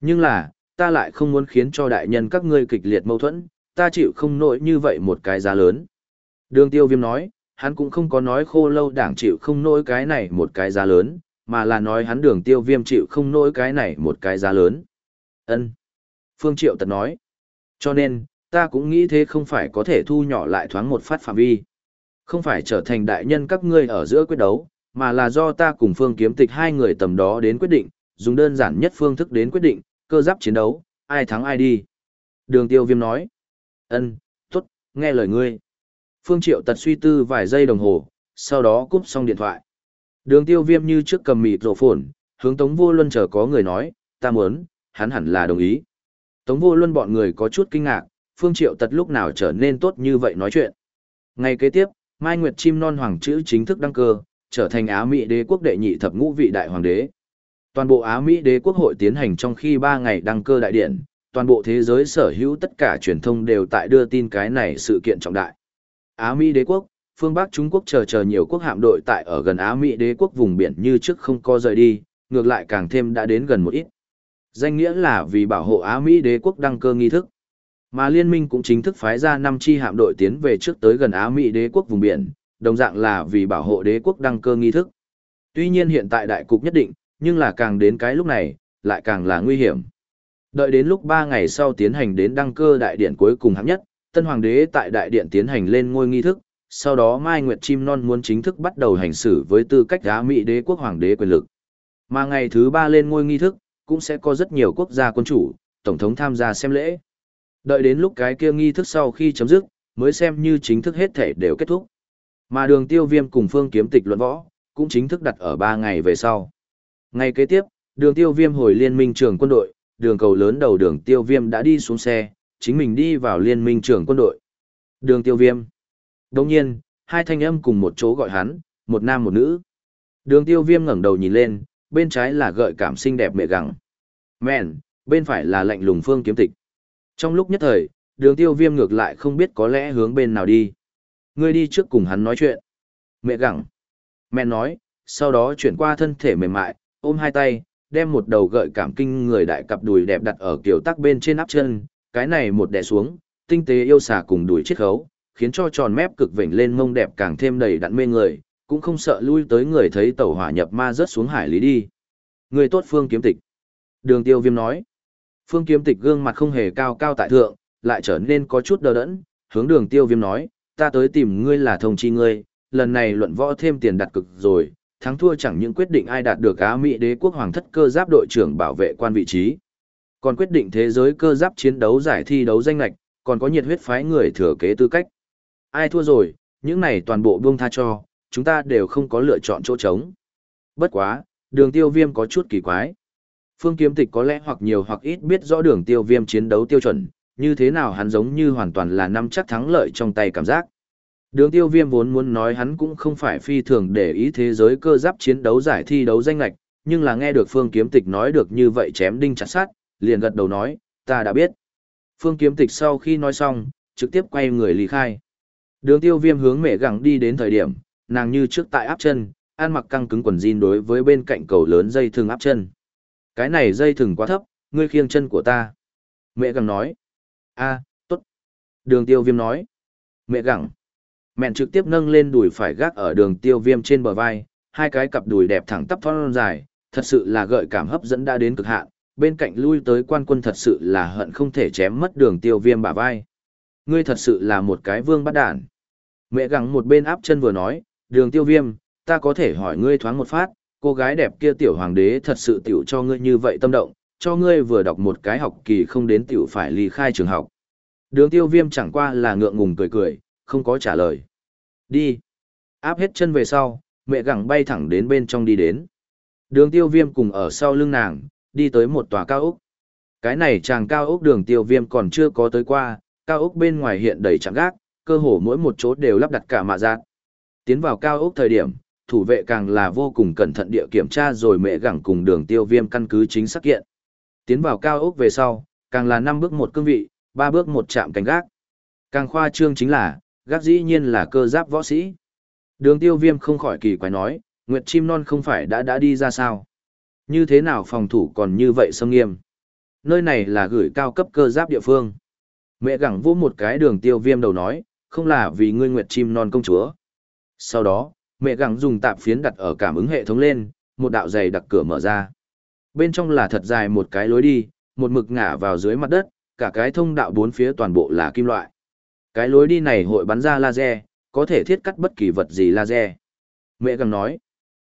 Nhưng là, ta lại không muốn khiến cho đại nhân các ngươi kịch liệt mâu thuẫn, ta chịu không nổi như vậy một cái giá lớn. Đường tiêu viêm nói, hắn cũng không có nói khô lâu đảng chịu không nổi cái này một cái giá lớn, mà là nói hắn đường tiêu viêm chịu không nổi cái này một cái giá lớn. ân Phương Triệu tật nói, cho nên, ta cũng nghĩ thế không phải có thể thu nhỏ lại thoáng một phát phạm vi. Không phải trở thành đại nhân các ngươi ở giữa quyết đấu, mà là do ta cùng phương kiếm tịch hai người tầm đó đến quyết định, dùng đơn giản nhất phương thức đến quyết định, cơ giáp chiến đấu, ai thắng ai đi. Đường tiêu viêm nói, ân, tốt, nghe lời ngươi. Phương Triệu tật suy tư vài giây đồng hồ, sau đó cúp xong điện thoại. Đường tiêu viêm như trước cầm mịt rổ phồn, hướng Tống Vô Luân chờ có người nói, ta muốn, hắn hẳn là đồng ý. Tống Vô Luân bọn người có chút kinh ngạc, Phương Triệu tật lúc nào trở nên tốt như vậy nói chuyện. Ngày kế tiếp, Mai Nguyệt Chim Non Hoàng chữ chính thức đăng cơ, trở thành Á Mỹ đế quốc đệ nhị thập ngũ vị đại hoàng đế. Toàn bộ Á Mỹ đế quốc hội tiến hành trong khi 3 ngày đăng cơ đại điện, toàn bộ thế giới sở hữu tất cả truyền thông đều tại đưa tin cái này sự kiện trọng đại. Á Mỹ đế quốc, phương Bắc Trung Quốc chờ chờ nhiều quốc hạm đội tại ở gần Á Mỹ đế quốc vùng biển như trước không có rời đi, ngược lại càng thêm đã đến gần một ít. Danh nghĩa là vì bảo hộ Á Mỹ đế quốc đăng cơ nghi thức. Mà liên minh cũng chính thức phái ra năm chi hạm đội tiến về trước tới gần Á Mỹ đế quốc vùng biển, đồng dạng là vì bảo hộ đế quốc đăng cơ nghi thức. Tuy nhiên hiện tại đại cục nhất định, nhưng là càng đến cái lúc này, lại càng là nguy hiểm. Đợi đến lúc 3 ngày sau tiến hành đến đăng cơ đại điện cuối cùng hạng nhất, tân hoàng đế tại đại điện tiến hành lên ngôi nghi thức, sau đó Mai Nguyệt Chim Non muốn chính thức bắt đầu hành xử với tư cách giá Mỹ đế quốc hoàng đế quyền lực. Mà ngày thứ 3 lên ngôi nghi thức, cũng sẽ có rất nhiều quốc gia quân chủ, tổng thống tham gia xem lễ. Đợi đến lúc cái kia nghi thức sau khi chấm dứt, mới xem như chính thức hết thể đều kết thúc. Mà đường tiêu viêm cùng phương kiếm tịch luận võ, cũng chính thức đặt ở 3 ngày về sau. Ngày kế tiếp, đường tiêu viêm hồi liên minh trưởng quân đội, đường cầu lớn đầu đường tiêu viêm đã đi xuống xe, chính mình đi vào liên minh trưởng quân đội. Đường tiêu viêm. Đồng nhiên, hai thanh âm cùng một chỗ gọi hắn, một nam một nữ. Đường tiêu viêm ngẩng đầu nhìn lên, bên trái là gợi cảm xinh đẹp mẹ gặng. Mẹn, bên phải là lạnh lùng phương kiếm tịch. Trong lúc nhất thời, đường tiêu viêm ngược lại không biết có lẽ hướng bên nào đi. Ngươi đi trước cùng hắn nói chuyện. Mẹ gặng. Mẹ nói, sau đó chuyển qua thân thể mềm mại, ôm hai tay, đem một đầu gợi cảm kinh người đại cặp đùi đẹp đặt ở kiểu tắc bên trên áp chân, cái này một đè xuống, tinh tế yêu xà cùng đùi chiết khấu, khiến cho tròn mép cực vểnh lên mông đẹp càng thêm đầy đặn mê người, cũng không sợ lui tới người thấy tẩu hỏa nhập ma rớt xuống hải lý đi. Người tốt phương kiếm tịch. Đường tiêu viêm nói. Phương kiếm tịch gương mặt không hề cao cao tại thượng, lại trở nên có chút đờ đẫn, hướng đường tiêu viêm nói, ta tới tìm ngươi là thông chi ngươi, lần này luận võ thêm tiền đặt cực rồi, thắng thua chẳng những quyết định ai đạt được Á Mỹ đế quốc hoàng thất cơ giáp đội trưởng bảo vệ quan vị trí. Còn quyết định thế giới cơ giáp chiến đấu giải thi đấu danh lệch, còn có nhiệt huyết phái người thừa kế tư cách. Ai thua rồi, những này toàn bộ buông tha cho, chúng ta đều không có lựa chọn chỗ trống. Bất quá, đường tiêu viêm có chút kỳ quái. Phương kiếm tịch có lẽ hoặc nhiều hoặc ít biết rõ đường tiêu viêm chiến đấu tiêu chuẩn, như thế nào hắn giống như hoàn toàn là năm chắc thắng lợi trong tay cảm giác. Đường tiêu viêm vốn muốn nói hắn cũng không phải phi thường để ý thế giới cơ giáp chiến đấu giải thi đấu danh lạch, nhưng là nghe được phương kiếm tịch nói được như vậy chém đinh chặt sát, liền gật đầu nói, ta đã biết. Phương kiếm tịch sau khi nói xong, trực tiếp quay người lì khai. Đường tiêu viêm hướng mẹ gẳng đi đến thời điểm, nàng như trước tại áp chân, ăn mặc căng cứng quần jean đối với bên cạnh cầu lớn dây thừng áp chân. Cái này dây thừng quá thấp, ngươi khiêng chân của ta. Mẹ gẳng nói. a tốt. Đường tiêu viêm nói. Mẹ gẳng. Mẹn trực tiếp nâng lên đùi phải gác ở đường tiêu viêm trên bờ vai, hai cái cặp đùi đẹp thẳng tắp thon dài, thật sự là gợi cảm hấp dẫn đã đến cực hạn, bên cạnh lui tới quan quân thật sự là hận không thể chém mất đường tiêu viêm bả vai. Ngươi thật sự là một cái vương bắt đản. Mẹ gắng một bên áp chân vừa nói, đường tiêu viêm, ta có thể hỏi ngươi thoáng một phát, cô gái đẹp kia tiểu hoàng đế thật sự tiểu cho ngươi như vậy tâm động, cho ngươi vừa đọc một cái học kỳ không đến tiểu phải ly khai trường học. Đường tiêu viêm chẳng qua là ngượng ngùng cười cười, không có trả lời. Đi. Áp hết chân về sau, mẹ gẳng bay thẳng đến bên trong đi đến. Đường tiêu viêm cùng ở sau lưng nàng, đi tới một tòa cao ốc. Cái này chàng cao ốc đường tiêu viêm còn chưa có tới qua, cao ốc bên ngoài hiện đầy chẳng gác, cơ hồ mỗi một chỗ đều lắp đặt cả mạ giác. Tiến vào cao ốc thời điểm, thủ vệ càng là vô cùng cẩn thận địa kiểm tra rồi mẹ gẳng cùng đường tiêu viêm căn cứ chính xác kiện. Tiến vào cao ốc về sau, càng là 5 bước một cương vị, 3 bước một chạm cánh gác. Càng khoa trương chính là, gác dĩ nhiên là cơ giáp võ sĩ. Đường tiêu viêm không khỏi kỳ quái nói, Nguyệt Chim Non không phải đã đã đi ra sao? Như thế nào phòng thủ còn như vậy sông nghiêm? Nơi này là gửi cao cấp cơ giáp địa phương. Mẹ gẳng vô một cái đường tiêu viêm đầu nói, không là vì ngươi nguyệt chim non công chúa. Sau đó, mẹ gẳng dùng tạp phiến đặt ở cảm ứng hệ thống lên, một đạo dày đặc cửa mở ra. Bên trong là thật dài một cái lối đi, một mực ngả vào dưới mặt đất, cả cái thông đạo bốn phía toàn bộ là kim loại. Cái lối đi này hội bắn ra laser, có thể thiết cắt bất kỳ vật gì laser. Mẹ gẳng nói,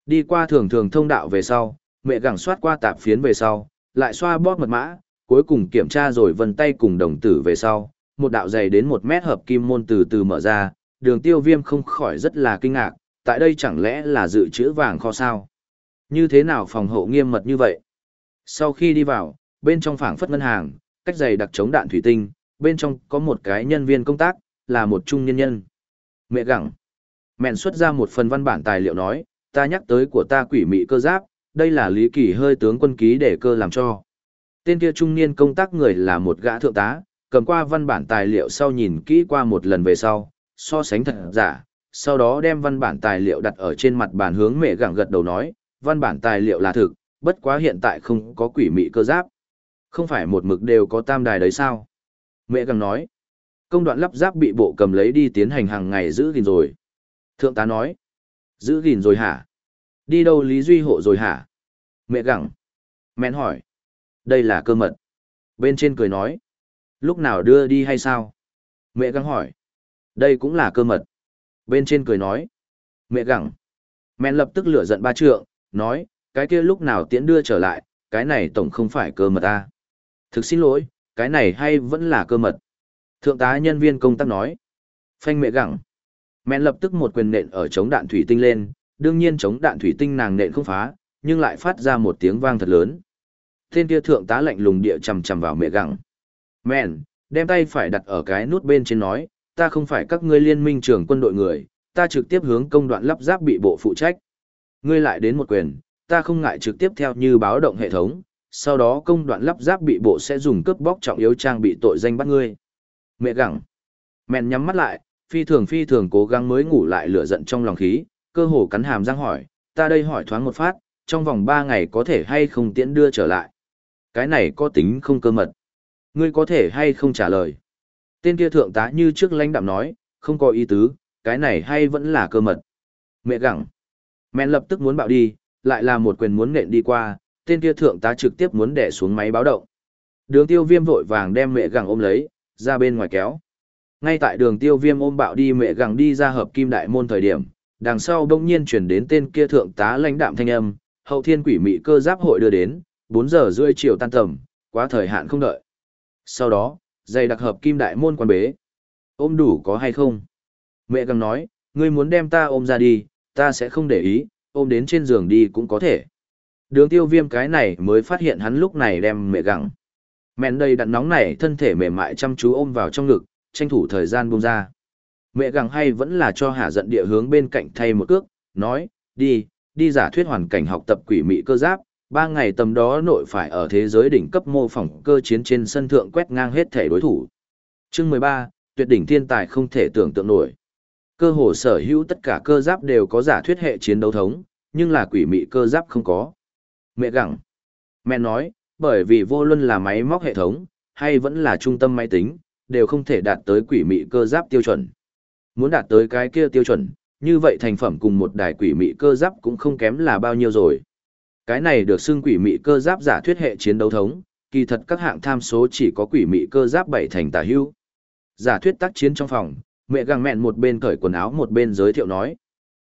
đi qua thường thường thông đạo về sau, mẹ gẳng soát qua tạp phiến về sau, lại xoa bóp mật mã, cuối cùng kiểm tra rồi vân tay cùng đồng tử về sau, một đạo dày đến một mét hợp kim môn từ từ mở ra, đường tiêu viêm không khỏi rất là kinh ngạc, tại đây chẳng lẽ là dự trữ vàng kho sao? Như thế nào phòng hộ nghiêm mật như vậy? Sau khi đi vào, bên trong phảng phất ngân hàng, cách dày đặc chống đạn thủy tinh, bên trong có một cái nhân viên công tác, là một trung nhân nhân. Mẹ gặng. Mẹn xuất ra một phần văn bản tài liệu nói, ta nhắc tới của ta quỷ mị cơ giáp, đây là lý kỳ hơi tướng quân ký để cơ làm cho. Tên kia trung niên công tác người là một gã thượng tá, cầm qua văn bản tài liệu sau nhìn kỹ qua một lần về sau, so sánh thật giả, sau đó đem văn bản tài liệu đặt ở trên mặt bàn hướng mẹ gặng gật đầu nói, văn bản tài liệu là thực, bất quá hiện tại không có quỷ mị cơ giáp. Không phải một mực đều có tam đài đấy sao? Mẹ gặng nói, công đoạn lắp ráp bị bộ cầm lấy đi tiến hành hàng ngày giữ gìn rồi. Thượng tá nói, giữ gìn rồi hả? Đi đâu Lý Duy hộ rồi hả? Mẹ gặng. Mẹn hỏi, đây là cơ mật. Bên trên cười nói, lúc nào đưa đi hay sao? Mẹ gặng hỏi, đây cũng là cơ mật. Bên trên cười nói, mẹ gặng. Mẹn lập tức lửa giận ba trượng, nói, cái kia lúc nào tiễn đưa trở lại, cái này tổng không phải cơ mật ta. Thực xin lỗi, cái này hay vẫn là cơ mật. Thượng tá nhân viên công tác nói, phanh mẹ gẳng Mẹn lập tức một quyền nện ở chống đạn thủy tinh lên, đương nhiên chống đạn thủy tinh nàng nện không phá, nhưng lại phát ra một tiếng vang thật lớn. Tên kia thượng tá lạnh lùng địa chầm chầm vào mẹ gẳng Mẹn, đem tay phải đặt ở cái nút bên trên nói, ta không phải các ngươi liên minh trưởng quân đội người, ta trực tiếp hướng công đoạn lắp ráp bị bộ phụ trách. Ngươi lại đến một quyền, ta không ngại trực tiếp theo như báo động hệ thống, sau đó công đoạn lắp ráp bị bộ sẽ dùng cướp bóc trọng yếu trang bị tội danh bắt ngươi. Mẹ gặng. Mẹn nhắm mắt lại, phi thường phi thường cố gắng mới ngủ lại lửa giận trong lòng khí, cơ hồ cắn hàm răng hỏi, ta đây hỏi thoáng một phát, trong vòng 3 ngày có thể hay không tiễn đưa trở lại. Cái này có tính không cơ mật. Ngươi có thể hay không trả lời. Tên kia thượng tá như trước lãnh đạm nói, không có ý tứ, cái này hay vẫn là cơ mật. Mẹ gặng. Mẹn lập tức muốn bạo đi, lại là một quyền muốn nện đi qua, tên kia thượng tá trực tiếp muốn đẻ xuống máy báo động. Đường tiêu viêm vội vàng đem mẹ gặng ôm lấy, ra bên ngoài kéo. Ngay tại đường tiêu viêm ôm bạo đi mẹ gặng đi ra hợp kim đại môn thời điểm, đằng sau đông nhiên chuyển đến tên kia thượng tá lãnh đạm thanh âm, hậu thiên quỷ mị cơ giáp hội đưa đến, 4 giờ rưỡi chiều tan tầm, quá thời hạn không đợi. Sau đó, dày đặc hợp kim đại môn quan bế. Ôm đủ có hay không? Mẹ gặng nói, ngươi muốn đem ta ôm ra đi, ta sẽ không để ý, ôm đến trên giường đi cũng có thể. Đường tiêu viêm cái này mới phát hiện hắn lúc này đem mẹ gặng. Mẹn đây đặt nóng này thân thể mềm mại chăm chú ôm vào trong ngực, tranh thủ thời gian buông ra. Mẹ gặng hay vẫn là cho hạ giận địa hướng bên cạnh thay một cước, nói, đi, đi giả thuyết hoàn cảnh học tập quỷ mị cơ giáp, ba ngày tầm đó nội phải ở thế giới đỉnh cấp mô phỏng cơ chiến trên sân thượng quét ngang hết thể đối thủ. Chương 13, tuyệt đỉnh thiên tài không thể tưởng tượng nổi. Cơ hồ sở hữu tất cả cơ giáp đều có giả thuyết hệ chiến đấu thống, nhưng là quỷ mị cơ giáp không có. Mẹ gặng. Mẹ nói, bởi vì vô luân là máy móc hệ thống, hay vẫn là trung tâm máy tính, đều không thể đạt tới quỷ mị cơ giáp tiêu chuẩn. Muốn đạt tới cái kia tiêu chuẩn, như vậy thành phẩm cùng một đài quỷ mị cơ giáp cũng không kém là bao nhiêu rồi. Cái này được xưng quỷ mị cơ giáp giả thuyết hệ chiến đấu thống, kỳ thật các hạng tham số chỉ có quỷ mị cơ giáp bảy thành tả hưu. Giả thuyết tác chiến trong phòng, mẹ gàng mẹn một bên cởi quần áo một bên giới thiệu nói.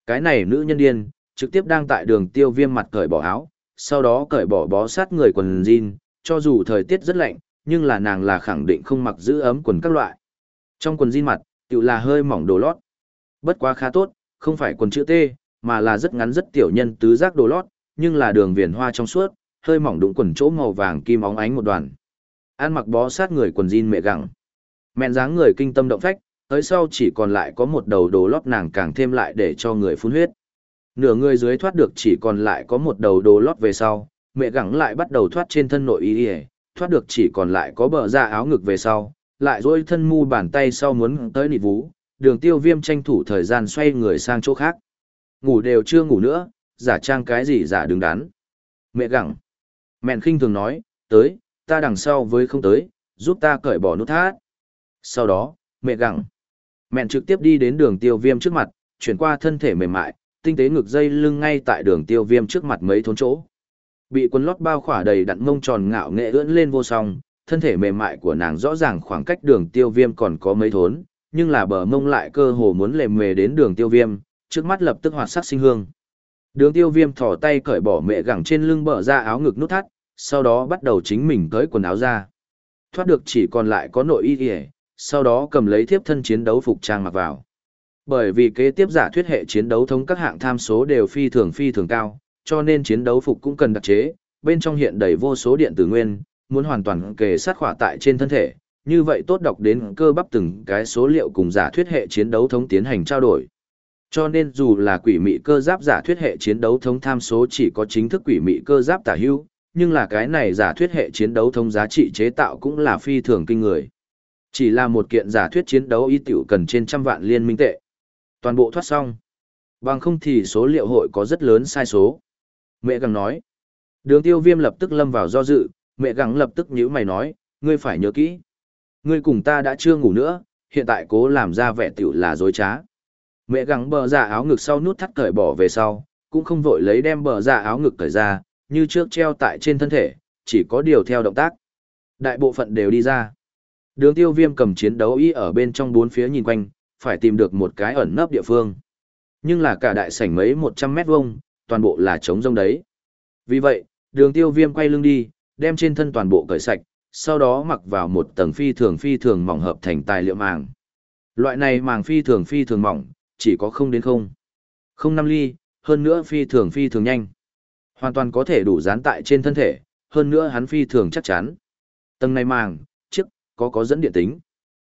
Cái này nữ nhân điên, trực tiếp đang tại đường tiêu viêm mặt cởi bỏ áo, sau đó cởi bỏ bó sát người quần jean, cho dù thời tiết rất lạnh, nhưng là nàng là khẳng định không mặc giữ ấm quần các loại. Trong quần jean mặt, tự là hơi mỏng đồ lót. Bất quá khá tốt, không phải quần chữ T, mà là rất ngắn rất tiểu nhân tứ giác đồ lót, nhưng là đường viền hoa trong suốt, hơi mỏng đụng quần chỗ màu vàng kim óng ánh một đoàn. An mặc bó sát người quần jean mẹ gặng. Mẹn dáng người kinh tâm động phách, tới sau chỉ còn lại có một đầu đồ lót nàng càng thêm lại để cho người phun huyết. Nửa người dưới thoát được chỉ còn lại có một đầu đồ lót về sau, mẹ gẳng lại bắt đầu thoát trên thân nội y thoát được chỉ còn lại có bờ ra áo ngực về sau, lại dỗi thân mu bàn tay sau muốn tới nịt vú, đường tiêu viêm tranh thủ thời gian xoay người sang chỗ khác. Ngủ đều chưa ngủ nữa, giả trang cái gì giả đứng đắn. Mẹ gẳng. Mẹn khinh thường nói, tới, ta đằng sau với không tới, giúp ta cởi bỏ nút thắt. Sau đó, mẹ gặng. Mẹn trực tiếp đi đến đường tiêu viêm trước mặt, chuyển qua thân thể mềm mại, tinh tế ngực dây lưng ngay tại đường tiêu viêm trước mặt mấy thốn chỗ. Bị quần lót bao khỏa đầy đặn mông tròn ngạo nghệ ưỡn lên vô song, thân thể mềm mại của nàng rõ ràng khoảng cách đường tiêu viêm còn có mấy thốn, nhưng là bờ mông lại cơ hồ muốn lềm mề đến đường tiêu viêm, trước mắt lập tức hoạt sắc sinh hương. Đường tiêu viêm thỏ tay cởi bỏ mẹ gẳng trên lưng bờ ra áo ngực nút thắt, sau đó bắt đầu chính mình cởi quần áo ra. Thoát được chỉ còn lại có nội y kìa, sau đó cầm lấy thiếp thân chiến đấu phục trang mặc vào. Bởi vì kế tiếp giả thuyết hệ chiến đấu thống các hạng tham số đều phi thường phi thường cao, cho nên chiến đấu phục cũng cần đặc chế, bên trong hiện đầy vô số điện tử nguyên, muốn hoàn toàn kề sát khỏa tại trên thân thể, như vậy tốt đọc đến cơ bắp từng cái số liệu cùng giả thuyết hệ chiến đấu thống tiến hành trao đổi. Cho nên dù là quỷ mị cơ giáp giả thuyết hệ chiến đấu thống tham số chỉ có chính thức quỷ mị cơ giáp tả hưu, nhưng là cái này giả thuyết hệ chiến đấu thống giá trị chế tạo cũng là phi thường kinh người. Chỉ là một kiện giả thuyết chiến đấu y tiểu cần trên trăm vạn liên minh tệ. Toàn bộ thoát xong. Bằng không thì số liệu hội có rất lớn sai số. Mẹ gắng nói. Đường tiêu viêm lập tức lâm vào do dự, mẹ gắng lập tức nhíu mày nói, ngươi phải nhớ kỹ. Ngươi cùng ta đã chưa ngủ nữa, hiện tại cố làm ra vẻ tiểu là dối trá. Mẹ gắng bờ ra áo ngực sau nút thắt cởi bỏ về sau, cũng không vội lấy đem bờ ra áo ngực cởi ra, như trước treo tại trên thân thể, chỉ có điều theo động tác. Đại bộ phận đều đi ra. Đường tiêu viêm cầm chiến đấu y ở bên trong bốn phía nhìn quanh, phải tìm được một cái ẩn nấp địa phương. Nhưng là cả đại sảnh mấy 100 mét vuông, toàn bộ là trống rông đấy. Vì vậy, đường tiêu viêm quay lưng đi, đem trên thân toàn bộ cởi sạch, sau đó mặc vào một tầng phi thường phi thường mỏng hợp thành tài liệu màng. Loại này màng phi thường phi thường mỏng, chỉ có không đến không. Không năm ly, hơn nữa phi thường phi thường nhanh. Hoàn toàn có thể đủ dán tại trên thân thể, hơn nữa hắn phi thường chắc chắn. Tầng này màng, chiếc, có có dẫn điện tính.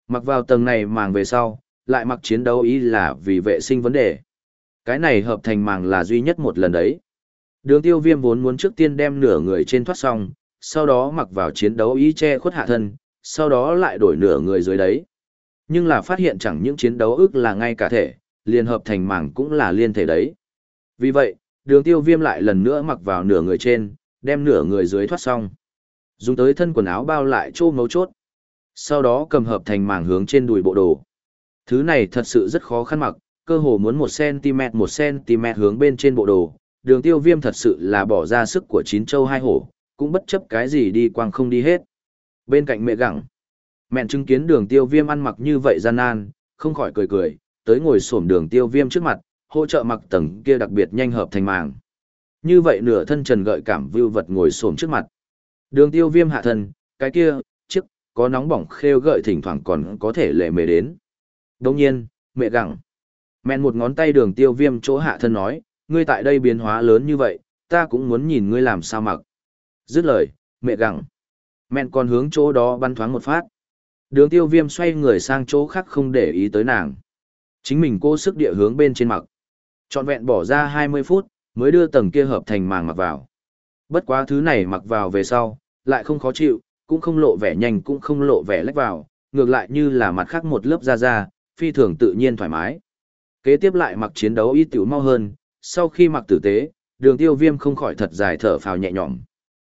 Mặc vào tầng này màng về sau, lại mặc chiến đấu ý là vì vệ sinh vấn đề. Cái này hợp thành màng là duy nhất một lần đấy. Đường tiêu viêm vốn muốn trước tiên đem nửa người trên thoát xong, sau đó mặc vào chiến đấu ý che khuất hạ thân, sau đó lại đổi nửa người dưới đấy. Nhưng là phát hiện chẳng những chiến đấu ức là ngay cả thể, liên hợp thành màng cũng là liên thể đấy. Vì vậy, đường tiêu viêm lại lần nữa mặc vào nửa người trên, đem nửa người dưới thoát xong. Dùng tới thân quần áo bao lại trô mấu chốt. Sau đó cầm hợp thành màng hướng trên đùi bộ đồ. Thứ này thật sự rất khó khăn mặc, cơ hồ muốn 1cm 1cm hướng bên trên bộ đồ. Đường tiêu viêm thật sự là bỏ ra sức của chín châu hai hổ, cũng bất chấp cái gì đi quang không đi hết. Bên cạnh mẹ gặng, mẹ chứng kiến đường tiêu viêm ăn mặc như vậy gian nan, không khỏi cười cười, tới ngồi xổm đường tiêu viêm trước mặt, hỗ trợ mặc tầng kia đặc biệt nhanh hợp thành màng. Như vậy nửa thân trần gợi cảm vưu vật ngồi xổm trước mặt. Đường tiêu viêm hạ thân, cái kia, chiếc, có nóng bỏng khêu gợi thỉnh thoảng còn có thể lệ mề đến. Đồng nhiên, mẹ gặng. Mẹn một ngón tay đường tiêu viêm chỗ hạ thân nói, ngươi tại đây biến hóa lớn như vậy, ta cũng muốn nhìn ngươi làm sao mặc. Dứt lời, mẹ gặng. Mẹn còn hướng chỗ đó bắn thoáng một phát. Đường tiêu viêm xoay người sang chỗ khác không để ý tới nàng. Chính mình cô sức địa hướng bên trên mặc. Chọn vẹn bỏ ra 20 phút, mới đưa tầng kia hợp thành màng mặc vào. Bất quá thứ này mặc vào về sau, lại không khó chịu, cũng không lộ vẻ nhanh cũng không lộ vẻ lách vào, ngược lại như là mặt khác một lớp da da, phi thường tự nhiên thoải mái. Kế tiếp lại mặc chiến đấu y tiểu mau hơn, sau khi mặc tử tế, đường tiêu viêm không khỏi thật dài thở phào nhẹ nhõm.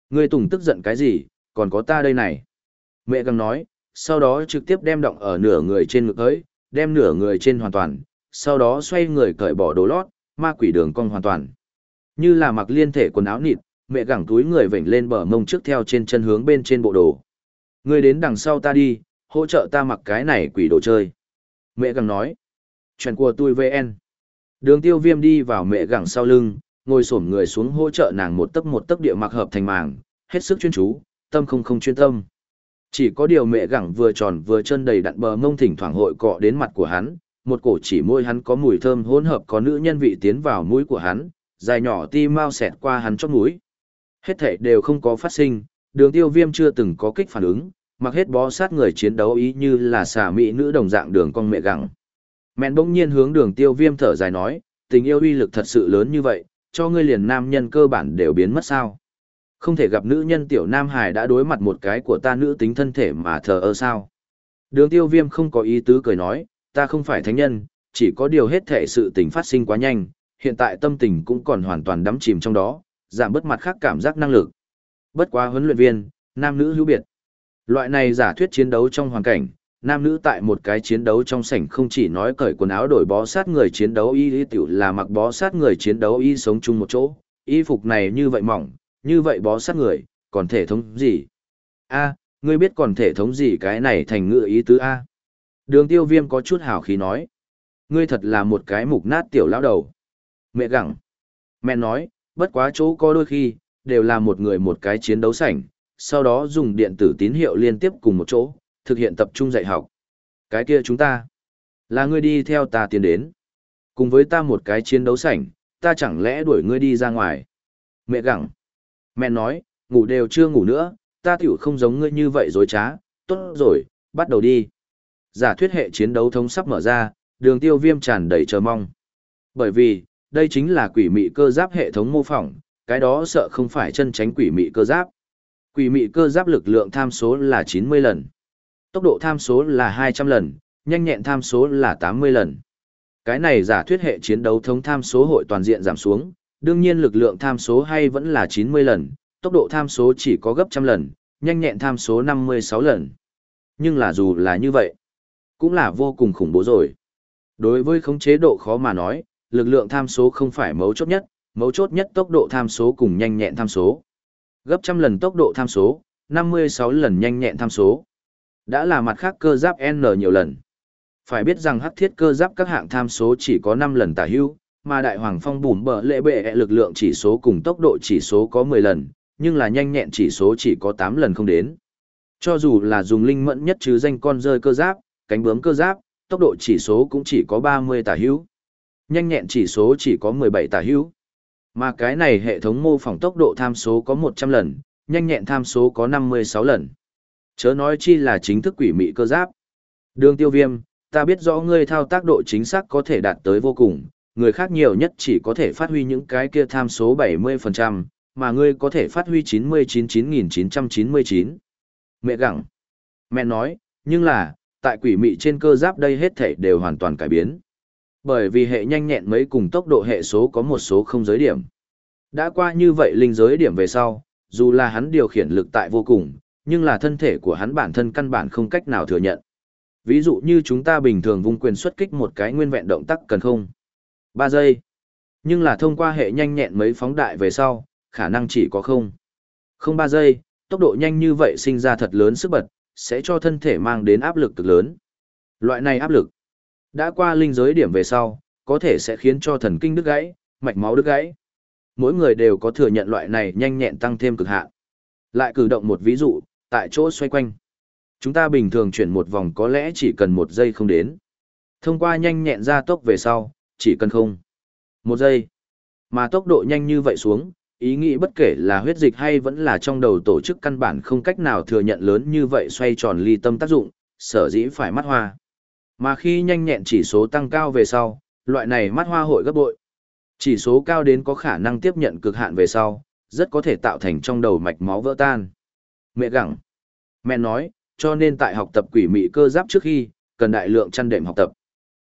người Tùng tức giận cái gì, còn có ta đây này. Mẹ găng nói, sau đó trực tiếp đem động ở nửa người trên ngực ấy, đem nửa người trên hoàn toàn, sau đó xoay người cởi bỏ đồ lót, ma quỷ đường cong hoàn toàn. Như là mặc liên thể quần áo nịt, mẹ gẳng túi người vểnh lên bờ mông trước theo trên chân hướng bên trên bộ đồ. người đến đằng sau ta đi, hỗ trợ ta mặc cái này quỷ đồ chơi. Mẹ gẳng nói. Chuyện của tôi VN. Đường tiêu viêm đi vào mẹ gẳng sau lưng, ngồi xổm người xuống hỗ trợ nàng một tấc một tấc địa mặc hợp thành màng, hết sức chuyên chú, tâm không không chuyên tâm. Chỉ có điều mẹ gẳng vừa tròn vừa chân đầy đặn bờ mông thỉnh thoảng hội cọ đến mặt của hắn, một cổ chỉ môi hắn có mùi thơm hỗn hợp có nữ nhân vị tiến vào mũi của hắn, dài nhỏ ti mau xẹt qua hắn chót mũi. Hết thể đều không có phát sinh, đường tiêu viêm chưa từng có kích phản ứng, mặc hết bó sát người chiến đấu ý như là xà mỹ nữ đồng dạng đường con mẹ gẳng. Mẹn bỗng nhiên hướng đường tiêu viêm thở dài nói, tình yêu uy lực thật sự lớn như vậy, cho ngươi liền nam nhân cơ bản đều biến mất sao. Không thể gặp nữ nhân tiểu nam hải đã đối mặt một cái của ta nữ tính thân thể mà thờ ơ sao. Đường tiêu viêm không có ý tứ cười nói, ta không phải thánh nhân, chỉ có điều hết thể sự tình phát sinh quá nhanh, hiện tại tâm tình cũng còn hoàn toàn đắm chìm trong đó, giảm bớt mặt khác cảm giác năng lực. Bất quá huấn luyện viên, Nam nữ hữu biệt. Loại này giả thuyết chiến đấu trong hoàn cảnh, nam nữ tại một cái chiến đấu trong sảnh không chỉ nói cởi quần áo đổi bó sát người chiến đấu y y tiểu là mặc bó sát người chiến đấu y sống chung một chỗ, y phục này như vậy mỏng, như vậy bó sát người, còn thể thống gì? A, ngươi biết còn thể thống gì cái này thành ngựa ý tứ A. Đường tiêu viêm có chút hào khí nói. Ngươi thật là một cái mục nát tiểu lão đầu. Mẹ gặng. Mẹ nói, bất quá chỗ có đôi khi, đều là một người một cái chiến đấu sảnh, sau đó dùng điện tử tín hiệu liên tiếp cùng một chỗ, thực hiện tập trung dạy học. Cái kia chúng ta, là ngươi đi theo ta tiến đến. Cùng với ta một cái chiến đấu sảnh, ta chẳng lẽ đuổi ngươi đi ra ngoài. Mẹ gặng. Mẹ nói, ngủ đều chưa ngủ nữa, ta tiểu không giống ngươi như vậy dối trá, tốt rồi, bắt đầu đi. Giả thuyết hệ chiến đấu thống sắp mở ra, đường tiêu viêm tràn đầy chờ mong. Bởi vì, đây chính là quỷ mị cơ giáp hệ thống mô phỏng, cái đó sợ không phải chân tránh quỷ mị cơ giáp. Quỷ mị cơ giáp lực lượng tham số là 90 lần. Tốc độ tham số là 200 lần, nhanh nhẹn tham số là 80 lần. Cái này giả thuyết hệ chiến đấu thống tham số hội toàn diện giảm xuống, đương nhiên lực lượng tham số hay vẫn là 90 lần, tốc độ tham số chỉ có gấp trăm lần, nhanh nhẹn tham số 56 lần. Nhưng là dù là như vậy, cũng là vô cùng khủng bố rồi. Đối với khống chế độ khó mà nói, lực lượng tham số không phải mấu chốt nhất, mấu chốt nhất tốc độ tham số cùng nhanh nhẹn tham số. Gấp trăm lần tốc độ tham số, 56 lần nhanh nhẹn tham số. Đã là mặt khác cơ giáp N nhiều lần. Phải biết rằng hắc thiết cơ giáp các hạng tham số chỉ có 5 lần tả hữu, mà đại hoàng phong bùm bờ lệ bệ lực lượng chỉ số cùng tốc độ chỉ số có 10 lần, nhưng là nhanh nhẹn chỉ số chỉ có 8 lần không đến. Cho dù là dùng linh mẫn nhất chứ danh con rơi cơ giáp, cánh bướm cơ giáp, tốc độ chỉ số cũng chỉ có 30 tả hữu. Nhanh nhẹn chỉ số chỉ có 17 tả hữu. Mà cái này hệ thống mô phỏng tốc độ tham số có 100 lần, nhanh nhẹn tham số có 56 lần. Chớ nói chi là chính thức quỷ mị cơ giáp. Đường tiêu viêm, ta biết rõ ngươi thao tác độ chính xác có thể đạt tới vô cùng, người khác nhiều nhất chỉ có thể phát huy những cái kia tham số 70%, mà ngươi có thể phát huy 999999. Mẹ gặng. Mẹ nói, nhưng là, tại quỷ mị trên cơ giáp đây hết thể đều hoàn toàn cải biến. Bởi vì hệ nhanh nhẹn mấy cùng tốc độ hệ số có một số không giới điểm. Đã qua như vậy linh giới điểm về sau, dù là hắn điều khiển lực tại vô cùng, nhưng là thân thể của hắn bản thân căn bản không cách nào thừa nhận. Ví dụ như chúng ta bình thường vung quyền xuất kích một cái nguyên vẹn động tác cần không? 3 giây. Nhưng là thông qua hệ nhanh nhẹn mấy phóng đại về sau, khả năng chỉ có không. Không 3 giây, tốc độ nhanh như vậy sinh ra thật lớn sức bật, sẽ cho thân thể mang đến áp lực cực lớn. Loại này áp lực, đã qua linh giới điểm về sau, có thể sẽ khiến cho thần kinh đứt gãy, mạch máu đứt gãy. Mỗi người đều có thừa nhận loại này nhanh nhẹn tăng thêm cực hạn. Lại cử động một ví dụ, tại chỗ xoay quanh. Chúng ta bình thường chuyển một vòng có lẽ chỉ cần một giây không đến. Thông qua nhanh nhẹn ra tốc về sau, chỉ cần không. Một giây. Mà tốc độ nhanh như vậy xuống, ý nghĩ bất kể là huyết dịch hay vẫn là trong đầu tổ chức căn bản không cách nào thừa nhận lớn như vậy xoay tròn ly tâm tác dụng, sở dĩ phải mắt hoa. Mà khi nhanh nhẹn chỉ số tăng cao về sau, loại này mắt hoa hội gấp bội. Chỉ số cao đến có khả năng tiếp nhận cực hạn về sau, rất có thể tạo thành trong đầu mạch máu vỡ tan. Mẹ gặng. Mẹ nói, cho nên tại học tập quỷ mị cơ giáp trước khi, cần đại lượng chăn đệm học tập.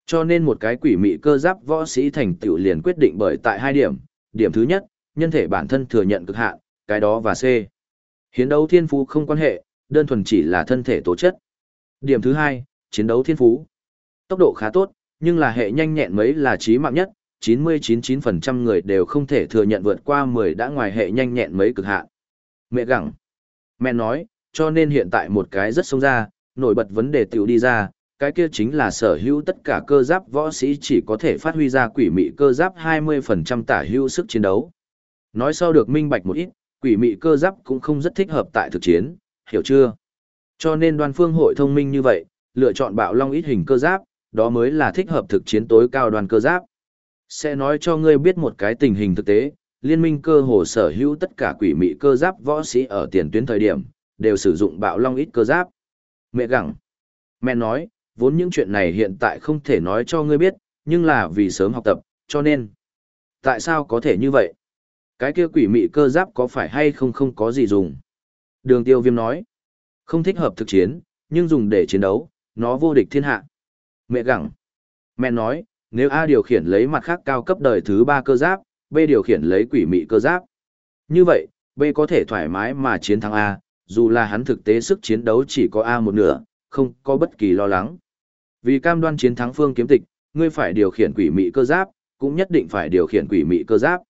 Cho nên một cái quỷ mị cơ giáp võ sĩ thành tựu liền quyết định bởi tại hai điểm. Điểm thứ nhất, nhân thể bản thân thừa nhận cực hạn, cái đó và C. Hiến đấu thiên phú không quan hệ, đơn thuần chỉ là thân thể tố chất. Điểm thứ hai, chiến đấu thiên phú. Tốc độ khá tốt, nhưng là hệ nhanh nhẹn mấy là trí mạng nhất, 99-9% người đều không thể thừa nhận vượt qua 10 đã ngoài hệ nhanh nhẹn mấy cực hạn. Mẹ gặng. Mẹ nói, cho nên hiện tại một cái rất sông ra, nổi bật vấn đề tiểu đi ra, cái kia chính là sở hữu tất cả cơ giáp võ sĩ chỉ có thể phát huy ra quỷ mị cơ giáp 20% tả hữu sức chiến đấu. Nói sau được minh bạch một ít, quỷ mị cơ giáp cũng không rất thích hợp tại thực chiến, hiểu chưa? Cho nên đoan phương hội thông minh như vậy, lựa chọn bạo long ít hình cơ giáp, đó mới là thích hợp thực chiến tối cao đoàn cơ giáp. Sẽ nói cho ngươi biết một cái tình hình thực tế, liên minh cơ hồ sở hữu tất cả quỷ mị cơ giáp võ sĩ ở tiền tuyến thời điểm, đều sử dụng bạo long ít cơ giáp. Mẹ gặng. Mẹ nói, vốn những chuyện này hiện tại không thể nói cho ngươi biết, nhưng là vì sớm học tập, cho nên. Tại sao có thể như vậy? Cái kia quỷ mị cơ giáp có phải hay không không có gì dùng? Đường tiêu viêm nói. Không thích hợp thực chiến, nhưng dùng để chiến đấu, nó vô địch thiên hạ. Mẹ gặng. Mẹ nói, nếu A điều khiển lấy mặt khác cao cấp đời thứ ba cơ giáp, B điều khiển lấy quỷ mị cơ giáp. Như vậy, B có thể thoải mái mà chiến thắng A, dù là hắn thực tế sức chiến đấu chỉ có A một nửa, không có bất kỳ lo lắng. Vì cam đoan chiến thắng phương kiếm tịch, ngươi phải điều khiển quỷ mị cơ giáp, cũng nhất định phải điều khiển quỷ mị cơ giáp.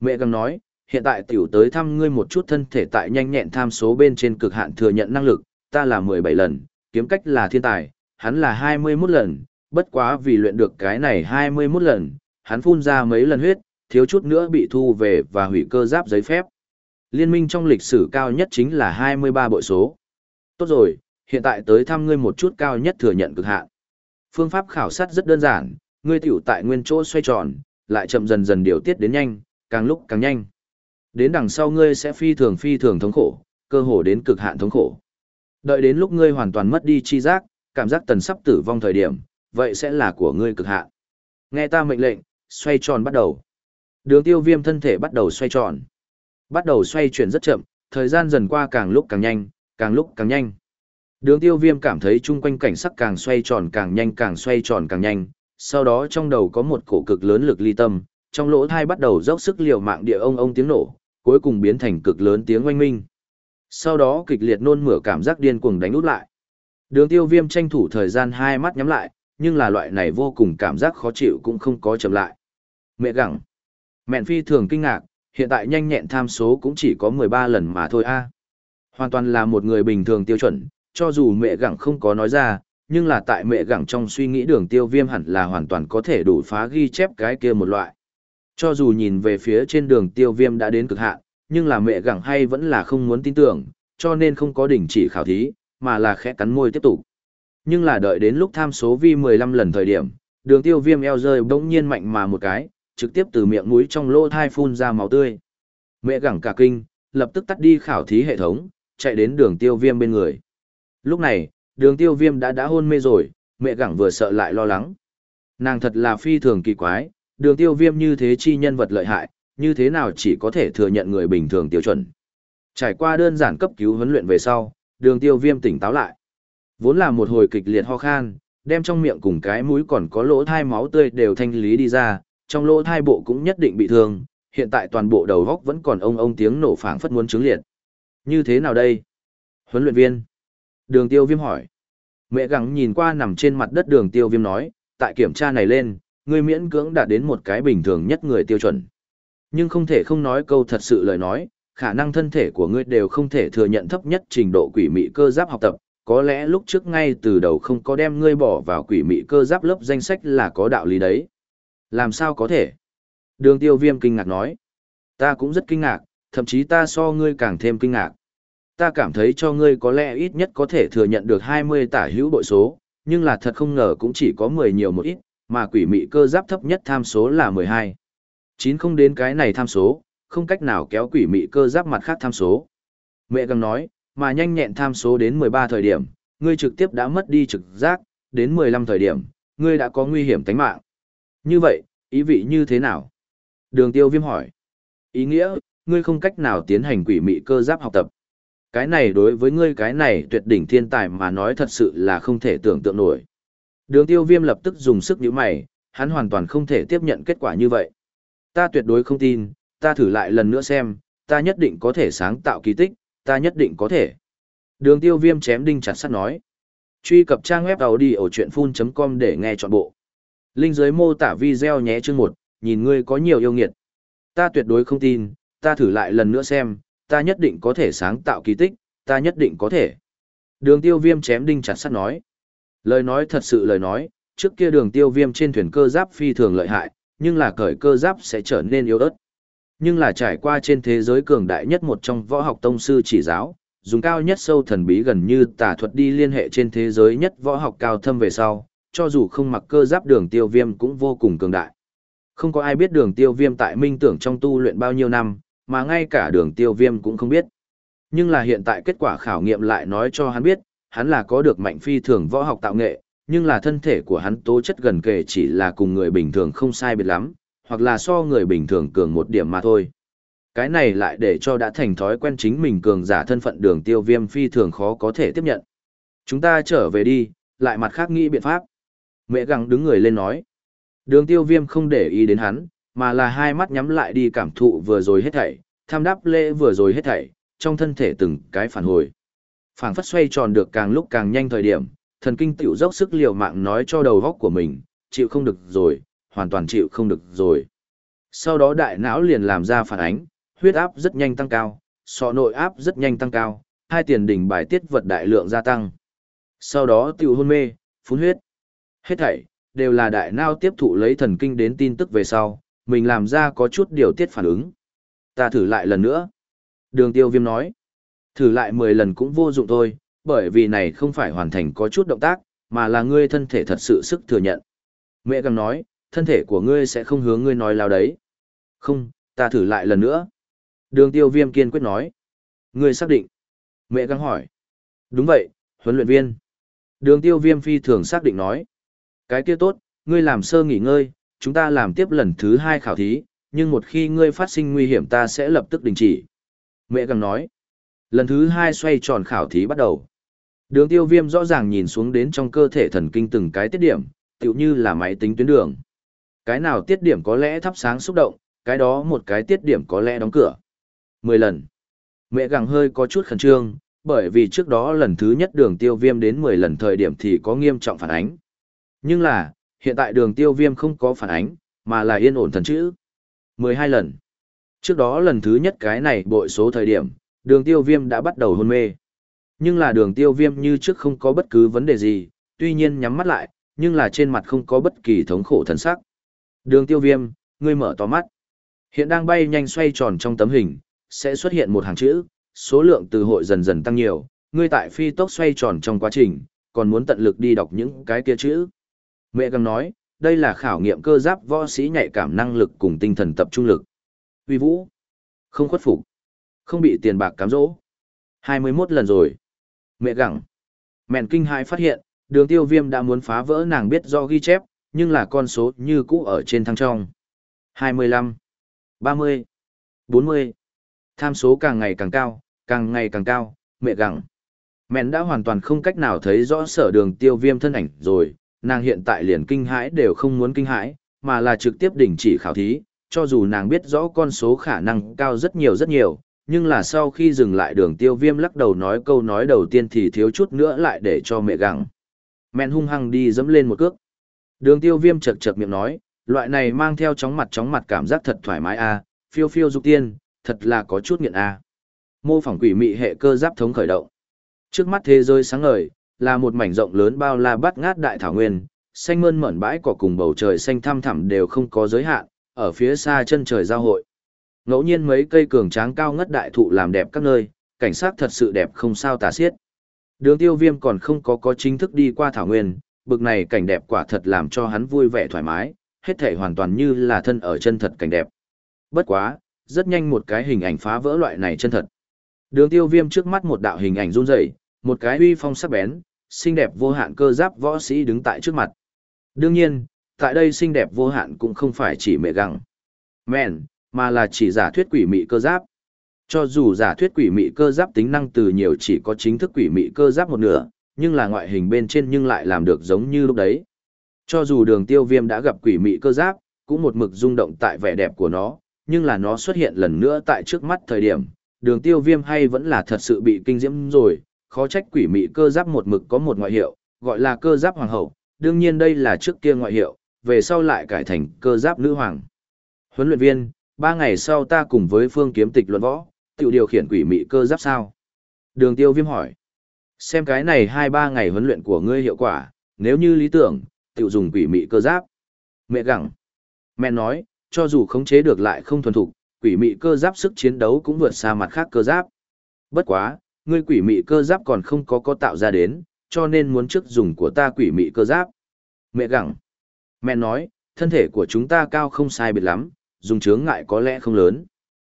Mẹ găng nói, hiện tại tiểu tới thăm ngươi một chút thân thể tại nhanh nhẹn tham số bên trên cực hạn thừa nhận năng lực, ta là 17 lần, kiếm cách là thiên tài, hắn là 21 lần, bất quá vì luyện được cái này 21 lần, hắn phun ra mấy lần huyết, thiếu chút nữa bị thu về và hủy cơ giáp giấy phép. Liên minh trong lịch sử cao nhất chính là 23 bội số. Tốt rồi, hiện tại tới thăm ngươi một chút cao nhất thừa nhận cực hạn. Phương pháp khảo sát rất đơn giản, ngươi tiểu tại nguyên chỗ xoay tròn, lại chậm dần dần điều tiết đến nhanh, càng lúc càng nhanh. Đến đằng sau ngươi sẽ phi thường phi thường thống khổ, cơ hồ đến cực hạn thống khổ. Đợi đến lúc ngươi hoàn toàn mất đi chi giác, cảm giác tần sắp tử vong thời điểm, vậy sẽ là của ngươi cực hạn. Nghe ta mệnh lệnh, xoay tròn bắt đầu. Đường tiêu viêm thân thể bắt đầu xoay tròn. Bắt đầu xoay chuyển rất chậm, thời gian dần qua càng lúc càng nhanh, càng lúc càng nhanh. Đường tiêu viêm cảm thấy chung quanh cảnh sắc càng xoay tròn càng nhanh càng xoay tròn càng nhanh, sau đó trong đầu có một cổ cực lớn lực ly tâm, trong lỗ thai bắt đầu dốc sức liều mạng địa ông ông tiếng nổ, cuối cùng biến thành cực lớn tiếng oanh minh. Sau đó kịch liệt nôn mửa cảm giác điên cuồng đánh út lại. Đường tiêu viêm tranh thủ thời gian hai mắt nhắm lại, nhưng là loại này vô cùng cảm giác khó chịu cũng không có chậm lại. Mẹ gặng. Mẹn phi thường kinh ngạc, hiện tại nhanh nhẹn tham số cũng chỉ có 13 lần mà thôi a Hoàn toàn là một người bình thường tiêu chuẩn, cho dù mẹ gặng không có nói ra, nhưng là tại mẹ gặng trong suy nghĩ đường tiêu viêm hẳn là hoàn toàn có thể đủ phá ghi chép cái kia một loại. Cho dù nhìn về phía trên đường tiêu viêm đã đến cực hạn, nhưng là mẹ gặng hay vẫn là không muốn tin tưởng, cho nên không có đình chỉ khảo thí, mà là khẽ cắn môi tiếp tục. Nhưng là đợi đến lúc tham số vi 15 lần thời điểm, đường tiêu viêm eo rơi bỗng nhiên mạnh mà một cái, trực tiếp từ miệng mũi trong lỗ thai phun ra máu tươi. Mẹ gặng cả kinh, lập tức tắt đi khảo thí hệ thống, chạy đến đường tiêu viêm bên người. Lúc này, đường tiêu viêm đã đã hôn mê rồi, mẹ gặng vừa sợ lại lo lắng. Nàng thật là phi thường kỳ quái, đường tiêu viêm như thế chi nhân vật lợi hại, như thế nào chỉ có thể thừa nhận người bình thường tiêu chuẩn. Trải qua đơn giản cấp cứu huấn luyện về sau, đường tiêu viêm tỉnh táo lại. Vốn là một hồi kịch liệt ho khan, đem trong miệng cùng cái mũi còn có lỗ thai máu tươi đều thanh lý đi ra, trong lỗ thai bộ cũng nhất định bị thương, hiện tại toàn bộ đầu góc vẫn còn ông ông tiếng nổ phảng phất muốn chứng liệt. Như thế nào đây? Huấn luyện viên. Đường tiêu viêm hỏi. Mẹ gắng nhìn qua nằm trên mặt đất đường tiêu viêm nói, tại kiểm tra này lên, người miễn cưỡng đạt đến một cái bình thường nhất người tiêu chuẩn. Nhưng không thể không nói câu thật sự lời nói, khả năng thân thể của ngươi đều không thể thừa nhận thấp nhất trình độ quỷ mị cơ giáp học tập, có lẽ lúc trước ngay từ đầu không có đem ngươi bỏ vào quỷ mị cơ giáp lớp danh sách là có đạo lý đấy. Làm sao có thể? Đường tiêu viêm kinh ngạc nói. Ta cũng rất kinh ngạc, thậm chí ta so ngươi càng thêm kinh ngạc. Ta cảm thấy cho ngươi có lẽ ít nhất có thể thừa nhận được 20 tả hữu bội số, nhưng là thật không ngờ cũng chỉ có 10 nhiều một ít, mà quỷ mị cơ giáp thấp nhất tham số là 12. 9 không đến cái này tham số, không cách nào kéo quỷ mị cơ giáp mặt khác tham số. Mẹ găng nói, mà nhanh nhẹn tham số đến 13 thời điểm, ngươi trực tiếp đã mất đi trực giác, đến 15 thời điểm, ngươi đã có nguy hiểm tính mạng. Như vậy, ý vị như thế nào? Đường tiêu viêm hỏi. Ý nghĩa, ngươi không cách nào tiến hành quỷ mị cơ giáp học tập. Cái này đối với ngươi cái này tuyệt đỉnh thiên tài mà nói thật sự là không thể tưởng tượng nổi. Đường tiêu viêm lập tức dùng sức nhíu mày, hắn hoàn toàn không thể tiếp nhận kết quả như vậy. Ta tuyệt đối không tin, ta thử lại lần nữa xem, ta nhất định có thể sáng tạo kỳ tích, ta nhất định có thể. Đường tiêu viêm chém đinh chặt sắt nói. Truy cập trang web đầu đi ở chuyện full.com để nghe trọn bộ. Linh dưới mô tả video nhé chương một, nhìn ngươi có nhiều yêu nghiệt. Ta tuyệt đối không tin, ta thử lại lần nữa xem, ta nhất định có thể sáng tạo kỳ tích, ta nhất định có thể. Đường tiêu viêm chém đinh chặt sắt nói. Lời nói thật sự lời nói, trước kia đường tiêu viêm trên thuyền cơ giáp phi thường lợi hại, nhưng là cởi cơ giáp sẽ trở nên yếu ớt. Nhưng là trải qua trên thế giới cường đại nhất một trong võ học tông sư chỉ giáo, dùng cao nhất sâu thần bí gần như tà thuật đi liên hệ trên thế giới nhất võ học cao thâm về sau, cho dù không mặc cơ giáp đường tiêu viêm cũng vô cùng cường đại. Không có ai biết đường tiêu viêm tại minh tưởng trong tu luyện bao nhiêu năm, mà ngay cả đường tiêu viêm cũng không biết. Nhưng là hiện tại kết quả khảo nghiệm lại nói cho hắn biết, hắn là có được mạnh phi thường võ học tạo nghệ, nhưng là thân thể của hắn tố chất gần kề chỉ là cùng người bình thường không sai biệt lắm, hoặc là so người bình thường cường một điểm mà thôi. Cái này lại để cho đã thành thói quen chính mình cường giả thân phận đường tiêu viêm phi thường khó có thể tiếp nhận. Chúng ta trở về đi, lại mặt khác nghĩ biện pháp. Mẹ găng đứng người lên nói. Đường tiêu viêm không để ý đến hắn, mà là hai mắt nhắm lại đi cảm thụ vừa rồi hết thảy, tham đáp lễ vừa rồi hết thảy, trong thân thể từng cái phản hồi. phản phất xoay tròn được càng lúc càng nhanh thời điểm, thần kinh tiểu dốc sức liều mạng nói cho đầu góc của mình, chịu không được rồi, hoàn toàn chịu không được rồi. Sau đó đại não liền làm ra phản ánh, huyết áp rất nhanh tăng cao, sọ nội áp rất nhanh tăng cao, hai tiền đỉnh bài tiết vật đại lượng gia tăng. Sau đó tiểu hôn mê, phun huyết. Hết thảy, đều là đại não tiếp thụ lấy thần kinh đến tin tức về sau, mình làm ra có chút điều tiết phản ứng. Ta thử lại lần nữa. Đường tiêu viêm nói. Thử lại 10 lần cũng vô dụng thôi, bởi vì này không phải hoàn thành có chút động tác, mà là ngươi thân thể thật sự sức thừa nhận. Mẹ găng nói, thân thể của ngươi sẽ không hướng ngươi nói lao đấy. Không, ta thử lại lần nữa. Đường tiêu viêm kiên quyết nói. Ngươi xác định. Mẹ găng hỏi. Đúng vậy, huấn luyện viên. Đường tiêu viêm phi thường xác định nói. Cái kia tốt, ngươi làm sơ nghỉ ngơi, chúng ta làm tiếp lần thứ hai khảo thí, nhưng một khi ngươi phát sinh nguy hiểm ta sẽ lập tức đình chỉ. Mẹ găng nói. Lần thứ hai xoay tròn khảo thí bắt đầu. Đường tiêu viêm rõ ràng nhìn xuống đến trong cơ thể thần kinh từng cái tiết điểm, tựu như là máy tính tuyến đường. Cái nào tiết điểm có lẽ thắp sáng xúc động, cái đó một cái tiết điểm có lẽ đóng cửa. Mười lần. Mẹ gặng hơi có chút khẩn trương, bởi vì trước đó lần thứ nhất đường tiêu viêm đến mười lần thời điểm thì có nghiêm trọng phản ánh. Nhưng là, hiện tại đường tiêu viêm không có phản ánh, mà là yên ổn thần chữ. mười hai lần. Trước đó lần thứ nhất cái này bội số thời điểm, đường tiêu viêm đã bắt đầu hôn mê. Nhưng là đường tiêu viêm như trước không có bất cứ vấn đề gì, tuy nhiên nhắm mắt lại, nhưng là trên mặt không có bất kỳ thống khổ thần sắc. Đường tiêu viêm, ngươi mở to mắt. Hiện đang bay nhanh xoay tròn trong tấm hình, sẽ xuất hiện một hàng chữ, số lượng từ hội dần dần tăng nhiều, ngươi tại phi tốc xoay tròn trong quá trình, còn muốn tận lực đi đọc những cái kia chữ. Mẹ gầm nói, đây là khảo nghiệm cơ giáp võ sĩ nhạy cảm năng lực cùng tinh thần tập trung lực. Uy vũ, không khuất phục, không bị tiền bạc cám dỗ. 21 lần rồi. Mẹ gặng. Mẹn kinh hãi phát hiện, đường tiêu viêm đã muốn phá vỡ nàng biết do ghi chép, nhưng là con số như cũ ở trên thăng trong. 25, 30, 40. Tham số càng ngày càng cao, càng ngày càng cao, mẹ gặng. Mẹn đã hoàn toàn không cách nào thấy rõ sở đường tiêu viêm thân ảnh rồi, nàng hiện tại liền kinh hãi đều không muốn kinh hãi, mà là trực tiếp đình chỉ khảo thí, cho dù nàng biết rõ con số khả năng cao rất nhiều rất nhiều, nhưng là sau khi dừng lại đường tiêu viêm lắc đầu nói câu nói đầu tiên thì thiếu chút nữa lại để cho mẹ gặng. Mẹn hung hăng đi dẫm lên một cước. Đường tiêu viêm chật chật miệng nói, loại này mang theo chóng mặt chóng mặt cảm giác thật thoải mái a phiêu phiêu dục tiên, thật là có chút nghiện a Mô phỏng quỷ mị hệ cơ giáp thống khởi động. Trước mắt thế giới sáng ngời, là một mảnh rộng lớn bao la bắt ngát đại thảo nguyên, xanh mơn mởn bãi cỏ cùng bầu trời xanh thăm thẳm đều không có giới hạn, ở phía xa chân trời giao hội. Ngẫu nhiên mấy cây cường tráng cao ngất đại thụ làm đẹp các nơi, cảnh sát thật sự đẹp không sao tả xiết. Đường tiêu viêm còn không có có chính thức đi qua thảo nguyên, bực này cảnh đẹp quả thật làm cho hắn vui vẻ thoải mái, hết thể hoàn toàn như là thân ở chân thật cảnh đẹp. Bất quá, rất nhanh một cái hình ảnh phá vỡ loại này chân thật. Đường tiêu viêm trước mắt một đạo hình ảnh run rẩy một cái uy phong sắc bén, xinh đẹp vô hạn cơ giáp võ sĩ đứng tại trước mặt. Đương nhiên, tại đây xinh đẹp vô hạn cũng không phải chỉ mẹ gặng. Men, mà là chỉ giả thuyết quỷ mị cơ giáp. Cho dù giả thuyết quỷ mị cơ giáp tính năng từ nhiều chỉ có chính thức quỷ mị cơ giáp một nửa, nhưng là ngoại hình bên trên nhưng lại làm được giống như lúc đấy. Cho dù đường tiêu viêm đã gặp quỷ mị cơ giáp, cũng một mực rung động tại vẻ đẹp của nó, nhưng là nó xuất hiện lần nữa tại trước mắt thời điểm, đường tiêu viêm hay vẫn là thật sự bị kinh diễm rồi, khó trách quỷ mị cơ giáp một mực có một ngoại hiệu, gọi là cơ giáp hoàng hậu, đương nhiên đây là trước kia ngoại hiệu, về sau lại cải thành cơ giáp nữ hoàng. Huấn luyện viên, ba ngày sau ta cùng với phương kiếm tịch luận võ, tiểu điều khiển quỷ mị cơ giáp sao? Đường tiêu viêm hỏi. Xem cái này hai ba ngày huấn luyện của ngươi hiệu quả, nếu như lý tưởng, tự dùng quỷ mị cơ giáp. Mẹ gặng. Mẹ nói, cho dù khống chế được lại không thuần thục, quỷ mị cơ giáp sức chiến đấu cũng vượt xa mặt khác cơ giáp. Bất quá, ngươi quỷ mị cơ giáp còn không có có tạo ra đến, cho nên muốn trước dùng của ta quỷ mị cơ giáp. Mẹ gặng. Mẹ nói, thân thể của chúng ta cao không sai biệt lắm, dùng chướng ngại có lẽ không lớn.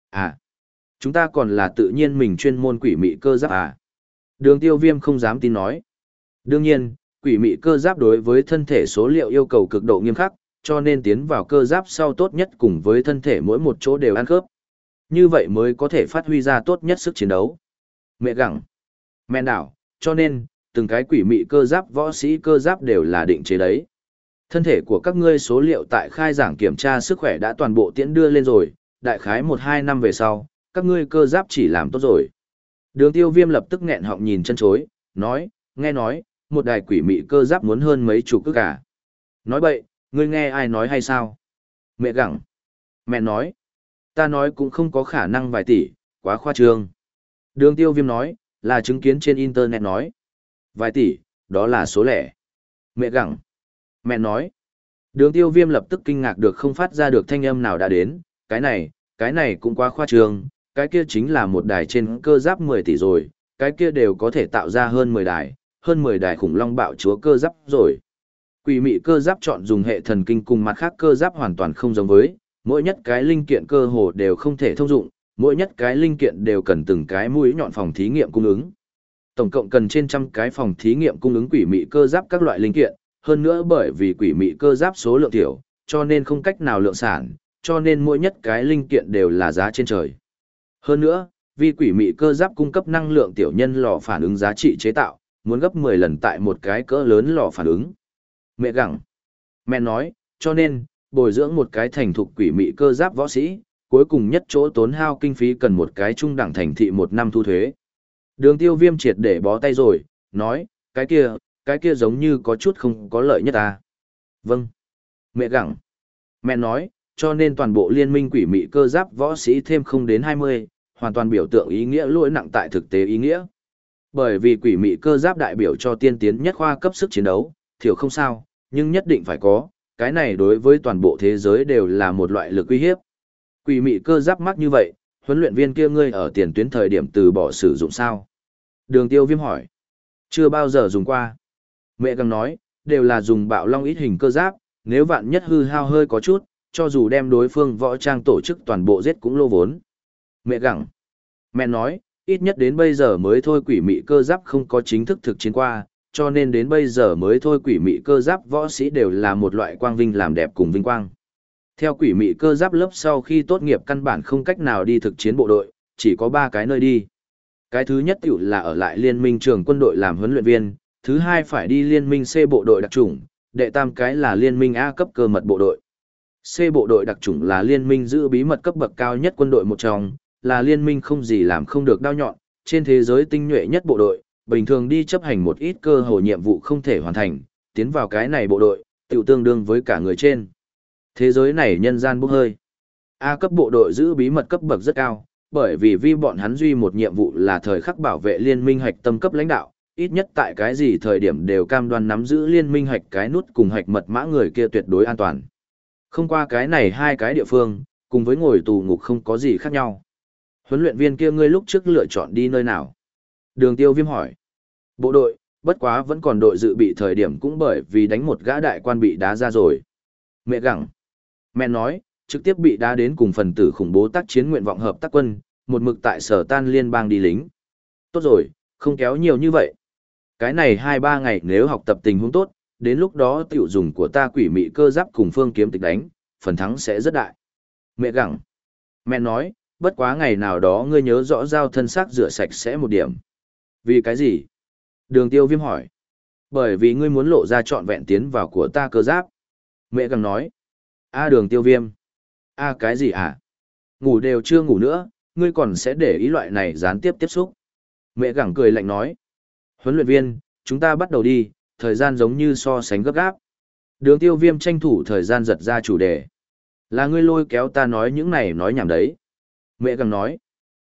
À, chúng ta còn là tự nhiên mình chuyên môn quỷ mị cơ giáp à. Đường tiêu viêm không dám tin nói. Đương nhiên, quỷ mị cơ giáp đối với thân thể số liệu yêu cầu cực độ nghiêm khắc, cho nên tiến vào cơ giáp sau tốt nhất cùng với thân thể mỗi một chỗ đều ăn khớp. Như vậy mới có thể phát huy ra tốt nhất sức chiến đấu. Mẹ gặng, mẹ đảo, cho nên, từng cái quỷ mị cơ giáp võ sĩ cơ giáp đều là định chế đấy. Thân thể của các ngươi số liệu tại khai giảng kiểm tra sức khỏe đã toàn bộ tiễn đưa lên rồi, đại khái 1-2 năm về sau, các ngươi cơ giáp chỉ làm tốt rồi. Đường tiêu viêm lập tức nghẹn họng nhìn chân chối, nói, nghe nói, một đài quỷ mị cơ giáp muốn hơn mấy chục ức cả. À? Nói bậy, ngươi nghe ai nói hay sao? Mẹ gặng. Mẹ nói, ta nói cũng không có khả năng vài tỷ, quá khoa trương. Đường tiêu viêm nói, là chứng kiến trên internet nói. Vài tỷ, đó là số lẻ. Mẹ gặng. Mẹ nói. Đường tiêu viêm lập tức kinh ngạc được không phát ra được thanh âm nào đã đến. Cái này, cái này cũng quá khoa trương, cái kia chính là một đài trên cơ giáp 10 tỷ rồi, cái kia đều có thể tạo ra hơn 10 đài, hơn 10 đài khủng long bạo chúa cơ giáp rồi. Quỷ mị cơ giáp chọn dùng hệ thần kinh cùng mặt khác cơ giáp hoàn toàn không giống với, mỗi nhất cái linh kiện cơ hồ đều không thể thông dụng, mỗi nhất cái linh kiện đều cần từng cái mũi nhọn phòng thí nghiệm cung ứng. Tổng cộng cần trên trăm cái phòng thí nghiệm cung ứng quỷ mị cơ giáp các loại linh kiện, hơn nữa bởi vì quỷ mị cơ giáp số lượng tiểu, cho nên không cách nào lượng sản, cho nên mỗi nhất cái linh kiện đều là giá trên trời. Hơn nữa, vi quỷ mị cơ giáp cung cấp năng lượng tiểu nhân lò phản ứng giá trị chế tạo, muốn gấp 10 lần tại một cái cỡ lớn lò phản ứng. Mẹ gặng. Mẹ nói, cho nên, bồi dưỡng một cái thành thục quỷ mị cơ giáp võ sĩ, cuối cùng nhất chỗ tốn hao kinh phí cần một cái trung đẳng thành thị một năm thu thuế. Đường tiêu viêm triệt để bó tay rồi, nói, cái kia, cái kia giống như có chút không có lợi nhất ta. Vâng. Mẹ gặng. Mẹ nói, cho nên toàn bộ liên minh quỷ mị cơ giáp võ sĩ thêm không đến 20, hoàn toàn biểu tượng ý nghĩa lỗi nặng tại thực tế ý nghĩa. Bởi vì quỷ mị cơ giáp đại biểu cho tiên tiến nhất khoa cấp sức chiến đấu, thiểu không sao, nhưng nhất định phải có, cái này đối với toàn bộ thế giới đều là một loại lực uy hiếp. Quỷ mị cơ giáp mắc như vậy, huấn luyện viên kia ngươi ở tiền tuyến thời điểm từ bỏ sử dụng sao? Đường tiêu viêm hỏi. Chưa bao giờ dùng qua. Mẹ găng nói, đều là dùng bạo long ít hình cơ giáp, nếu vạn nhất hư hao hơi có chút, cho dù đem đối phương võ trang tổ chức toàn bộ giết cũng lô vốn. Mẹ gặng. Mẹ nói, ít nhất đến bây giờ mới thôi quỷ mị cơ giáp không có chính thức thực chiến qua, cho nên đến bây giờ mới thôi quỷ mị cơ giáp võ sĩ đều là một loại quang vinh làm đẹp cùng vinh quang. Theo quỷ mị cơ giáp lớp sau khi tốt nghiệp căn bản không cách nào đi thực chiến bộ đội, chỉ có 3 cái nơi đi. Cái thứ nhất tiểu là ở lại liên minh trường quân đội làm huấn luyện viên, thứ hai phải đi liên minh C bộ đội đặc chủng đệ tam cái là liên minh A cấp cơ mật bộ đội. C bộ đội đặc chủng là liên minh giữ bí mật cấp bậc cao nhất quân đội một trong, là liên minh không gì làm không được đau nhọn, trên thế giới tinh nhuệ nhất bộ đội, bình thường đi chấp hành một ít cơ hội nhiệm vụ không thể hoàn thành, tiến vào cái này bộ đội, tiểu tương đương với cả người trên. Thế giới này nhân gian bốc hơi. A cấp bộ đội giữ bí mật cấp bậc rất cao, bởi vì vi bọn hắn duy một nhiệm vụ là thời khắc bảo vệ liên minh hoạch tâm cấp lãnh đạo, ít nhất tại cái gì thời điểm đều cam đoan nắm giữ liên minh hoạch cái nút cùng hoạch mật mã người kia tuyệt đối an toàn. Không qua cái này hai cái địa phương, cùng với ngồi tù ngục không có gì khác nhau. Huấn luyện viên kia ngươi lúc trước lựa chọn đi nơi nào? Đường tiêu viêm hỏi. Bộ đội, bất quá vẫn còn đội dự bị thời điểm cũng bởi vì đánh một gã đại quan bị đá ra rồi. Mẹ gặng. Mẹ nói, trực tiếp bị đá đến cùng phần tử khủng bố tác chiến nguyện vọng hợp tác quân, một mực tại sở tan liên bang đi lính. Tốt rồi, không kéo nhiều như vậy. Cái này hai ba ngày nếu học tập tình huống tốt, đến lúc đó tiểu dùng của ta quỷ mị cơ giáp cùng phương kiếm tịch đánh, phần thắng sẽ rất đại. Mẹ gặng. Mẹ nói, bất quá ngày nào đó ngươi nhớ rõ giao thân xác rửa sạch sẽ một điểm. Vì cái gì? Đường tiêu viêm hỏi. Bởi vì ngươi muốn lộ ra trọn vẹn tiến vào của ta cơ giáp. Mẹ gặng nói. A đường tiêu viêm. A cái gì hả? Ngủ đều chưa ngủ nữa, ngươi còn sẽ để ý loại này gián tiếp tiếp xúc. Mẹ gặng cười lạnh nói. Huấn luyện viên, chúng ta bắt đầu đi, thời gian giống như so sánh gấp gáp. Đường tiêu viêm tranh thủ thời gian giật ra chủ đề. Là ngươi lôi kéo ta nói những này nói nhảm đấy. Mẹ gặng nói.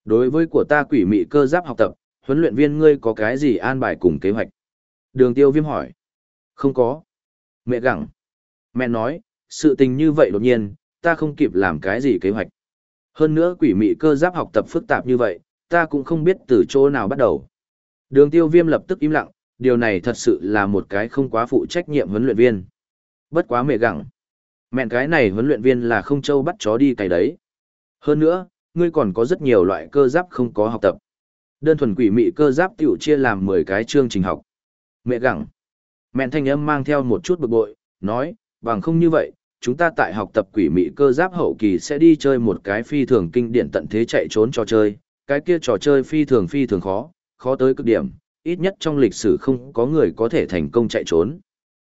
Đối với của ta quỷ mị cơ giáp học tập, huấn luyện viên ngươi có cái gì an bài cùng kế hoạch? Đường tiêu viêm hỏi. Không có. Mẹ gặng. Mẹ nói, sự tình như vậy đột nhiên, ta không kịp làm cái gì kế hoạch. Hơn nữa quỷ mị cơ giáp học tập phức tạp như vậy, ta cũng không biết từ chỗ nào bắt đầu. Đường tiêu viêm lập tức im lặng, điều này thật sự là một cái không quá phụ trách nhiệm huấn luyện viên. Bất quá mẹ gặng. Mẹn cái này huấn luyện viên là không châu bắt chó đi cày đấy. Hơn nữa, ngươi còn có rất nhiều loại cơ giáp không có học tập. Đơn thuần quỷ mị cơ giáp tiểu chia làm 10 cái chương trình học. Mẹ gặng. Mẹn thanh âm mang theo một chút bực bội, nói, bằng không như vậy, chúng ta tại học tập quỷ mị cơ giáp hậu kỳ sẽ đi chơi một cái phi thường kinh điển tận thế chạy trốn trò chơi. Cái kia trò chơi phi thường phi thường khó, khó tới cực điểm, ít nhất trong lịch sử không có người có thể thành công chạy trốn.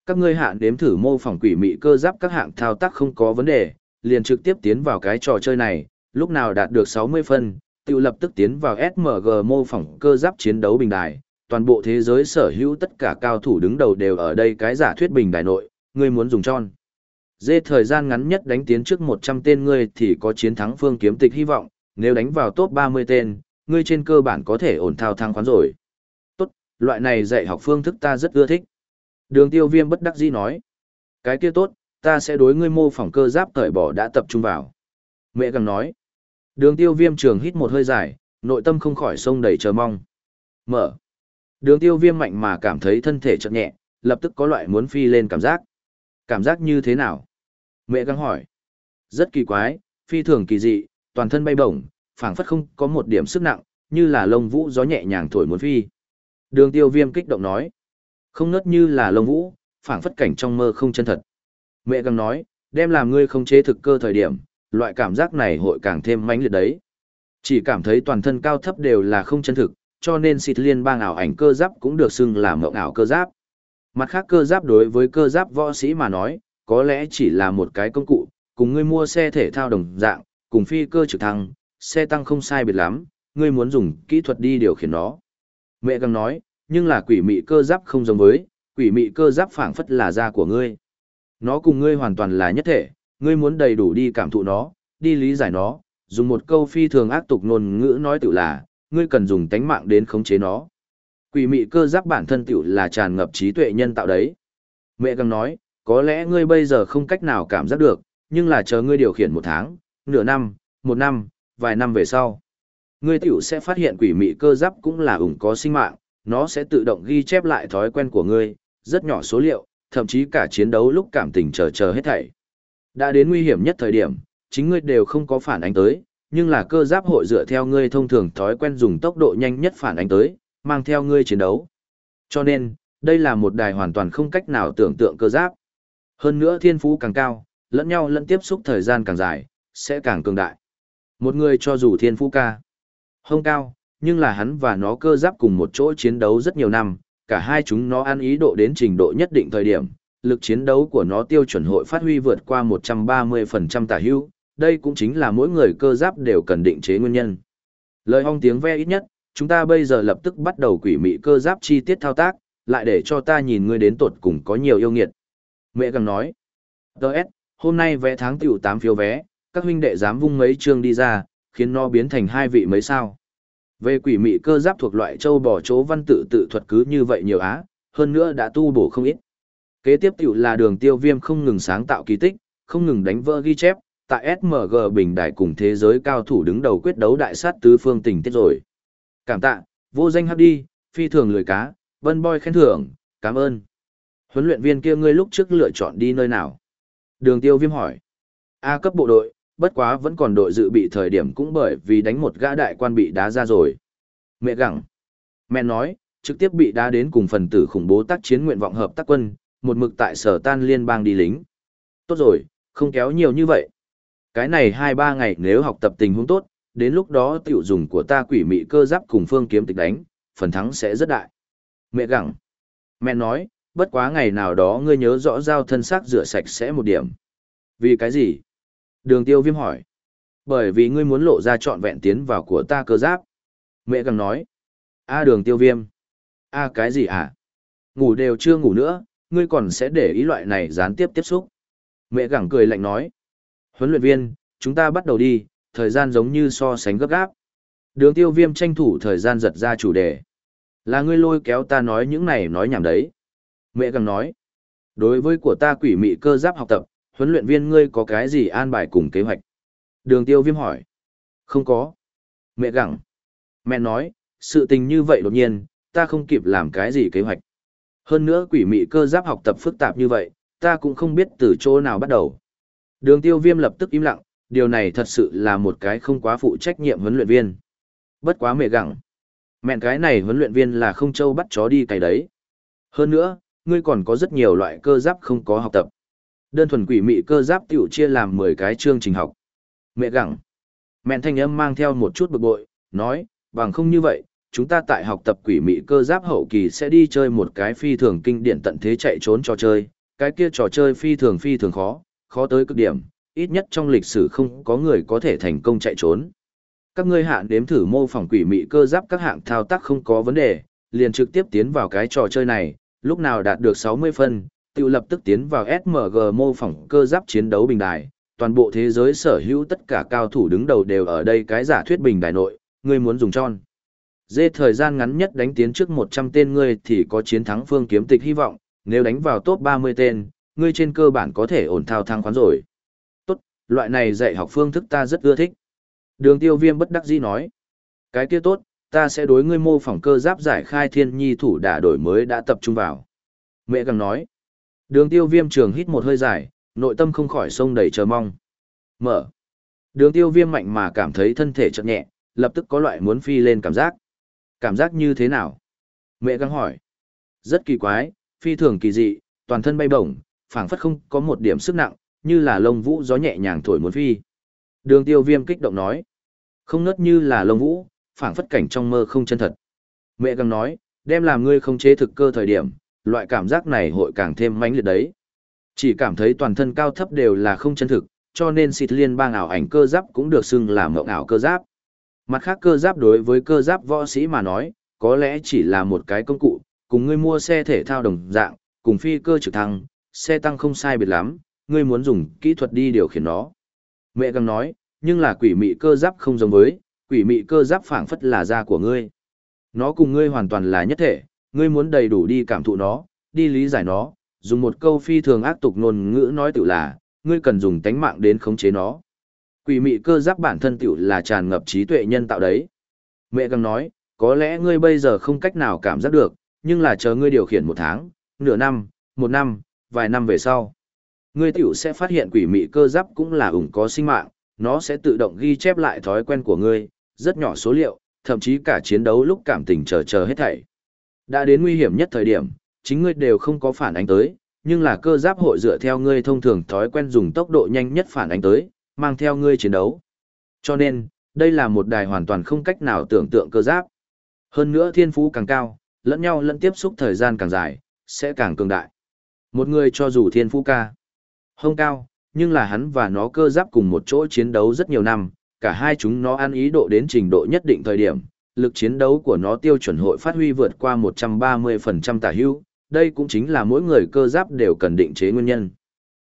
Các ngươi hạn đếm thử mô phỏng quỷ mị cơ giáp các hạng thao tác không có vấn đề, liền trực tiếp tiến vào cái trò chơi này, lúc nào đạt được 60 phân, tự lập tức tiến vào SMG mô phỏng cơ giáp chiến đấu bình đài, toàn bộ thế giới sở hữu tất cả cao thủ đứng đầu đều ở đây cái giả thuyết bình đài nội, ngươi muốn dùng tròn. Dê thời gian ngắn nhất đánh tiến trước 100 tên ngươi thì có chiến thắng phương kiếm tịch hy vọng, nếu đánh vào top 30 tên, ngươi trên cơ bản có thể ổn thao thăng khoán rồi. Tốt, loại này dạy học phương thức ta rất ưa thích. Đường tiêu viêm bất đắc dĩ nói. Cái kia tốt, ta sẽ đối ngươi mô phỏng cơ giáp cởi bỏ đã tập trung vào. Mẹ càng nói. Đường tiêu viêm trường hít một hơi dài, nội tâm không khỏi sông đầy chờ mong. Mở. Đường tiêu viêm mạnh mà cảm thấy thân thể chậm nhẹ, lập tức có loại muốn phi lên cảm giác. Cảm giác như thế nào? Mẹ găng hỏi. Rất kỳ quái, phi thường kỳ dị, toàn thân bay bổng, phảng phất không có một điểm sức nặng, như là lông vũ gió nhẹ nhàng thổi muốn phi. Đường tiêu viêm kích động nói. Không ngất như là lông vũ, phảng phất cảnh trong mơ không chân thật. Mẹ găng nói, đem làm ngươi không chế thực cơ thời điểm, loại cảm giác này hội càng thêm mãnh liệt đấy. Chỉ cảm thấy toàn thân cao thấp đều là không chân thực, cho nên xịt liên bang ảo ảnh cơ giáp cũng được xưng là mộng ảo cơ giáp. Mặt khác cơ giáp đối với cơ giáp võ sĩ mà nói, có lẽ chỉ là một cái công cụ, cùng ngươi mua xe thể thao đồng dạng, cùng phi cơ trực thăng, xe tăng không sai biệt lắm, ngươi muốn dùng kỹ thuật đi điều khiển nó. Mẹ găng nói, nhưng là quỷ mị cơ giáp không giống với, quỷ mị cơ giáp phảng phất là da của ngươi. Nó cùng ngươi hoàn toàn là nhất thể, ngươi muốn đầy đủ đi cảm thụ nó, đi lý giải nó, dùng một câu phi thường ác tục ngôn ngữ nói tự là, ngươi cần dùng tánh mạng đến khống chế nó. Quỷ mị cơ giáp bản thân tiểu là tràn ngập trí tuệ nhân tạo đấy. Mẹ găng nói, có lẽ ngươi bây giờ không cách nào cảm giác được, nhưng là chờ ngươi điều khiển một tháng, nửa năm, một năm, vài năm về sau. Ngươi tiểu sẽ phát hiện quỷ mị cơ giáp cũng là ủng có sinh mạng, nó sẽ tự động ghi chép lại thói quen của ngươi, rất nhỏ số liệu, thậm chí cả chiến đấu lúc cảm tình chờ chờ hết thảy. Đã đến nguy hiểm nhất thời điểm, chính ngươi đều không có phản ánh tới, nhưng là cơ giáp hội dựa theo ngươi thông thường thói quen dùng tốc độ nhanh nhất phản ánh tới, mang theo ngươi chiến đấu. Cho nên, đây là một đài hoàn toàn không cách nào tưởng tượng cơ giáp. Hơn nữa thiên phú càng cao, lẫn nhau lẫn tiếp xúc thời gian càng dài, sẽ càng cường đại. Một người cho dù thiên phú ca, không cao, nhưng là hắn và nó cơ giáp cùng một chỗ chiến đấu rất nhiều năm, cả hai chúng nó ăn ý độ đến trình độ nhất định thời điểm, lực chiến đấu của nó tiêu chuẩn hội phát huy vượt qua 130% tả hữu, đây cũng chính là mỗi người cơ giáp đều cần định chế nguyên nhân. Lời hong tiếng ve ít nhất, chúng ta bây giờ lập tức bắt đầu quỷ mị cơ giáp chi tiết thao tác, lại để cho ta nhìn ngươi đến tột cùng có nhiều yêu nghiệt. Mẹ gần nói, Đợt, hôm nay vé tháng tiểu 8 phiếu vé, các huynh đệ dám vung mấy chương đi ra, khiến nó biến thành hai vị mấy sao. Về quỷ mị cơ giáp thuộc loại châu bò chỗ văn tự tự thuật cứ như vậy nhiều á, hơn nữa đã tu bổ không ít. Kế tiếp tiểu là đường tiêu viêm không ngừng sáng tạo kỳ tích, không ngừng đánh vỡ ghi chép, tại SMG bình đại cùng thế giới cao thủ đứng đầu quyết đấu đại sát tứ phương tình tiết rồi. Cảm tạ, vô danh hấp đi, phi thường lười cá, vân boy khen thưởng, cảm ơn. Huấn luyện viên kia ngươi lúc trước lựa chọn đi nơi nào? Đường tiêu viêm hỏi. A cấp bộ đội, bất quá vẫn còn đội dự bị thời điểm cũng bởi vì đánh một gã đại quan bị đá ra rồi. Mẹ gặng. Mẹ nói, trực tiếp bị đá đến cùng phần tử khủng bố tác chiến nguyện vọng hợp tác quân, một mực tại sở tan liên bang đi lính. Tốt rồi, không kéo nhiều như vậy. Cái này hai ba ngày nếu học tập tình huống tốt, đến lúc đó tiểu dùng của ta quỷ mị cơ giáp cùng phương kiếm tịch đánh, phần thắng sẽ rất đại. Mẹ gặng. Mẹ nói, bất quá ngày nào đó ngươi nhớ rõ giao thân xác rửa sạch sẽ một điểm. Vì cái gì? Đường tiêu viêm hỏi. Bởi vì ngươi muốn lộ ra trọn vẹn tiến vào của ta cơ giáp. Mẹ gặng nói. A đường tiêu viêm. A cái gì hả? Ngủ đều chưa ngủ nữa, ngươi còn sẽ để ý loại này gián tiếp tiếp xúc. Mẹ gặng cười lạnh nói. Huấn luyện viên, chúng ta bắt đầu đi, thời gian giống như so sánh gấp gáp. Đường tiêu viêm tranh thủ thời gian giật ra chủ đề. Là ngươi lôi kéo ta nói những này nói nhảm đấy. Mẹ gặng nói. Đối với của ta quỷ mị cơ giáp học tập, huấn luyện viên ngươi có cái gì an bài cùng kế hoạch? Đường tiêu viêm hỏi. Không có. Mẹ gặng. Mẹ nói, sự tình như vậy đột nhiên, ta không kịp làm cái gì kế hoạch. Hơn nữa quỷ mị cơ giáp học tập phức tạp như vậy, ta cũng không biết từ chỗ nào bắt đầu. Đường tiêu viêm lập tức im lặng, điều này thật sự là một cái không quá phụ trách nhiệm huấn luyện viên. Bất quá mẹ gặng. Mẹn cái này huấn luyện viên là không châu bắt chó đi cày đấy. Hơn nữa, ngươi còn có rất nhiều loại cơ giáp không có học tập. Đơn thuần quỷ mị cơ giáp tiểu chia làm 10 cái chương trình học. Mẹ gặng. Mẹn thanh âm mang theo một chút bực bội, nói, bằng không như vậy, chúng ta tại học tập quỷ mị cơ giáp hậu kỳ sẽ đi chơi một cái phi thường kinh điển tận thế chạy trốn trò chơi. Cái kia trò chơi phi thường phi thường khó, khó tới cực điểm, ít nhất trong lịch sử không có người có thể thành công chạy trốn. Các ngươi hạ đếm thử mô phỏng quỷ mị cơ giáp các hạng thao tác không có vấn đề, liền trực tiếp tiến vào cái trò chơi này, lúc nào đạt được 60 phân, tự lập tức tiến vào SMG mô phỏng cơ giáp chiến đấu bình đài. Toàn bộ thế giới sở hữu tất cả cao thủ đứng đầu đều ở đây cái giả thuyết bình đài nội, ngươi muốn dùng tròn. Dê thời gian ngắn nhất đánh tiến trước 100 tên ngươi thì có chiến thắng phương kiếm tịch hy vọng, nếu đánh vào top 30 tên, ngươi trên cơ bản có thể ổn thao thăng khoán rồi. Tốt, loại này dạy học phương thức ta rất ưa thích. Đường tiêu viêm bất đắc dĩ nói. Cái kia tốt, ta sẽ đối ngươi mô phỏng cơ giáp giải khai thiên nhi thủ đả đổi mới đã tập trung vào. Mẹ gầm nói. Đường tiêu viêm trường hít một hơi dài, nội tâm không khỏi sông đầy chờ mong. Mở. Đường tiêu viêm mạnh mà cảm thấy thân thể chậm nhẹ, lập tức có loại muốn phi lên cảm giác. Cảm giác như thế nào? Mẹ găng hỏi. Rất kỳ quái, phi thường kỳ dị, toàn thân bay bổng, phảng phất không có một điểm sức nặng, như là lông vũ gió nhẹ nhàng thổi muốn phi. Đường tiêu viêm kích động nói. Không nớt như là lông vũ, phảng phất cảnh trong mơ không chân thật. Mẹ găng nói, đem làm ngươi không chế thực cơ thời điểm, loại cảm giác này hội càng thêm mãnh liệt đấy. Chỉ cảm thấy toàn thân cao thấp đều là không chân thực, cho nên xịt liên bang ảo ảnh cơ giáp cũng được xưng là mộng ảo cơ giáp. Mặt khác cơ giáp đối với cơ giáp võ sĩ mà nói, có lẽ chỉ là một cái công cụ, cùng ngươi mua xe thể thao đồng dạng, cùng phi cơ trực thăng, xe tăng không sai biệt lắm, ngươi muốn dùng kỹ thuật đi điều khiển nó. Mẹ găng nói, nhưng là quỷ mị cơ giáp không giống với, quỷ mị cơ giáp phảng phất là da của ngươi. Nó cùng ngươi hoàn toàn là nhất thể, ngươi muốn đầy đủ đi cảm thụ nó, đi lý giải nó, dùng một câu phi thường ác tục ngôn ngữ nói tự là, ngươi cần dùng tánh mạng đến khống chế nó. Quỷ mị cơ giáp bản thân tiểu là tràn ngập trí tuệ nhân tạo đấy. Mẹ găng nói, có lẽ ngươi bây giờ không cách nào cảm giác được, nhưng là chờ ngươi điều khiển một tháng, nửa năm, một năm, vài năm về sau. Ngươi tiểu sẽ phát hiện quỷ mị cơ giáp cũng là ủng có sinh mạng, nó sẽ tự động ghi chép lại thói quen của ngươi, rất nhỏ số liệu, thậm chí cả chiến đấu lúc cảm tình chờ chờ hết thảy. Đã đến nguy hiểm nhất thời điểm, chính ngươi đều không có phản ánh tới, nhưng là cơ giáp hội dựa theo ngươi thông thường thói quen dùng tốc độ nhanh nhất phản ánh tới, mang theo ngươi chiến đấu. Cho nên, đây là một đài hoàn toàn không cách nào tưởng tượng cơ giáp. Hơn nữa thiên phú càng cao, lẫn nhau lẫn tiếp xúc thời gian càng dài, sẽ càng cường đại. Một người cho dù thiên phú ca, không cao, nhưng là hắn và nó cơ giáp cùng một chỗ chiến đấu rất nhiều năm, cả hai chúng nó ăn ý độ đến trình độ nhất định thời điểm, lực chiến đấu của nó tiêu chuẩn hội phát huy vượt qua 130% tả hữu, đây cũng chính là mỗi người cơ giáp đều cần định chế nguyên nhân.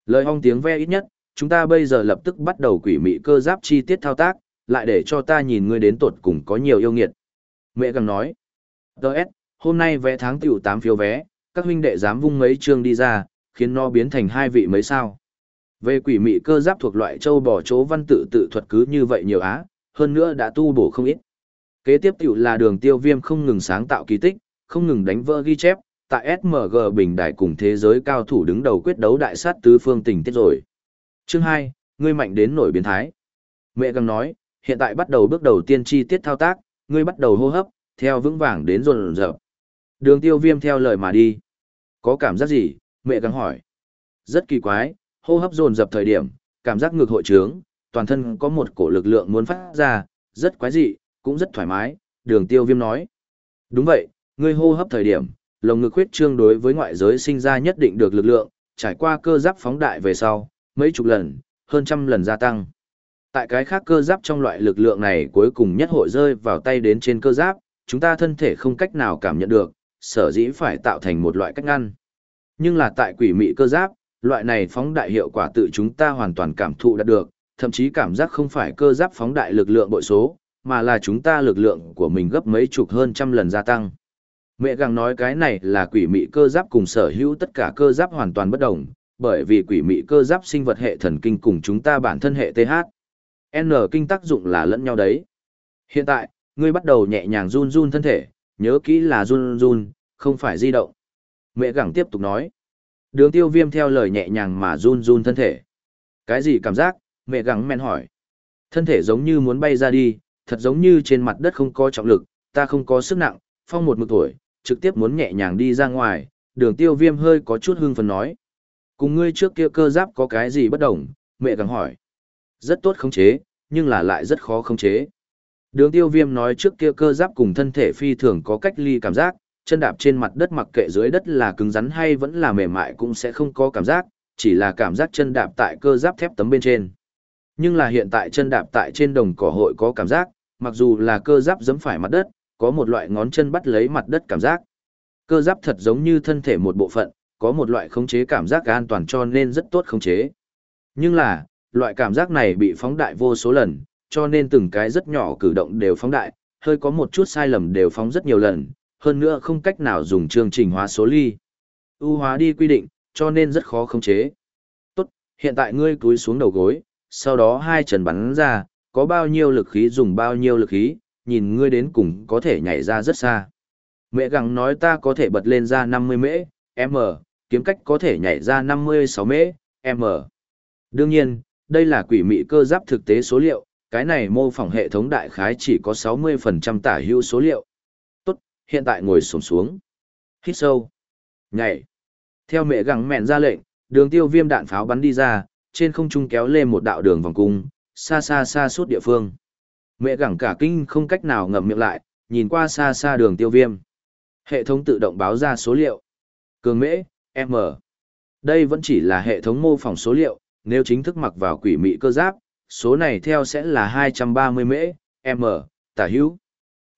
Lời hong tiếng ve ít nhất, chúng ta bây giờ lập tức bắt đầu quỷ mị cơ giáp chi tiết thao tác, lại để cho ta nhìn ngươi đến tột cùng có nhiều yêu nghiệt. Mẹ gầm nói, Đợt, hôm nay vé tháng tiểu 8 phiếu vé, các huynh đệ dám vung mấy chương đi ra, khiến nó biến thành hai vị mấy sao. Về quỷ mị cơ giáp thuộc loại châu bò chỗ văn tự tự thuật cứ như vậy nhiều á, hơn nữa đã tu bổ không ít. Kế tiếp tiểu là đường tiêu viêm không ngừng sáng tạo kỳ tích, không ngừng đánh vỡ ghi chép, tại SMG bình đại cùng thế giới cao thủ đứng đầu quyết đấu đại sát tứ phương tình tiết rồi. Chương 2, ngươi mạnh đến nổi biến thái. Mẹ găng nói, hiện tại bắt đầu bước đầu tiên chi tiết thao tác, ngươi bắt đầu hô hấp, theo vững vàng đến rồn rợp. Đường tiêu viêm theo lời mà đi. Có cảm giác gì? Mẹ găng hỏi. Rất kỳ quái, hô hấp dồn dập thời điểm, cảm giác ngược hội trướng, toàn thân có một cổ lực lượng muốn phát ra, rất quái dị, cũng rất thoải mái, đường tiêu viêm nói. Đúng vậy, ngươi hô hấp thời điểm, lồng ngực huyết trương đối với ngoại giới sinh ra nhất định được lực lượng, trải qua cơ giáp phóng đại về sau, mấy chục lần, hơn trăm lần gia tăng. Tại cái khác cơ giáp trong loại lực lượng này cuối cùng nhất hội rơi vào tay đến trên cơ giáp, chúng ta thân thể không cách nào cảm nhận được, sở dĩ phải tạo thành một loại cách ngăn. Nhưng là tại quỷ mị cơ giáp, loại này phóng đại hiệu quả tự chúng ta hoàn toàn cảm thụ đạt được, thậm chí cảm giác không phải cơ giáp phóng đại lực lượng bội số, mà là chúng ta lực lượng của mình gấp mấy chục hơn trăm lần gia tăng. Mẹ gàng nói cái này là quỷ mị cơ giáp cùng sở hữu tất cả cơ giáp hoàn toàn bất đồng, bởi vì quỷ mị cơ giáp sinh vật hệ thần kinh cùng chúng ta bản thân hệ TH. N kinh tác dụng là lẫn nhau đấy. Hiện tại, ngươi bắt đầu nhẹ nhàng run run thân thể, nhớ kỹ là run run, không phải di động. Mẹ gẳng tiếp tục nói. Đường tiêu viêm theo lời nhẹ nhàng mà run run thân thể. Cái gì cảm giác? Mẹ gẳng men hỏi. Thân thể giống như muốn bay ra đi, thật giống như trên mặt đất không có trọng lực, ta không có sức nặng, phong một mực tuổi, trực tiếp muốn nhẹ nhàng đi ra ngoài, đường tiêu viêm hơi có chút hưng phấn nói. Cùng ngươi trước kia cơ giáp có cái gì bất đồng, mẹ càng hỏi. Rất tốt khống chế, nhưng là lại rất khó khống chế. Đường tiêu viêm nói trước kia cơ giáp cùng thân thể phi thường có cách ly cảm giác, chân đạp trên mặt đất mặc kệ dưới đất là cứng rắn hay vẫn là mềm mại cũng sẽ không có cảm giác, chỉ là cảm giác chân đạp tại cơ giáp thép tấm bên trên. Nhưng là hiện tại chân đạp tại trên đồng cỏ hội có cảm giác, mặc dù là cơ giáp giẫm phải mặt đất, có một loại ngón chân bắt lấy mặt đất cảm giác. Cơ giáp thật giống như thân thể một bộ phận, có một loại khống chế cảm giác an toàn cho nên rất tốt khống chế. Nhưng là, loại cảm giác này bị phóng đại vô số lần, cho nên từng cái rất nhỏ cử động đều phóng đại, hơi có một chút sai lầm đều phóng rất nhiều lần, hơn nữa không cách nào dùng chương trình hóa số ly. ưu hóa đi quy định, cho nên rất khó khống chế. Tốt, hiện tại ngươi cúi xuống đầu gối, sau đó hai chân bắn ra, có bao nhiêu lực khí dùng bao nhiêu lực khí, nhìn ngươi đến cùng có thể nhảy ra rất xa. Mẹ gặng nói ta có thể bật lên ra 50 mễ, m, kiếm cách có thể nhảy ra 56m, m. Đương nhiên, đây là quỷ mị cơ giáp thực tế số liệu, cái này mô phỏng hệ thống đại khái chỉ có 60% tả hữu số liệu. Tốt, hiện tại ngồi xổm xuống. Hít sâu. Nhảy. Theo mẹ gặng mẹn ra lệnh, đường tiêu viêm đạn pháo bắn đi ra, trên không trung kéo lên một đạo đường vòng cung, xa xa xa suốt địa phương. Mẹ gặng cả kinh không cách nào ngậm miệng lại, nhìn qua xa xa đường tiêu viêm. Hệ thống tự động báo ra số liệu. Cường mễ, M. Đây vẫn chỉ là hệ thống mô phỏng số liệu, nếu chính thức mặc vào quỷ mị cơ giáp, số này theo sẽ là 230 mễ, M, tả hữu.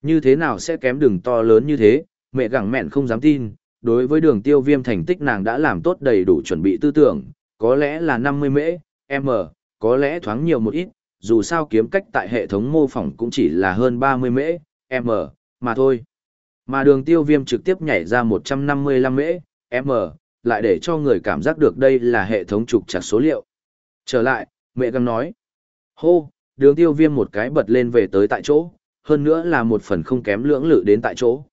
Như thế nào sẽ kém đường to lớn như thế, mẹ gặng mẹn không dám tin, đối với đường tiêu viêm thành tích nàng đã làm tốt đầy đủ chuẩn bị tư tưởng, có lẽ là 50 mễ, M, có lẽ thoáng nhiều một ít, dù sao kiếm cách tại hệ thống mô phỏng cũng chỉ là hơn 30 mễ, M, mà thôi. Mà đường tiêu viêm trực tiếp nhảy ra 155 mễ, M, lại để cho người cảm giác được đây là hệ thống trục chặt số liệu. Trở lại, mẹ găng nói. Hô, đường tiêu viêm một cái bật lên về tới tại chỗ, hơn nữa là một phần không kém lưỡng lự đến tại chỗ.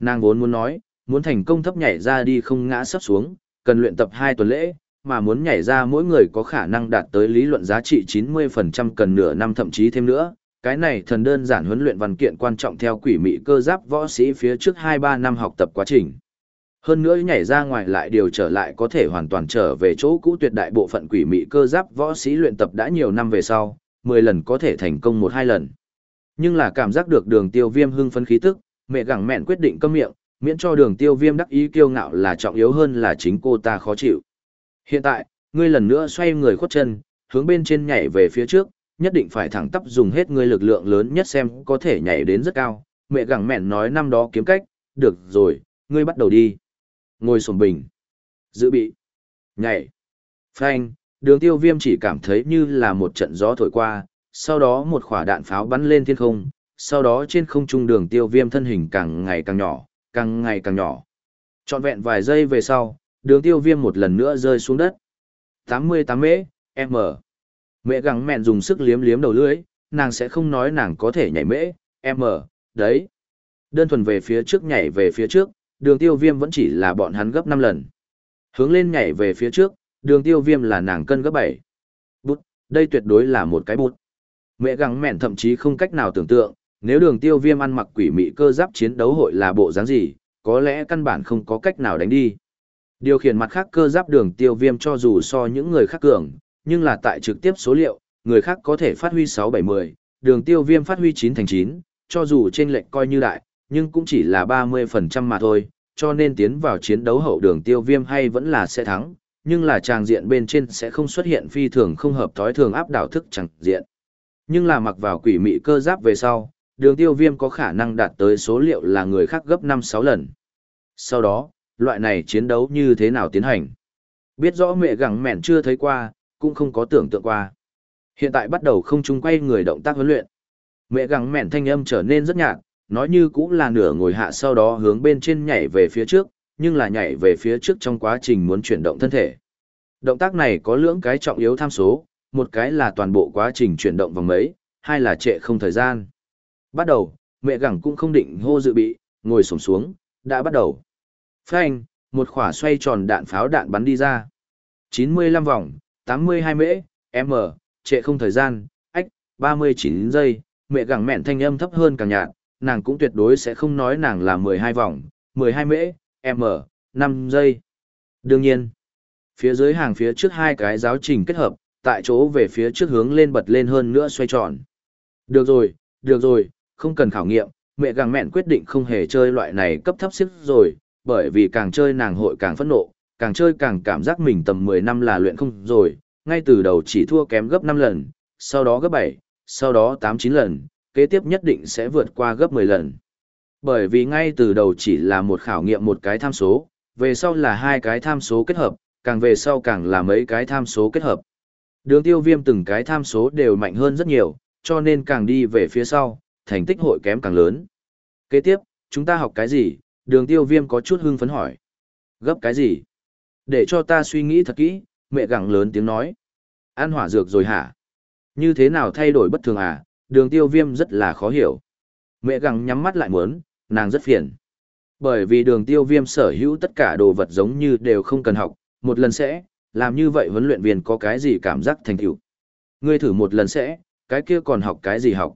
Nàng vốn muốn nói, muốn thành công thấp nhảy ra đi không ngã sắp xuống, cần luyện tập 2 tuần lễ, mà muốn nhảy ra mỗi người có khả năng đạt tới lý luận giá trị 90% cần nửa năm thậm chí thêm nữa. Cái này thần đơn giản huấn luyện văn kiện quan trọng theo quỷ mị cơ giáp võ sĩ phía trước 2-3 năm học tập quá trình. Hơn nữa nhảy ra ngoài lại điều trở lại có thể hoàn toàn trở về chỗ cũ tuyệt đại bộ phận quỷ mị cơ giáp võ sĩ luyện tập đã nhiều năm về sau, 10 lần có thể thành công một hai lần. Nhưng là cảm giác được đường tiêu viêm hưng phấn khí tức, mẹ gẳng mẹn quyết định câm miệng, miễn cho đường tiêu viêm đắc ý kiêu ngạo là trọng yếu hơn là chính cô ta khó chịu. Hiện tại, ngươi lần nữa xoay người khuất chân, hướng bên trên nhảy về phía trước, nhất định phải thẳng tắp dùng hết ngươi lực lượng lớn nhất xem có thể nhảy đến rất cao. Mẹ gẳng mẹn nói năm đó kiếm cách, được rồi, ngươi bắt đầu đi. Ngồi sổm bình. Dự bị. Nhảy. Phanh, đường tiêu viêm chỉ cảm thấy như là một trận gió thổi qua, sau đó một quả đạn pháo bắn lên thiên không, sau đó trên không trung đường tiêu viêm thân hình càng ngày càng nhỏ, càng ngày càng nhỏ. Trọn vẹn vài giây về sau, đường tiêu viêm một lần nữa rơi xuống đất. 88 mễ, M. Mẹ gắng mẹn dùng sức liếm liếm đầu lưỡi, nàng sẽ không nói nàng có thể nhảy mễ, M, đấy. Đơn thuần về phía trước nhảy về phía trước, đường tiêu viêm vẫn chỉ là bọn hắn gấp 5 lần. Hướng lên nhảy về phía trước, đường tiêu viêm là nàng cân gấp 7. Bút, đây tuyệt đối là một cái bút. Mẹ gắng mẹn thậm chí không cách nào tưởng tượng, nếu đường tiêu viêm ăn mặc quỷ mị cơ giáp chiến đấu hội là bộ dáng gì, có lẽ căn bản không có cách nào đánh đi. Điều khiển mặt khác cơ giáp đường tiêu viêm cho dù so những người khác cường, nhưng là tại trực tiếp số liệu, người khác có thể phát huy 6-7-10, đường tiêu viêm phát huy 9 thành 9, cho dù trên lệnh coi như đại, nhưng cũng chỉ là 30% mà thôi, cho nên tiến vào chiến đấu hậu đường tiêu viêm hay vẫn là sẽ thắng, nhưng là tràng diện bên trên sẽ không xuất hiện phi thường không hợp thói thường áp đảo thức chẳng diện. Nhưng là mặc vào quỷ mị cơ giáp về sau, đường tiêu viêm có khả năng đạt tới số liệu là người khác gấp 5-6 lần. Sau đó, loại này chiến đấu như thế nào tiến hành? Biết rõ mẹ gẳng mẹn chưa thấy qua, cũng không có tưởng tượng qua. Hiện tại bắt đầu không chung quay người động tác huấn luyện. Mẹ gẳng mẹn thanh âm trở nên rất nhạt, nói như cũng là nửa ngồi hạ sau đó hướng bên trên nhảy về phía trước, nhưng là nhảy về phía trước trong quá trình muốn chuyển động thân thể. Động tác này có lưỡng cái trọng yếu tham số, một cái là toàn bộ quá trình chuyển động vòng mấy, hai là trệ không thời gian. Bắt đầu, mẹ gẳng cũng không định hô dự bị, ngồi sổng xuống, đã bắt đầu. Phanh, một khỏa xoay tròn đạn pháo đạn bắn đi ra. 95 vòng, 82 mễ, m, trệ không thời gian, ách, 39 giây, mẹ gẳng mẹn thanh âm thấp hơn càng nhạt, nàng cũng tuyệt đối sẽ không nói nàng là 12 vòng, 12 mễ, m, 5 giây. Đương nhiên, phía dưới hàng phía trước hai cái giáo trình kết hợp, tại chỗ về phía trước hướng lên bật lên hơn nữa xoay tròn. Được rồi, được rồi, không cần khảo nghiệm, mẹ gàng mẹn quyết định không hề chơi loại này cấp thấp xếp rồi, bởi vì càng chơi nàng hội càng phẫn nộ, càng chơi càng cảm giác mình tầm 10 năm là luyện không rồi, ngay từ đầu chỉ thua kém gấp 5 lần, sau đó gấp 7, sau đó 8-9 lần, kế tiếp nhất định sẽ vượt qua gấp 10 lần. Bởi vì ngay từ đầu chỉ là một khảo nghiệm một cái tham số, về sau là hai cái tham số kết hợp, càng về sau càng là mấy cái tham số kết hợp. Đường tiêu viêm từng cái tham số đều mạnh hơn rất nhiều, cho nên càng đi về phía sau, thành tích hội kém càng lớn. Kế tiếp, chúng ta học cái gì? Đường tiêu viêm có chút hưng phấn hỏi. Gấp cái gì? Để cho ta suy nghĩ thật kỹ, mẹ gặng lớn tiếng nói. Ăn hỏa dược rồi hả? Như thế nào thay đổi bất thường à? Đường tiêu viêm rất là khó hiểu. Mẹ gặng nhắm mắt lại muốn, nàng rất phiền. Bởi vì đường tiêu viêm sở hữu tất cả đồ vật giống như đều không cần học, một lần sẽ, làm như vậy huấn luyện viên có cái gì cảm giác thành tựu Ngươi thử một lần sẽ, cái kia còn học cái gì học.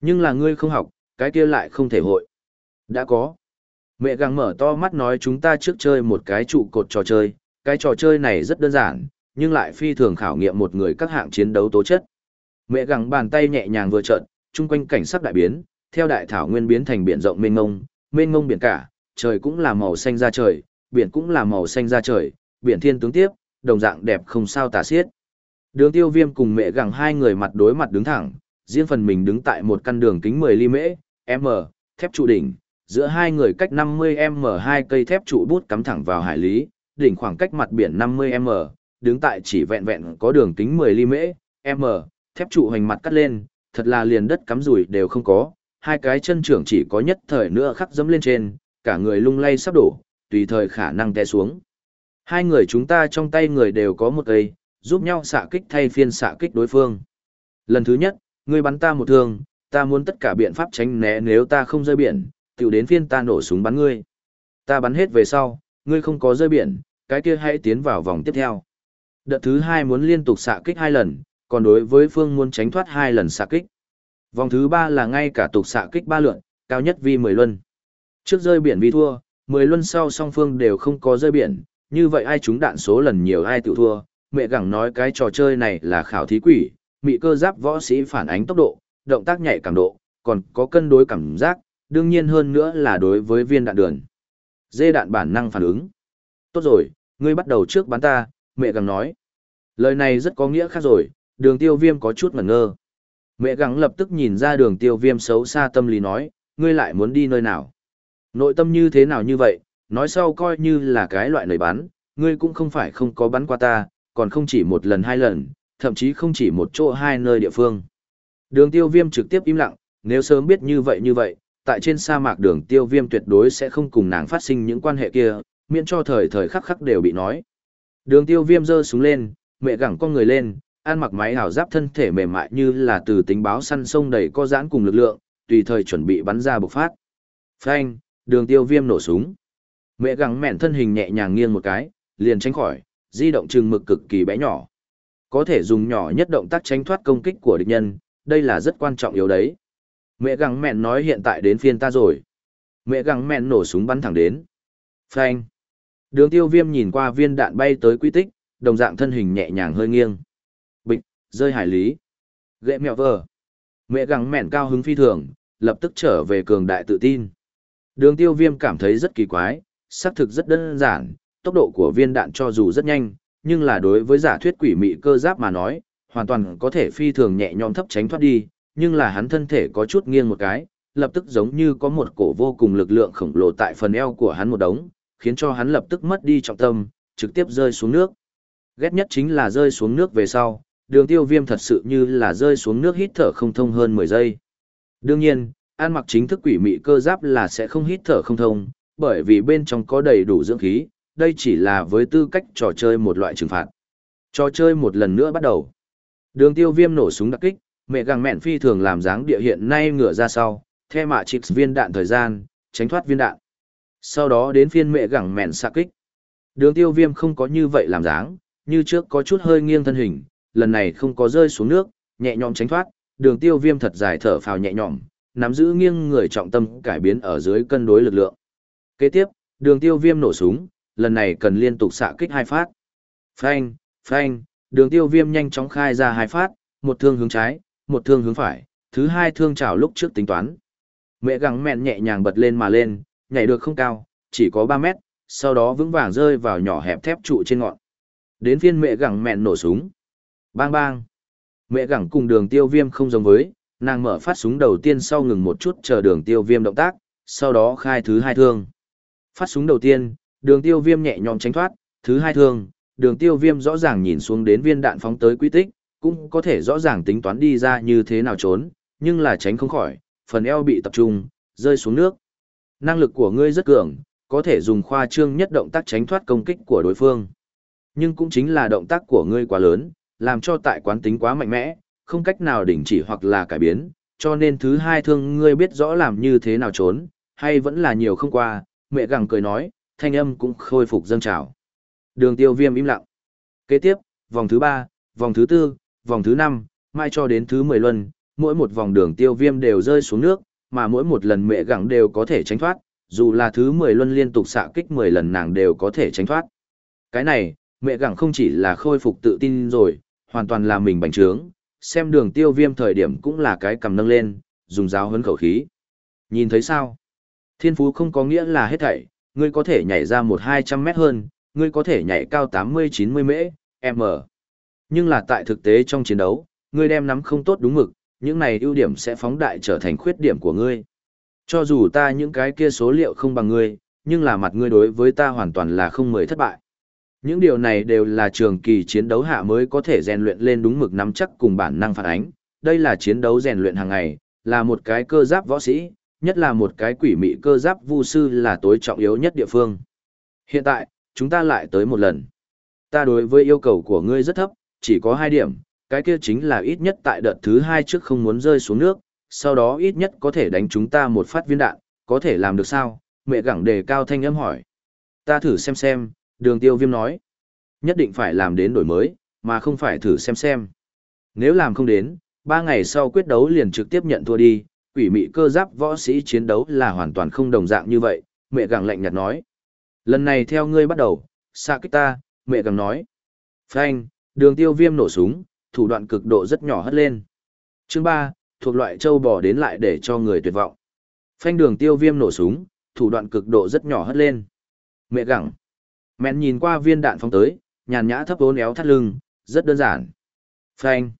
Nhưng là ngươi không học, cái kia lại không thể hội. Đã có. Mẹ gặng mở to mắt nói chúng ta trước chơi một cái trụ cột trò chơi, cái trò chơi này rất đơn giản, nhưng lại phi thường khảo nghiệm một người các hạng chiến đấu tố chất. Mẹ gẳng bàn tay nhẹ nhàng vừa trợn, chung quanh cảnh sắc đại biến, theo đại thảo nguyên biến thành biển rộng mênh mông, mênh mông biển cả, trời cũng là màu xanh ra trời, biển cũng là màu xanh ra trời, biển thiên tướng tiếp, đồng dạng đẹp không sao tả xiết. Đường tiêu viêm cùng mẹ gẳng hai người mặt đối mặt đứng thẳng, riêng phần mình đứng tại một căn đường kính 10 ly mễ, m, thép trụ đỉnh, giữa hai người cách 50m hai cây thép trụ bút cắm thẳng vào hải lý, đỉnh khoảng cách mặt biển 50m, đứng tại chỉ vẹn vẹn có đường kính 10 ly mễ, m, thép trụ hoành mặt cắt lên, thật là liền đất cắm rủi đều không có, hai cái chân trưởng chỉ có nhất thời nữa khắc dẫm lên trên, cả người lung lay sắp đổ, tùy thời khả năng té xuống. Hai người chúng ta trong tay người đều có một cây, giúp nhau xạ kích thay phiên xạ kích đối phương. Lần thứ nhất, ngươi bắn ta một thương, ta muốn tất cả biện pháp tránh né nếu ta không rơi biển, tiểu đến phiên ta nổ súng bắn ngươi. Ta bắn hết về sau, ngươi không có rơi biển, cái kia hãy tiến vào vòng tiếp theo. Đợt thứ hai muốn liên tục xạ kích hai lần, còn đối với phương muốn tránh thoát hai lần xạ kích. Vòng thứ ba là ngay cả tục xạ kích ba lượn, cao nhất vi 10 luân. Trước rơi biển vi thua, 10 luân sau song phương đều không có rơi biển, như vậy ai trúng đạn số lần nhiều ai tự thua. Mẹ gẳng nói cái trò chơi này là khảo thí quỷ, mị cơ giáp võ sĩ phản ánh tốc độ, động tác nhạy cảm độ, còn có cân đối cảm giác, đương nhiên hơn nữa là đối với viên đạn đường. Dê đạn bản năng phản ứng. Tốt rồi, ngươi bắt đầu trước bắn ta, mẹ gẳng nói. Lời này rất có nghĩa khác rồi, đường tiêu viêm có chút ngẩn ngơ. Mẹ gắng lập tức nhìn ra đường tiêu viêm xấu xa tâm lý nói, ngươi lại muốn đi nơi nào. Nội tâm như thế nào như vậy, nói sau coi như là cái loại lời bắn, ngươi cũng không phải không có bắn qua ta, còn không chỉ một lần hai lần, thậm chí không chỉ một chỗ hai nơi địa phương. Đường tiêu viêm trực tiếp im lặng, nếu sớm biết như vậy như vậy, tại trên sa mạc đường tiêu viêm tuyệt đối sẽ không cùng nàng phát sinh những quan hệ kia, miễn cho thời thời khắc khắc đều bị nói. Đường tiêu viêm giơ súng lên, mẹ gẳng con người lên, ăn mặc máy ảo giáp thân thể mềm mại như là từ tính báo săn sông đầy có giãn cùng lực lượng, tùy thời chuẩn bị bắn ra bộc phát. Phanh, đường tiêu viêm nổ súng. Mẹ gắng mẹn thân hình nhẹ nhàng nghiêng một cái, liền tránh khỏi, di động trừng mực cực kỳ bé nhỏ. Có thể dùng nhỏ nhất động tác tránh thoát công kích của địch nhân, đây là rất quan trọng yếu đấy. Mẹ gắng mẹn nói hiện tại đến phiên ta rồi. Mẹ gắng mẹn nổ súng bắn thẳng đến. Phanh. Đường tiêu viêm nhìn qua viên đạn bay tới quy tích, đồng dạng thân hình nhẹ nhàng hơi nghiêng. Rơi hải lý. Ghệ mẹo vờ. Mẹ gắng mẹn cao hứng phi thường, lập tức trở về cường đại tự tin. Đường tiêu viêm cảm thấy rất kỳ quái, xác thực rất đơn giản, tốc độ của viên đạn cho dù rất nhanh, nhưng là đối với giả thuyết quỷ mị cơ giáp mà nói, hoàn toàn có thể phi thường nhẹ nhõm thấp tránh thoát đi, nhưng là hắn thân thể có chút nghiêng một cái, lập tức giống như có một cổ vô cùng lực lượng khổng lồ tại phần eo của hắn một đống, khiến cho hắn lập tức mất đi trọng tâm, trực tiếp rơi xuống nước. Ghét nhất chính là rơi xuống nước về sau, đường tiêu viêm thật sự như là rơi xuống nước hít thở không thông hơn 10 giây. Đương nhiên, ăn mặc chính thức quỷ mị cơ giáp là sẽ không hít thở không thông, bởi vì bên trong có đầy đủ dưỡng khí, đây chỉ là với tư cách trò chơi một loại trừng phạt. Trò chơi một lần nữa bắt đầu. Đường tiêu viêm nổ súng đặc kích, mẹ gàng mẹn phi thường làm dáng địa hiện nay ngửa ra sau, the mạ chịp viên đạn thời gian, tránh thoát viên đạn. Sau đó đến phiên mẹ gẳng mẹn xạ kích. Đường tiêu viêm không có như vậy làm dáng, như trước có chút hơi nghiêng thân hình, lần này không có rơi xuống nước, nhẹ nhõm tránh thoát, đường tiêu viêm thật dài thở phào nhẹ nhõm, nắm giữ nghiêng người trọng tâm cải biến ở dưới cân đối lực lượng. Kế tiếp, đường tiêu viêm nổ súng, lần này cần liên tục xạ kích hai phát. Phanh, phanh, đường tiêu viêm nhanh chóng khai ra hai phát, một thương hướng trái, một thương hướng phải, thứ hai thương chảo lúc trước tính toán. Mẹ gắng mẹn nhẹ nhàng bật lên mà lên, nhảy được không cao, chỉ có 3 mét, sau đó vững vàng rơi vào nhỏ hẹp thép trụ trên ngọn. Đến phiên mẹ gẳng mẹn nổ súng. Bang bang. Mẹ gẳng cùng đường tiêu viêm không giống với, nàng mở phát súng đầu tiên sau ngừng một chút chờ đường tiêu viêm động tác, sau đó khai thứ hai thương. Phát súng đầu tiên, đường tiêu viêm nhẹ nhõm tránh thoát, thứ hai thương, đường tiêu viêm rõ ràng nhìn xuống đến viên đạn phóng tới quy tích, cũng có thể rõ ràng tính toán đi ra như thế nào trốn, nhưng là tránh không khỏi, phần eo bị tập trung, rơi xuống nước. Năng lực của ngươi rất cường, có thể dùng khoa trương nhất động tác tránh thoát công kích của đối phương. Nhưng cũng chính là động tác của ngươi quá lớn, làm cho tại quán tính quá mạnh mẽ, không cách nào đình chỉ hoặc là cải biến, cho nên thứ hai thương ngươi biết rõ làm như thế nào trốn, hay vẫn là nhiều không qua, mẹ gặng cười nói, thanh âm cũng khôi phục dâng trào. Đường tiêu viêm im lặng. Kế tiếp, vòng thứ ba, vòng thứ tư, vòng thứ năm, mai cho đến thứ mười luân, mỗi một vòng đường tiêu viêm đều rơi xuống nước, mà mỗi một lần mẹ gặng đều có thể tránh thoát, dù là thứ mười luân liên tục xạ kích mười lần nàng đều có thể tránh thoát. Cái này, mẹ gặng không chỉ là khôi phục tự tin rồi, hoàn toàn là mình bành trướng, xem đường tiêu viêm thời điểm cũng là cái cầm nâng lên, dùng giáo hấn khẩu khí. Nhìn thấy sao? Thiên phú không có nghĩa là hết thảy, ngươi có thể nhảy ra một hai trăm mét hơn, ngươi có thể nhảy cao tám mươi chín mươi mễ, m. Nhưng là tại thực tế trong chiến đấu, ngươi đem nắm không tốt đúng mực, những này ưu điểm sẽ phóng đại trở thành khuyết điểm của ngươi. Cho dù ta những cái kia số liệu không bằng ngươi, nhưng là mặt ngươi đối với ta hoàn toàn là không mời thất bại. Những điều này đều là trường kỳ chiến đấu hạ mới có thể rèn luyện lên đúng mực nắm chắc cùng bản năng phản ánh. Đây là chiến đấu rèn luyện hàng ngày, là một cái cơ giáp võ sĩ, nhất là một cái quỷ mị cơ giáp vu sư là tối trọng yếu nhất địa phương. Hiện tại, chúng ta lại tới một lần. Ta đối với yêu cầu của ngươi rất thấp, chỉ có hai điểm, cái kia chính là ít nhất tại đợt thứ hai trước không muốn rơi xuống nước, sau đó ít nhất có thể đánh chúng ta một phát viên đạn, có thể làm được sao? Mẹ gẳng đề cao thanh âm hỏi. Ta thử xem xem, đường tiêu viêm nói. Nhất định phải làm đến đổi mới, mà không phải thử xem xem. Nếu làm không đến, ba ngày sau quyết đấu liền trực tiếp nhận thua đi, quỷ mị cơ giáp võ sĩ chiến đấu là hoàn toàn không đồng dạng như vậy, mẹ gặng lạnh nhạt nói. Lần này theo ngươi bắt đầu, xa kích ta, mẹ gặng nói. Phanh, đường tiêu viêm nổ súng, thủ đoạn cực độ rất nhỏ hất lên. Chương 3, thuộc loại châu bò đến lại để cho người tuyệt vọng. Phanh đường tiêu viêm nổ súng, thủ đoạn cực độ rất nhỏ hất lên. Mẹ gẳng. Mẹn nhìn qua viên đạn phóng tới, nhàn nhã thấp vốn éo thắt lưng, rất đơn giản. Phanh.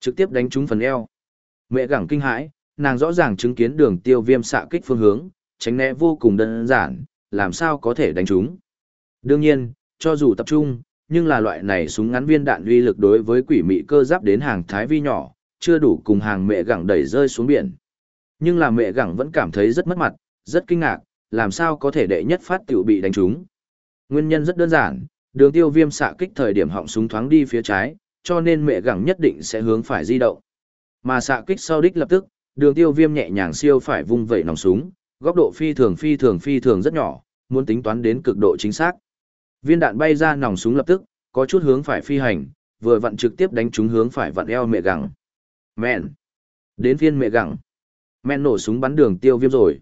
Trực tiếp đánh trúng phần eo. Mẹ gẳng kinh hãi, nàng rõ ràng chứng kiến đường tiêu viêm xạ kích phương hướng, tránh né vô cùng đơn giản, làm sao có thể đánh trúng. Đương nhiên, cho dù tập trung, nhưng là loại này súng ngắn viên đạn uy lực đối với quỷ mị cơ giáp đến hàng thái vi nhỏ, chưa đủ cùng hàng mẹ gẳng đẩy rơi xuống biển. Nhưng là mẹ gẳng vẫn cảm thấy rất mất mặt, rất kinh ngạc, làm sao có thể đệ nhất phát tiểu bị đánh trúng. Nguyên nhân rất đơn giản, đường tiêu viêm xạ kích thời điểm họng súng thoáng đi phía trái, cho nên mẹ gẳng nhất định sẽ hướng phải di động. Mà xạ kích sau đích lập tức, đường tiêu viêm nhẹ nhàng siêu phải vung vẩy nòng súng, góc độ phi thường phi thường phi thường rất nhỏ, muốn tính toán đến cực độ chính xác. Viên đạn bay ra nòng súng lập tức, có chút hướng phải phi hành, vừa vặn trực tiếp đánh trúng hướng phải vặn eo mẹ gẳng. Mẹn! Đến phiên mẹ gẳng. Mẹn nổ súng bắn đường tiêu viêm rồi.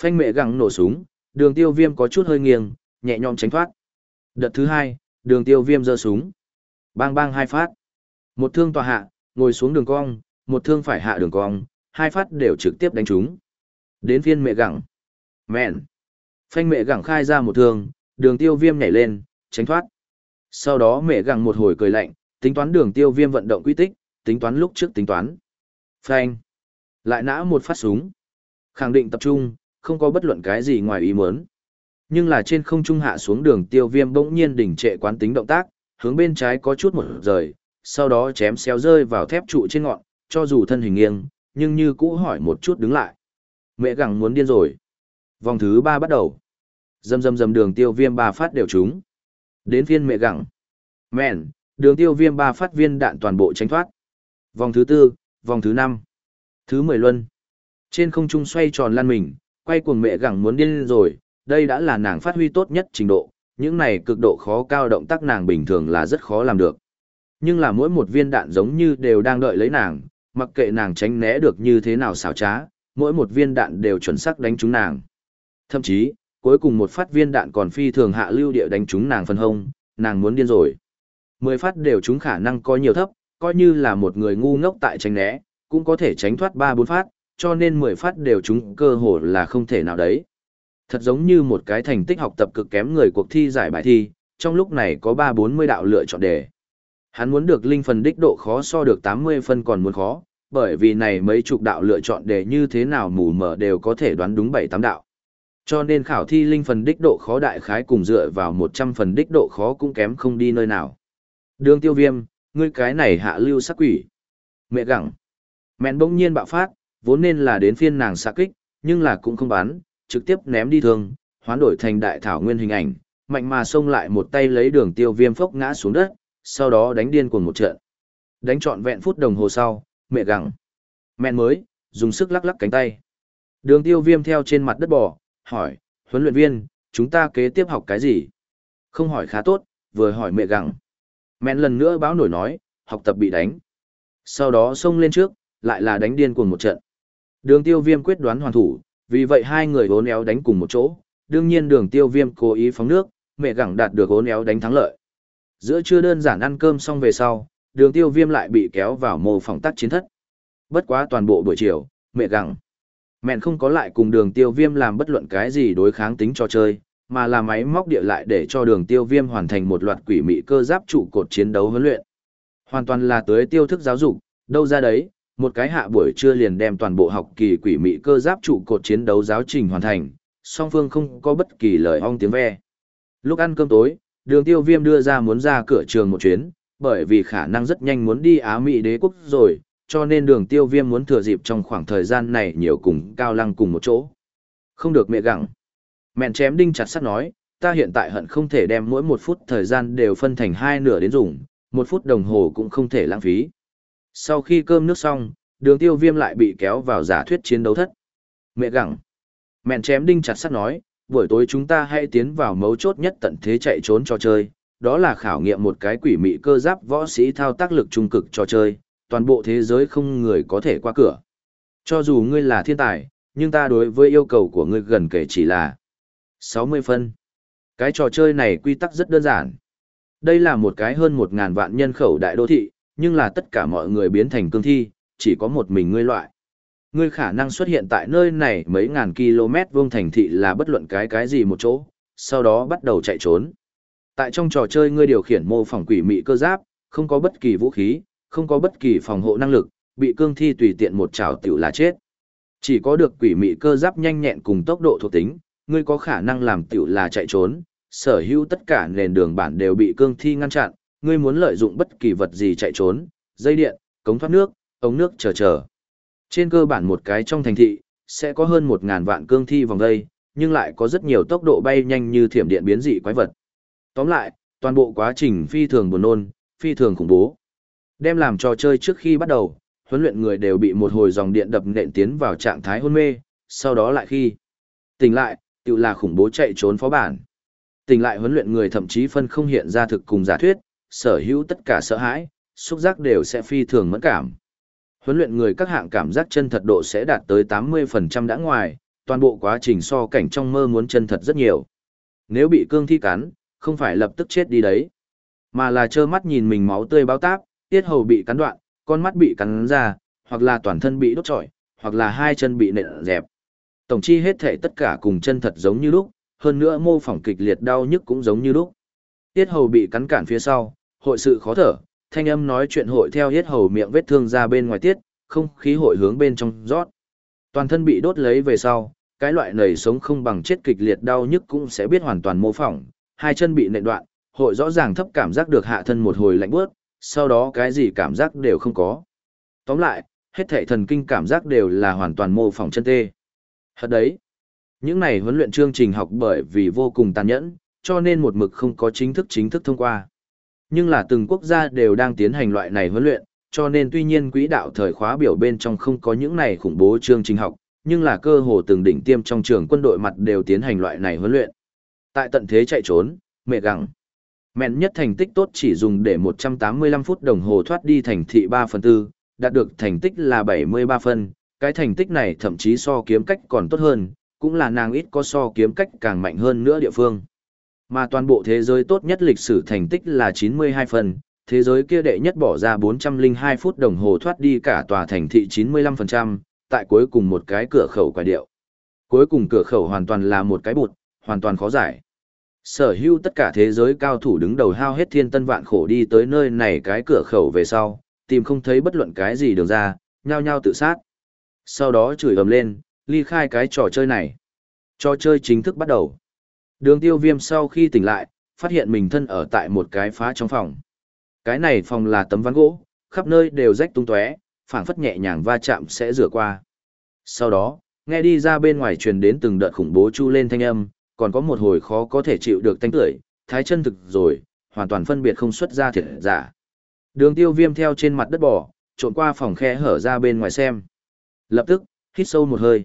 Phanh mẹ gẳng nổ súng, đường tiêu viêm có chút hơi nghiêng, nhẹ nhõm tránh thoát. Đợt thứ hai, đường tiêu viêm giơ súng. Bang bang hai phát. Một thương tòa hạ, ngồi xuống đường cong, một thương phải hạ đường cong, hai phát đều trực tiếp đánh trúng. Đến phiên mẹ gẳng. Mẹn. Phanh mẹ gẳng khai ra một thương, đường tiêu viêm nhảy lên, tránh thoát. Sau đó mẹ gẳng một hồi cười lạnh, tính toán đường tiêu viêm vận động quy tích, tính toán lúc trước tính toán. Phanh. Lại nã một phát súng. Khẳng định tập trung, không có bất luận cái gì ngoài ý muốn. Nhưng là trên không trung hạ xuống đường tiêu viêm bỗng nhiên đỉnh trệ quán tính động tác, hướng bên trái có chút một rời, sau đó chém xéo rơi vào thép trụ trên ngọn, cho dù thân hình nghiêng, nhưng như cũ hỏi một chút đứng lại. Mẹ gẳng muốn điên rồi. Vòng thứ ba bắt đầu. Dầm dầm dầm đường tiêu viêm ba phát đều trúng. Đến phiên mẹ gẳng. Mẹn, đường tiêu viêm ba phát viên đạn toàn bộ tránh thoát. Vòng thứ tư, vòng thứ năm, thứ mười luân. Trên không trung xoay tròn lăn mình, quay cuồng mẹ gẳng muốn điên rồi, đây đã là nàng phát huy tốt nhất trình độ, những này cực độ khó cao động tác nàng bình thường là rất khó làm được. Nhưng là mỗi một viên đạn giống như đều đang đợi lấy nàng, mặc kệ nàng tránh né được như thế nào xảo trá, mỗi một viên đạn đều chuẩn xác đánh trúng nàng. Thậm chí, cuối cùng một phát viên đạn còn phi thường hạ lưu địa đánh trúng nàng phân hông, nàng muốn điên rồi. Mười phát đều trúng khả năng có nhiều thấp, coi như là một người ngu ngốc tại tránh né, cũng có thể tránh thoát ba bốn phát, cho nên mười phát đều trúng cơ hồ là không thể nào đấy. Thật giống như một cái thành tích học tập cực kém người cuộc thi giải bài thi, trong lúc này có ba bốn mươi đạo lựa chọn đề. Hắn muốn được linh phần đích độ khó so được tám mươi phân còn muốn khó, bởi vì này mấy chục đạo lựa chọn đề như thế nào mù mờ đều có thể đoán đúng bảy tám đạo. Cho nên khảo thi linh phần đích độ khó đại khái cùng dựa vào 100 phần đích độ khó cũng kém không đi nơi nào. Đường tiêu viêm, ngươi cái này hạ lưu sắc quỷ. Mẹ gặng. Mẹn bỗng nhiên bạo phát, vốn nên là đến phiên nàng xạ kích, nhưng là cũng không bán trực tiếp ném đi thương, hoán đổi thành đại thảo nguyên hình ảnh, mạnh mà xông lại một tay lấy đường tiêu viêm phốc ngã xuống đất, sau đó đánh điên cuồng một trận. Đánh trọn vẹn phút đồng hồ sau, mẹ gặng. Mẹn mới, dùng sức lắc lắc cánh tay. Đường tiêu viêm theo trên mặt đất bò, hỏi, huấn luyện viên, chúng ta kế tiếp học cái gì? Không hỏi khá tốt, vừa hỏi mẹ gặng. Mẹn lần nữa báo nổi nói, học tập bị đánh. Sau đó xông lên trước, lại là đánh điên cuồng một trận. Đường tiêu viêm quyết đoán hoàn thủ, vì vậy hai người hố néo đánh cùng một chỗ. Đương nhiên đường tiêu viêm cố ý phóng nước, mẹ Gẳng đạt được hố néo đánh thắng lợi. Giữa trưa đơn giản ăn cơm xong về sau, đường tiêu viêm lại bị kéo vào mô phòng tác chiến thất. Bất quá toàn bộ buổi chiều, mẹ Gẳng, Mẹn không có lại cùng đường tiêu viêm làm bất luận cái gì đối kháng tính cho chơi, mà là máy móc địa lại để cho đường tiêu viêm hoàn thành một loạt quỷ mị cơ giáp trụ cột chiến đấu huấn luyện. Hoàn toàn là tới tiêu thức giáo dục, đâu ra đấy, một cái hạ buổi trưa liền đem toàn bộ học kỳ quỷ mị cơ giáp trụ cột chiến đấu giáo trình hoàn thành, song phương không có bất kỳ lời ong tiếng ve. Lúc ăn cơm tối, đường tiêu viêm đưa ra muốn ra cửa trường một chuyến, bởi vì khả năng rất nhanh muốn đi Á Mỹ đế quốc rồi, cho nên đường tiêu viêm muốn thừa dịp trong khoảng thời gian này nhiều cùng cao lăng cùng một chỗ. Không được mẹ gặng. Mẹn chém đinh chặt sắt nói, ta hiện tại hận không thể đem mỗi một phút thời gian đều phân thành hai nửa đến dùng, một phút đồng hồ cũng không thể lãng phí. Sau khi cơm nước xong, đường tiêu viêm lại bị kéo vào giả thuyết chiến đấu thất. Mẹ gặng. Mẹn chém đinh chặt sắt nói, buổi tối chúng ta hãy tiến vào mấu chốt nhất tận thế chạy trốn cho chơi, đó là khảo nghiệm một cái quỷ mị cơ giáp võ sĩ thao tác lực trung cực cho chơi, toàn bộ thế giới không người có thể qua cửa. Cho dù ngươi là thiên tài, nhưng ta đối với yêu cầu của ngươi gần kể chỉ là 60 phân. Cái trò chơi này quy tắc rất đơn giản. Đây là một cái hơn 1.000 vạn nhân khẩu đại đô thị, nhưng là tất cả mọi người biến thành cương thi, chỉ có một mình ngươi loại. Ngươi khả năng xuất hiện tại nơi này mấy ngàn km vuông thành thị là bất luận cái cái gì một chỗ, sau đó bắt đầu chạy trốn. Tại trong trò chơi ngươi điều khiển mô phỏng quỷ mị cơ giáp, không có bất kỳ vũ khí, không có bất kỳ phòng hộ năng lực, bị cương thi tùy tiện một trảo tiểu là chết. Chỉ có được quỷ mị cơ giáp nhanh nhẹn cùng tốc độ thuộc tính, ngươi có khả năng làm tiểu là chạy trốn, sở hữu tất cả nền đường bản đều bị cương thi ngăn chặn, ngươi muốn lợi dụng bất kỳ vật gì chạy trốn, dây điện, cống thoát nước, ống nước chờ chờ. Trên cơ bản một cái trong thành thị, sẽ có hơn 1.000 vạn cương thi vòng đây, nhưng lại có rất nhiều tốc độ bay nhanh như thiểm điện biến dị quái vật. Tóm lại, toàn bộ quá trình phi thường buồn nôn, phi thường khủng bố. Đem làm trò chơi trước khi bắt đầu, huấn luyện người đều bị một hồi dòng điện đập nện tiến vào trạng thái hôn mê, sau đó lại khi tỉnh lại, tự là khủng bố chạy trốn phó bản. Tỉnh lại huấn luyện người thậm chí phân không hiện ra thực cùng giả thuyết, sở hữu tất cả sợ hãi, xúc giác đều sẽ phi thường mẫn cảm. Huấn luyện người các hạng cảm giác chân thật độ sẽ đạt tới 80% đã ngoài, toàn bộ quá trình so cảnh trong mơ muốn chân thật rất nhiều. Nếu bị cương thi cắn, không phải lập tức chết đi đấy, mà là trơ mắt nhìn mình máu tươi báo táp, tiết hầu bị cắn đoạn, con mắt bị cắn ra, hoặc là toàn thân bị đốt trọi, hoặc là hai chân bị nện dẹp. Tổng chi hết thể tất cả cùng chân thật giống như lúc, hơn nữa mô phỏng kịch liệt đau nhức cũng giống như lúc. Tiết hầu bị cắn cản phía sau, hội sự khó thở, thanh âm nói chuyện hội theo hết hầu miệng vết thương ra bên ngoài tiết, không khí hội hướng bên trong rót. Toàn thân bị đốt lấy về sau, cái loại nảy sống không bằng chết kịch liệt đau nhức cũng sẽ biết hoàn toàn mô phỏng, hai chân bị nện đoạn, hội rõ ràng thấp cảm giác được hạ thân một hồi lạnh bước, sau đó cái gì cảm giác đều không có. Tóm lại, hết thảy thần kinh cảm giác đều là hoàn toàn mô phỏng chân tê. Hật đấy. Những này huấn luyện chương trình học bởi vì vô cùng tàn nhẫn, cho nên một mực không có chính thức chính thức thông qua. Nhưng là từng quốc gia đều đang tiến hành loại này huấn luyện, cho nên tuy nhiên quỹ đạo thời khóa biểu bên trong không có những này khủng bố chương trình học, nhưng là cơ hồ từng đỉnh tiêm trong trường quân đội mặt đều tiến hành loại này huấn luyện. Tại tận thế chạy trốn, mẹ gặng. Mẹn nhất thành tích tốt chỉ dùng để 185 phút đồng hồ thoát đi thành thị 3 phần 4, đạt được thành tích là 73 phân, cái thành tích này thậm chí so kiếm cách còn tốt hơn, cũng là nàng ít có so kiếm cách càng mạnh hơn nữa địa phương. Mà toàn bộ thế giới tốt nhất lịch sử thành tích là 92 phần, thế giới kia đệ nhất bỏ ra 402 phút đồng hồ thoát đi cả tòa thành thị 95%, tại cuối cùng một cái cửa khẩu quả điệu. Cuối cùng cửa khẩu hoàn toàn là một cái bụt, hoàn toàn khó giải. Sở hữu tất cả thế giới cao thủ đứng đầu hao hết thiên tân vạn khổ đi tới nơi này cái cửa khẩu về sau, tìm không thấy bất luận cái gì đường ra, nhao nhao tự sát. Sau đó chửi ầm lên, ly khai cái trò chơi này. Trò chơi chính thức bắt đầu. Đường tiêu viêm sau khi tỉnh lại, phát hiện mình thân ở tại một cái phá trong phòng. Cái này phòng là tấm ván gỗ, khắp nơi đều rách tung tóe, phảng phất nhẹ nhàng va chạm sẽ rửa qua. Sau đó, nghe đi ra bên ngoài truyền đến từng đợt khủng bố chu lên thanh âm, còn có một hồi khó có thể chịu được thanh tưởi, thái chân thực rồi, hoàn toàn phân biệt không xuất ra thiệt giả. Đường tiêu viêm theo trên mặt đất bỏ, trộn qua phòng khe hở ra bên ngoài xem. Lập tức, hít sâu một hơi.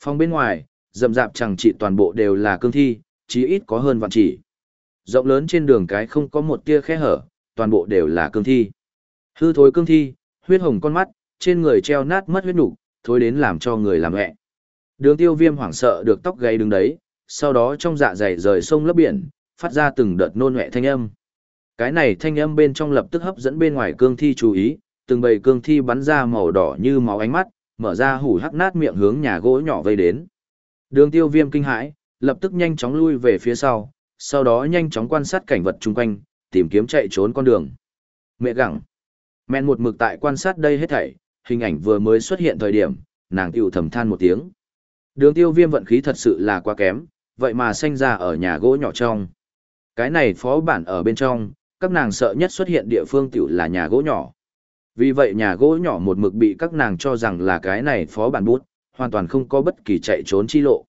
Phòng bên ngoài, rậm rạp chẳng trị toàn bộ đều là cương thi, chí ít có hơn vạn chỉ. Rộng lớn trên đường cái không có một tia khe hở, toàn bộ đều là cương thi. Hư thối cương thi, huyết hồng con mắt, trên người treo nát mất huyết nục, thối đến làm cho người làm mẹ. Đường tiêu viêm hoảng sợ được tóc gáy đứng đấy, sau đó trong dạ dày rời sông lấp biển, phát ra từng đợt nôn mẹ thanh âm. Cái này thanh âm bên trong lập tức hấp dẫn bên ngoài cương thi chú ý, từng bầy cương thi bắn ra màu đỏ như máu ánh mắt, mở ra hủ hắc nát miệng hướng nhà gỗ nhỏ vây đến. Đường tiêu viêm kinh hãi, lập tức nhanh chóng lui về phía sau, sau đó nhanh chóng quan sát cảnh vật chung quanh, tìm kiếm chạy trốn con đường. Mẹ gặng. Mẹn một mực tại quan sát đây hết thảy, hình ảnh vừa mới xuất hiện thời điểm, nàng tiểu thầm than một tiếng. Đường tiêu viêm vận khí thật sự là quá kém, vậy mà sinh ra ở nhà gỗ nhỏ trong. Cái này phó bản ở bên trong, các nàng sợ nhất xuất hiện địa phương tiểu là nhà gỗ nhỏ. Vì vậy nhà gỗ nhỏ một mực bị các nàng cho rằng là cái này phó bản bút, hoàn toàn không có bất kỳ chạy trốn chi lộ.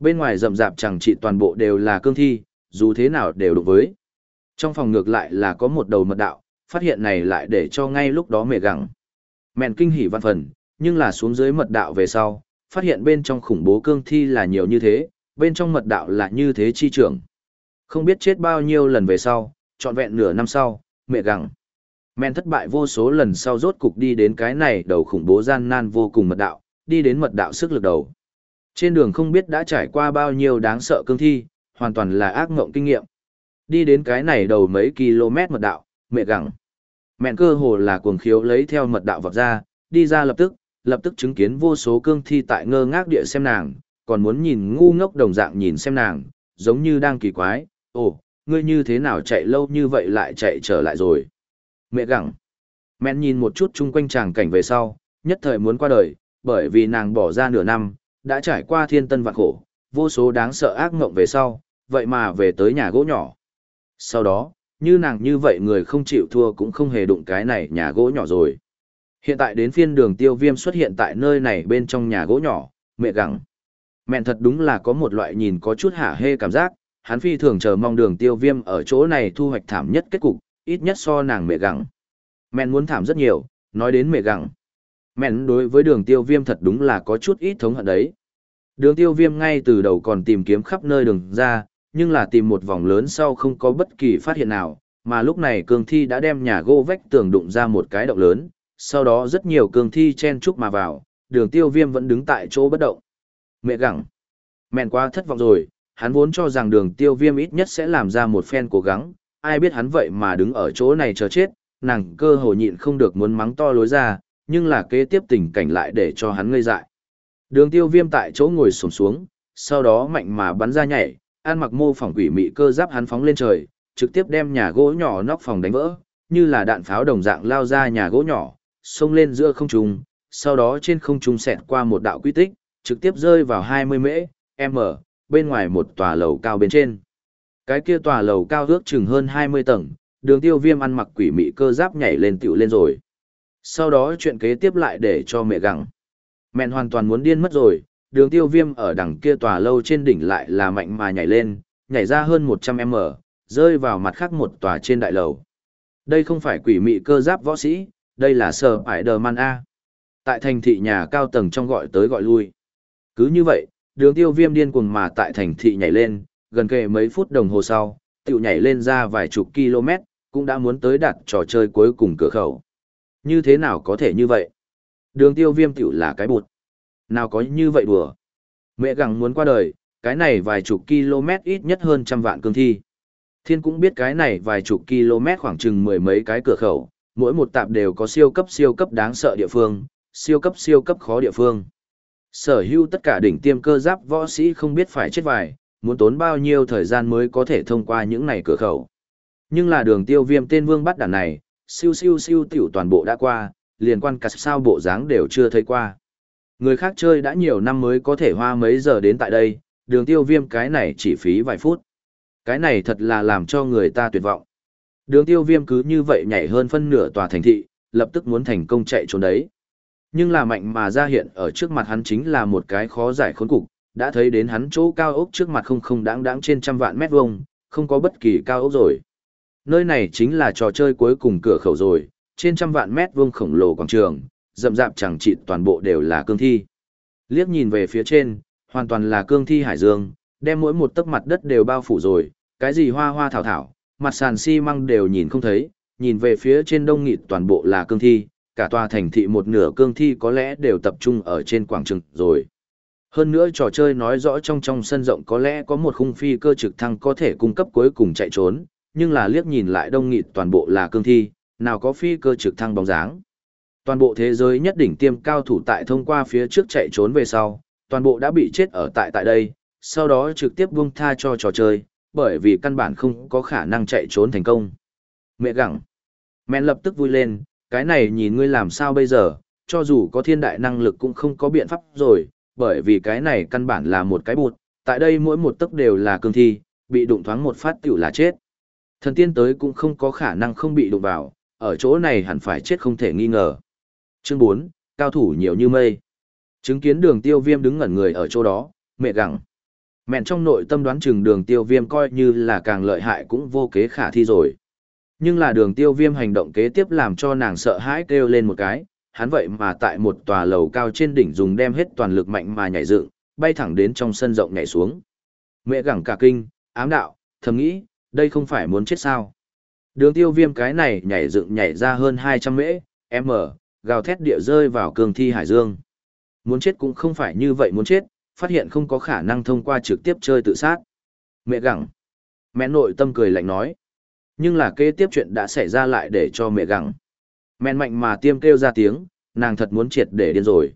Bên ngoài rậm rạp chẳng trị toàn bộ đều là cương thi, dù thế nào đều đụng với. Trong phòng ngược lại là có một đầu mật đạo, phát hiện này lại để cho ngay lúc đó mẹ gặng. Mẹn kinh hỉ văn phần, nhưng là xuống dưới mật đạo về sau, phát hiện bên trong khủng bố cương thi là nhiều như thế, bên trong mật đạo là như thế chi trưởng. Không biết chết bao nhiêu lần về sau, trọn vẹn nửa năm sau, mẹ gặng. Men thất bại vô số lần sau rốt cục đi đến cái này đầu khủng bố gian nan vô cùng mật đạo, đi đến mật đạo sức lực đầu. Trên đường không biết đã trải qua bao nhiêu đáng sợ cương thi, hoàn toàn là ác ngộng kinh nghiệm. Đi đến cái này đầu mấy km mật đạo, mẹ gặng. Mẹn cơ hồ là cuồng khiếu lấy theo mật đạo vọt ra, đi ra lập tức, lập tức chứng kiến vô số cương thi tại ngơ ngác địa xem nàng, còn muốn nhìn ngu ngốc đồng dạng nhìn xem nàng, giống như đang kỳ quái, ồ, ngươi như thế nào chạy lâu như vậy lại chạy trở lại rồi. Mẹ gặng. Mẹn nhìn một chút chung quanh chàng cảnh về sau, nhất thời muốn qua đời, bởi vì nàng bỏ ra nửa năm, đã trải qua thiên tân vạn khổ, vô số đáng sợ ác ngộng về sau, vậy mà về tới nhà gỗ nhỏ. Sau đó, như nàng như vậy người không chịu thua cũng không hề đụng cái này nhà gỗ nhỏ rồi. Hiện tại đến phiên đường tiêu viêm xuất hiện tại nơi này bên trong nhà gỗ nhỏ, mẹ gặng. Mẹn thật đúng là có một loại nhìn có chút hả hê cảm giác, hắn phi thường chờ mong đường tiêu viêm ở chỗ này thu hoạch thảm nhất kết cục, ít nhất so nàng mẹ gặng. Mẹn muốn thảm rất nhiều, nói đến mẹ gặng. Mẹn đối với đường tiêu viêm thật đúng là có chút ít thống hận đấy. Đường tiêu viêm ngay từ đầu còn tìm kiếm khắp nơi đường ra, nhưng là tìm một vòng lớn sau không có bất kỳ phát hiện nào, mà lúc này cương thi đã đem nhà gỗ vách tường đụng ra một cái động lớn, sau đó rất nhiều cương thi chen chúc mà vào, đường tiêu viêm vẫn đứng tại chỗ bất động. Mẹ gặng. Mẹn quá thất vọng rồi, hắn vốn cho rằng đường tiêu viêm ít nhất sẽ làm ra một phen cố gắng, ai biết hắn vậy mà đứng ở chỗ này chờ chết, nàng cơ hồ nhịn không được muốn mắng to lối ra, nhưng là kế tiếp tình cảnh lại để cho hắn ngây dại. Đường tiêu viêm tại chỗ ngồi sổm xuống, sau đó mạnh mà bắn ra nhảy, an mặc mô phỏng quỷ mị cơ giáp hắn phóng lên trời, trực tiếp đem nhà gỗ nhỏ nóc phòng đánh vỡ, như là đạn pháo đồng dạng lao ra nhà gỗ nhỏ, xông lên giữa không trung, sau đó trên không trung xẹt qua một đạo quy tích, trực tiếp rơi vào 20 mễ, m, bên ngoài một tòa lầu cao bên trên. Cái kia tòa lầu cao ước chừng hơn 20 tầng, đường tiêu viêm ăn mặc quỷ mị cơ giáp nhảy lên tiểu lên rồi. Sau đó chuyện kế tiếp lại để cho mẹ gặng. Mẹn hoàn toàn muốn điên mất rồi, đường tiêu viêm ở đằng kia tòa lâu trên đỉnh lại là mạnh mà nhảy lên, nhảy ra hơn 100m, rơi vào mặt khác một tòa trên đại lầu. Đây không phải quỷ mị cơ giáp võ sĩ, đây là sở ải đờ man A. Tại thành thị nhà cao tầng trong gọi tới gọi lui. Cứ như vậy, đường tiêu viêm điên cuồng mà tại thành thị nhảy lên, gần kề mấy phút đồng hồ sau, tiểu nhảy lên ra vài chục km, cũng đã muốn tới đặt trò chơi cuối cùng cửa khẩu. Như thế nào có thể như vậy? Đường tiêu viêm tiểu là cái bụt. Nào có như vậy đùa. Mẹ gặng muốn qua đời, cái này vài chục km ít nhất hơn trăm vạn cương thi. Thiên cũng biết cái này vài chục km khoảng chừng mười mấy cái cửa khẩu, mỗi một tạp đều có siêu cấp siêu cấp đáng sợ địa phương, siêu cấp siêu cấp khó địa phương. Sở hữu tất cả đỉnh tiêm cơ giáp võ sĩ không biết phải chết vài, muốn tốn bao nhiêu thời gian mới có thể thông qua những này cửa khẩu. Nhưng là đường tiêu viêm tên vương bắt đàn này, siêu siêu siêu tiểu toàn bộ đã qua, liền quan cả sao bộ dáng đều chưa thấy qua. Người khác chơi đã nhiều năm mới có thể hoa mấy giờ đến tại đây, đường tiêu viêm cái này chỉ phí vài phút. Cái này thật là làm cho người ta tuyệt vọng. Đường tiêu viêm cứ như vậy nhảy hơn phân nửa tòa thành thị, lập tức muốn thành công chạy trốn đấy. Nhưng là mạnh mà ra hiện ở trước mặt hắn chính là một cái khó giải khốn cục, đã thấy đến hắn chỗ cao ốc trước mặt không không đáng đáng trên trăm vạn mét vuông, không có bất kỳ cao ốc rồi. Nơi này chính là trò chơi cuối cùng cửa khẩu rồi, trên trăm vạn mét vuông khổng lồ quảng trường, rậm rạp chẳng chịt toàn bộ đều là cương thi. Liếc nhìn về phía trên, hoàn toàn là cương thi hải dương, đem mỗi một tấc mặt đất đều bao phủ rồi, cái gì hoa hoa thảo thảo, mặt sàn xi măng đều nhìn không thấy, nhìn về phía trên đông nghịt toàn bộ là cương thi, cả tòa thành thị một nửa cương thi có lẽ đều tập trung ở trên quảng trường rồi. Hơn nữa trò chơi nói rõ trong trong sân rộng có lẽ có một khung phi cơ trực thăng có thể cung cấp cuối cùng chạy trốn, nhưng là liếc nhìn lại đông nghịt toàn bộ là cương thi, nào có phi cơ trực thăng bóng dáng. Toàn bộ thế giới nhất đỉnh tiêm cao thủ tại thông qua phía trước chạy trốn về sau, toàn bộ đã bị chết ở tại tại đây, sau đó trực tiếp buông tha cho trò chơi, bởi vì căn bản không có khả năng chạy trốn thành công. Mẹ gặng. Mẹ lập tức vui lên, cái này nhìn ngươi làm sao bây giờ, cho dù có thiên đại năng lực cũng không có biện pháp rồi, bởi vì cái này căn bản là một cái bụt, tại đây mỗi một tấc đều là cương thi, bị đụng thoáng một phát tiểu là chết. Thần tiên tới cũng không có khả năng không bị đụng vào, ở chỗ này hẳn phải chết không thể nghi ngờ. Chương 4, cao thủ nhiều như mây. Chứng kiến đường tiêu viêm đứng ngẩn người ở chỗ đó, mẹ gặng. Mẹn trong nội tâm đoán chừng đường tiêu viêm coi như là càng lợi hại cũng vô kế khả thi rồi. Nhưng là đường tiêu viêm hành động kế tiếp làm cho nàng sợ hãi kêu lên một cái, hắn vậy mà tại một tòa lầu cao trên đỉnh dùng đem hết toàn lực mạnh mà nhảy dựng, bay thẳng đến trong sân rộng nhảy xuống. Mẹ gẳng cả kinh, ám đạo, thầm nghĩ, đây không phải muốn chết sao. Đường tiêu viêm cái này nhảy dựng nhảy ra hơn 200 mễ, m, gào thét địa rơi vào cương thi hải dương. Muốn chết cũng không phải như vậy muốn chết, phát hiện không có khả năng thông qua trực tiếp chơi tự sát. Mẹ gẳng. Mẹ nội tâm cười lạnh nói. Nhưng là kế tiếp chuyện đã xảy ra lại để cho mẹ gẳng. Mẹ mạnh mà tiêm kêu ra tiếng, nàng thật muốn triệt để điên rồi.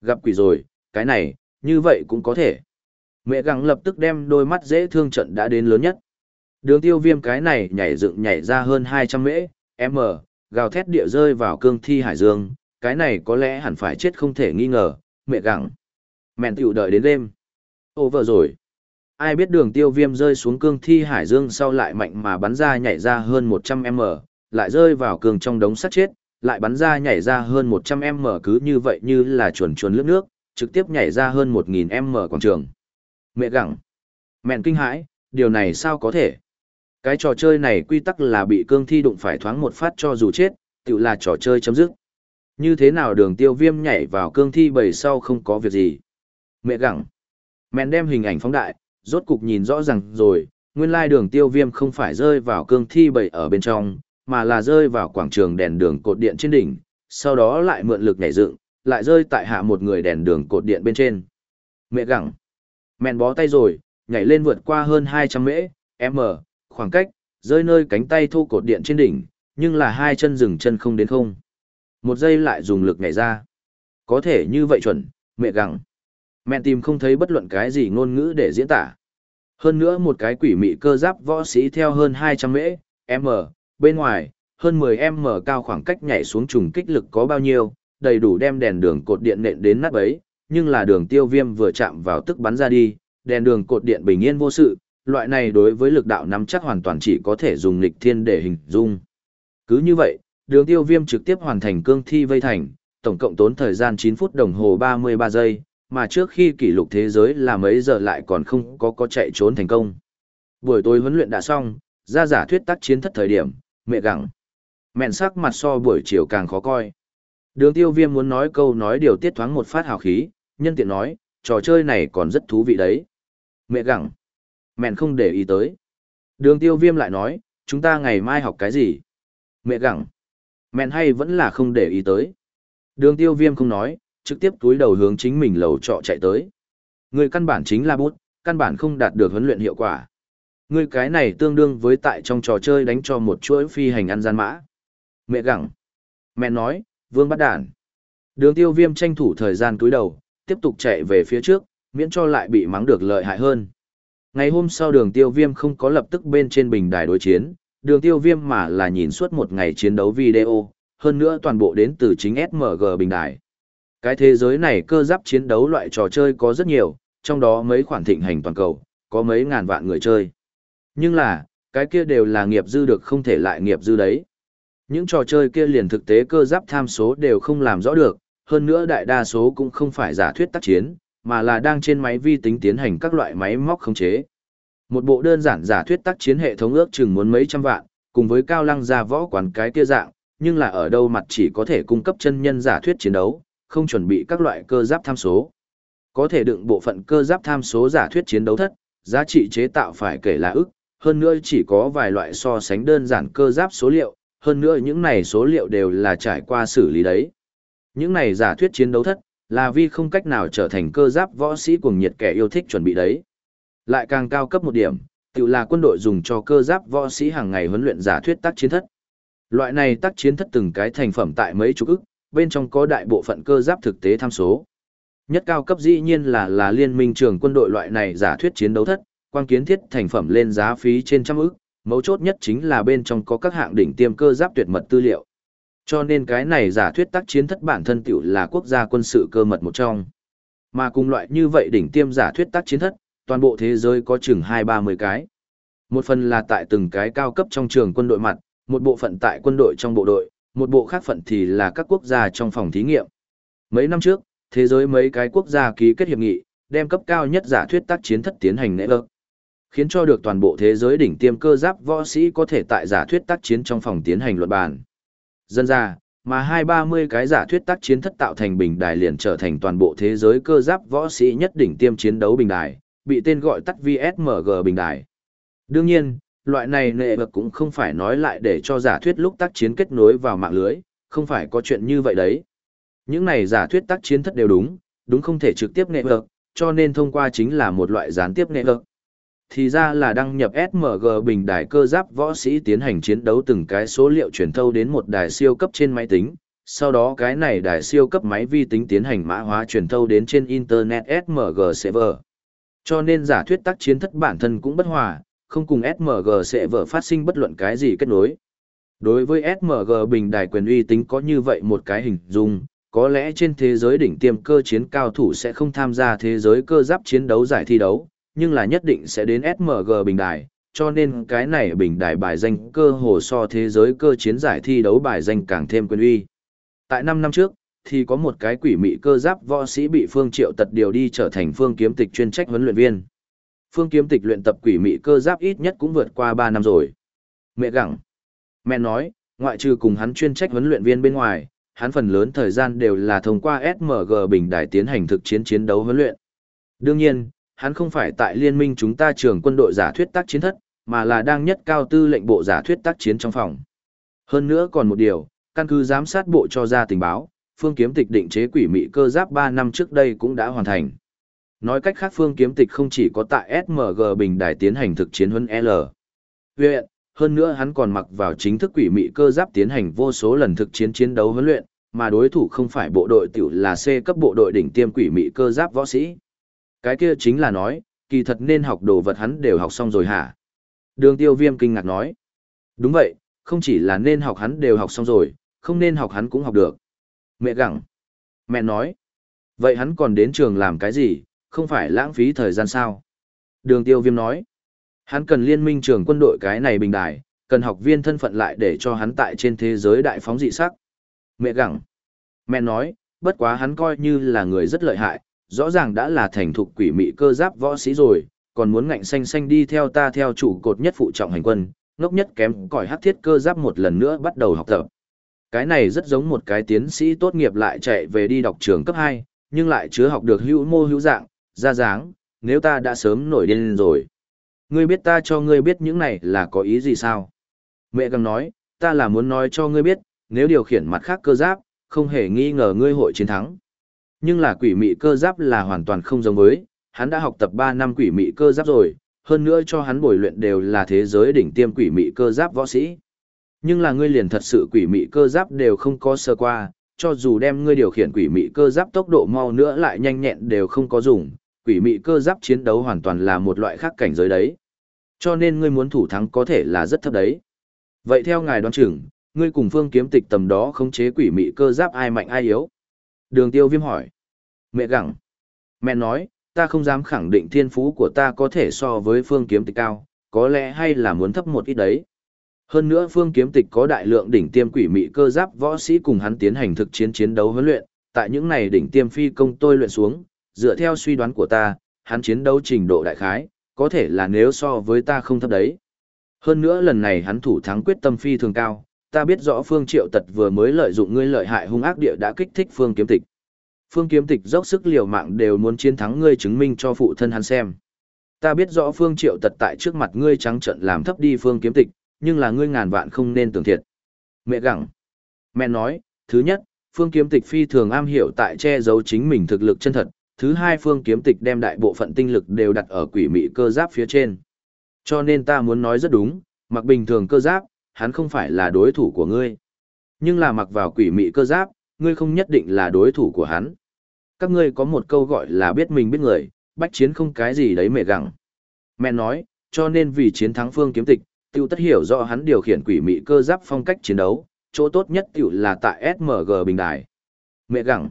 Gặp quỷ rồi, cái này, như vậy cũng có thể. Mẹ gẳng lập tức đem đôi mắt dễ thương trận đã đến lớn nhất. Đường tiêu viêm cái này nhảy dựng nhảy ra hơn 200 mễ, m, gào thét địa rơi vào cương thi hải dương, cái này có lẽ hẳn phải chết không thể nghi ngờ, mẹ gặng, Mẹn tiểu đợi đến đêm. Over rồi. Ai biết đường tiêu viêm rơi xuống cương thi hải dương sau lại mạnh mà bắn ra nhảy ra hơn 100m, lại rơi vào cương trong đống sắt chết, lại bắn ra nhảy ra hơn 100m cứ như vậy như là chuồn chuồn lướt nước, trực tiếp nhảy ra hơn 1000m quảng trường. Mẹ gặng. Mẹn kinh hãi, điều này sao có thể? Cái trò chơi này quy tắc là bị cương thi đụng phải thoáng một phát cho dù chết, tự là trò chơi chấm dứt. Như thế nào đường tiêu viêm nhảy vào cương thi bầy sau không có việc gì? Mẹ gặng. Mẹn đem hình ảnh phóng đại, rốt cục nhìn rõ ràng rồi, nguyên lai đường tiêu viêm không phải rơi vào cương thi bầy ở bên trong, mà là rơi vào quảng trường đèn đường cột điện trên đỉnh, sau đó lại mượn lực nhảy dựng, lại rơi tại hạ một người đèn đường cột điện bên trên. Mẹ gặng. Mẹn bó tay rồi, nhảy lên vượt qua hơn 200 mễ, m, khoảng cách, rơi nơi cánh tay thu cột điện trên đỉnh, nhưng là hai chân dừng chân không đến không. Một giây lại dùng lực nhảy ra. Có thể như vậy chuẩn, mẹ gặng. Mẹ tìm không thấy bất luận cái gì ngôn ngữ để diễn tả. Hơn nữa một cái quỷ mị cơ giáp võ sĩ theo hơn 200 mễ, m, bên ngoài, hơn 10 m cao khoảng cách nhảy xuống trùng kích lực có bao nhiêu, đầy đủ đem đèn đường cột điện nện đến nát ấy, nhưng là đường tiêu viêm vừa chạm vào tức bắn ra đi, đèn đường cột điện bình yên vô sự, loại này đối với lực đạo nắm chắc hoàn toàn chỉ có thể dùng lịch thiên để hình dung. Cứ như vậy, đường tiêu viêm trực tiếp hoàn thành cương thi vây thành, tổng cộng tốn thời gian 9 phút đồng hồ 33 giây, mà trước khi kỷ lục thế giới là mấy giờ lại còn không có có chạy trốn thành công. Buổi tối huấn luyện đã xong, ra giả thuyết tác chiến thất thời điểm, mẹ gặng. Mẹn sắc mặt so buổi chiều càng khó coi. Đường tiêu viêm muốn nói câu nói điều tiết thoáng một phát hào khí, nhân tiện nói, trò chơi này còn rất thú vị đấy. Mẹ gặng. Mẹn không để ý tới. Đường tiêu viêm lại nói, chúng ta ngày mai học cái gì? Mẹ gặng. Mẹn hay vẫn là không để ý tới. Đường tiêu viêm không nói, trực tiếp túi đầu hướng chính mình lầu trọ chạy tới. Người căn bản chính là bút, căn bản không đạt được huấn luyện hiệu quả. Người cái này tương đương với tại trong trò chơi đánh cho một chuỗi phi hành ăn gian mã. Mẹ gặng. Mẹ nói, vương bắt đàn. Đường tiêu viêm tranh thủ thời gian túi đầu, tiếp tục chạy về phía trước, miễn cho lại bị mắng được lợi hại hơn. Ngày hôm sau đường tiêu viêm không có lập tức bên trên bình đài đối chiến, đường tiêu viêm mà là nhìn suốt một ngày chiến đấu video, hơn nữa toàn bộ đến từ chính SMG bình đài. Cái thế giới này cơ giáp chiến đấu loại trò chơi có rất nhiều, trong đó mấy khoản thịnh hành toàn cầu, có mấy ngàn vạn người chơi. Nhưng là, cái kia đều là nghiệp dư được không thể lại nghiệp dư đấy. Những trò chơi kia liền thực tế cơ giáp tham số đều không làm rõ được, hơn nữa đại đa số cũng không phải giả thuyết tác chiến, mà là đang trên máy vi tính tiến hành các loại máy móc khống chế. Một bộ đơn giản giả thuyết tác chiến hệ thống ước chừng muốn mấy trăm vạn, cùng với cao lăng ra võ quán cái kia dạng, nhưng là ở đâu mặt chỉ có thể cung cấp chân nhân giả thuyết chiến đấu, không chuẩn bị các loại cơ giáp tham số. Có thể đựng bộ phận cơ giáp tham số giả thuyết chiến đấu thất, giá trị chế tạo phải kể là ức, hơn nữa chỉ có vài loại so sánh đơn giản cơ giáp số liệu, hơn nữa những này số liệu đều là trải qua xử lý đấy. Những này giả thuyết chiến đấu thất, là vi không cách nào trở thành cơ giáp võ sĩ cuồng nhiệt kẻ yêu thích chuẩn bị đấy. Lại càng cao cấp một điểm, tự là quân đội dùng cho cơ giáp võ sĩ hàng ngày huấn luyện giả thuyết tác chiến thất. Loại này tác chiến thất từng cái thành phẩm tại mấy chục ức, bên trong có đại bộ phận cơ giáp thực tế tham số. Nhất cao cấp dĩ nhiên là là liên minh trường quân đội loại này giả thuyết chiến đấu thất, quan kiến thiết thành phẩm lên giá phí trên trăm ức, mấu chốt nhất chính là bên trong có các hạng đỉnh tiêm cơ giáp tuyệt mật tư liệu. Cho nên cái này giả thuyết tác chiến thất bản thân tiểu là quốc gia quân sự cơ mật một trong. Mà cùng loại như vậy đỉnh tiêm giả thuyết tác chiến thất, toàn bộ thế giới có chừng hai ba mươi cái. Một phần là tại từng cái cao cấp trong trường quân đội mặt, một bộ phận tại quân đội trong bộ đội, một bộ khác phận thì là các quốc gia trong phòng thí nghiệm. Mấy năm trước, thế giới mấy cái quốc gia ký kết hiệp nghị, đem cấp cao nhất giả thuyết tác chiến thất tiến hành nệ lực, khiến cho được toàn bộ thế giới đỉnh tiêm cơ giáp võ sĩ có thể tại giả thuyết tác chiến trong phòng tiến hành luận bàn. Dân ra, mà hai ba mươi cái giả thuyết tác chiến thất tạo thành bình đài liền trở thành toàn bộ thế giới cơ giáp võ sĩ nhất đỉnh tiêm chiến đấu bình đài, bị tên gọi tắt VSMG bình đài. Đương nhiên, loại này nệ vật cũng không phải nói lại để cho giả thuyết lúc tác chiến kết nối vào mạng lưới, không phải có chuyện như vậy đấy. Những này giả thuyết tác chiến thất đều đúng, đúng không thể trực tiếp nệ vật, cho nên thông qua chính là một loại gián tiếp nệ vật. Thì ra là đăng nhập SMG bình đài cơ giáp võ sĩ tiến hành chiến đấu từng cái số liệu truyền thâu đến một đài siêu cấp trên máy tính, sau đó cái này đài siêu cấp máy vi tính tiến hành mã hóa truyền thâu đến trên Internet SMG server. Cho nên giả thuyết tác chiến thất bản thân cũng bất hòa, không cùng SMG sẽ phát sinh bất luận cái gì kết nối. Đối với SMG bình đài quyền uy tính có như vậy một cái hình dung, có lẽ trên thế giới đỉnh tiêm cơ chiến cao thủ sẽ không tham gia thế giới cơ giáp chiến đấu giải thi đấu, nhưng là nhất định sẽ đến SMG bình đài, cho nên cái này bình đài bài danh cơ hồ so thế giới cơ chiến giải thi đấu bài danh càng thêm quyền uy. Tại 5 năm trước, thì có một cái quỷ mị cơ giáp võ sĩ bị Phương Triệu tật điều đi trở thành Phương Kiếm Tịch chuyên trách huấn luyện viên. Phương Kiếm Tịch luyện tập quỷ mị cơ giáp ít nhất cũng vượt qua 3 năm rồi. Mẹ gặng. Mẹ nói, ngoại trừ cùng hắn chuyên trách huấn luyện viên bên ngoài, hắn phần lớn thời gian đều là thông qua SMG bình đài tiến hành thực chiến chiến đấu huấn luyện. Đương nhiên, hắn không phải tại liên minh chúng ta trường quân đội giả thuyết tác chiến thất, mà là đang nhất cao tư lệnh bộ giả thuyết tác chiến trong phòng. Hơn nữa còn một điều, căn cứ giám sát bộ cho ra tình báo, phương kiếm tịch định chế quỷ mị cơ giáp 3 năm trước đây cũng đã hoàn thành. Nói cách khác phương kiếm tịch không chỉ có tại SMG bình đài tiến hành thực chiến huấn L. Viện, hơn nữa hắn còn mặc vào chính thức quỷ mị cơ giáp tiến hành vô số lần thực chiến chiến đấu huấn luyện, mà đối thủ không phải bộ đội tiểu là C cấp bộ đội đỉnh tiêm quỷ mị cơ giáp võ sĩ. Cái kia chính là nói, kỳ thật nên học đồ vật hắn đều học xong rồi hả? Đường tiêu viêm kinh ngạc nói. Đúng vậy, không chỉ là nên học hắn đều học xong rồi, không nên học hắn cũng học được. Mẹ gặng. Mẹ nói. Vậy hắn còn đến trường làm cái gì, không phải lãng phí thời gian sao? Đường tiêu viêm nói. Hắn cần liên minh trường quân đội cái này bình đài, cần học viên thân phận lại để cho hắn tại trên thế giới đại phóng dị sắc. Mẹ gặng. Mẹ nói, bất quá hắn coi như là người rất lợi hại, rõ ràng đã là thành thục quỷ mị cơ giáp võ sĩ rồi, còn muốn ngạnh xanh xanh đi theo ta theo chủ cột nhất phụ trọng hành quân, ngốc nhất kém cỏi hắc thiết cơ giáp một lần nữa bắt đầu học tập. Cái này rất giống một cái tiến sĩ tốt nghiệp lại chạy về đi đọc trường cấp 2, nhưng lại chưa học được hữu mô hữu dạng, ra dáng, nếu ta đã sớm nổi điên rồi. Ngươi biết ta cho ngươi biết những này là có ý gì sao? Mẹ gầm nói, ta là muốn nói cho ngươi biết, nếu điều khiển mặt khác cơ giáp, không hề nghi ngờ ngươi hội chiến thắng. Nhưng là quỷ mị cơ giáp là hoàn toàn không giống với, hắn đã học tập 3 năm quỷ mị cơ giáp rồi, hơn nữa cho hắn bồi luyện đều là thế giới đỉnh tiêm quỷ mị cơ giáp võ sĩ. Nhưng là ngươi liền thật sự quỷ mị cơ giáp đều không có sơ qua, cho dù đem ngươi điều khiển quỷ mị cơ giáp tốc độ mau nữa lại nhanh nhẹn đều không có dùng, quỷ mị cơ giáp chiến đấu hoàn toàn là một loại khác cảnh giới đấy. Cho nên ngươi muốn thủ thắng có thể là rất thấp đấy. Vậy theo ngài đoán chừng, ngươi cùng phương kiếm tịch tầm đó khống chế quỷ mị cơ giáp ai mạnh ai yếu. Đường tiêu viêm hỏi. Mẹ gặng. Mẹ nói, ta không dám khẳng định thiên phú của ta có thể so với phương kiếm tịch cao, có lẽ hay là muốn thấp một ít đấy. Hơn nữa phương kiếm tịch có đại lượng đỉnh tiêm quỷ mị cơ giáp võ sĩ cùng hắn tiến hành thực chiến chiến đấu huấn luyện, tại những này đỉnh tiêm phi công tôi luyện xuống, dựa theo suy đoán của ta, hắn chiến đấu trình độ đại khái, có thể là nếu so với ta không thấp đấy. Hơn nữa lần này hắn thủ thắng quyết tâm phi thường cao, ta biết rõ Phương Triệu Tật vừa mới lợi dụng ngươi lợi hại hung ác địa đã kích thích Phương Kiếm Tịch. Phương Kiếm Tịch dốc sức liều mạng đều muốn chiến thắng ngươi chứng minh cho phụ thân hắn xem. Ta biết rõ Phương Triệu Tật tại trước mặt ngươi trắng trợn làm thấp đi Phương Kiếm Tịch, nhưng là ngươi ngàn vạn không nên tưởng thiệt. Mẹ gặng. Mẹ nói, thứ nhất, Phương Kiếm Tịch phi thường am hiểu tại che giấu chính mình thực lực chân thật, thứ hai Phương Kiếm Tịch đem đại bộ phận tinh lực đều đặt ở quỷ mị cơ giáp phía trên. Cho nên ta muốn nói rất đúng, mặc bình thường cơ giáp, hắn không phải là đối thủ của ngươi. Nhưng là mặc vào quỷ mị cơ giáp, ngươi không nhất định là đối thủ của hắn. Các ngươi có một câu gọi là biết mình biết người, bách chiến không cái gì đấy mẹ gặng. Mẹ nói, cho nên vì chiến thắng phương kiếm tịch, tiêu tất hiểu rõ hắn điều khiển quỷ mị cơ giáp phong cách chiến đấu, chỗ tốt nhất tiểu là tại SMG bình đài. Mẹ gặng.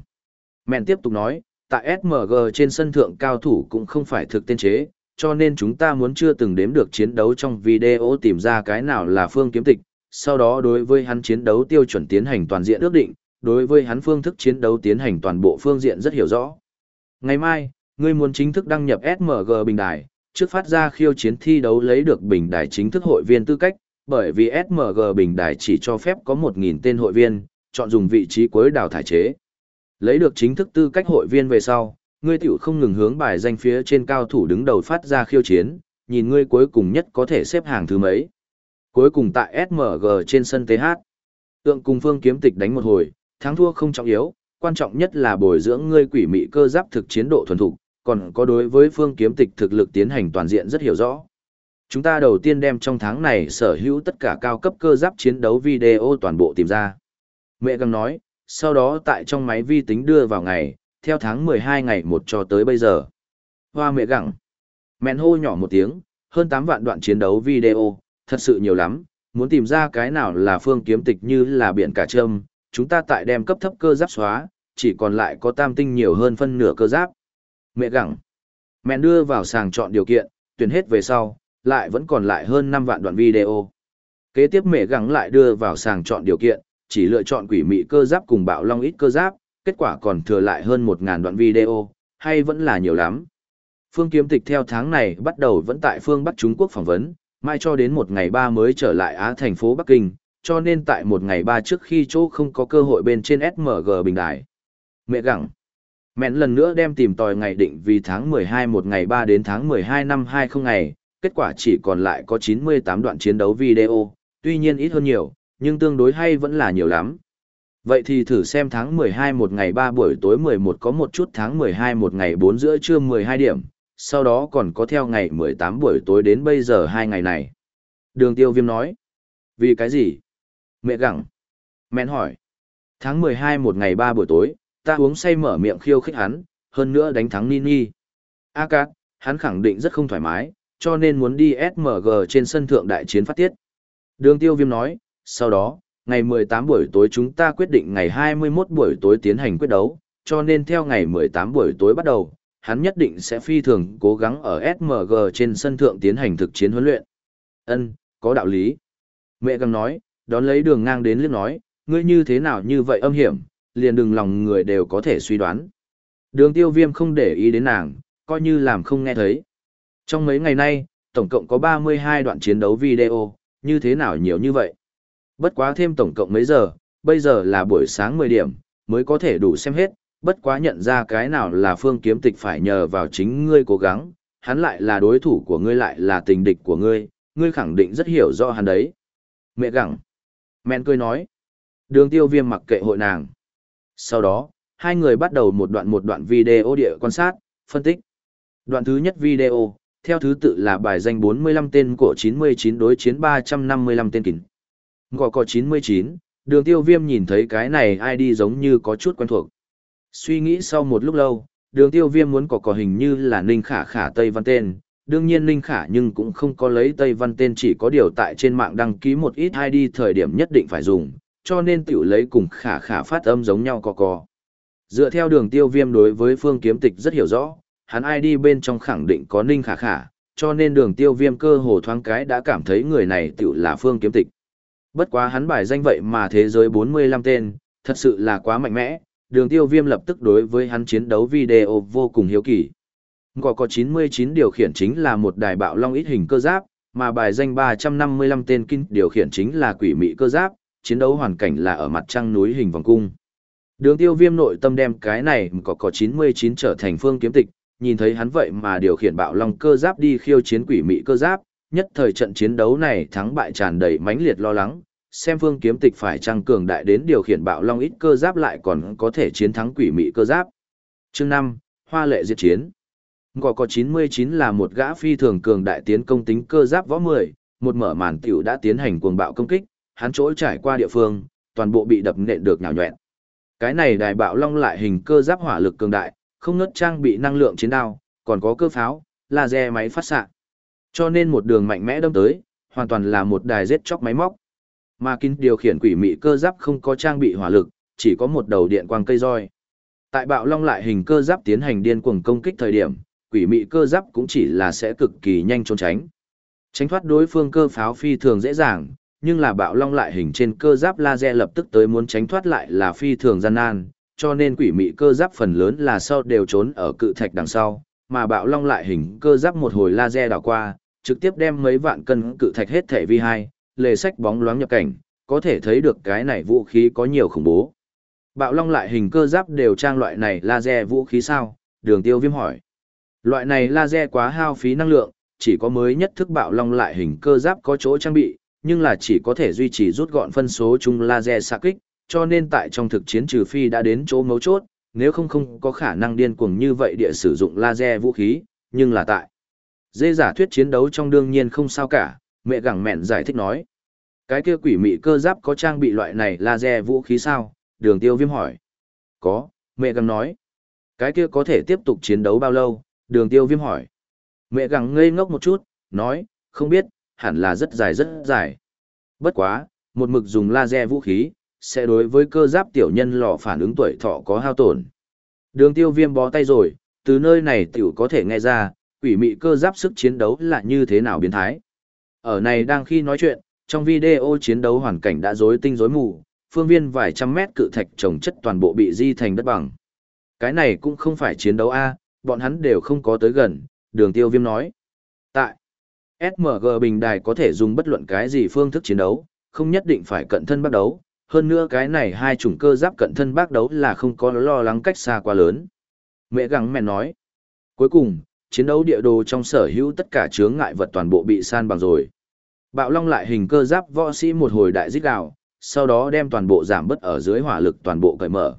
Mẹ tiếp tục nói, tại SMG trên sân thượng cao thủ cũng không phải thực tên chế, cho nên chúng ta muốn chưa từng đếm được chiến đấu trong video tìm ra cái nào là phương kiếm tịch, sau đó đối với hắn chiến đấu tiêu chuẩn tiến hành toàn diện ước định, đối với hắn phương thức chiến đấu tiến hành toàn bộ phương diện rất hiểu rõ. Ngày mai, ngươi muốn chính thức đăng nhập SMG bình đài, trước phát ra khiêu chiến thi đấu lấy được bình đài chính thức hội viên tư cách, bởi vì SMG bình đài chỉ cho phép có 1.000 tên hội viên, chọn dùng vị trí cuối đào thải chế. Lấy được chính thức tư cách hội viên về sau, ngươi tiểu không ngừng hướng bài danh phía trên cao thủ đứng đầu phát ra khiêu chiến, nhìn ngươi cuối cùng nhất có thể xếp hàng thứ mấy. Cuối cùng tại SMG trên sân TH, tượng cùng phương kiếm tịch đánh một hồi, thắng thua không trọng yếu, quan trọng nhất là bồi dưỡng ngươi quỷ mị cơ giáp thực chiến độ thuần thục, còn có đối với phương kiếm tịch thực lực tiến hành toàn diện rất hiểu rõ. Chúng ta đầu tiên đem trong tháng này sở hữu tất cả cao cấp cơ giáp chiến đấu video toàn bộ tìm ra. Mẹ găng nói, sau đó tại trong máy vi tính đưa vào ngày, theo tháng 12 ngày một cho tới bây giờ. Hoa mẹ gặng. Mẹn hô nhỏ một tiếng, hơn 8 vạn đoạn chiến đấu video, thật sự nhiều lắm, muốn tìm ra cái nào là phương kiếm tịch như là biển cả trâm, chúng ta tại đem cấp thấp cơ giáp xóa, chỉ còn lại có tam tinh nhiều hơn phân nửa cơ giáp. Mẹ gặng. Mẹn đưa vào sàng chọn điều kiện, tuyển hết về sau, lại vẫn còn lại hơn 5 vạn đoạn video. Kế tiếp mẹ gặng lại đưa vào sàng chọn điều kiện, chỉ lựa chọn quỷ mị cơ giáp cùng bạo long ít cơ giáp, kết quả còn thừa lại hơn 1.000 đoạn video, hay vẫn là nhiều lắm. Phương Kiếm Tịch theo tháng này bắt đầu vẫn tại phương Bắc Trung Quốc phỏng vấn, mai cho đến một ngày ba mới trở lại Á thành phố Bắc Kinh, cho nên tại một ngày ba trước khi chỗ không có cơ hội bên trên SMG bình đại, Mẹ gặng. Mẹn lần nữa đem tìm tòi ngày định vì tháng 12 một ngày 3 đến tháng 12 năm 20 ngày, kết quả chỉ còn lại có 98 đoạn chiến đấu video, tuy nhiên ít hơn nhiều, nhưng tương đối hay vẫn là nhiều lắm. Vậy thì thử xem tháng 12 một ngày 3 buổi tối 11 có một chút tháng 12 một ngày 4 giữa trưa 12 điểm, sau đó còn có theo ngày 18 buổi tối đến bây giờ hai ngày này. Đường tiêu viêm nói. Vì cái gì? Mẹ gặng. Mẹn hỏi. Tháng 12 một ngày 3 buổi tối, ta uống say mở miệng khiêu khích hắn, hơn nữa đánh thắng Nini. A cát, hắn khẳng định rất không thoải mái, cho nên muốn đi SMG trên sân thượng đại chiến phát tiết. Đường tiêu viêm nói, sau đó, ngày 18 buổi tối chúng ta quyết định ngày 21 buổi tối tiến hành quyết đấu, cho nên theo ngày 18 buổi tối bắt đầu, hắn nhất định sẽ phi thường cố gắng ở SMG trên sân thượng tiến hành thực chiến huấn luyện. Ân, có đạo lý. Mẹ găng nói, đón lấy đường ngang đến liếc nói, ngươi như thế nào như vậy âm hiểm, liền đừng lòng người đều có thể suy đoán. Đường tiêu viêm không để ý đến nàng, coi như làm không nghe thấy. Trong mấy ngày nay, tổng cộng có 32 đoạn chiến đấu video, như thế nào nhiều như vậy? Bất quá thêm tổng cộng mấy giờ, bây giờ là buổi sáng 10 điểm, mới có thể đủ xem hết, bất quá nhận ra cái nào là phương kiếm tịch phải nhờ vào chính ngươi cố gắng, hắn lại là đối thủ của ngươi lại là tình địch của ngươi, ngươi khẳng định rất hiểu rõ hắn đấy. Mẹ gặng. Mẹn cười nói. Đường tiêu viêm mặc kệ hội nàng. Sau đó, hai người bắt đầu một đoạn một đoạn video địa quan sát, phân tích. Đoạn thứ nhất video, theo thứ tự là bài danh 45 tên của 99 đối chiến 355 tên kín. Gò cò 99, đường tiêu viêm nhìn thấy cái này ai đi giống như có chút quen thuộc. Suy nghĩ sau một lúc lâu, đường tiêu viêm muốn cò cò hình như là ninh khả khả Tây Văn tên, đương nhiên Ninh Khả nhưng cũng không có lấy Tây Văn tên chỉ có điều tại trên mạng đăng ký một ít ID thời điểm nhất định phải dùng, cho nên tiểu lấy cùng Khả Khả phát âm giống nhau cò cò Dựa theo đường tiêu viêm đối với phương kiếm tịch rất hiểu rõ, hắn ID bên trong khẳng định có Ninh Khả Khả, cho nên đường tiêu viêm cơ hồ thoáng cái đã cảm thấy người này tiểu là phương kiếm tịch. Bất quá hắn bài danh vậy mà thế giới 45 tên, thật sự là quá mạnh mẽ, đường tiêu viêm lập tức đối với hắn chiến đấu video vô cùng hiếu kỳ. Có có 99 điều khiển chính là một đài bạo long ít hình cơ giáp, mà bài danh 355 tên kinh điều khiển chính là quỷ mị cơ giáp, chiến đấu hoàn cảnh là ở mặt trăng núi hình vòng cung. Đường tiêu viêm nội tâm đem cái này có có 99 trở thành phương kiếm tịch, nhìn thấy hắn vậy mà điều khiển bạo long cơ giáp đi khiêu chiến quỷ mị cơ giáp, nhất thời trận chiến đấu này thắng bại tràn đầy mãnh liệt lo lắng, xem phương kiếm tịch phải trăng cường đại đến điều khiển bạo long ít cơ giáp lại còn có thể chiến thắng quỷ mị cơ giáp. Chương 5, Hoa lệ diệt chiến. Gò có 99 là một gã phi thường cường đại tiến công tính cơ giáp võ 10, một mở màn tiểu đã tiến hành cuồng bạo công kích, hắn chỗ trải qua địa phương, toàn bộ bị đập nện được nhào nhọẹn. Cái này đài bạo long lại hình cơ giáp hỏa lực cường đại, không ngớt trang bị năng lượng chiến đao, còn có cơ pháo, laser máy phát xạ. Cho nên một đường mạnh mẽ đâm tới, hoàn toàn là một đài giết chóc máy móc. Mà kín điều khiển quỷ mị cơ giáp không có trang bị hỏa lực, chỉ có một đầu điện quang cây roi. Tại bạo long lại hình cơ giáp tiến hành điên cuồng công kích thời điểm, quỷ mị cơ giáp cũng chỉ là sẽ cực kỳ nhanh trốn tránh. Tránh thoát đối phương cơ pháo phi thường dễ dàng, nhưng là bạo long lại hình trên cơ giáp laser lập tức tới muốn tránh thoát lại là phi thường gian nan, cho nên quỷ mị cơ giáp phần lớn là sau đều trốn ở cự thạch đằng sau, mà bạo long lại hình cơ giáp một hồi laser đảo qua, trực tiếp đem mấy vạn cân cự thạch hết thể vi hai, lề sách bóng loáng nhập cảnh, có thể thấy được cái này vũ khí có nhiều khủng bố. Bạo long lại hình cơ giáp đều trang loại này laser vũ khí sao? Đường tiêu viêm hỏi. Loại này laser quá hao phí năng lượng, chỉ có mới nhất thức bạo long lại hình cơ giáp có chỗ trang bị, nhưng là chỉ có thể duy trì rút gọn phân số chung laser xạ kích, cho nên tại trong thực chiến trừ phi đã đến chỗ mấu chốt, nếu không không có khả năng điên cuồng như vậy địa sử dụng laser vũ khí, nhưng là tại. Dê giả thuyết chiến đấu trong đương nhiên không sao cả, mẹ gẳng mẹn giải thích nói. Cái kia quỷ mị cơ giáp có trang bị loại này laser vũ khí sao? Đường tiêu viêm hỏi. Có, mẹ gẳng nói. Cái kia có thể tiếp tục chiến đấu bao lâu? Đường tiêu viêm hỏi. Mẹ gẳng ngây ngốc một chút, nói, không biết, hẳn là rất dài rất dài. Bất quá, một mực dùng laser vũ khí, sẽ đối với cơ giáp tiểu nhân lò phản ứng tuổi thọ có hao tổn. Đường tiêu viêm bó tay rồi, từ nơi này tiểu có thể nghe ra, quỷ mị cơ giáp sức chiến đấu là như thế nào biến thái. Ở này đang khi nói chuyện, trong video chiến đấu hoàn cảnh đã rối tinh rối mù, phương viên vài trăm mét cự thạch trồng chất toàn bộ bị di thành đất bằng. Cái này cũng không phải chiến đấu A, bọn hắn đều không có tới gần, đường tiêu viêm nói. Tại SMG bình đài có thể dùng bất luận cái gì phương thức chiến đấu, không nhất định phải cận thân bắt đấu, hơn nữa cái này hai chủng cơ giáp cận thân bác đấu là không có lo lắng cách xa quá lớn. Mẹ gắng mẹ nói. Cuối cùng, chiến đấu địa đồ trong sở hữu tất cả chướng ngại vật toàn bộ bị san bằng rồi. Bạo Long lại hình cơ giáp võ sĩ một hồi đại giết gào, sau đó đem toàn bộ giảm bớt ở dưới hỏa lực toàn bộ cởi mở.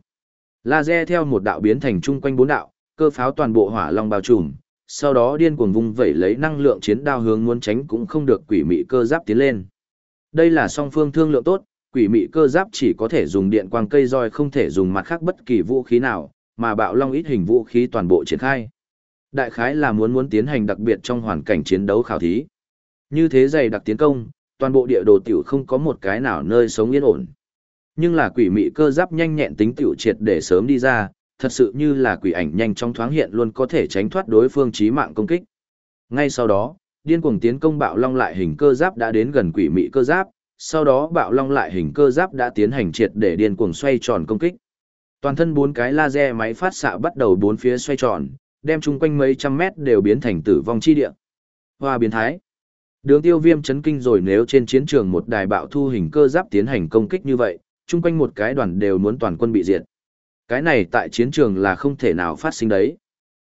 Laser theo một đạo biến thành chung quanh bốn đạo, cơ pháo toàn bộ hỏa long bao trùm, sau đó điên cuồng vung vẩy lấy năng lượng chiến đao hướng muốn tránh cũng không được quỷ mị cơ giáp tiến lên. Đây là song phương thương lượng tốt, quỷ mị cơ giáp chỉ có thể dùng điện quang cây roi không thể dùng mặt khác bất kỳ vũ khí nào, mà bạo long ít hình vũ khí toàn bộ triển khai. Đại khái là muốn muốn tiến hành đặc biệt trong hoàn cảnh chiến đấu khảo thí. Như thế dày đặc tiến công, toàn bộ địa đồ tiểu không có một cái nào nơi sống yên ổn. Nhưng là quỷ mị cơ giáp nhanh nhẹn tính tiểu triệt để sớm đi ra, thật sự như là quỷ ảnh nhanh trong thoáng hiện luôn có thể tránh thoát đối phương chí mạng công kích. Ngay sau đó, điên cuồng tiến công bạo long lại hình cơ giáp đã đến gần quỷ mị cơ giáp, sau đó bạo long lại hình cơ giáp đã tiến hành triệt để điên cuồng xoay tròn công kích. Toàn thân bốn cái laser máy phát xạ bắt đầu bốn phía xoay tròn, đem chung quanh mấy trăm mét đều biến thành tử vong chi địa. Hoa biến thái. Đường tiêu viêm chấn kinh rồi nếu trên chiến trường một đài bạo thu hình cơ giáp tiến hành công kích như vậy, chung quanh một cái đoàn đều muốn toàn quân bị diệt. Cái này tại chiến trường là không thể nào phát sinh đấy.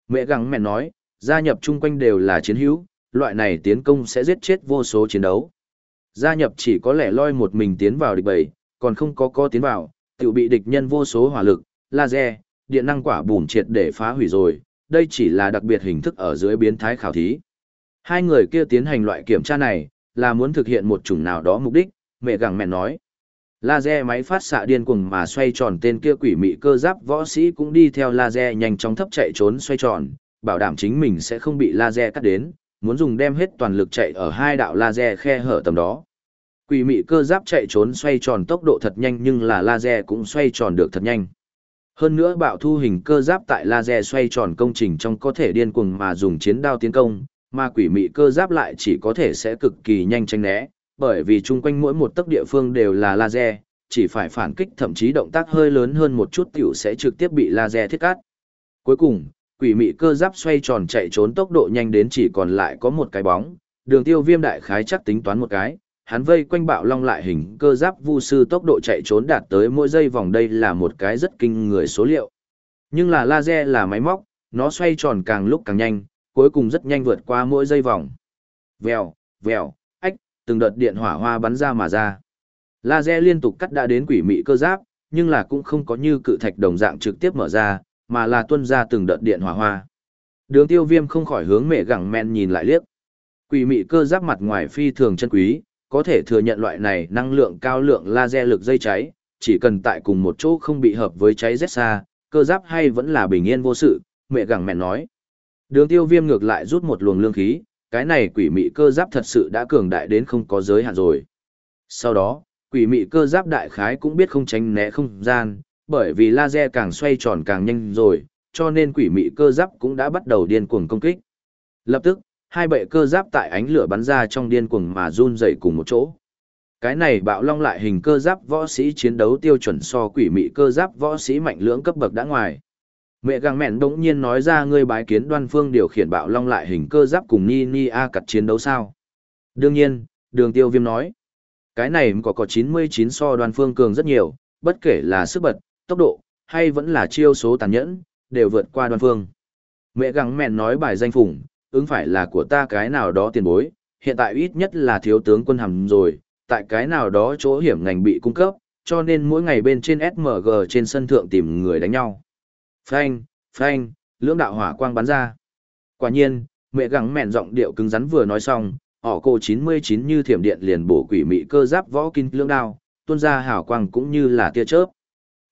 Mẹ gắng mẹ nói, gia nhập chung quanh đều là chiến hữu, loại này tiến công sẽ giết chết vô số chiến đấu. Gia nhập chỉ có lẻ loi một mình tiến vào địch bầy, còn không có co tiến vào, tự bị địch nhân vô số hỏa lực, laser, điện năng quả bùn triệt để phá hủy rồi, đây chỉ là đặc biệt hình thức ở dưới biến thái khảo thí. Hai người kia tiến hành loại kiểm tra này, là muốn thực hiện một chủng nào đó mục đích, mẹ gặng mẹ nói. Laser máy phát xạ điên cuồng mà xoay tròn tên kia quỷ mị cơ giáp võ sĩ cũng đi theo laser nhanh chóng thấp chạy trốn xoay tròn, bảo đảm chính mình sẽ không bị laser cắt đến, muốn dùng đem hết toàn lực chạy ở hai đạo laser khe hở tầm đó. Quỷ mị cơ giáp chạy trốn xoay tròn tốc độ thật nhanh nhưng là laser cũng xoay tròn được thật nhanh. Hơn nữa bạo thu hình cơ giáp tại laser xoay tròn công trình trong có thể điên cuồng mà dùng chiến đao tiến công, mà quỷ mị cơ giáp lại chỉ có thể sẽ cực kỳ nhanh tranh né, bởi vì chung quanh mỗi một tấc địa phương đều là laser, chỉ phải phản kích thậm chí động tác hơi lớn hơn một chút tiểu sẽ trực tiếp bị laser thiết cắt. Cuối cùng, quỷ mị cơ giáp xoay tròn chạy trốn tốc độ nhanh đến chỉ còn lại có một cái bóng, đường tiêu viêm đại khái chắc tính toán một cái, hắn vây quanh bạo long lại hình cơ giáp vu sư tốc độ chạy trốn đạt tới mỗi giây vòng đây là một cái rất kinh người số liệu. Nhưng là laser là máy móc, nó xoay tròn càng lúc càng nhanh, cuối cùng rất nhanh vượt qua mỗi giây vòng. Vèo, vèo, ách, từng đợt điện hỏa hoa bắn ra mà ra. Laser liên tục cắt đã đến quỷ mị cơ giáp, nhưng là cũng không có như cự thạch đồng dạng trực tiếp mở ra, mà là tuân ra từng đợt điện hỏa hoa. Đường tiêu viêm không khỏi hướng mẹ gẳng men nhìn lại liếc. Quỷ mị cơ giáp mặt ngoài phi thường chân quý, có thể thừa nhận loại này năng lượng cao lượng laser lực dây cháy, chỉ cần tại cùng một chỗ không bị hợp với cháy rất xa, cơ giáp hay vẫn là bình yên vô sự, mẹ gẳng mẹ nói. Đường tiêu viêm ngược lại rút một luồng lương khí, cái này quỷ mị cơ giáp thật sự đã cường đại đến không có giới hạn rồi. Sau đó, quỷ mị cơ giáp đại khái cũng biết không tránh né không gian, bởi vì laser càng xoay tròn càng nhanh rồi, cho nên quỷ mị cơ giáp cũng đã bắt đầu điên cuồng công kích. Lập tức, hai bệ cơ giáp tại ánh lửa bắn ra trong điên cuồng mà run dậy cùng một chỗ. Cái này bạo long lại hình cơ giáp võ sĩ chiến đấu tiêu chuẩn so quỷ mị cơ giáp võ sĩ mạnh lưỡng cấp bậc đã ngoài. Mẹ gàng mẹn đống nhiên nói ra ngươi bái kiến đoan phương điều khiển bạo long lại hình cơ giáp cùng Ni Ni A cặt chiến đấu sao. Đương nhiên, đường tiêu viêm nói. Cái này có có 99 so đoan phương cường rất nhiều, bất kể là sức bật, tốc độ, hay vẫn là chiêu số tàn nhẫn, đều vượt qua đoan phương. Mẹ gắng mẹn nói bài danh phủng, ứng phải là của ta cái nào đó tiền bối, hiện tại ít nhất là thiếu tướng quân hầm rồi, tại cái nào đó chỗ hiểm ngành bị cung cấp, cho nên mỗi ngày bên trên SMG trên sân thượng tìm người đánh nhau. Phanh, phanh, lưỡng đạo hỏa quang bắn ra. Quả nhiên, mẹ gắng mẹn giọng điệu cứng rắn vừa nói xong, họ cô 99 như thiểm điện liền bổ quỷ mị cơ giáp võ kinh lưỡng đao, tuôn ra hào quang cũng như là tia chớp.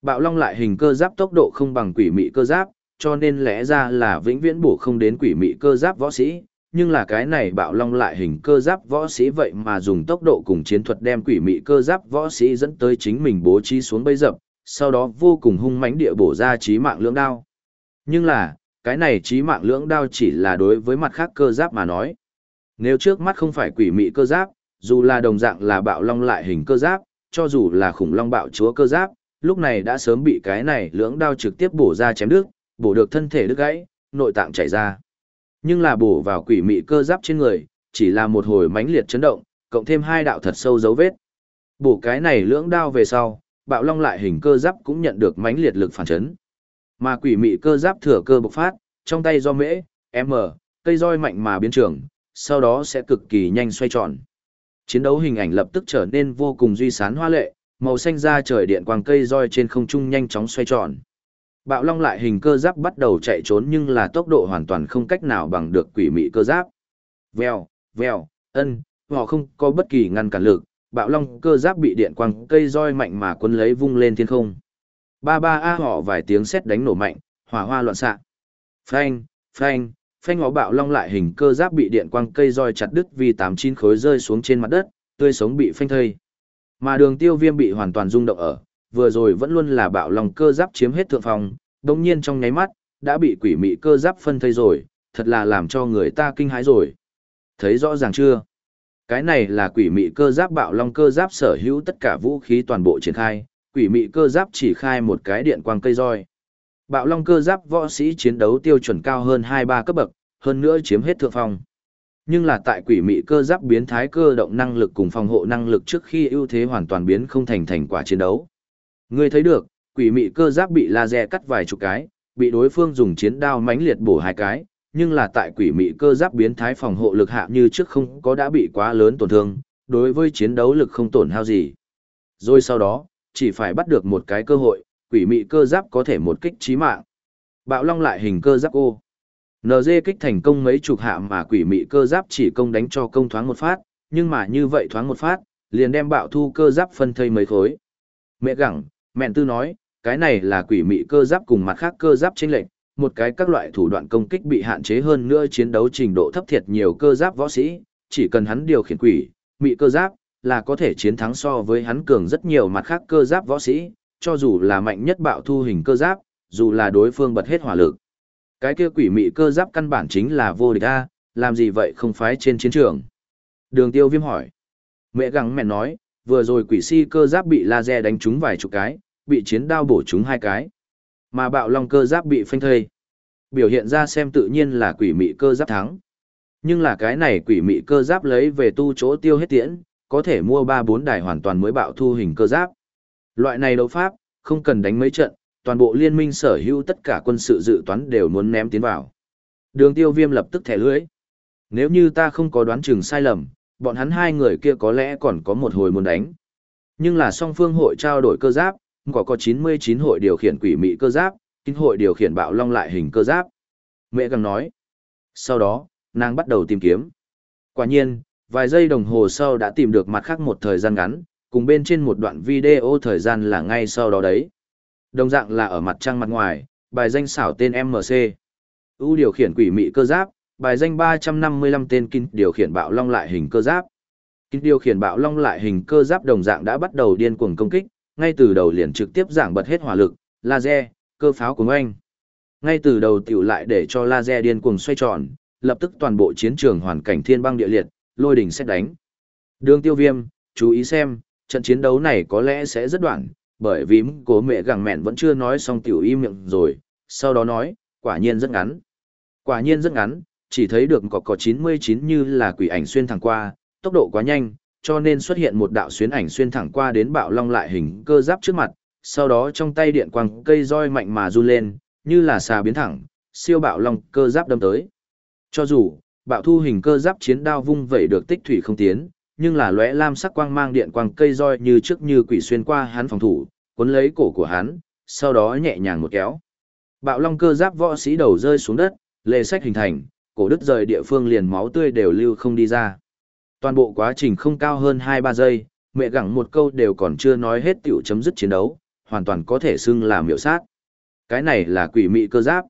Bạo long lại hình cơ giáp tốc độ không bằng quỷ mị cơ giáp, cho nên lẽ ra là vĩnh viễn bổ không đến quỷ mị cơ giáp võ sĩ, nhưng là cái này bạo long lại hình cơ giáp võ sĩ vậy mà dùng tốc độ cùng chiến thuật đem quỷ mị cơ giáp võ sĩ dẫn tới chính mình bố trí xuống bấy dập, sau đó vô cùng hung mãnh địa bổ ra trí mạng lưỡng đao. Nhưng là, cái này trí mạng lưỡng đao chỉ là đối với mặt khác cơ giáp mà nói. Nếu trước mắt không phải quỷ mị cơ giáp, dù là đồng dạng là bạo long lại hình cơ giáp, cho dù là khủng long bạo chúa cơ giáp, lúc này đã sớm bị cái này lưỡng đao trực tiếp bổ ra chém đứt, bổ được thân thể đứt gãy, nội tạng chảy ra. Nhưng là bổ vào quỷ mị cơ giáp trên người, chỉ là một hồi mãnh liệt chấn động, cộng thêm hai đạo thật sâu dấu vết. Bổ cái này lưỡng đao về sau, bạo long lại hình cơ giáp cũng nhận được mãnh liệt lực phản chấn. Mà quỷ mị cơ giáp thừa cơ bộc phát, trong tay do mễ, m, cây roi mạnh mà biến trường, sau đó sẽ cực kỳ nhanh xoay tròn. Chiến đấu hình ảnh lập tức trở nên vô cùng duy sán hoa lệ, màu xanh da trời điện quang cây roi trên không trung nhanh chóng xoay tròn. Bạo long lại hình cơ giáp bắt đầu chạy trốn nhưng là tốc độ hoàn toàn không cách nào bằng được quỷ mị cơ giáp. Vèo, vèo, ân, họ không có bất kỳ ngăn cản lực, bạo long cơ giáp bị điện quang cây roi mạnh mà quân lấy vung lên thiên không. Ba ba a họ vài tiếng sét đánh nổ mạnh, hỏa hoa loạn xạ. Phanh, phanh, phanh ngó bạo long lại hình cơ giáp bị điện quang cây roi chặt đứt vì tám chín khối rơi xuống trên mặt đất, tươi sống bị phanh thây. Mà đường tiêu viêm bị hoàn toàn rung động ở, vừa rồi vẫn luôn là bạo lòng cơ giáp chiếm hết thượng phòng, đồng nhiên trong nháy mắt, đã bị quỷ mị cơ giáp phân thây rồi, thật là làm cho người ta kinh hãi rồi. Thấy rõ ràng chưa? Cái này là quỷ mị cơ giáp bạo long cơ giáp sở hữu tất cả vũ khí toàn bộ triển khai, quỷ mị cơ giáp chỉ khai một cái điện quang cây roi. Bạo long cơ giáp võ sĩ chiến đấu tiêu chuẩn cao hơn 2-3 cấp bậc, hơn nữa chiếm hết thượng phong. Nhưng là tại quỷ mị cơ giáp biến thái cơ động năng lực cùng phòng hộ năng lực trước khi ưu thế hoàn toàn biến không thành thành quả chiến đấu. Ngươi thấy được, quỷ mị cơ giáp bị laser cắt vài chục cái, bị đối phương dùng chiến đao mãnh liệt bổ hai cái, nhưng là tại quỷ mị cơ giáp biến thái phòng hộ lực hạ như trước không có đã bị quá lớn tổn thương, đối với chiến đấu lực không tổn hao gì. Rồi sau đó, chỉ phải bắt được một cái cơ hội, quỷ mị cơ giáp có thể một kích chí mạng. Bạo long lại hình cơ giáp ô. NG kích thành công mấy chục hạ mà quỷ mị cơ giáp chỉ công đánh cho công thoáng một phát, nhưng mà như vậy thoáng một phát, liền đem bạo thu cơ giáp phân thây mấy khối. Mẹ gẳng, mẹn tư nói, cái này là quỷ mị cơ giáp cùng mặt khác cơ giáp chênh lệch, một cái các loại thủ đoạn công kích bị hạn chế hơn nữa chiến đấu trình độ thấp thiệt nhiều cơ giáp võ sĩ, chỉ cần hắn điều khiển quỷ, mị cơ giáp, là có thể chiến thắng so với hắn cường rất nhiều mặt khác cơ giáp võ sĩ, cho dù là mạnh nhất bạo thu hình cơ giáp, dù là đối phương bật hết hỏa lực. Cái kia quỷ mị cơ giáp căn bản chính là vô địch a, làm gì vậy không phái trên chiến trường? Đường Tiêu Viêm hỏi. Mẹ gắng mẹ nói, vừa rồi quỷ si cơ giáp bị laser đánh trúng vài chục cái, bị chiến đao bổ trúng hai cái. Mà bạo long cơ giáp bị phanh thây. Biểu hiện ra xem tự nhiên là quỷ mị cơ giáp thắng. Nhưng là cái này quỷ mị cơ giáp lấy về tu chỗ tiêu hết tiễn, có thể mua 3-4 đài hoàn toàn mới bạo thu hình cơ giáp. Loại này đấu pháp, không cần đánh mấy trận, toàn bộ liên minh sở hữu tất cả quân sự dự toán đều muốn ném tiến vào. Đường tiêu viêm lập tức thẻ lưới. Nếu như ta không có đoán chừng sai lầm, bọn hắn hai người kia có lẽ còn có một hồi muốn đánh. Nhưng là song phương hội trao đổi cơ giáp, có có 99 hội điều khiển quỷ mị cơ giáp, kinh hội điều khiển bạo long lại hình cơ giáp. Mẹ gần nói. Sau đó, nàng bắt đầu tìm kiếm. Quả nhiên, vài giây đồng hồ sau đã tìm được mặt khác một thời gian ngắn, cùng bên trên một đoạn video thời gian là ngay sau đó đấy. Đồng dạng là ở mặt trăng mặt ngoài, bài danh xảo tên MC. ưu điều khiển quỷ mị cơ giáp, bài danh 355 tên kinh điều khiển bạo long lại hình cơ giáp. Kinh điều khiển bạo long lại hình cơ giáp đồng dạng đã bắt đầu điên cuồng công kích, ngay từ đầu liền trực tiếp giảng bật hết hỏa lực, laser, cơ pháo của anh. Ngay từ đầu tiểu lại để cho laser điên cuồng xoay tròn, lập tức toàn bộ chiến trường hoàn cảnh thiên băng địa liệt, lôi đỉnh xét đánh. Đường tiêu viêm, chú ý xem, trận chiến đấu này có lẽ sẽ rất đoạn, bởi vì cố mẹ gẳng mẹn vẫn chưa nói xong tiểu im miệng rồi, sau đó nói, quả nhiên rất ngắn. Quả nhiên rất ngắn, chỉ thấy được có có 99 như là quỷ ảnh xuyên thẳng qua, tốc độ quá nhanh, cho nên xuất hiện một đạo xuyên ảnh xuyên thẳng qua đến bạo long lại hình cơ giáp trước mặt, sau đó trong tay điện quang cây roi mạnh mà run lên, như là xà biến thẳng, siêu bạo long cơ giáp đâm tới. Cho dù, bạo thu hình cơ giáp chiến đao vung vẩy được tích thủy không tiến, nhưng là lóe lam sắc quang mang điện quang cây roi như trước như quỷ xuyên qua hắn phòng thủ, cuốn lấy cổ của hắn, sau đó nhẹ nhàng một kéo. Bạo long cơ giáp võ sĩ đầu rơi xuống đất, lề sách hình thành, cổ đứt rời địa phương liền máu tươi đều lưu không đi ra. Toàn bộ quá trình không cao hơn 2-3 giây, mẹ gẳng một câu đều còn chưa nói hết tiểu chấm dứt chiến đấu, hoàn toàn có thể xưng là miểu sát. Cái này là quỷ mị cơ giáp.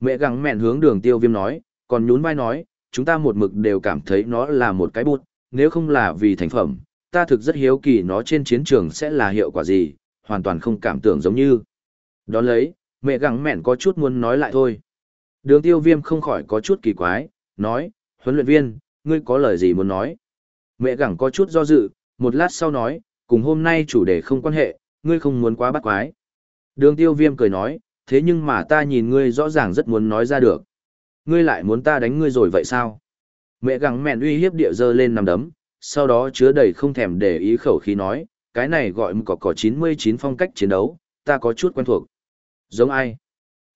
Mẹ gẳng mẹn hướng đường tiêu viêm nói, còn nhún vai nói, chúng ta một mực đều cảm thấy nó là một cái bụt, nếu không là vì thành phẩm, ta thực rất hiếu kỳ nó trên chiến trường sẽ là hiệu quả gì, hoàn toàn không cảm tưởng giống như. Đón lấy, mẹ gẳng mẹn có chút muốn nói lại thôi. Đường tiêu viêm không khỏi có chút kỳ quái, nói, huấn luyện viên, ngươi có lời gì muốn nói? Mẹ gẳng có chút do dự, một lát sau nói, cùng hôm nay chủ đề không quan hệ, ngươi không muốn quá bắt quái. Đường tiêu viêm cười nói, thế nhưng mà ta nhìn ngươi rõ ràng rất muốn nói ra được. Ngươi lại muốn ta đánh ngươi rồi vậy sao? Mẹ gẳng mẹn uy hiếp địa dơ lên nằm đấm, sau đó chứa đầy không thèm để ý khẩu khí nói, cái này gọi có cỏ 99 phong cách chiến đấu, ta có chút quen thuộc. Giống ai?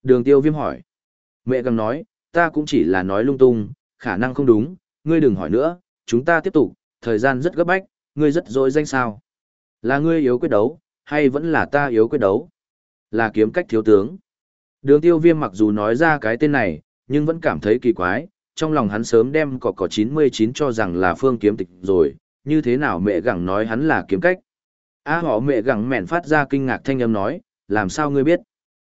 Đường tiêu viêm hỏi. Mẹ gẳng nói, ta cũng chỉ là nói lung tung, khả năng không đúng, ngươi đừng hỏi nữa, chúng ta tiếp tục, thời gian rất gấp bách, ngươi rất dối danh sao. Là ngươi yếu quyết đấu, hay vẫn là ta yếu quyết đấu? Là kiếm cách thiếu tướng. Đường tiêu viêm mặc dù nói ra cái tên này, nhưng vẫn cảm thấy kỳ quái, trong lòng hắn sớm đem cỏ cỏ 99 cho rằng là phương kiếm tịch rồi, như thế nào mẹ gẳng nói hắn là kiếm cách. A họ mẹ gẳng mẹn phát ra kinh ngạc thanh âm nói, làm sao ngươi biết?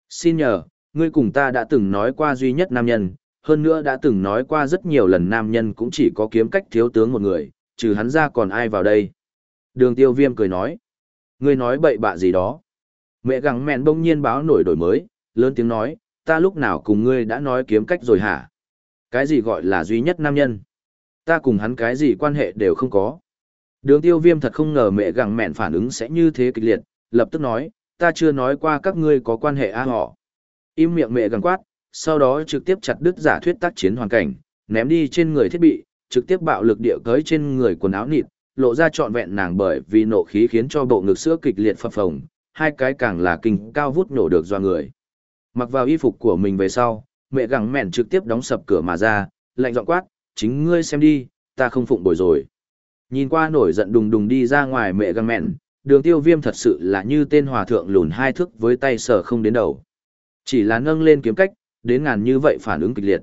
Xin nhờ, ngươi cùng ta đã từng nói qua duy nhất nam nhân, hơn nữa đã từng nói qua rất nhiều lần nam nhân cũng chỉ có kiếm cách thiếu tướng một người, trừ hắn ra còn ai vào đây. Đường tiêu viêm cười nói, ngươi nói bậy bạ gì đó. Mẹ gắng mẹn bỗng nhiên báo nổi đổi mới, lớn tiếng nói, ta lúc nào cùng ngươi đã nói kiếm cách rồi hả? Cái gì gọi là duy nhất nam nhân? Ta cùng hắn cái gì quan hệ đều không có. Đường tiêu viêm thật không ngờ mẹ gắng mẹn phản ứng sẽ như thế kịch liệt, lập tức nói, ta chưa nói qua các ngươi có quan hệ a họ. Im miệng mẹ gắng quát, sau đó trực tiếp chặt đứt giả thuyết tác chiến hoàn cảnh, ném đi trên người thiết bị, trực tiếp bạo lực địa cới trên người quần áo nịt, lộ ra trọn vẹn nàng bởi vì nộ khí khiến cho bộ ngực sữa kịch liệt phập phồng, hai cái càng là kinh cao vút nổ được do người. Mặc vào y phục của mình về sau, mẹ gẳng mẹn trực tiếp đóng sập cửa mà ra, lạnh giọng quát, chính ngươi xem đi, ta không phụng bồi rồi. Nhìn qua nổi giận đùng đùng đi ra ngoài mẹ găng mẹn, đường tiêu viêm thật sự là như tên hòa thượng lùn hai thước với tay sở không đến đầu. Chỉ là nâng lên kiếm cách, đến ngàn như vậy phản ứng kịch liệt.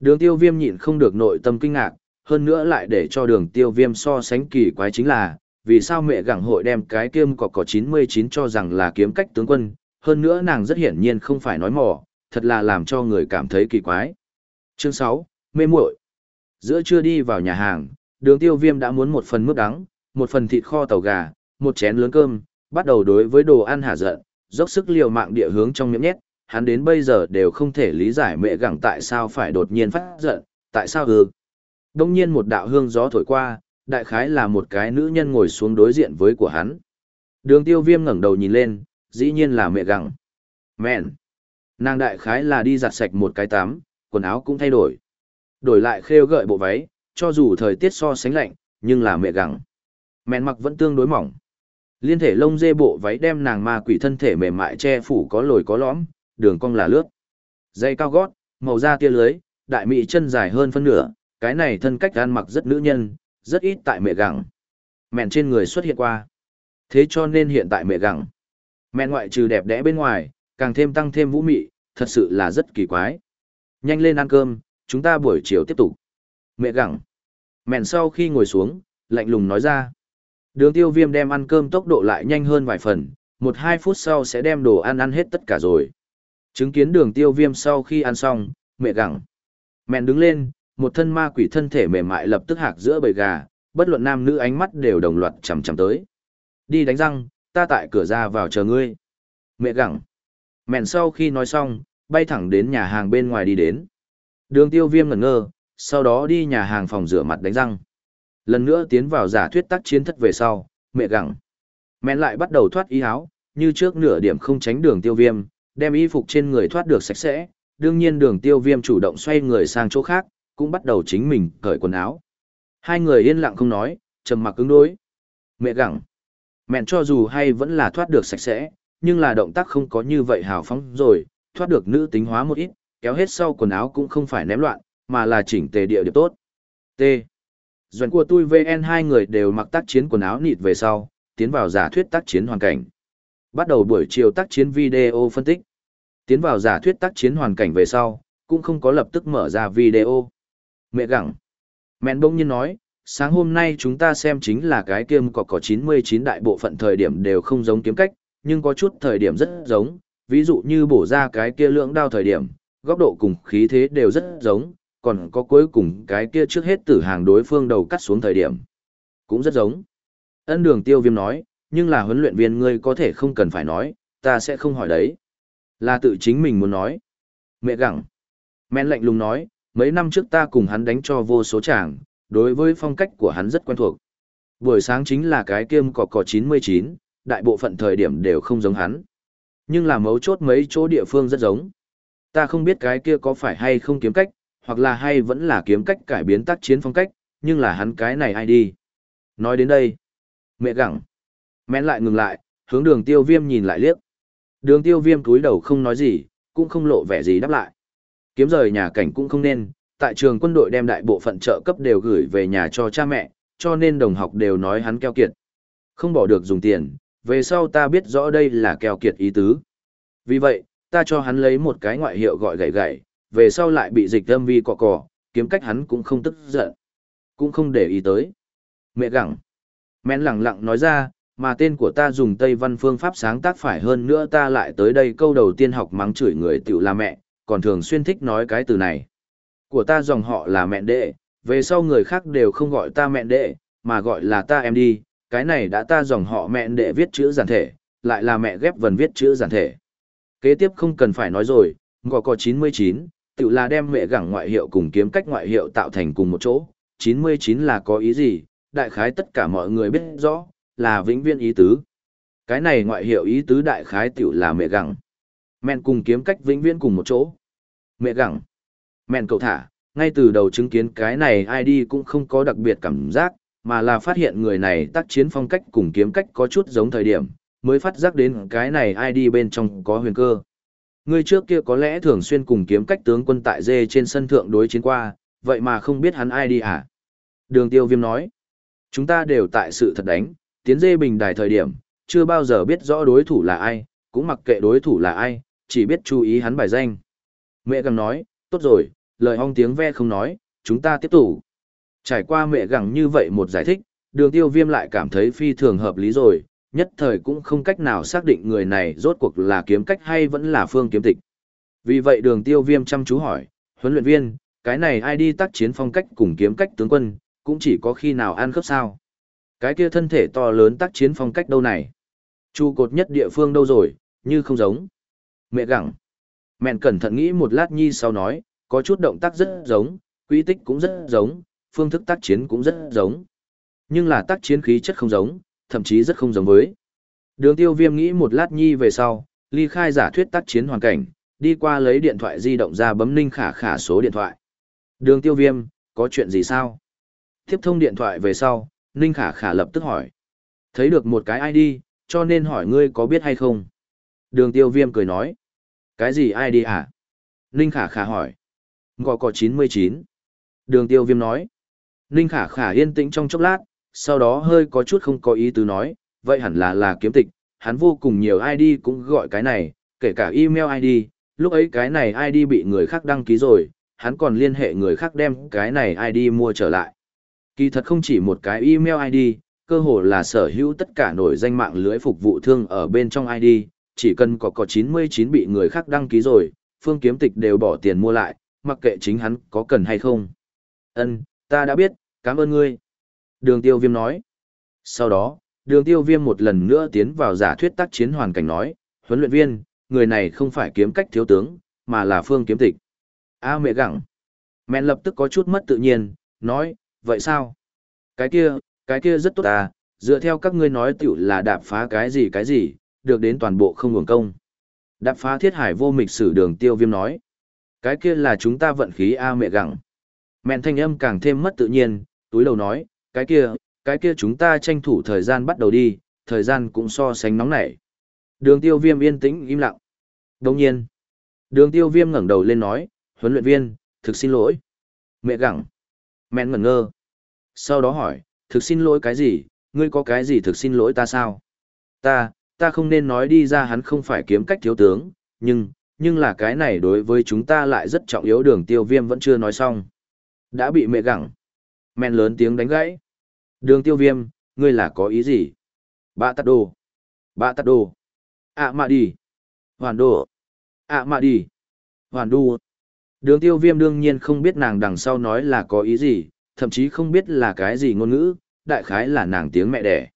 Đường tiêu viêm nhịn không được nội tâm kinh ngạc, hơn nữa lại để cho đường tiêu viêm so sánh kỳ quái chính là, vì sao mẹ gẳng hội đem cái kiêm cọc có 99 cho rằng là kiếm cách tướng quân, hơn nữa nàng rất hiển nhiên không phải nói mỏ, thật là làm cho người cảm thấy kỳ quái. Chương 6, mê muội. Giữa trưa đi vào nhà hàng, đường tiêu viêm đã muốn một phần mướp đắng, một phần thịt kho tàu gà, một chén lớn cơm, bắt đầu đối với đồ ăn hả giận, dốc sức liều mạng địa hướng trong miệng nhét, hắn đến bây giờ đều không thể lý giải mẹ gẳng tại sao phải đột nhiên phát giận, tại sao ư. Đông nhiên một đạo hương gió thổi qua, đại khái là một cái nữ nhân ngồi xuống đối diện với của hắn. Đường tiêu viêm ngẩng đầu nhìn lên, dĩ nhiên là mẹ gẳng. Mẹn! Nàng đại khái là đi giặt sạch một cái tắm, quần áo cũng thay đổi. Đổi lại khêu gợi bộ váy, cho dù thời tiết so sánh lạnh, nhưng là mẹ gẳng. Mẹn mặc vẫn tương đối mỏng. Liên thể lông dê bộ váy đem nàng ma quỷ thân thể mềm mại che phủ có lồi có lõm, đường cong là lướt. Dây cao gót, màu da tia lưới, đại mỹ chân dài hơn phân nửa, cái này thân cách ăn mặc rất nữ nhân, rất ít tại mẹ gẳng. Mẹn trên người xuất hiện qua. Thế cho nên hiện tại mẹ gẳng. Mẹn ngoại trừ đẹp đẽ bên ngoài, càng thêm tăng thêm vũ mị, thật sự là rất kỳ quái. Nhanh lên ăn cơm, chúng ta buổi chiều tiếp tục. Mẹ gẳng. Mẹn sau khi ngồi xuống, lạnh lùng nói ra. Đường tiêu viêm đem ăn cơm tốc độ lại nhanh hơn vài phần, một hai phút sau sẽ đem đồ ăn ăn hết tất cả rồi. Chứng kiến đường tiêu viêm sau khi ăn xong, mẹ gặng, Mẹn đứng lên, một thân ma quỷ thân thể mềm mại lập tức hạc giữa bầy gà, bất luận nam nữ ánh mắt đều đồng loạt chằm chằm tới. Đi đánh răng, ta tại cửa ra vào chờ ngươi. Mẹ gặng, Mẹn sau khi nói xong, bay thẳng đến nhà hàng bên ngoài đi đến. Đường tiêu viêm ngẩn ngơ, sau đó đi nhà hàng phòng rửa mặt đánh răng. Lần nữa tiến vào giả thuyết tác chiến thất về sau, mẹ gặng, Mẹn lại bắt đầu thoát y áo, như trước nửa điểm không tránh đường tiêu viêm, đem y phục trên người thoát được sạch sẽ. Đương nhiên đường tiêu viêm chủ động xoay người sang chỗ khác, cũng bắt đầu chính mình cởi quần áo. Hai người yên lặng không nói, trầm mặc ứng đối. Mẹ gặng, Mẹn cho dù hay vẫn là thoát được sạch sẽ, nhưng là động tác không có như vậy hào phóng rồi, thoát được nữ tính hóa một ít, kéo hết sau quần áo cũng không phải ném loạn, mà là chỉnh tề địa điểm tốt. T. doanh của tôi VN hai người đều mặc tác chiến quần áo nịt về sau, tiến vào giả thuyết tác chiến hoàn cảnh. Bắt đầu buổi chiều tác chiến video phân tích. Tiến vào giả thuyết tác chiến hoàn cảnh về sau, cũng không có lập tức mở ra video. Mẹ gặng. Mẹn bỗng nhiên nói, sáng hôm nay chúng ta xem chính là cái kiêm có có 99 đại bộ phận thời điểm đều không giống kiếm cách, nhưng có chút thời điểm rất giống, ví dụ như bổ ra cái kia lưỡng đao thời điểm, góc độ cùng khí thế đều rất giống, còn có cuối cùng cái kia trước hết tử hàng đối phương đầu cắt xuống thời điểm. Cũng rất giống. Ân đường tiêu viêm nói, nhưng là huấn luyện viên ngươi có thể không cần phải nói, ta sẽ không hỏi đấy. Là tự chính mình muốn nói. Mẹ gặng. Mẹ lạnh lùng nói, mấy năm trước ta cùng hắn đánh cho vô số chàng, đối với phong cách của hắn rất quen thuộc. Buổi sáng chính là cái kiêm cỏ cỏ 99, đại bộ phận thời điểm đều không giống hắn. Nhưng là mấu chốt mấy chỗ địa phương rất giống. Ta không biết cái kia có phải hay không kiếm cách, hoặc là hay vẫn là kiếm cách cải biến tác chiến phong cách, nhưng là hắn cái này ai đi. Nói đến đây, mẹ gặng, mẹn lại ngừng lại, hướng đường tiêu viêm nhìn lại liếc. Đường tiêu viêm túi đầu không nói gì, cũng không lộ vẻ gì đáp lại. Kiếm rời nhà cảnh cũng không nên, tại trường quân đội đem đại bộ phận trợ cấp đều gửi về nhà cho cha mẹ, cho nên đồng học đều nói hắn keo kiệt. Không bỏ được dùng tiền, về sau ta biết rõ đây là keo kiệt ý tứ. Vì vậy, ta cho hắn lấy một cái ngoại hiệu gọi gậy gậy, về sau lại bị dịch âm vi cọ cọ, kiếm cách hắn cũng không tức giận. Cũng không để ý tới. Mẹ gặng. Mẹn lặng lặng nói ra, mà tên của ta dùng Tây văn phương pháp sáng tác phải hơn nữa ta lại tới đây câu đầu tiên học mắng chửi người tiểu là mẹ, còn thường xuyên thích nói cái từ này. Của ta dòng họ là mẹ đệ, về sau người khác đều không gọi ta mẹ đệ, mà gọi là ta em đi, cái này đã ta dòng họ mẹ đệ viết chữ giản thể, lại là mẹ ghép vần viết chữ giản thể. Kế tiếp không cần phải nói rồi, gọi có 99, tự là đem mẹ gẳng ngoại hiệu cùng kiếm cách ngoại hiệu tạo thành cùng một chỗ, 99 là có ý gì, đại khái tất cả mọi người biết rõ, là vĩnh viên ý tứ. Cái này ngoại hiệu ý tứ đại khái tiểu là mẹ gẳng. Mẹn cùng kiếm cách vĩnh viễn cùng một chỗ. Mẹ gẳng. Mẹn cậu thả, ngay từ đầu chứng kiến cái này ID cũng không có đặc biệt cảm giác, mà là phát hiện người này tác chiến phong cách cùng kiếm cách có chút giống thời điểm, mới phát giác đến cái này ID bên trong có huyền cơ. Người trước kia có lẽ thường xuyên cùng kiếm cách tướng quân tại dê trên sân thượng đối chiến qua, vậy mà không biết hắn ID à? Đường tiêu viêm nói, chúng ta đều tại sự thật đánh, tiến dê bình đài thời điểm, chưa bao giờ biết rõ đối thủ là ai, cũng mặc kệ đối thủ là ai, chỉ biết chú ý hắn bài danh. Mẹ gặng nói, tốt rồi, lời hong tiếng ve không nói, chúng ta tiếp tục. Trải qua mẹ gặng như vậy một giải thích, đường tiêu viêm lại cảm thấy phi thường hợp lý rồi, nhất thời cũng không cách nào xác định người này rốt cuộc là kiếm cách hay vẫn là phương kiếm tịch. Vì vậy đường tiêu viêm chăm chú hỏi, huấn luyện viên, cái này ai đi tác chiến phong cách cùng kiếm cách tướng quân, cũng chỉ có khi nào ăn khớp sao. Cái kia thân thể to lớn tác chiến phong cách đâu này? Chu cột nhất địa phương đâu rồi, như không giống. Mẹ gặng. Mẹn cẩn thận nghĩ một lát nhi sau nói, có chút động tác rất giống, quy tích cũng rất giống, phương thức tác chiến cũng rất giống. Nhưng là tác chiến khí chất không giống, thậm chí rất không giống với. Đường tiêu viêm nghĩ một lát nhi về sau, ly khai giả thuyết tác chiến hoàn cảnh, đi qua lấy điện thoại di động ra bấm ninh khả khả số điện thoại. Đường tiêu viêm, có chuyện gì sao? Tiếp thông điện thoại về sau, ninh khả khả lập tức hỏi. Thấy được một cái ID, cho nên hỏi ngươi có biết hay không? Đường tiêu viêm cười nói. Cái gì ID hả? Ninh khả khả hỏi. Gò có 99. Đường tiêu viêm nói. Ninh khả khả yên tĩnh trong chốc lát, sau đó hơi có chút không có ý tứ nói, vậy hẳn là là kiếm tịch, hắn vô cùng nhiều ID cũng gọi cái này, kể cả email ID, lúc ấy cái này ID bị người khác đăng ký rồi, hắn còn liên hệ người khác đem cái này ID mua trở lại. Kỳ thật không chỉ một cái email ID, cơ hồ là sở hữu tất cả nổi danh mạng lưới phục vụ thương ở bên trong ID, chỉ cần có có 99 bị người khác đăng ký rồi, phương kiếm tịch đều bỏ tiền mua lại, mặc kệ chính hắn có cần hay không. Ân, ta đã biết, cảm ơn ngươi. Đường tiêu viêm nói. Sau đó, đường tiêu viêm một lần nữa tiến vào giả thuyết tác chiến hoàn cảnh nói, huấn luyện viên, người này không phải kiếm cách thiếu tướng, mà là phương kiếm tịch. A mẹ gặng. Mẹ lập tức có chút mất tự nhiên, nói, vậy sao? Cái kia, cái kia rất tốt à, dựa theo các ngươi nói tiểu là đạp phá cái gì cái gì, được đến toàn bộ không nguồn công. Đạp phá thiết hải vô mịch sử đường tiêu viêm nói. Cái kia là chúng ta vận khí A mẹ gặng. Mẹn thanh âm càng thêm mất tự nhiên, túi đầu nói, cái kia, cái kia chúng ta tranh thủ thời gian bắt đầu đi, thời gian cũng so sánh nóng nảy. Đường tiêu viêm yên tĩnh im lặng. Đồng nhiên, đường tiêu viêm ngẩng đầu lên nói, huấn luyện viên, thực xin lỗi. Mẹ gặng. Mẹn ngẩn ngơ. Sau đó hỏi, thực xin lỗi cái gì, ngươi có cái gì thực xin lỗi ta sao? Ta, ta không nên nói đi ra hắn không phải kiếm cách thiếu tướng, nhưng, nhưng là cái này đối với chúng ta lại rất trọng yếu đường tiêu viêm vẫn chưa nói xong. Đã bị mẹ gặng. Mẹn lớn tiếng đánh gãy. Đường tiêu viêm, ngươi là có ý gì? Bạ tắt đồ. Bạ tắt đồ. À mà đi. Hoàn đồ. À mà đi. Hoàn đu. Đường tiêu viêm đương nhiên không biết nàng đằng sau nói là có ý gì, thậm chí không biết là cái gì ngôn ngữ, đại khái là nàng tiếng mẹ đẻ.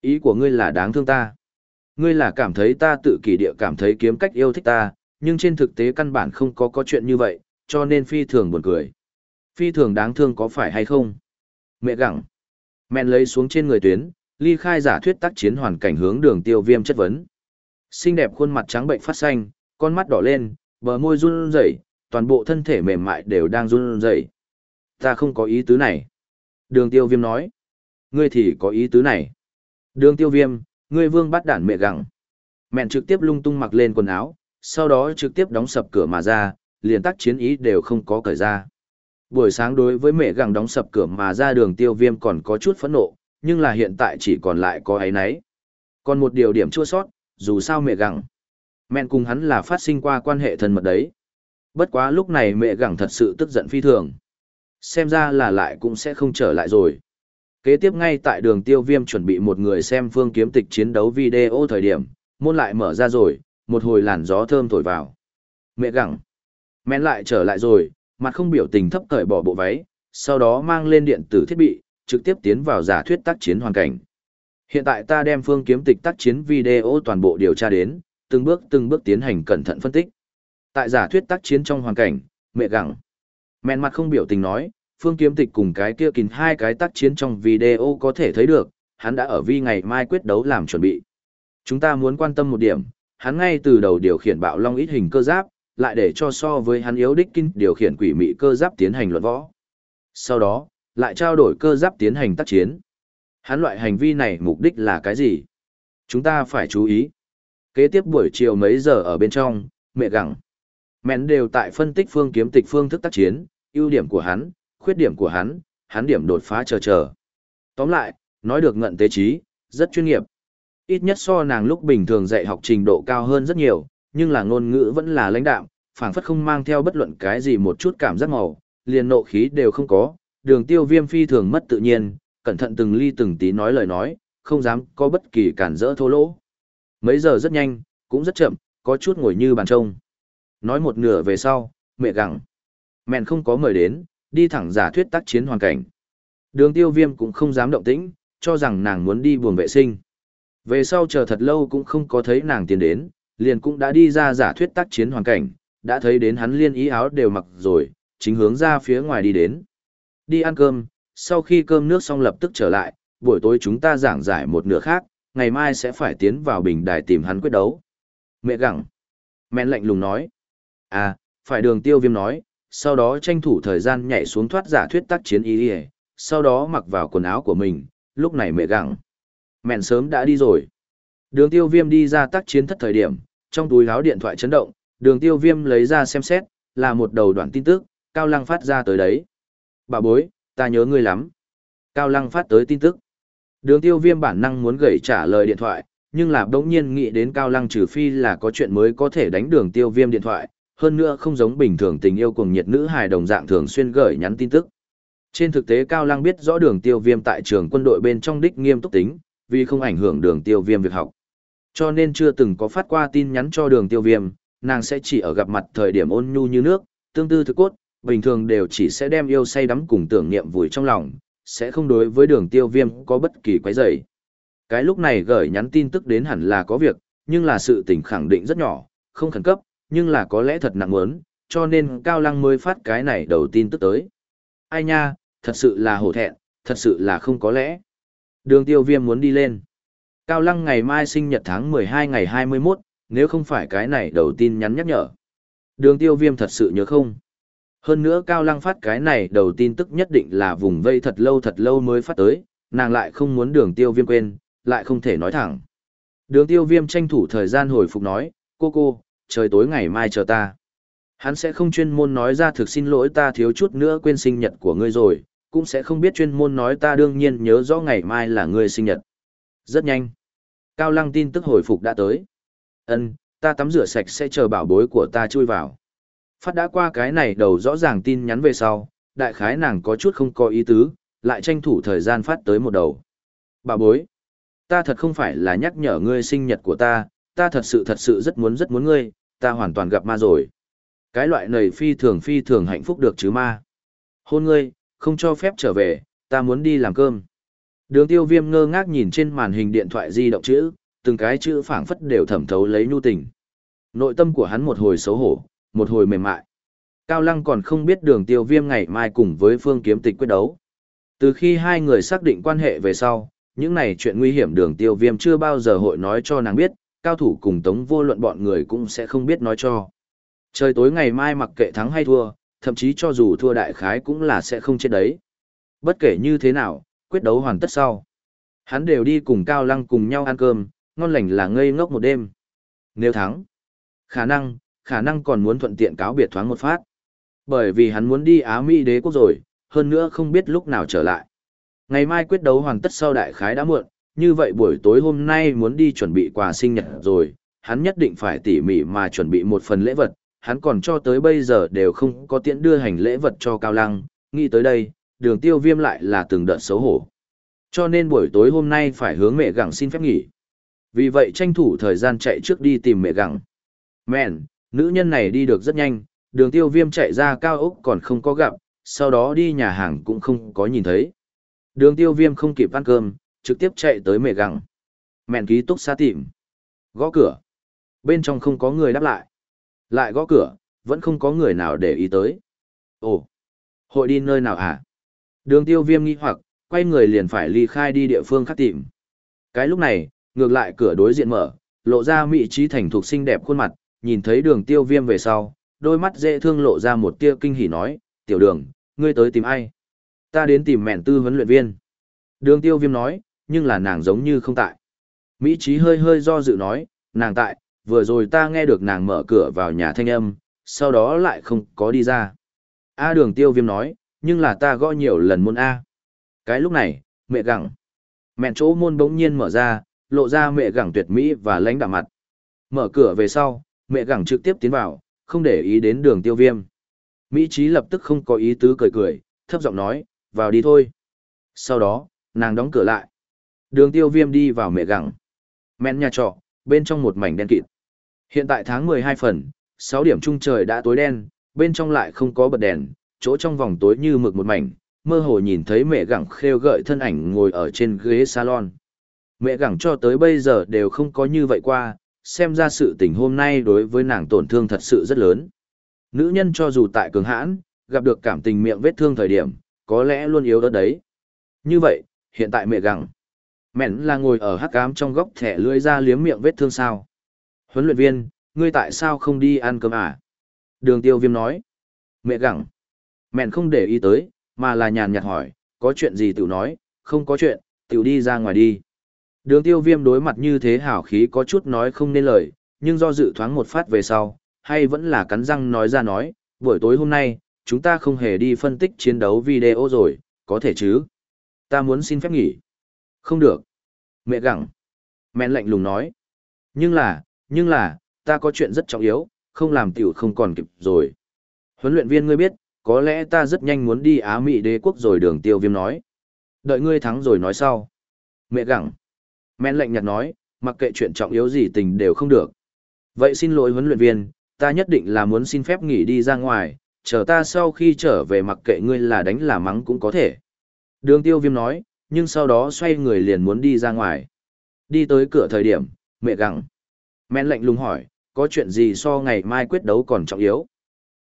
Ý của ngươi là đáng thương ta. Ngươi là cảm thấy ta tự kỷ địa cảm thấy kiếm cách yêu thích ta, nhưng trên thực tế căn bản không có có chuyện như vậy, cho nên phi thường buồn cười. Phi thường đáng thương có phải hay không? Mẹ gặng. Mẹn lấy xuống trên người tuyến, ly khai giả thuyết tác chiến hoàn cảnh hướng đường tiêu viêm chất vấn. Xinh đẹp khuôn mặt trắng bệnh phát xanh, con mắt đỏ lên, bờ môi run rẩy, toàn bộ thân thể mềm mại đều đang run rẩy. Ta không có ý tứ này. Đường tiêu viêm nói. Ngươi thì có ý tứ này. Đường tiêu viêm, ngươi vương bắt đản mẹ gặng. Mẹn trực tiếp lung tung mặc lên quần áo, sau đó trực tiếp đóng sập cửa mà ra, liền tắc chiến ý đều không có cởi ra. Buổi sáng đối với mẹ gặng đóng sập cửa mà ra đường tiêu viêm còn có chút phẫn nộ, nhưng là hiện tại chỉ còn lại có ấy nấy. Còn một điều điểm chua sót, dù sao mẹ gặng. Mẹn cùng hắn là phát sinh qua quan hệ thân mật đấy. Bất quá lúc này mẹ gặng thật sự tức giận phi thường. Xem ra là lại cũng sẽ không trở lại rồi. Kế tiếp ngay tại đường tiêu viêm chuẩn bị một người xem phương kiếm tịch chiến đấu video thời điểm, môn lại mở ra rồi, một hồi làn gió thơm thổi vào. Mẹ gặng. Mẹn lại trở lại rồi, mặt không biểu tình thấp cởi bỏ bộ váy, sau đó mang lên điện tử thiết bị, trực tiếp tiến vào giả thuyết tác chiến hoàn cảnh. Hiện tại ta đem phương kiếm tịch tác chiến video toàn bộ điều tra đến, từng bước từng bước tiến hành cẩn thận phân tích. Tại giả thuyết tác chiến trong hoàn cảnh, mẹ gặng. Mẹn mặt không biểu tình nói, phương kiếm tịch cùng cái kia kín hai cái tác chiến trong video có thể thấy được, hắn đã ở vi ngày mai quyết đấu làm chuẩn bị. Chúng ta muốn quan tâm một điểm, hắn ngay từ đầu điều khiển bạo long ít hình cơ giáp, lại để cho so với hắn yếu đích kinh điều khiển quỷ mị cơ giáp tiến hành luận võ. Sau đó, lại trao đổi cơ giáp tiến hành tác chiến. Hắn loại hành vi này mục đích là cái gì? Chúng ta phải chú ý. Kế tiếp buổi chiều mấy giờ ở bên trong, mẹ gặng. Mẹn đều tại phân tích phương kiếm tịch phương thức tác chiến, ưu điểm của hắn, khuyết điểm của hắn, hắn điểm đột phá chờ chờ. Tóm lại, nói được ngận tế trí, rất chuyên nghiệp. Ít nhất so nàng lúc bình thường dạy học trình độ cao hơn rất nhiều, nhưng là ngôn ngữ vẫn là lãnh đạm, phảng phất không mang theo bất luận cái gì một chút cảm giác màu, liền nộ khí đều không có, đường tiêu viêm phi thường mất tự nhiên, cẩn thận từng ly từng tí nói lời nói, không dám có bất kỳ cản rỡ thô lỗ. Mấy giờ rất nhanh, cũng rất chậm, có chút ngồi như bàn trông. Nói một nửa về sau, mẹ gặng. Mẹn không có mời đến, đi thẳng giả thuyết tác chiến hoàn cảnh. Đường tiêu viêm cũng không dám động tĩnh, cho rằng nàng muốn đi buồng vệ sinh. Về sau chờ thật lâu cũng không có thấy nàng tiến đến, liền cũng đã đi ra giả thuyết tác chiến hoàn cảnh, đã thấy đến hắn liên ý áo đều mặc rồi, chính hướng ra phía ngoài đi đến. Đi ăn cơm, sau khi cơm nước xong lập tức trở lại, buổi tối chúng ta giảng giải một nửa khác, ngày mai sẽ phải tiến vào bình đài tìm hắn quyết đấu. Mẹ gặng. Mẹ lạnh lùng nói. À, phải đường tiêu viêm nói, sau đó tranh thủ thời gian nhảy xuống thoát giả thuyết tác chiến ý đi sau đó mặc vào quần áo của mình, lúc này mẹ gặng. Mẹn sớm đã đi rồi. Đường tiêu viêm đi ra tác chiến thất thời điểm, trong túi áo điện thoại chấn động, đường tiêu viêm lấy ra xem xét, là một đầu đoạn tin tức, Cao Lăng phát ra tới đấy. Bà bối, ta nhớ ngươi lắm. Cao Lăng phát tới tin tức. Đường tiêu viêm bản năng muốn gửi trả lời điện thoại, nhưng là đống nhiên nghĩ đến Cao Lăng trừ phi là có chuyện mới có thể đánh đường tiêu viêm điện thoại, hơn nữa không giống bình thường tình yêu cùng nhiệt nữ hài đồng dạng thường xuyên gửi nhắn tin tức. Trên thực tế Cao Lăng biết rõ đường tiêu viêm tại trường quân đội bên trong đích nghiêm túc tính, vì không ảnh hưởng đường tiêu viêm việc học. Cho nên chưa từng có phát qua tin nhắn cho đường tiêu viêm, nàng sẽ chỉ ở gặp mặt thời điểm ôn nhu như nước, tương tư thực cốt, bình thường đều chỉ sẽ đem yêu say đắm cùng tưởng niệm vùi trong lòng, sẽ không đối với đường tiêu viêm có bất kỳ quái rầy. Cái lúc này gửi nhắn tin tức đến hẳn là có việc, nhưng là sự tình khẳng định rất nhỏ, không khẩn cấp, nhưng là có lẽ thật nặng muốn, cho nên Cao Lăng mới phát cái này đầu tin tức tới. Ai nha, thật sự là hổ thẹn, thật sự là không có lẽ. Đường tiêu viêm muốn đi lên. Cao Lăng ngày mai sinh nhật tháng 12 ngày 21, nếu không phải cái này đầu tin nhắn nhắc nhở. Đường tiêu viêm thật sự nhớ không? Hơn nữa Cao Lăng phát cái này đầu tin tức nhất định là vùng vây thật lâu thật lâu mới phát tới, nàng lại không muốn đường tiêu viêm quên, lại không thể nói thẳng. Đường tiêu viêm tranh thủ thời gian hồi phục nói, cô cô, trời tối ngày mai chờ ta. Hắn sẽ không chuyên môn nói ra thực xin lỗi ta thiếu chút nữa quên sinh nhật của ngươi rồi, cũng sẽ không biết chuyên môn nói ta đương nhiên nhớ rõ ngày mai là ngươi sinh nhật. Rất nhanh. Cao Lăng tin tức hồi phục đã tới. Ân, ta tắm rửa sạch sẽ chờ bảo bối của ta chui vào. Phát đã qua cái này đầu rõ ràng tin nhắn về sau, đại khái nàng có chút không có ý tứ, lại tranh thủ thời gian phát tới một đầu. Bảo bối, ta thật không phải là nhắc nhở ngươi sinh nhật của ta, ta thật sự thật sự rất muốn rất muốn ngươi, ta hoàn toàn gặp ma rồi. Cái loại này phi thường phi thường hạnh phúc được chứ ma. Hôn ngươi, không cho phép trở về, ta muốn đi làm cơm. Đường tiêu viêm ngơ ngác nhìn trên màn hình điện thoại di động chữ, từng cái chữ phảng phất đều thẩm thấu lấy nhu tình. Nội tâm của hắn một hồi xấu hổ, một hồi mềm mại. Cao Lăng còn không biết đường tiêu viêm ngày mai cùng với phương kiếm tịch quyết đấu. Từ khi hai người xác định quan hệ về sau, những này chuyện nguy hiểm đường tiêu viêm chưa bao giờ hội nói cho nàng biết, cao thủ cùng tống vô luận bọn người cũng sẽ không biết nói cho. Trời tối ngày mai mặc kệ thắng hay thua, thậm chí cho dù thua đại khái cũng là sẽ không chết đấy. Bất kể như thế nào, quyết đấu hoàn tất sau. Hắn đều đi cùng Cao Lăng cùng nhau ăn cơm, ngon lành là ngây ngốc một đêm. Nếu thắng, khả năng, khả năng còn muốn thuận tiện cáo biệt thoáng một phát. Bởi vì hắn muốn đi Á Mỹ đế quốc rồi, hơn nữa không biết lúc nào trở lại. Ngày mai quyết đấu hoàn tất sau đại khái đã muộn, như vậy buổi tối hôm nay muốn đi chuẩn bị quà sinh nhật rồi, hắn nhất định phải tỉ mỉ mà chuẩn bị một phần lễ vật, hắn còn cho tới bây giờ đều không có tiện đưa hành lễ vật cho Cao Lăng, nghĩ tới đây, đường tiêu viêm lại là từng đợt xấu hổ. Cho nên buổi tối hôm nay phải hướng mẹ gặng xin phép nghỉ. Vì vậy tranh thủ thời gian chạy trước đi tìm mẹ gặng. Mẹn, nữ nhân này đi được rất nhanh, đường tiêu viêm chạy ra cao ốc còn không có gặp, sau đó đi nhà hàng cũng không có nhìn thấy. Đường tiêu viêm không kịp ăn cơm, trực tiếp chạy tới mẹ găng, Mẹn ký túc xa tìm. Gõ cửa. Bên trong không có người đáp lại. Lại gõ cửa, vẫn không có người nào để ý tới. Ồ, hội đi nơi nào hả? Đường tiêu viêm nghi hoặc, quay người liền phải ly khai đi địa phương khác tìm. Cái lúc này, ngược lại cửa đối diện mở, lộ ra mỹ trí thành thục xinh đẹp khuôn mặt, nhìn thấy đường tiêu viêm về sau, đôi mắt dễ thương lộ ra một tia kinh hỉ nói, tiểu đường, ngươi tới tìm ai? Ta đến tìm mẹn tư huấn luyện viên. Đường tiêu viêm nói, nhưng là nàng giống như không tại. Mỹ trí hơi hơi do dự nói, nàng tại, vừa rồi ta nghe được nàng mở cửa vào nhà thanh âm, sau đó lại không có đi ra. A đường tiêu viêm nói, nhưng là ta gõ nhiều lần môn A. Cái lúc này, mẹ gặng. Mẹ chỗ môn bỗng nhiên mở ra, lộ ra mẹ gặng tuyệt mỹ và lãnh đạm mặt. Mở cửa về sau, mẹ gặng trực tiếp tiến vào, không để ý đến đường tiêu viêm. Mỹ trí lập tức không có ý tứ cười cười, thấp giọng nói, vào đi thôi. Sau đó, nàng đóng cửa lại. Đường tiêu viêm đi vào mẹ gặng. Mẹn nhà trọ, bên trong một mảnh đen kịt. Hiện tại tháng 12 phần, 6 điểm trung trời đã tối đen, bên trong lại không có bật đèn, chỗ trong vòng tối như mực một mảnh, mơ hồ nhìn thấy mẹ gặng khêu gợi thân ảnh ngồi ở trên ghế salon. Mẹ gặng cho tới bây giờ đều không có như vậy qua, xem ra sự tình hôm nay đối với nàng tổn thương thật sự rất lớn. Nữ nhân cho dù tại cường hãn, gặp được cảm tình miệng vết thương thời điểm, có lẽ luôn yếu đó đấy. Như vậy, hiện tại mẹ gặng. Mẹn là ngồi ở hắc ám trong góc thẻ lưỡi ra liếm miệng vết thương sao. Huấn luyện viên, ngươi tại sao không đi ăn cơm à? Đường tiêu viêm nói. Mẹ gẳng. Mẹn không để ý tới, mà là nhàn nhạt hỏi, có chuyện gì tiểu nói, không có chuyện, tiểu đi ra ngoài đi. Đường tiêu viêm đối mặt như thế hảo khí có chút nói không nên lời, nhưng do dự thoáng một phát về sau, hay vẫn là cắn răng nói ra nói, buổi tối hôm nay, chúng ta không hề đi phân tích chiến đấu video rồi, có thể chứ? Ta muốn xin phép nghỉ. Không được. Mẹ gặng. Mẹ lạnh lùng nói. Nhưng là, nhưng là, ta có chuyện rất trọng yếu, không làm tiểu không còn kịp rồi. Huấn luyện viên ngươi biết, có lẽ ta rất nhanh muốn đi Á Mỹ đế quốc rồi đường tiêu viêm nói. Đợi ngươi thắng rồi nói sau. Mẹ gặng. Mẹ lạnh nhạt nói, mặc kệ chuyện trọng yếu gì tình đều không được. Vậy xin lỗi huấn luyện viên, ta nhất định là muốn xin phép nghỉ đi ra ngoài, chờ ta sau khi trở về mặc kệ ngươi là đánh là mắng cũng có thể. Đường tiêu viêm nói, nhưng sau đó xoay người liền muốn đi ra ngoài. Đi tới cửa thời điểm, mẹ gặng. Mẹn lạnh lùng hỏi, có chuyện gì so ngày mai quyết đấu còn trọng yếu?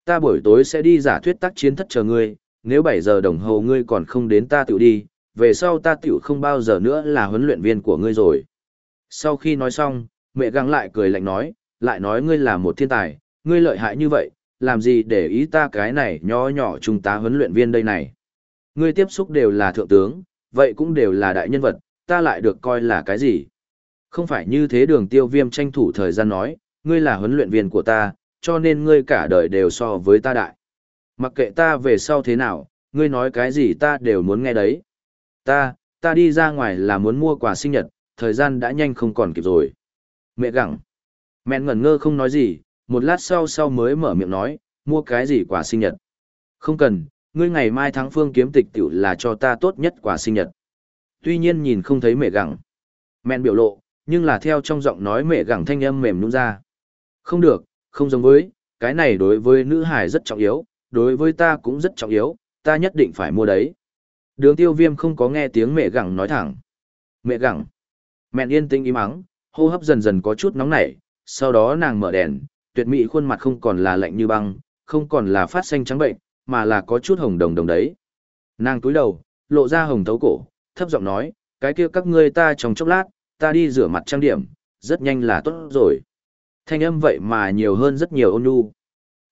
Ta buổi tối sẽ đi giả thuyết tác chiến thất chờ ngươi, nếu 7 giờ đồng hồ ngươi còn không đến ta tiểu đi, về sau ta tiểu không bao giờ nữa là huấn luyện viên của ngươi rồi. Sau khi nói xong, mẹ găng lại cười lạnh nói, lại nói ngươi là một thiên tài, ngươi lợi hại như vậy, làm gì để ý ta cái này nhỏ nhỏ chúng ta huấn luyện viên đây này. Ngươi tiếp xúc đều là thượng tướng, vậy cũng đều là đại nhân vật, ta lại được coi là cái gì. Không phải như thế đường tiêu viêm tranh thủ thời gian nói, ngươi là huấn luyện viên của ta, cho nên ngươi cả đời đều so với ta đại. Mặc kệ ta về sau thế nào, ngươi nói cái gì ta đều muốn nghe đấy. Ta, ta đi ra ngoài là muốn mua quà sinh nhật, thời gian đã nhanh không còn kịp rồi. Mẹ gặng. Mẹ ngẩn ngơ không nói gì, một lát sau sau mới mở miệng nói, mua cái gì quà sinh nhật. Không cần, ngươi ngày mai thắng phương kiếm tịch tiểu là cho ta tốt nhất quà sinh nhật. Tuy nhiên nhìn không thấy mẹ gẳng. Mẹn biểu lộ, nhưng là theo trong giọng nói mẹ gẳng thanh âm mềm nhũn ra. Không được, không giống với, cái này đối với nữ hải rất trọng yếu, đối với ta cũng rất trọng yếu, ta nhất định phải mua đấy. Đường tiêu viêm không có nghe tiếng mẹ gẳng nói thẳng. Mẹ gẳng. Mẹn yên tĩnh im ắng, hô hấp dần dần có chút nóng nảy, sau đó nàng mở đèn, tuyệt mỹ khuôn mặt không còn là lạnh như băng, không còn là phát xanh trắng bệnh, mà là có chút hồng đồng đồng đấy. Nàng túi đầu, lộ ra hồng thấu cổ, thấp giọng nói, cái kia các ngươi ta trong chốc lát, ta đi rửa mặt trang điểm, rất nhanh là tốt rồi. Thanh âm vậy mà nhiều hơn rất nhiều ôn nhu.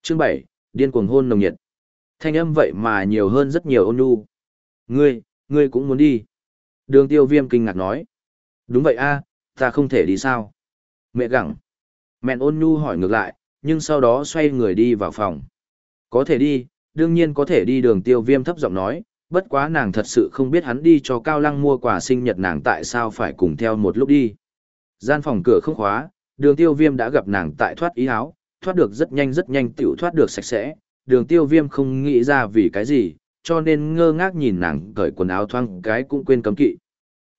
Chương 7, điên cuồng hôn nồng nhiệt. Thanh âm vậy mà nhiều hơn rất nhiều ôn nhu. Ngươi, ngươi cũng muốn đi. Đường tiêu viêm kinh ngạc nói. Đúng vậy a ta không thể đi sao? Mẹ gặng. Mẹn ôn nhu hỏi ngược lại, nhưng sau đó xoay người đi vào phòng. Có thể đi, đương nhiên có thể đi đường tiêu viêm thấp giọng nói, bất quá nàng thật sự không biết hắn đi cho Cao Lăng mua quà sinh nhật nàng tại sao phải cùng theo một lúc đi. Gian phòng cửa không khóa, đường tiêu viêm đã gặp nàng tại thoát ý áo, thoát được rất nhanh rất nhanh tiểu thoát được sạch sẽ, đường tiêu viêm không nghĩ ra vì cái gì, cho nên ngơ ngác nhìn nàng cởi quần áo thoang cái cũng quên cấm kỵ.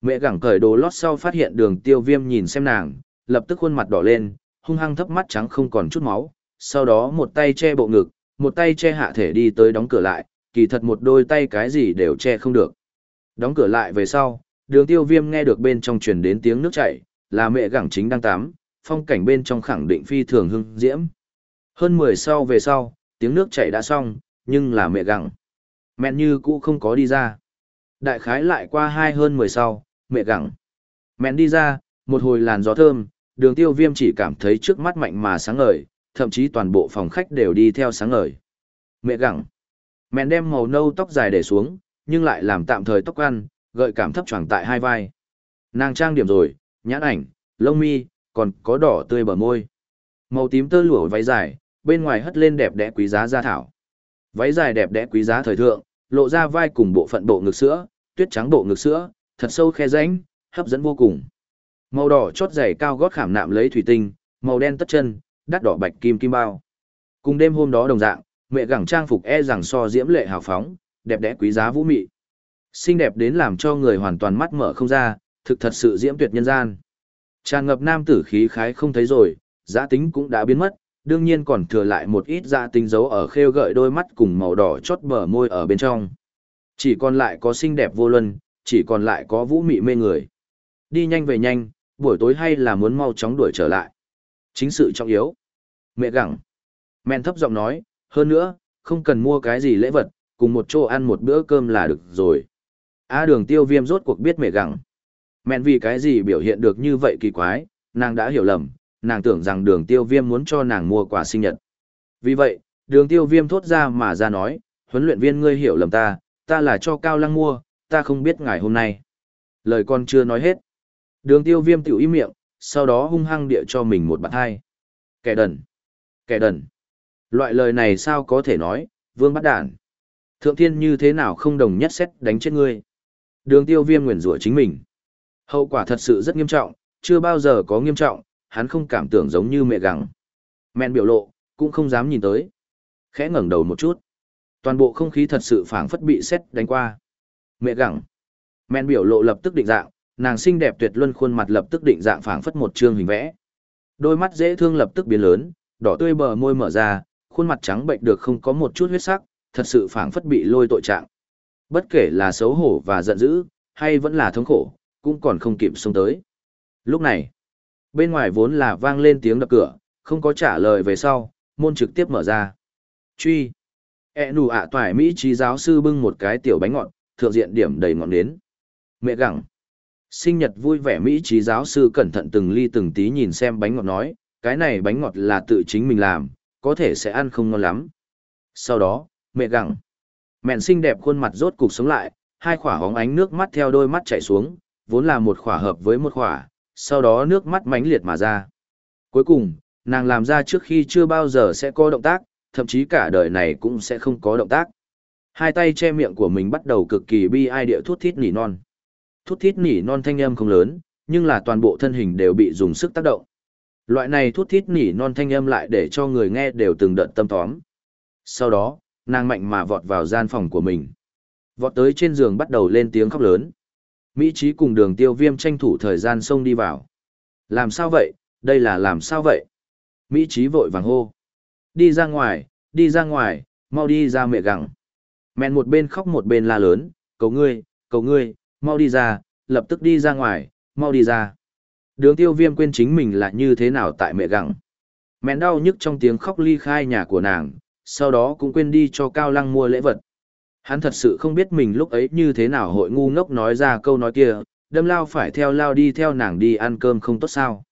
Mẹ gẳng cởi đồ lót sau phát hiện đường tiêu viêm nhìn xem nàng, lập tức khuôn mặt đỏ lên, hung hăng thấp mắt trắng không còn chút máu, sau đó một tay che bộ ngực, một tay che hạ thể đi tới đóng cửa lại, kỳ thật một đôi tay cái gì đều che không được. Đóng cửa lại về sau, đường tiêu viêm nghe được bên trong truyền đến tiếng nước chảy, là mẹ gẳng chính đang tắm, phong cảnh bên trong khẳng định phi thường hưng diễm. Hơn 10 sau về sau, tiếng nước chảy đã xong, nhưng là mẹ gẳng. Mẹ như cũ không có đi ra. Đại khái lại qua hai hơn 10 sau, mẹ gẳng. Mẹ đi ra, một hồi làn gió thơm, đường tiêu viêm chỉ cảm thấy trước mắt mạnh mà sáng ngời, thậm chí toàn bộ phòng khách đều đi theo sáng ngời. Mẹ gẳng. Mẹ đem màu nâu tóc dài để xuống, nhưng lại làm tạm thời tóc ăn, gợi cảm thấp choàng tại hai vai. Nàng trang điểm rồi, nhãn ảnh, lông mi, còn có đỏ tươi bờ môi. Màu tím tơ lụa váy dài, bên ngoài hất lên đẹp đẽ quý giá gia thảo. Váy dài đẹp đẽ quý giá thời thượng, lộ ra vai cùng bộ phận bộ ngực sữa, tuyết trắng bộ ngực sữa, thật sâu khe rãnh, hấp dẫn vô cùng. Màu đỏ chót giày cao gót khảm nạm lấy thủy tinh, màu đen tất chân, đắt đỏ bạch kim kim bao. Cùng đêm hôm đó đồng dạng, mẹ gẳng trang phục e rằng so diễm lệ hào phóng, đẹp đẽ quý giá vũ mị. Xinh đẹp đến làm cho người hoàn toàn mắt mở không ra, thực thật sự diễm tuyệt nhân gian. Tràn ngập nam tử khí khái không thấy rồi, giá tính cũng đã biến mất, đương nhiên còn thừa lại một ít giá tính dấu ở khêu gợi đôi mắt cùng màu đỏ chót bờ môi ở bên trong. Chỉ còn lại có xinh đẹp vô luân, chỉ còn lại có vũ mị mê người. Đi nhanh về nhanh, buổi tối hay là muốn mau chóng đuổi trở lại. Chính sự trọng yếu. Mẹ gặng. Men thấp giọng nói, hơn nữa, không cần mua cái gì lễ vật, cùng một chỗ ăn một bữa cơm là được rồi. A đường tiêu viêm rốt cuộc biết mẹ gặng. Mẹn vì cái gì biểu hiện được như vậy kỳ quái, nàng đã hiểu lầm, nàng tưởng rằng đường tiêu viêm muốn cho nàng mua quà sinh nhật. Vì vậy, đường tiêu viêm thốt ra mà ra nói, huấn luyện viên ngươi hiểu lầm ta, ta là cho Cao Lăng mua, ta không biết ngày hôm nay. Lời con chưa nói hết. Đường tiêu viêm tiểu ý miệng, sau đó hung hăng địa cho mình một bạn hai. Kẻ đần. Kẻ đần. Loại lời này sao có thể nói, vương bắt đản. Thượng thiên như thế nào không đồng nhất xét đánh chết ngươi. Đường tiêu viêm nguyền rủa chính mình. Hậu quả thật sự rất nghiêm trọng, chưa bao giờ có nghiêm trọng, hắn không cảm tưởng giống như mẹ gặng. Mẹn biểu lộ, cũng không dám nhìn tới. Khẽ ngẩng đầu một chút. Toàn bộ không khí thật sự phảng phất bị xét đánh qua. Mẹ gặng. Mẹn biểu lộ lập tức định dạng, nàng xinh đẹp tuyệt luân khuôn mặt lập tức định dạng phảng phất một chương hình vẽ. Đôi mắt dễ thương lập tức biến lớn, đỏ tươi bờ môi mở ra, khuôn mặt trắng bệnh được không có một chút huyết sắc, thật sự phảng phất bị lôi tội trạng. Bất kể là xấu hổ và giận dữ, hay vẫn là thống khổ, cũng còn không kịp xông tới. Lúc này, bên ngoài vốn là vang lên tiếng đập cửa, không có trả lời về sau, môn trực tiếp mở ra. Truy. E nù ạ toài Mỹ trí giáo sư bưng một cái tiểu bánh ngọt, thượng diện điểm đầy ngọn nến. Mẹ gặng. Sinh nhật vui vẻ Mỹ trí giáo sư cẩn thận từng ly từng tí nhìn xem bánh ngọt nói, cái này bánh ngọt là tự chính mình làm, có thể sẽ ăn không ngon lắm. Sau đó, mẹ gặng. Mẹn xinh đẹp khuôn mặt rốt cục sống lại, hai khỏa hóng ánh nước mắt theo đôi mắt chảy xuống, vốn là một khỏa hợp với một khỏa, sau đó nước mắt mãnh liệt mà ra. Cuối cùng, nàng làm ra trước khi chưa bao giờ sẽ có động tác, thậm chí cả đời này cũng sẽ không có động tác. Hai tay che miệng của mình bắt đầu cực kỳ bi ai địa thút thít nỉ non. Thút thít nỉ non thanh âm không lớn, nhưng là toàn bộ thân hình đều bị dùng sức tác động. Loại này thút thít nỉ non thanh âm lại để cho người nghe đều từng đợt tâm tóm. Sau đó, nàng mạnh mà vọt vào gian phòng của mình. Vọt tới trên giường bắt đầu lên tiếng khóc lớn. Mỹ Trí cùng đường tiêu viêm tranh thủ thời gian xông đi vào. Làm sao vậy, đây là làm sao vậy? Mỹ Trí vội vàng hô. Đi ra ngoài, đi ra ngoài, mau đi ra mẹ gặng. Mẹn một bên khóc một bên la lớn, cầu ngươi, cầu ngươi, mau đi ra, lập tức đi ra ngoài, mau đi ra. Đường tiêu viêm quên chính mình là như thế nào tại mẹ gặng. Mẹn đau nhức trong tiếng khóc ly khai nhà của nàng, sau đó cũng quên đi cho Cao Lăng mua lễ vật. Hắn thật sự không biết mình lúc ấy như thế nào hội ngu ngốc nói ra câu nói kia, đâm lao phải theo lao đi theo nàng đi ăn cơm không tốt sao.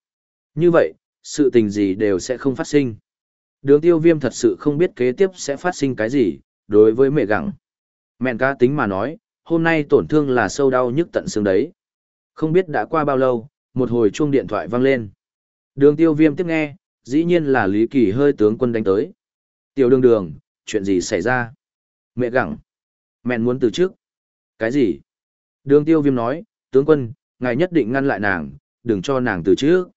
Như vậy, sự tình gì đều sẽ không phát sinh. Đường tiêu viêm thật sự không biết kế tiếp sẽ phát sinh cái gì, đối với mẹ gặng. Mẹn ca tính mà nói, hôm nay tổn thương là sâu đau nhức tận xương đấy. Không biết đã qua bao lâu, một hồi chuông điện thoại vang lên. Đường tiêu viêm tiếp nghe, dĩ nhiên là Lý Kỳ hơi tướng quân đánh tới. Tiểu đường đường, chuyện gì xảy ra? Mẹ gặng. Mẹn muốn từ trước. Cái gì? Đường tiêu viêm nói, tướng quân, ngài nhất định ngăn lại nàng, đừng cho nàng từ trước.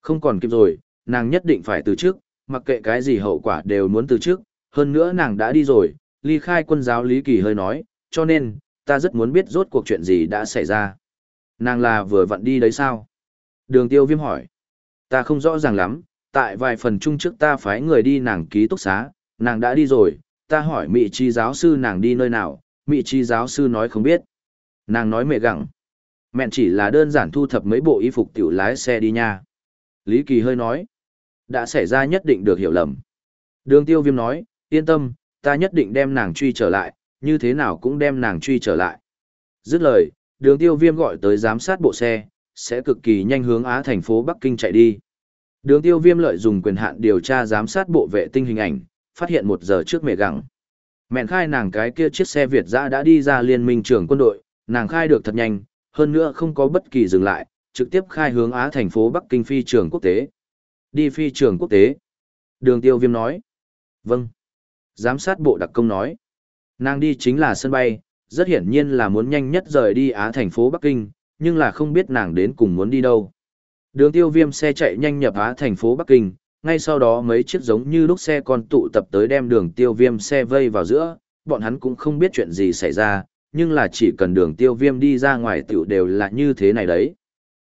Không còn kịp rồi, nàng nhất định phải từ trước, mặc kệ cái gì hậu quả đều muốn từ trước, hơn nữa nàng đã đi rồi, ly khai quân giáo Lý Kỳ hơi nói, cho nên, ta rất muốn biết rốt cuộc chuyện gì đã xảy ra. Nàng là vừa vặn đi đấy sao? Đường tiêu viêm hỏi. Ta không rõ ràng lắm, tại vài phần chung trước ta phái người đi nàng ký túc xá, nàng đã đi rồi, ta hỏi Mị Chi giáo sư nàng đi nơi nào, Mị Chi giáo sư nói không biết. Nàng nói mẹ gặng. Mẹn chỉ là đơn giản thu thập mấy bộ y phục tiểu lái xe đi nha. Lý Kỳ hơi nói. Đã xảy ra nhất định được hiểu lầm. Đường tiêu viêm nói, yên tâm, ta nhất định đem nàng truy trở lại, như thế nào cũng đem nàng truy trở lại. Dứt lời, đường tiêu viêm gọi tới giám sát bộ xe, sẽ cực kỳ nhanh hướng Á thành phố Bắc Kinh chạy đi. Đường tiêu viêm lợi dùng quyền hạn điều tra giám sát bộ vệ tinh hình ảnh, phát hiện một giờ trước mẹ gặng. Mẹn khai nàng cái kia chiếc xe Việt dã đã đi ra liên minh trưởng quân đội, nàng khai được thật nhanh, hơn nữa không có bất kỳ dừng lại, trực tiếp khai hướng Á thành phố Bắc Kinh phi trường quốc tế. Đi phi trường quốc tế. Đường tiêu viêm nói. Vâng. Giám sát bộ đặc công nói. Nàng đi chính là sân bay, rất hiển nhiên là muốn nhanh nhất rời đi Á thành phố Bắc Kinh, nhưng là không biết nàng đến cùng muốn đi đâu. Đường tiêu viêm xe chạy nhanh nhập Á thành phố Bắc Kinh, ngay sau đó mấy chiếc giống như lúc xe con tụ tập tới đem đường tiêu viêm xe vây vào giữa, bọn hắn cũng không biết chuyện gì xảy ra, nhưng là chỉ cần đường tiêu viêm đi ra ngoài tiểu đều là như thế này đấy.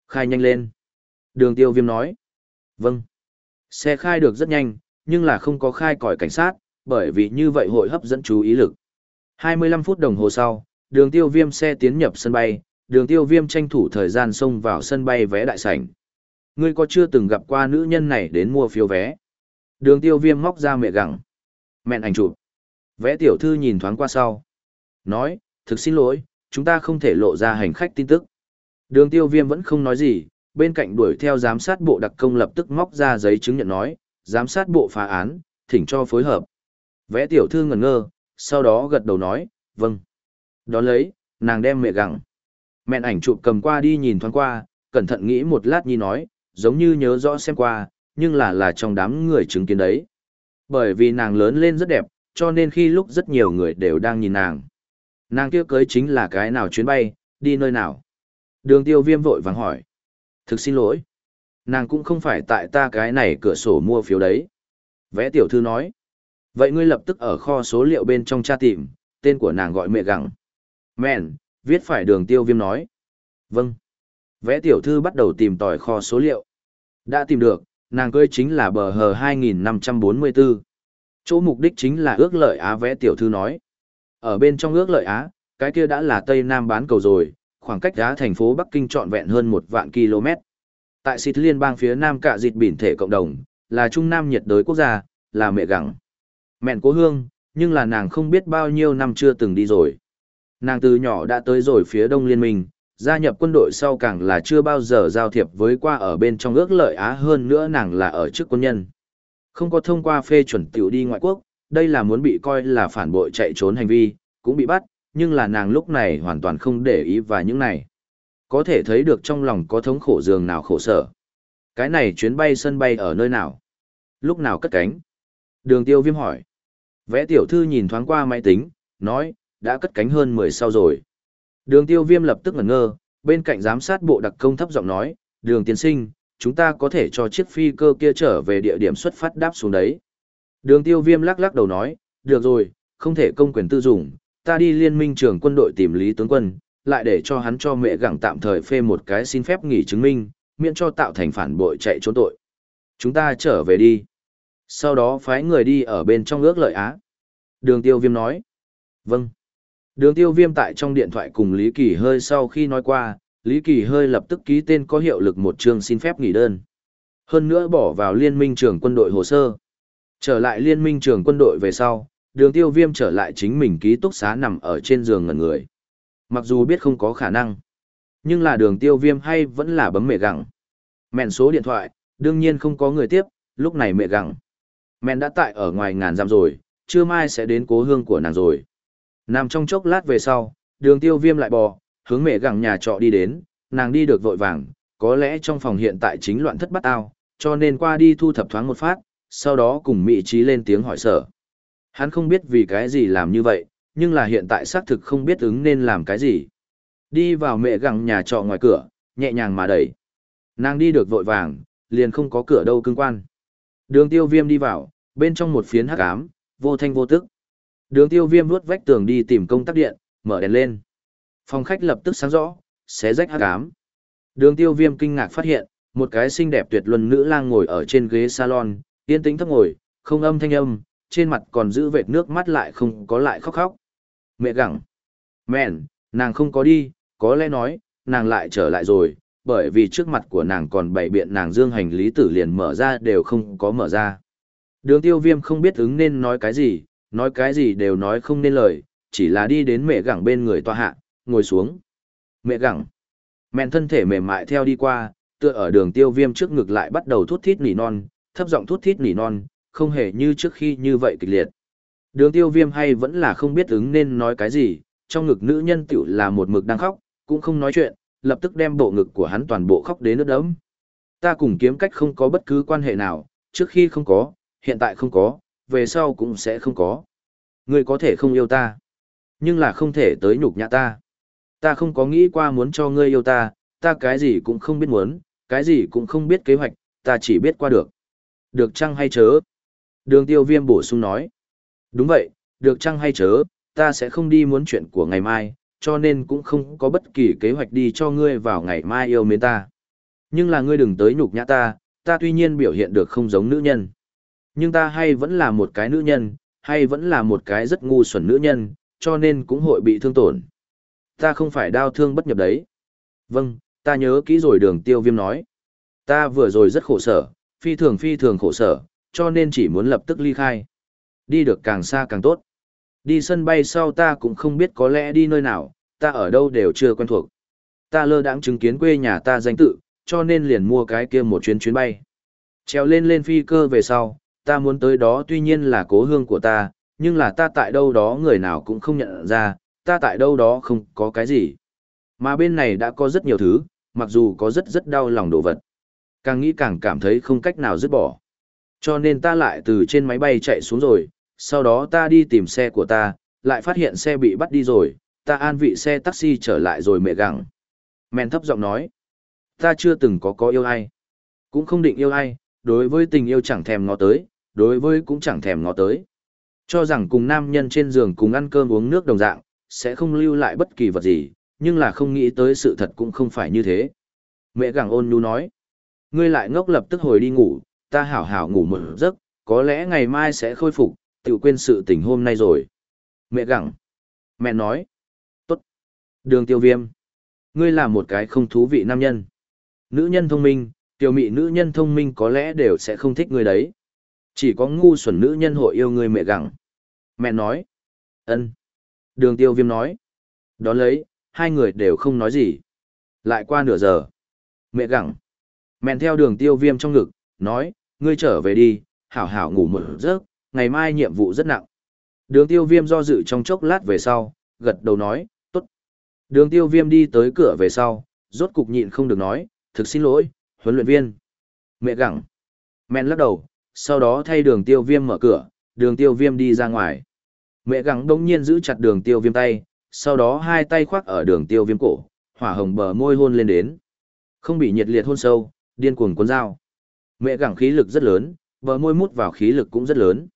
Khai nhanh lên. Đường tiêu viêm nói. Vâng. Xe khai được rất nhanh, nhưng là không có khai còi cảnh sát, bởi vì như vậy hội hấp dẫn chú ý lực. 25 phút đồng hồ sau, đường tiêu viêm xe tiến nhập sân bay, đường tiêu viêm tranh thủ thời gian xông vào sân bay vé đại sảnh. Ngươi có chưa từng gặp qua nữ nhân này đến mua phiếu vé? Đường tiêu viêm móc ra mẹ gặng. Mẹn ảnh chụp. Vẽ tiểu thư nhìn thoáng qua sau. Nói, thực xin lỗi, chúng ta không thể lộ ra hành khách tin tức. Đường tiêu viêm vẫn không nói gì, bên cạnh đuổi theo giám sát bộ đặc công lập tức móc ra giấy chứng nhận nói, giám sát bộ phá án, thỉnh cho phối hợp. Vẽ tiểu thư ngẩn ngơ, sau đó gật đầu nói, vâng. Đó lấy, nàng đem mẹ gặng. Mẹn ảnh chụp cầm qua đi nhìn thoáng qua, cẩn thận nghĩ một lát nhi nói, giống như nhớ rõ xem qua, nhưng là là trong đám người chứng kiến đấy. Bởi vì nàng lớn lên rất đẹp, cho nên khi lúc rất nhiều người đều đang nhìn nàng. Nàng kia cưới chính là cái nào chuyến bay, đi nơi nào. Đường tiêu viêm vội vàng hỏi. Thực xin lỗi. Nàng cũng không phải tại ta cái này cửa sổ mua phiếu đấy. Vẽ tiểu thư nói. Vậy ngươi lập tức ở kho số liệu bên trong tra tìm, tên của nàng gọi mẹ gặng. Mẹn, viết phải đường tiêu viêm nói. Vâng. Vẽ tiểu thư bắt đầu tìm tòi kho số liệu. Đã tìm được, nàng cưới chính là bờ hờ 2544. Chỗ mục đích chính là ước lợi Á vẽ tiểu thư nói. Ở bên trong ước lợi Á, cái kia đã là Tây Nam bán cầu rồi, khoảng cách giá thành phố Bắc Kinh trọn vẹn hơn một vạn km. Tại xịt liên bang phía Nam cả dịt biển thể cộng đồng, là Trung Nam nhiệt đới quốc gia, là mẹ gặng. Mẹn cố hương, nhưng là nàng không biết bao nhiêu năm chưa từng đi rồi. Nàng từ nhỏ đã tới rồi phía Đông Liên minh, gia nhập quân đội sau càng là chưa bao giờ giao thiệp với qua ở bên trong ước lợi Á hơn nữa nàng là ở chức quân nhân. Không có thông qua phê chuẩn tiểu đi ngoại quốc, đây là muốn bị coi là phản bội chạy trốn hành vi, cũng bị bắt, nhưng là nàng lúc này hoàn toàn không để ý và những này. Có thể thấy được trong lòng có thống khổ giường nào khổ sở. Cái này chuyến bay sân bay ở nơi nào? Lúc nào cất cánh? Đường tiêu viêm hỏi. Vẽ tiểu thư nhìn thoáng qua máy tính, nói, đã cất cánh hơn 10 sau rồi. Đường tiêu viêm lập tức ngẩn ngơ, bên cạnh giám sát bộ đặc công thấp giọng nói, đường tiến sinh, chúng ta có thể cho chiếc phi cơ kia trở về địa điểm xuất phát đáp xuống đấy. Đường tiêu viêm lắc lắc đầu nói, được rồi, không thể công quyền tư dụng, ta đi liên minh trưởng quân đội tìm lý tướng quân, lại để cho hắn cho mẹ gặng tạm thời phê một cái xin phép nghỉ chứng minh, miễn cho tạo thành phản bội chạy trốn tội. Chúng ta trở về đi. Sau đó phái người đi ở bên trong ước lợi Á. Đường tiêu viêm nói. Vâng. Đường tiêu viêm tại trong điện thoại cùng Lý Kỳ hơi sau khi nói qua, Lý Kỳ hơi lập tức ký tên có hiệu lực một trường xin phép nghỉ đơn. Hơn nữa bỏ vào liên minh trưởng quân đội hồ sơ. Trở lại liên minh trưởng quân đội về sau, đường tiêu viêm trở lại chính mình ký túc xá nằm ở trên giường ngẩn người. Mặc dù biết không có khả năng, nhưng là đường tiêu viêm hay vẫn là bấm mẹ gặng. Mẹn số điện thoại, đương nhiên không có người tiếp, lúc này mẹ gặng. Mẹn đã tại ở ngoài ngàn giam rồi, chưa mai sẽ đến cố hương của nàng rồi. Nằm trong chốc lát về sau, đường tiêu viêm lại bò, hướng mẹ gẳng nhà trọ đi đến, nàng đi được vội vàng, có lẽ trong phòng hiện tại chính loạn thất bắt ao, cho nên qua đi thu thập thoáng một phát, sau đó cùng Mỹ Trí lên tiếng hỏi sở. Hắn không biết vì cái gì làm như vậy, nhưng là hiện tại xác thực không biết ứng nên làm cái gì. Đi vào mẹ gẳng nhà trọ ngoài cửa, nhẹ nhàng mà đẩy. Nàng đi được vội vàng, liền không có cửa đâu cưng quan. Đường tiêu viêm đi vào, bên trong một phiến hắc ám, vô thanh vô tức. Đường tiêu viêm vuốt vách tường đi tìm công tắc điện, mở đèn lên. Phòng khách lập tức sáng rõ, xé rách hát ám. Đường tiêu viêm kinh ngạc phát hiện, một cái xinh đẹp tuyệt luân nữ lang ngồi ở trên ghế salon, yên tĩnh thấp ngồi, không âm thanh âm, trên mặt còn giữ vệt nước mắt lại không có lại khóc khóc. Mẹ gặng. Mẹn, nàng không có đi, có lẽ nói, nàng lại trở lại rồi, bởi vì trước mặt của nàng còn bảy biện nàng dương hành lý tử liền mở ra đều không có mở ra. Đường tiêu viêm không biết ứng nên nói cái gì, nói cái gì đều nói không nên lời, chỉ là đi đến mẹ gặng bên người tòa hạ, ngồi xuống. Mẹ gặng. Mẹn thân thể mềm mại theo đi qua, tựa ở đường tiêu viêm trước ngực lại bắt đầu thút thít nỉ non, thấp giọng thút thít nỉ non, không hề như trước khi như vậy kịch liệt. Đường tiêu viêm hay vẫn là không biết ứng nên nói cái gì, trong ngực nữ nhân tiểu là một mực đang khóc, cũng không nói chuyện, lập tức đem bộ ngực của hắn toàn bộ khóc đến nước đấm. Ta cùng kiếm cách không có bất cứ quan hệ nào, trước khi không có, hiện tại không có, về sau cũng sẽ không có. Ngươi có thể không yêu ta, nhưng là không thể tới nhục nhã ta. Ta không có nghĩ qua muốn cho ngươi yêu ta, ta cái gì cũng không biết muốn, cái gì cũng không biết kế hoạch, ta chỉ biết qua được. Được chăng hay chớ? Đường tiêu viêm bổ sung nói. Đúng vậy, được chăng hay chớ, ta sẽ không đi muốn chuyện của ngày mai, cho nên cũng không có bất kỳ kế hoạch đi cho ngươi vào ngày mai yêu mến ta. Nhưng là ngươi đừng tới nhục nhã ta, ta tuy nhiên biểu hiện được không giống nữ nhân. Nhưng ta hay vẫn là một cái nữ nhân, hay vẫn là một cái rất ngu xuẩn nữ nhân, cho nên cũng hội bị thương tổn. Ta không phải đau thương bất nhập đấy. Vâng, ta nhớ kỹ rồi đường tiêu viêm nói. Ta vừa rồi rất khổ sở, phi thường phi thường khổ sở, cho nên chỉ muốn lập tức ly khai. Đi được càng xa càng tốt. Đi sân bay sau ta cũng không biết có lẽ đi nơi nào, ta ở đâu đều chưa quen thuộc. Ta lơ đãng chứng kiến quê nhà ta danh tự, cho nên liền mua cái kia một chuyến chuyến bay. Treo lên lên phi cơ về sau, ta muốn tới đó tuy nhiên là cố hương của ta, nhưng là ta tại đâu đó người nào cũng không nhận ra, ta tại đâu đó không có cái gì. Mà bên này đã có rất nhiều thứ, mặc dù có rất rất đau lòng đồ vật. Càng nghĩ càng cảm thấy không cách nào dứt bỏ. Cho nên ta lại từ trên máy bay chạy xuống rồi, sau đó ta đi tìm xe của ta, lại phát hiện xe bị bắt đi rồi, ta an vị xe taxi trở lại rồi mẹ gặng. Mẹn thấp giọng nói, ta chưa từng có có yêu ai, cũng không định yêu ai, đối với tình yêu chẳng thèm ngó tới, đối với cũng chẳng thèm ngó tới. Cho rằng cùng nam nhân trên giường cùng ăn cơm uống nước đồng dạng, sẽ không lưu lại bất kỳ vật gì, nhưng là không nghĩ tới sự thật cũng không phải như thế. Mẹ gặng ôn nhu nói, ngươi lại ngốc lập tức hồi đi ngủ, ta hảo hảo ngủ một giấc, có lẽ ngày mai sẽ khôi phục, tự quên sự tình hôm nay rồi. Mẹ gặng. Mẹ nói, tốt. Đường tiêu viêm. Ngươi là một cái không thú vị nam nhân. Nữ nhân thông minh, tiểu mị nữ nhân thông minh có lẽ đều sẽ không thích ngươi đấy. Chỉ có ngu xuẩn nữ nhân hội yêu ngươi mẹ gặng. Mẹ nói. ân. Đường tiêu viêm nói. Đón lấy, hai người đều không nói gì. Lại qua nửa giờ. Mẹ gặng. Mẹn theo đường tiêu viêm trong ngực, nói, ngươi trở về đi, hảo hảo ngủ một giấc, ngày mai nhiệm vụ rất nặng. Đường tiêu viêm do dự trong chốc lát về sau, gật đầu nói, tốt. Đường tiêu viêm đi tới cửa về sau, rốt cục nhịn không được nói, thực xin lỗi, huấn luyện viên. Mẹ gặng. Mẹn lắc đầu, sau đó thay đường tiêu viêm mở cửa, đường tiêu viêm đi ra ngoài. Mẹ gặng đông nhiên giữ chặt đường tiêu viêm tay, sau đó hai tay khoác ở đường tiêu viêm cổ, hỏa hồng bờ môi hôn lên đến. Không bị nhiệt liệt hôn sâu, điên cuồng cuốn dao. Mẹ gặng khí lực rất lớn, bờ môi mút vào khí lực cũng rất lớn.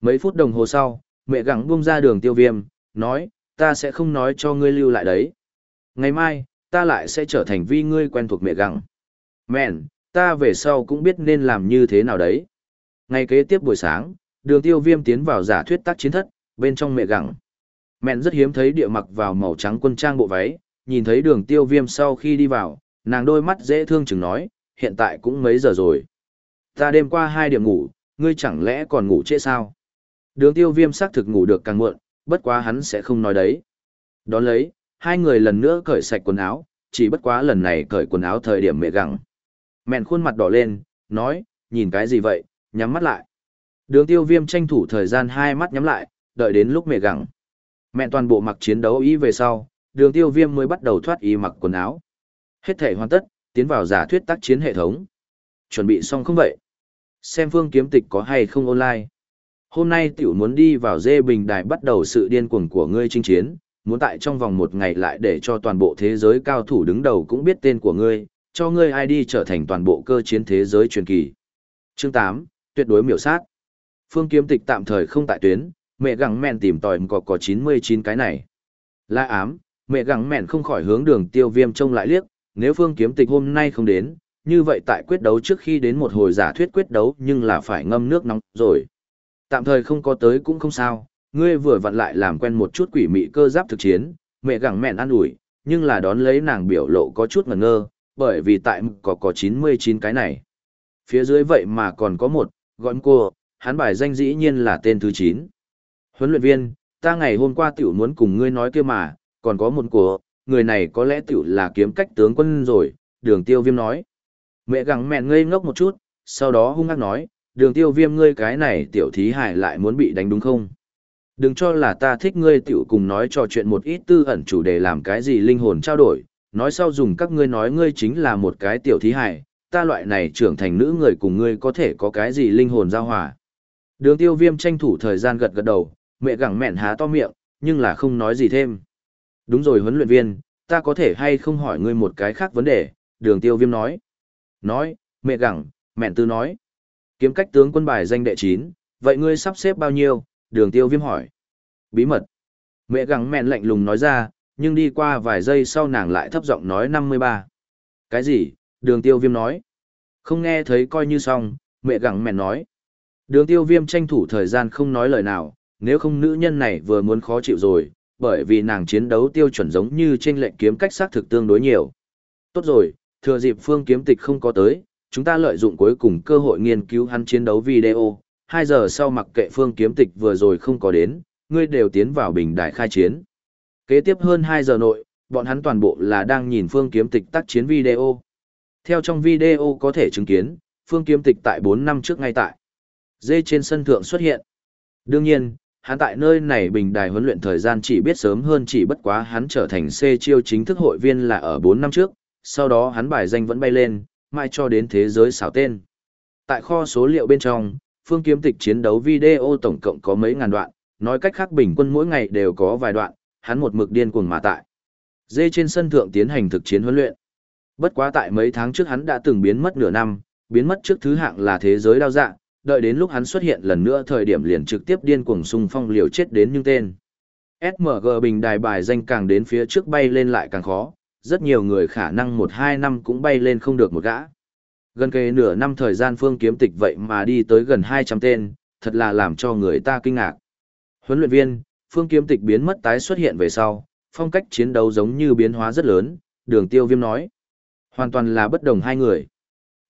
Mấy phút đồng hồ sau, mẹ gặng buông ra đường tiêu viêm, nói, ta sẽ không nói cho ngươi lưu lại đấy. Ngày mai, ta lại sẽ trở thành vi ngươi quen thuộc mẹ gặng. Mẹn, ta về sau cũng biết nên làm như thế nào đấy. Ngày kế tiếp buổi sáng, đường tiêu viêm tiến vào giả thuyết tác chiến thất, bên trong mẹ gặng. Mẹn rất hiếm thấy địa mặc vào màu trắng quân trang bộ váy, nhìn thấy đường tiêu viêm sau khi đi vào, nàng đôi mắt dễ thương chừng nói, hiện tại cũng mấy giờ rồi. Ta đêm qua hai điểm ngủ, ngươi chẳng lẽ còn ngủ trễ sao? Đường tiêu viêm xác thực ngủ được càng muộn, bất quá hắn sẽ không nói đấy. Đón lấy, hai người lần nữa cởi sạch quần áo, chỉ bất quá lần này cởi quần áo thời điểm mẹ gặng. Mẹn khuôn mặt đỏ lên, nói, nhìn cái gì vậy, nhắm mắt lại. Đường tiêu viêm tranh thủ thời gian hai mắt nhắm lại, đợi đến lúc mẹ gặng. mẹ toàn bộ mặc chiến đấu ý về sau, đường tiêu viêm mới bắt đầu thoát y mặc quần áo. Hết thể hoàn tất, tiến vào giả thuyết tác chiến hệ thống. Chuẩn bị xong không vậy? Xem phương kiếm tịch có hay không online. Hôm nay tiểu muốn đi vào dê bình đài bắt đầu sự điên cuồng của ngươi chinh chiến, muốn tại trong vòng một ngày lại để cho toàn bộ thế giới cao thủ đứng đầu cũng biết tên của ngươi, cho ngươi ID trở thành toàn bộ cơ chiến thế giới truyền kỳ. Chương 8, tuyệt đối miểu sát. Phương kiếm tịch tạm thời không tại tuyến, mẹ gắng mẹn tìm tòi có có 99 cái này. La ám, mẹ gắng mẹn không khỏi hướng đường tiêu viêm trông lại liếc, nếu phương kiếm tịch hôm nay không đến, như vậy tại quyết đấu trước khi đến một hồi giả thuyết quyết đấu nhưng là phải ngâm nước nóng rồi. Tạm thời không có tới cũng không sao, ngươi vừa vặn lại làm quen một chút quỷ mị cơ giáp thực chiến, mẹ gẳng mẹn ăn ủi nhưng là đón lấy nàng biểu lộ có chút ngẩn ngơ, bởi vì tại có có 99 cái này. Phía dưới vậy mà còn có một, gọi cô, hắn bài danh dĩ nhiên là tên thứ 9. Huấn luyện viên, ta ngày hôm qua tiểu muốn cùng ngươi nói kia mà, còn có một của, người này có lẽ tiểu là kiếm cách tướng quân rồi, đường tiêu viêm nói. Mẹ gắng mẹn ngây ngốc một chút, sau đó hung ác nói, đường tiêu viêm ngươi cái này tiểu thí hải lại muốn bị đánh đúng không? Đừng cho là ta thích ngươi tiểu cùng nói trò chuyện một ít tư ẩn chủ đề làm cái gì linh hồn trao đổi, nói sau dùng các ngươi nói ngươi chính là một cái tiểu thí hải, ta loại này trưởng thành nữ người cùng ngươi có thể có cái gì linh hồn giao hòa. Đường tiêu viêm tranh thủ thời gian gật gật đầu, mẹ gẳng mẹn há to miệng, nhưng là không nói gì thêm. Đúng rồi huấn luyện viên, ta có thể hay không hỏi ngươi một cái khác vấn đề, đường tiêu viêm nói. Nói, mẹ gẳng, mẹn tư nói. Kiếm cách tướng quân bài danh đệ 9, vậy ngươi sắp xếp bao nhiêu, đường tiêu viêm hỏi. Bí mật. Mẹ gẳng mẹn lạnh lùng nói ra, nhưng đi qua vài giây sau nàng lại thấp giọng nói 53. Cái gì? Đường tiêu viêm nói. Không nghe thấy coi như xong, mẹ gặng mẹ nói. Đường tiêu viêm tranh thủ thời gian không nói lời nào, nếu không nữ nhân này vừa muốn khó chịu rồi, bởi vì nàng chiến đấu tiêu chuẩn giống như trên lệnh kiếm cách xác thực tương đối nhiều. Tốt rồi, thừa dịp phương kiếm tịch không có tới, chúng ta lợi dụng cuối cùng cơ hội nghiên cứu hắn chiến đấu video. 2 giờ sau mặc kệ phương kiếm tịch vừa rồi không có đến, ngươi đều tiến vào bình đại khai chiến. Kế tiếp hơn 2 giờ nội, bọn hắn toàn bộ là đang nhìn phương kiếm tịch tác chiến video. Theo trong video có thể chứng kiến, phương kiếm tịch tại 4 năm trước ngay tại. Dê trên sân thượng xuất hiện. Đương nhiên, hắn tại nơi này bình đài huấn luyện thời gian chỉ biết sớm hơn chỉ bất quá hắn trở thành C chiêu chính thức hội viên là ở 4 năm trước, sau đó hắn bài danh vẫn bay lên, mai cho đến thế giới xảo tên. Tại kho số liệu bên trong, phương kiếm tịch chiến đấu video tổng cộng có mấy ngàn đoạn, nói cách khác bình quân mỗi ngày đều có vài đoạn, hắn một mực điên cuồng mà tại. Dê trên sân thượng tiến hành thực chiến huấn luyện. Bất quá tại mấy tháng trước hắn đã từng biến mất nửa năm, biến mất trước thứ hạng là thế giới đao dạ, đợi đến lúc hắn xuất hiện lần nữa thời điểm liền trực tiếp điên cuồng xung phong liều chết đến nhưng tên. SMG bình đài bài danh càng đến phía trước bay lên lại càng khó, rất nhiều người khả năng một hai năm cũng bay lên không được một gã. Gần kề nửa năm thời gian phương kiếm tịch vậy mà đi tới gần 200 tên, thật là làm cho người ta kinh ngạc. Huấn luyện viên, phương kiếm tịch biến mất tái xuất hiện về sau, phong cách chiến đấu giống như biến hóa rất lớn, đường tiêu viêm nói. Hoàn toàn là bất đồng hai người.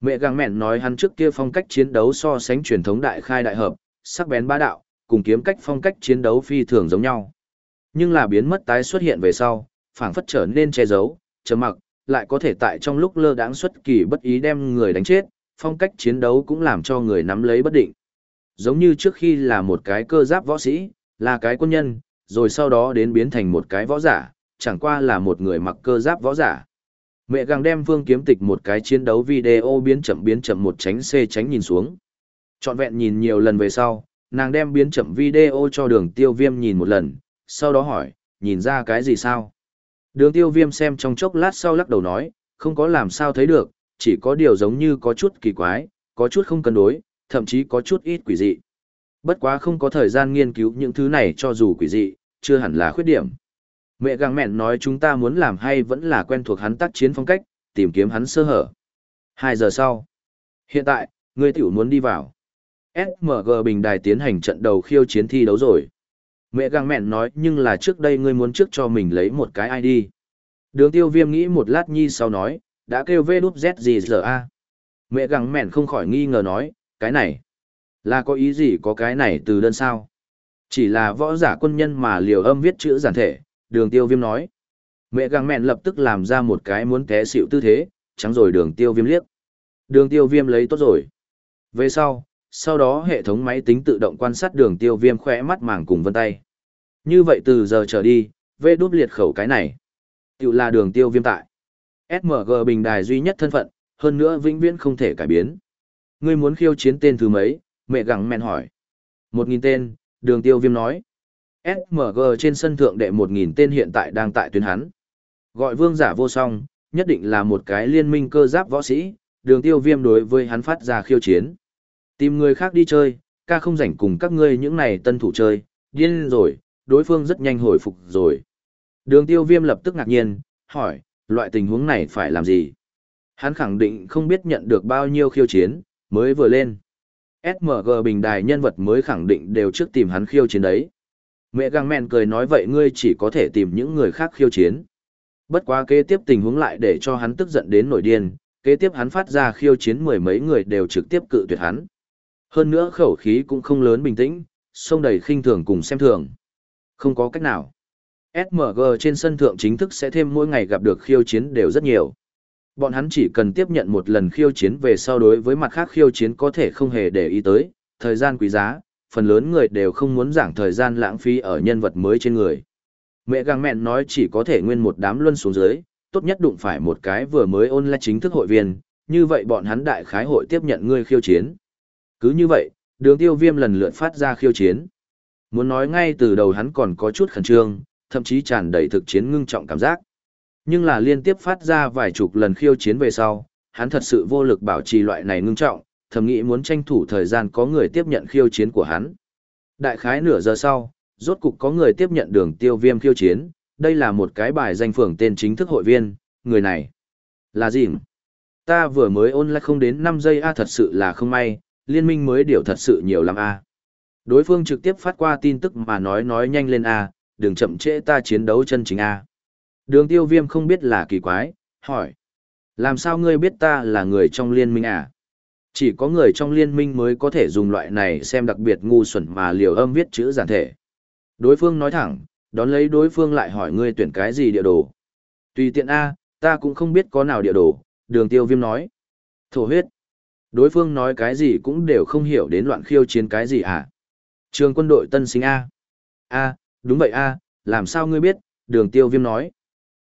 Mẹ gàng mẹn nói hắn trước kia phong cách chiến đấu so sánh truyền thống đại khai đại hợp, sắc bén bá đạo, cùng kiếm cách phong cách chiến đấu phi thường giống nhau. Nhưng là biến mất tái xuất hiện về sau, phảng phất trở nên che giấu, trầm mặc, lại có thể tại trong lúc lơ đãng xuất kỳ bất ý đem người đánh chết, phong cách chiến đấu cũng làm cho người nắm lấy bất định. Giống như trước khi là một cái cơ giáp võ sĩ, là cái quân nhân, rồi sau đó đến biến thành một cái võ giả, chẳng qua là một người mặc cơ giáp võ giả. Mẹ gàng đem vương kiếm tịch một cái chiến đấu video biến chậm biến chậm một tránh C tránh nhìn xuống. Chọn vẹn nhìn nhiều lần về sau, nàng đem biến chậm video cho đường tiêu viêm nhìn một lần, sau đó hỏi, nhìn ra cái gì sao? Đường tiêu viêm xem trong chốc lát sau lắc đầu nói, không có làm sao thấy được, chỉ có điều giống như có chút kỳ quái, có chút không cân đối, thậm chí có chút ít quỷ dị. Bất quá không có thời gian nghiên cứu những thứ này cho dù quỷ dị, chưa hẳn là khuyết điểm. Mẹ gàng mẹn nói chúng ta muốn làm hay vẫn là quen thuộc hắn tác chiến phong cách, tìm kiếm hắn sơ hở. Hai giờ sau. Hiện tại, người tiểu muốn đi vào. SMG bình đài tiến hành trận đầu khiêu chiến thi đấu rồi. Mẹ gàng mẹn nói nhưng là trước đây ngươi muốn trước cho mình lấy một cái ID. Đường tiêu viêm nghĩ một lát nhi sau nói, đã kêu vê đút z gì giờ a Mẹ gàng mẹn không khỏi nghi ngờ nói, cái này, là có ý gì có cái này từ đơn sao? Chỉ là võ giả quân nhân mà liều âm viết chữ giản thể, đường tiêu viêm nói. Mẹ gàng mẹn lập tức làm ra một cái muốn té xịu tư thế, trắng rồi đường tiêu viêm liếc. Đường tiêu viêm lấy tốt rồi. Về sau, sau đó hệ thống máy tính tự động quan sát đường tiêu viêm khỏe mắt màng cùng vân tay. Như vậy từ giờ trở đi, vê đút liệt khẩu cái này. Tiểu là đường tiêu viêm tại. SMG bình đài duy nhất thân phận, hơn nữa vĩnh viễn không thể cải biến. Ngươi muốn khiêu chiến tên thứ mấy? Mẹ gặng mẹn hỏi. Một nghìn tên, đường tiêu viêm nói. SMG trên sân thượng đệ 1.000 tên hiện tại đang tại tuyến hắn. Gọi vương giả vô song, nhất định là một cái liên minh cơ giáp võ sĩ, đường tiêu viêm đối với hắn phát ra khiêu chiến. Tìm người khác đi chơi, ca không rảnh cùng các ngươi những này tân thủ chơi, điên rồi, đối phương rất nhanh hồi phục rồi. Đường tiêu viêm lập tức ngạc nhiên, hỏi, loại tình huống này phải làm gì? Hắn khẳng định không biết nhận được bao nhiêu khiêu chiến, mới vừa lên. SMG bình đài nhân vật mới khẳng định đều trước tìm hắn khiêu chiến đấy. Mẹ găng mẹn cười nói vậy ngươi chỉ có thể tìm những người khác khiêu chiến. Bất quá kế tiếp tình huống lại để cho hắn tức giận đến nổi điên, kế tiếp hắn phát ra khiêu chiến mười mấy người đều trực tiếp cự tuyệt hắn. Hơn nữa khẩu khí cũng không lớn bình tĩnh, sông đầy khinh thường cùng xem thường. Không có cách nào. SMG trên sân thượng chính thức sẽ thêm mỗi ngày gặp được khiêu chiến đều rất nhiều. Bọn hắn chỉ cần tiếp nhận một lần khiêu chiến về sau đối với mặt khác khiêu chiến có thể không hề để ý tới, thời gian quý giá, phần lớn người đều không muốn giảng thời gian lãng phí ở nhân vật mới trên người. Mẹ găng mẹn nói chỉ có thể nguyên một đám luân xuống dưới, tốt nhất đụng phải một cái vừa mới ôn lại chính thức hội viên, như vậy bọn hắn đại khái hội tiếp nhận ngươi khiêu chiến. Cứ như vậy, đường tiêu viêm lần lượt phát ra khiêu chiến. Muốn nói ngay từ đầu hắn còn có chút khẩn trương, thậm chí tràn đầy thực chiến ngưng trọng cảm giác. Nhưng là liên tiếp phát ra vài chục lần khiêu chiến về sau, hắn thật sự vô lực bảo trì loại này ngưng trọng, thầm nghĩ muốn tranh thủ thời gian có người tiếp nhận khiêu chiến của hắn. Đại khái nửa giờ sau, rốt cục có người tiếp nhận đường tiêu viêm khiêu chiến, đây là một cái bài danh phường tên chính thức hội viên, người này. Là gì? Ta vừa mới ôn lại không đến 5 giây a thật sự là không may, liên minh mới điều thật sự nhiều lắm a. Đối phương trực tiếp phát qua tin tức mà nói nói nhanh lên a, đừng chậm trễ ta chiến đấu chân chính a. Đường tiêu viêm không biết là kỳ quái, hỏi. Làm sao ngươi biết ta là người trong liên minh à? Chỉ có người trong liên minh mới có thể dùng loại này xem đặc biệt ngu xuẩn mà liều âm viết chữ giản thể. Đối phương nói thẳng, đón lấy đối phương lại hỏi ngươi tuyển cái gì địa đồ. Tùy tiện A, ta cũng không biết có nào địa đồ, đường tiêu viêm nói. Thổ huyết. Đối phương nói cái gì cũng đều không hiểu đến loạn khiêu chiến cái gì à. Trường quân đội tân sinh A. A, đúng vậy A, làm sao ngươi biết, đường tiêu viêm nói.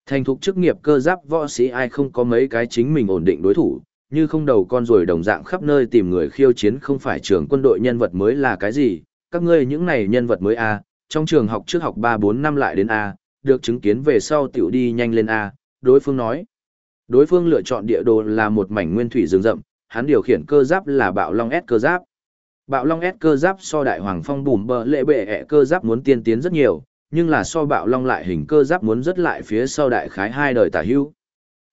Thành thục chức nghiệp cơ giáp võ sĩ ai không có mấy cái chính mình ổn định đối thủ, như không đầu con rồi đồng dạng khắp nơi tìm người khiêu chiến không phải trường quân đội nhân vật mới là cái gì, các ngươi những này nhân vật mới A, trong trường học trước học 3-4 năm lại đến A, được chứng kiến về sau tiểu đi nhanh lên A, đối phương nói. Đối phương lựa chọn địa đồ là một mảnh nguyên thủy rừng rậm, hắn điều khiển cơ giáp là bạo long S cơ giáp. Bạo long S cơ giáp so đại hoàng phong bùm bờ lệ bệ ẹ cơ giáp muốn tiên tiến rất nhiều, nhưng là so bạo long lại hình cơ giáp muốn rất lại phía sau đại khái hai đời tả hưu.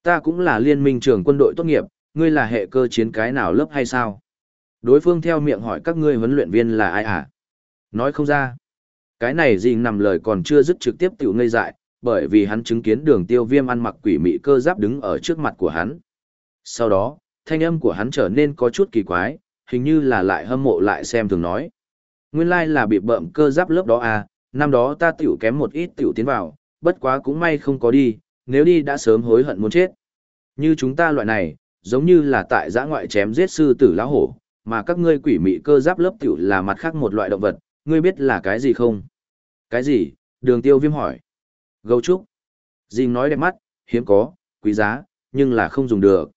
Ta cũng là liên minh trường quân đội tốt nghiệp, ngươi là hệ cơ chiến cái nào lớp hay sao? Đối phương theo miệng hỏi các ngươi huấn luyện viên là ai à? Nói không ra. Cái này gì nằm lời còn chưa dứt trực tiếp tiểu ngây dại, bởi vì hắn chứng kiến đường tiêu viêm ăn mặc quỷ mị cơ giáp đứng ở trước mặt của hắn. Sau đó, thanh âm của hắn trở nên có chút kỳ quái, hình như là lại hâm mộ lại xem thường nói. Nguyên lai like là bị bợm cơ giáp lớp đó à, năm đó ta tiểu kém một ít tiểu tiến vào, bất quá cũng may không có đi, nếu đi đã sớm hối hận muốn chết. Như chúng ta loại này, giống như là tại giã ngoại chém giết sư tử lão hổ, mà các ngươi quỷ mị cơ giáp lớp tiểu là mặt khác một loại động vật, ngươi biết là cái gì không? Cái gì? Đường tiêu viêm hỏi. Gấu trúc. Dinh nói đẹp mắt, hiếm có, quý giá, nhưng là không dùng được.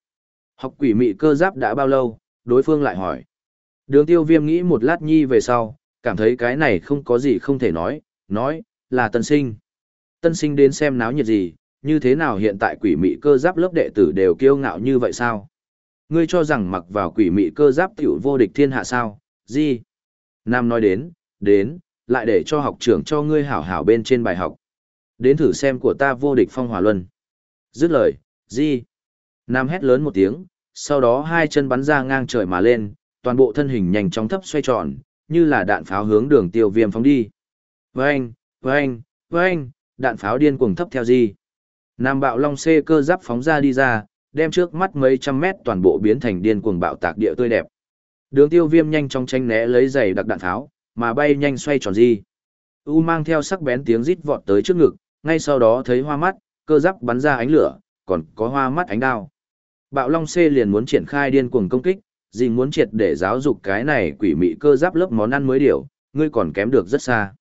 Học quỷ mị cơ giáp đã bao lâu? Đối phương lại hỏi. Đường tiêu viêm nghĩ một lát nhi về sau, cảm thấy cái này không có gì không thể nói, nói, là tân sinh. Tân sinh đến xem náo nhiệt gì, như thế nào hiện tại quỷ mị cơ giáp lớp đệ tử đều kiêu ngạo như vậy sao? Ngươi cho rằng mặc vào quỷ mị cơ giáp tiểu vô địch thiên hạ sao? Gì? Nam nói đến, đến, lại để cho học trưởng cho ngươi hảo hảo bên trên bài học. Đến thử xem của ta vô địch phong hòa luân. Dứt lời, gì? Nam hét lớn một tiếng, sau đó hai chân bắn ra ngang trời mà lên, toàn bộ thân hình nhanh chóng thấp xoay tròn, như là đạn pháo hướng đường tiêu viêm phóng đi. Vâng, vâng, vâng, đạn pháo điên cuồng thấp theo gì? Nam bạo long xê cơ giáp phóng ra đi ra, đem trước mắt mấy trăm mét toàn bộ biến thành điên cuồng bạo tạc địa tươi đẹp. Đường tiêu viêm nhanh chóng tranh né lấy giày đặc đạn tháo, mà bay nhanh xoay tròn gì. U mang theo sắc bén tiếng rít vọt tới trước ngực, ngay sau đó thấy hoa mắt, cơ giáp bắn ra ánh lửa, còn có hoa mắt ánh đao. Bạo Long C liền muốn triển khai điên cuồng công kích, gì muốn triệt để giáo dục cái này quỷ mị cơ giáp lớp món ăn mới điều, ngươi còn kém được rất xa.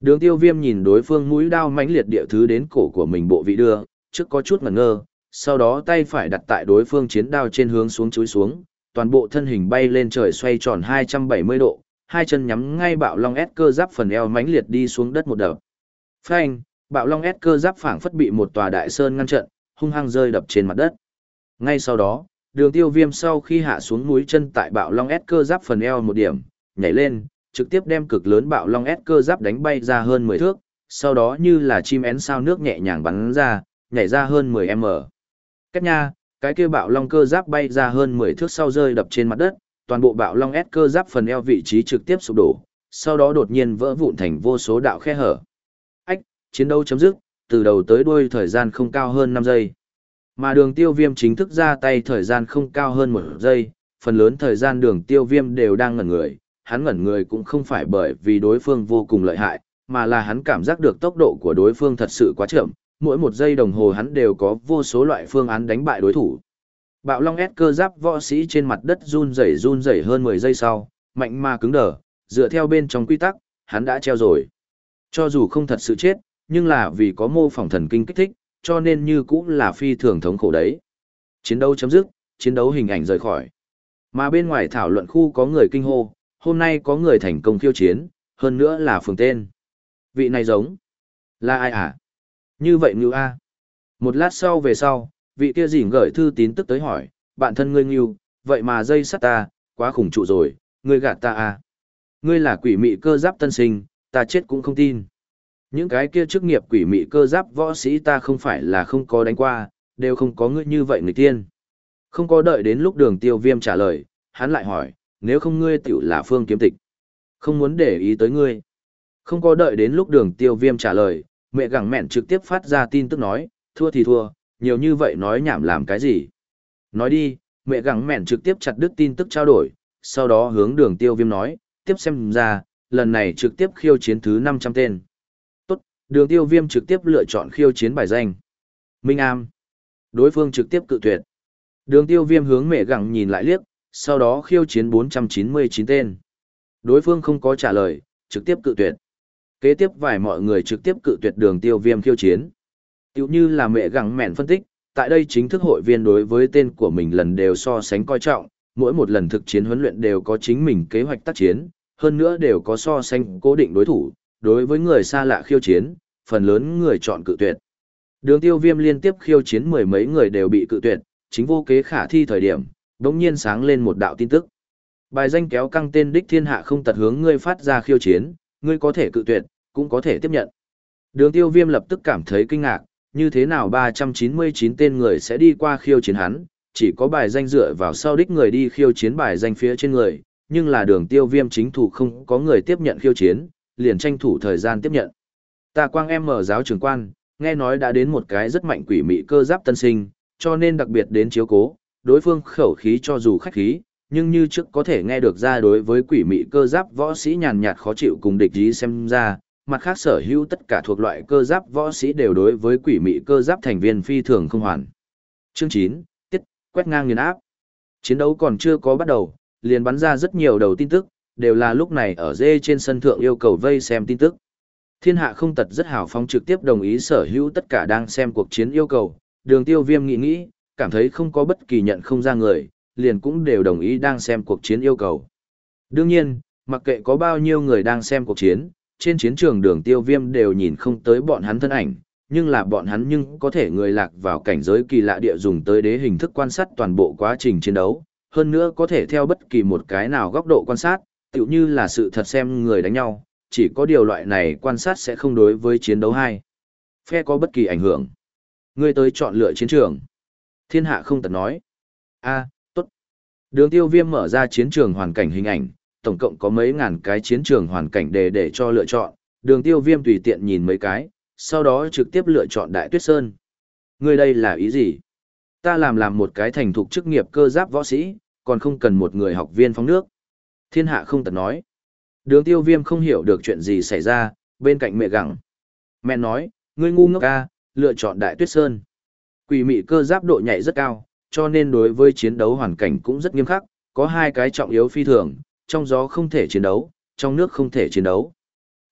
Đường tiêu viêm nhìn đối phương mũi đao mãnh liệt địa thứ đến cổ của mình bộ vị đưa, trước có chút ngẩn ngơ, sau đó tay phải đặt tại đối phương chiến đao trên hướng xuống chúi xuống, toàn bộ thân hình bay lên trời xoay tròn 270 độ, hai chân nhắm ngay bạo long S cơ giáp phần eo mãnh liệt đi xuống đất một đập. Phanh, bạo long S cơ giáp phảng phất bị một tòa đại sơn ngăn trận, hung hăng rơi đập trên mặt đất. Ngay sau đó, đường tiêu viêm sau khi hạ xuống mũi chân tại bạo long S cơ giáp phần eo một điểm, nhảy lên, trực tiếp đem cực lớn bạo long S cơ giáp đánh bay ra hơn 10 thước, sau đó như là chim én sao nước nhẹ nhàng bắn ra, nhảy ra hơn 10m. Cách nha, cái kia bạo long cơ giáp bay ra hơn 10 thước sau rơi đập trên mặt đất, toàn bộ bạo long S cơ giáp phần eo vị trí trực tiếp sụp đổ, sau đó đột nhiên vỡ vụn thành vô số đạo khe hở. Ách, chiến đấu chấm dứt, từ đầu tới đuôi thời gian không cao hơn 5 giây. Mà đường tiêu viêm chính thức ra tay thời gian không cao hơn một giây, phần lớn thời gian đường tiêu viêm đều đang ngẩn người, hắn ngẩn người cũng không phải bởi vì đối phương vô cùng lợi hại, mà là hắn cảm giác được tốc độ của đối phương thật sự quá chậm, mỗi một giây đồng hồ hắn đều có vô số loại phương án đánh bại đối thủ. Bạo Long S cơ giáp võ sĩ trên mặt đất run rẩy run rẩy hơn 10 giây sau, mạnh mà cứng đờ, dựa theo bên trong quy tắc, hắn đã treo rồi. Cho dù không thật sự chết, nhưng là vì có mô phỏng thần kinh kích thích, cho nên như cũng là phi thường thống khổ đấy. Chiến đấu chấm dứt, chiến đấu hình ảnh rời khỏi. Mà bên ngoài thảo luận khu có người kinh hô, hôm nay có người thành công khiêu chiến, hơn nữa là phường tên. Vị này giống. Là ai à? Như vậy Ngưu A. Một lát sau về sau, vị kia dỉn gửi thư tín tức tới hỏi, bạn thân ngươi Ngưu, vậy mà dây sắt ta, quá khủng trụ rồi, ngươi gạt ta à. Ngươi là quỷ mị cơ giáp tân sinh, ta chết cũng không tin. Những cái kia chức nghiệp quỷ mị cơ giáp võ sĩ ta không phải là không có đánh qua, đều không có ngươi như vậy người tiên. Không có đợi đến lúc đường tiêu viêm trả lời, hắn lại hỏi, nếu không ngươi tiểu là phương kiếm tịch. Không muốn để ý tới ngươi. Không có đợi đến lúc đường tiêu viêm trả lời, mẹ gẳng mẹn trực tiếp phát ra tin tức nói, thua thì thua, nhiều như vậy nói nhảm làm cái gì. Nói đi, mẹ gẳng mẹn trực tiếp chặt đứt tin tức trao đổi, sau đó hướng đường tiêu viêm nói, tiếp xem ra, lần này trực tiếp khiêu chiến thứ 500 tên. Tốt, đường tiêu viêm trực tiếp lựa chọn khiêu chiến bài danh. Minh Am. Đối phương trực tiếp cự tuyệt. Đường tiêu viêm hướng mẹ gẳng nhìn lại liếc, sau đó khiêu chiến 499 tên. Đối phương không có trả lời, trực tiếp cự tuyệt. Kế tiếp vài mọi người trực tiếp cự tuyệt đường tiêu viêm khiêu chiến. Tiểu như là mẹ gẳng mẹn phân tích, tại đây chính thức hội viên đối với tên của mình lần đều so sánh coi trọng, mỗi một lần thực chiến huấn luyện đều có chính mình kế hoạch tác chiến, hơn nữa đều có so sánh cố định đối thủ, đối với người xa lạ khiêu chiến, phần lớn người chọn cự tuyệt. Đường tiêu viêm liên tiếp khiêu chiến mười mấy người đều bị cự tuyệt, chính vô kế khả thi thời điểm, đống nhiên sáng lên một đạo tin tức. Bài danh kéo căng tên đích thiên hạ không tật hướng ngươi phát ra khiêu chiến, ngươi có thể cự tuyệt, cũng có thể tiếp nhận. Đường tiêu viêm lập tức cảm thấy kinh ngạc, như thế nào 399 tên người sẽ đi qua khiêu chiến hắn, chỉ có bài danh dựa vào sau đích người đi khiêu chiến bài danh phía trên người, nhưng là đường tiêu viêm chính thủ không có người tiếp nhận khiêu chiến, liền tranh thủ thời gian tiếp nhận. Ta quang em mở giáo trường quan, nghe nói đã đến một cái rất mạnh quỷ mị cơ giáp tân sinh, cho nên đặc biệt đến chiếu cố, đối phương khẩu khí cho dù khách khí, nhưng như trước có thể nghe được ra đối với quỷ mị cơ giáp võ sĩ nhàn nhạt khó chịu cùng địch ý xem ra, mặt khác sở hữu tất cả thuộc loại cơ giáp võ sĩ đều đối với quỷ mị cơ giáp thành viên phi thường không hoàn. Chương 9, tiết, quét ngang nghiền áp. Chiến đấu còn chưa có bắt đầu, liền bắn ra rất nhiều đầu tin tức, đều là lúc này ở dê trên sân thượng yêu cầu vây xem tin tức. Thiên hạ không tật rất hào phóng trực tiếp đồng ý sở hữu tất cả đang xem cuộc chiến yêu cầu, đường tiêu viêm nghĩ nghĩ, cảm thấy không có bất kỳ nhận không ra người, liền cũng đều đồng ý đang xem cuộc chiến yêu cầu. Đương nhiên, mặc kệ có bao nhiêu người đang xem cuộc chiến, trên chiến trường đường tiêu viêm đều nhìn không tới bọn hắn thân ảnh, nhưng là bọn hắn nhưng có thể người lạc vào cảnh giới kỳ lạ địa dùng tới đế hình thức quan sát toàn bộ quá trình chiến đấu, hơn nữa có thể theo bất kỳ một cái nào góc độ quan sát, tựu như là sự thật xem người đánh nhau, chỉ có điều loại này quan sát sẽ không đối với chiến đấu hay Phe có bất kỳ ảnh hưởng. Người tới chọn lựa chiến trường. Thiên hạ không tật nói. a tốt. Đường tiêu viêm mở ra chiến trường hoàn cảnh hình ảnh, tổng cộng có mấy ngàn cái chiến trường hoàn cảnh để để cho lựa chọn, đường tiêu viêm tùy tiện nhìn mấy cái, sau đó trực tiếp lựa chọn Đại Tuyết Sơn. Người đây là ý gì? Ta làm làm một cái thành thục chức nghiệp cơ giáp võ sĩ, còn không cần một người học viên phóng nước. Thiên hạ không tật nói. Đường tiêu viêm không hiểu được chuyện gì xảy ra, bên cạnh mẹ gặng. Mẹ nói, ngươi ngu ngốc ca, lựa chọn Đại Tuyết Sơn. Quỷ mị cơ giáp độ nhạy rất cao, cho nên đối với chiến đấu hoàn cảnh cũng rất nghiêm khắc, có hai cái trọng yếu phi thường, trong gió không thể chiến đấu, trong nước không thể chiến đấu.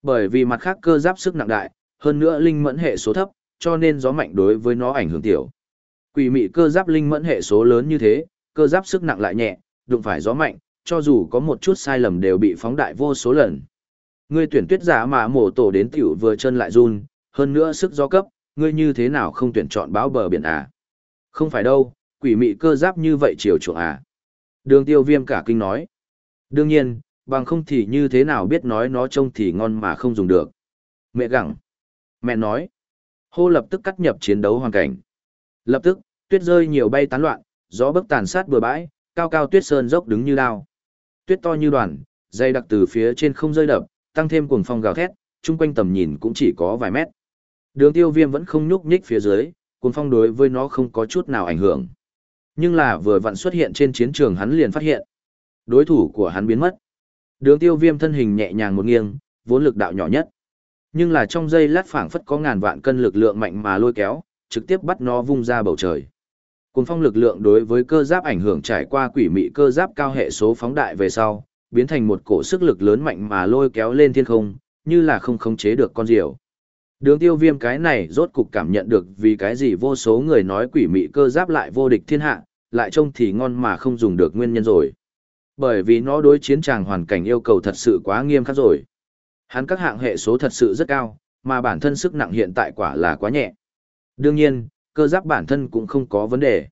Bởi vì mặt khác cơ giáp sức nặng đại, hơn nữa linh mẫn hệ số thấp, cho nên gió mạnh đối với nó ảnh hưởng tiểu. Quỷ mị cơ giáp linh mẫn hệ số lớn như thế, cơ giáp sức nặng lại nhẹ, đụng phải gió mạnh, cho dù có một chút sai lầm đều bị phóng đại vô số lần. Ngươi tuyển tuyết giả mà mổ tổ đến tiểu vừa chân lại run, hơn nữa sức gió cấp, ngươi như thế nào không tuyển chọn báo bờ biển à? Không phải đâu, quỷ mị cơ giáp như vậy chiều chuộng à? Đường tiêu viêm cả kinh nói. Đương nhiên, bằng không thì như thế nào biết nói nó trông thì ngon mà không dùng được. Mẹ gặng. Mẹ nói. Hô lập tức cắt nhập chiến đấu hoàn cảnh. Lập tức, tuyết rơi nhiều bay tán loạn, gió bấc tàn sát bừa bãi, cao cao tuyết sơn dốc đứng như lao. Tuyết to như đoàn, dây đặc từ phía trên không rơi đập, tăng thêm cuồng phong gào thét, chung quanh tầm nhìn cũng chỉ có vài mét. Đường tiêu viêm vẫn không nhúc nhích phía dưới, cuồng phong đối với nó không có chút nào ảnh hưởng. Nhưng là vừa vặn xuất hiện trên chiến trường hắn liền phát hiện. Đối thủ của hắn biến mất. Đường tiêu viêm thân hình nhẹ nhàng một nghiêng, vốn lực đạo nhỏ nhất. Nhưng là trong giây lát phảng phất có ngàn vạn cân lực lượng mạnh mà lôi kéo, trực tiếp bắt nó vung ra bầu trời. Cuốn phong lực lượng đối với cơ giáp ảnh hưởng trải qua quỷ mị cơ giáp cao hệ số phóng đại về sau, biến thành một cổ sức lực lớn mạnh mà lôi kéo lên thiên không, như là không khống chế được con diều. Đường tiêu viêm cái này rốt cục cảm nhận được vì cái gì vô số người nói quỷ mị cơ giáp lại vô địch thiên hạ, lại trông thì ngon mà không dùng được nguyên nhân rồi. Bởi vì nó đối chiến tràng hoàn cảnh yêu cầu thật sự quá nghiêm khắc rồi. Hắn các hạng hệ số thật sự rất cao, mà bản thân sức nặng hiện tại quả là quá nhẹ. Đương nhiên, cơ giáp bản thân cũng không có vấn đề.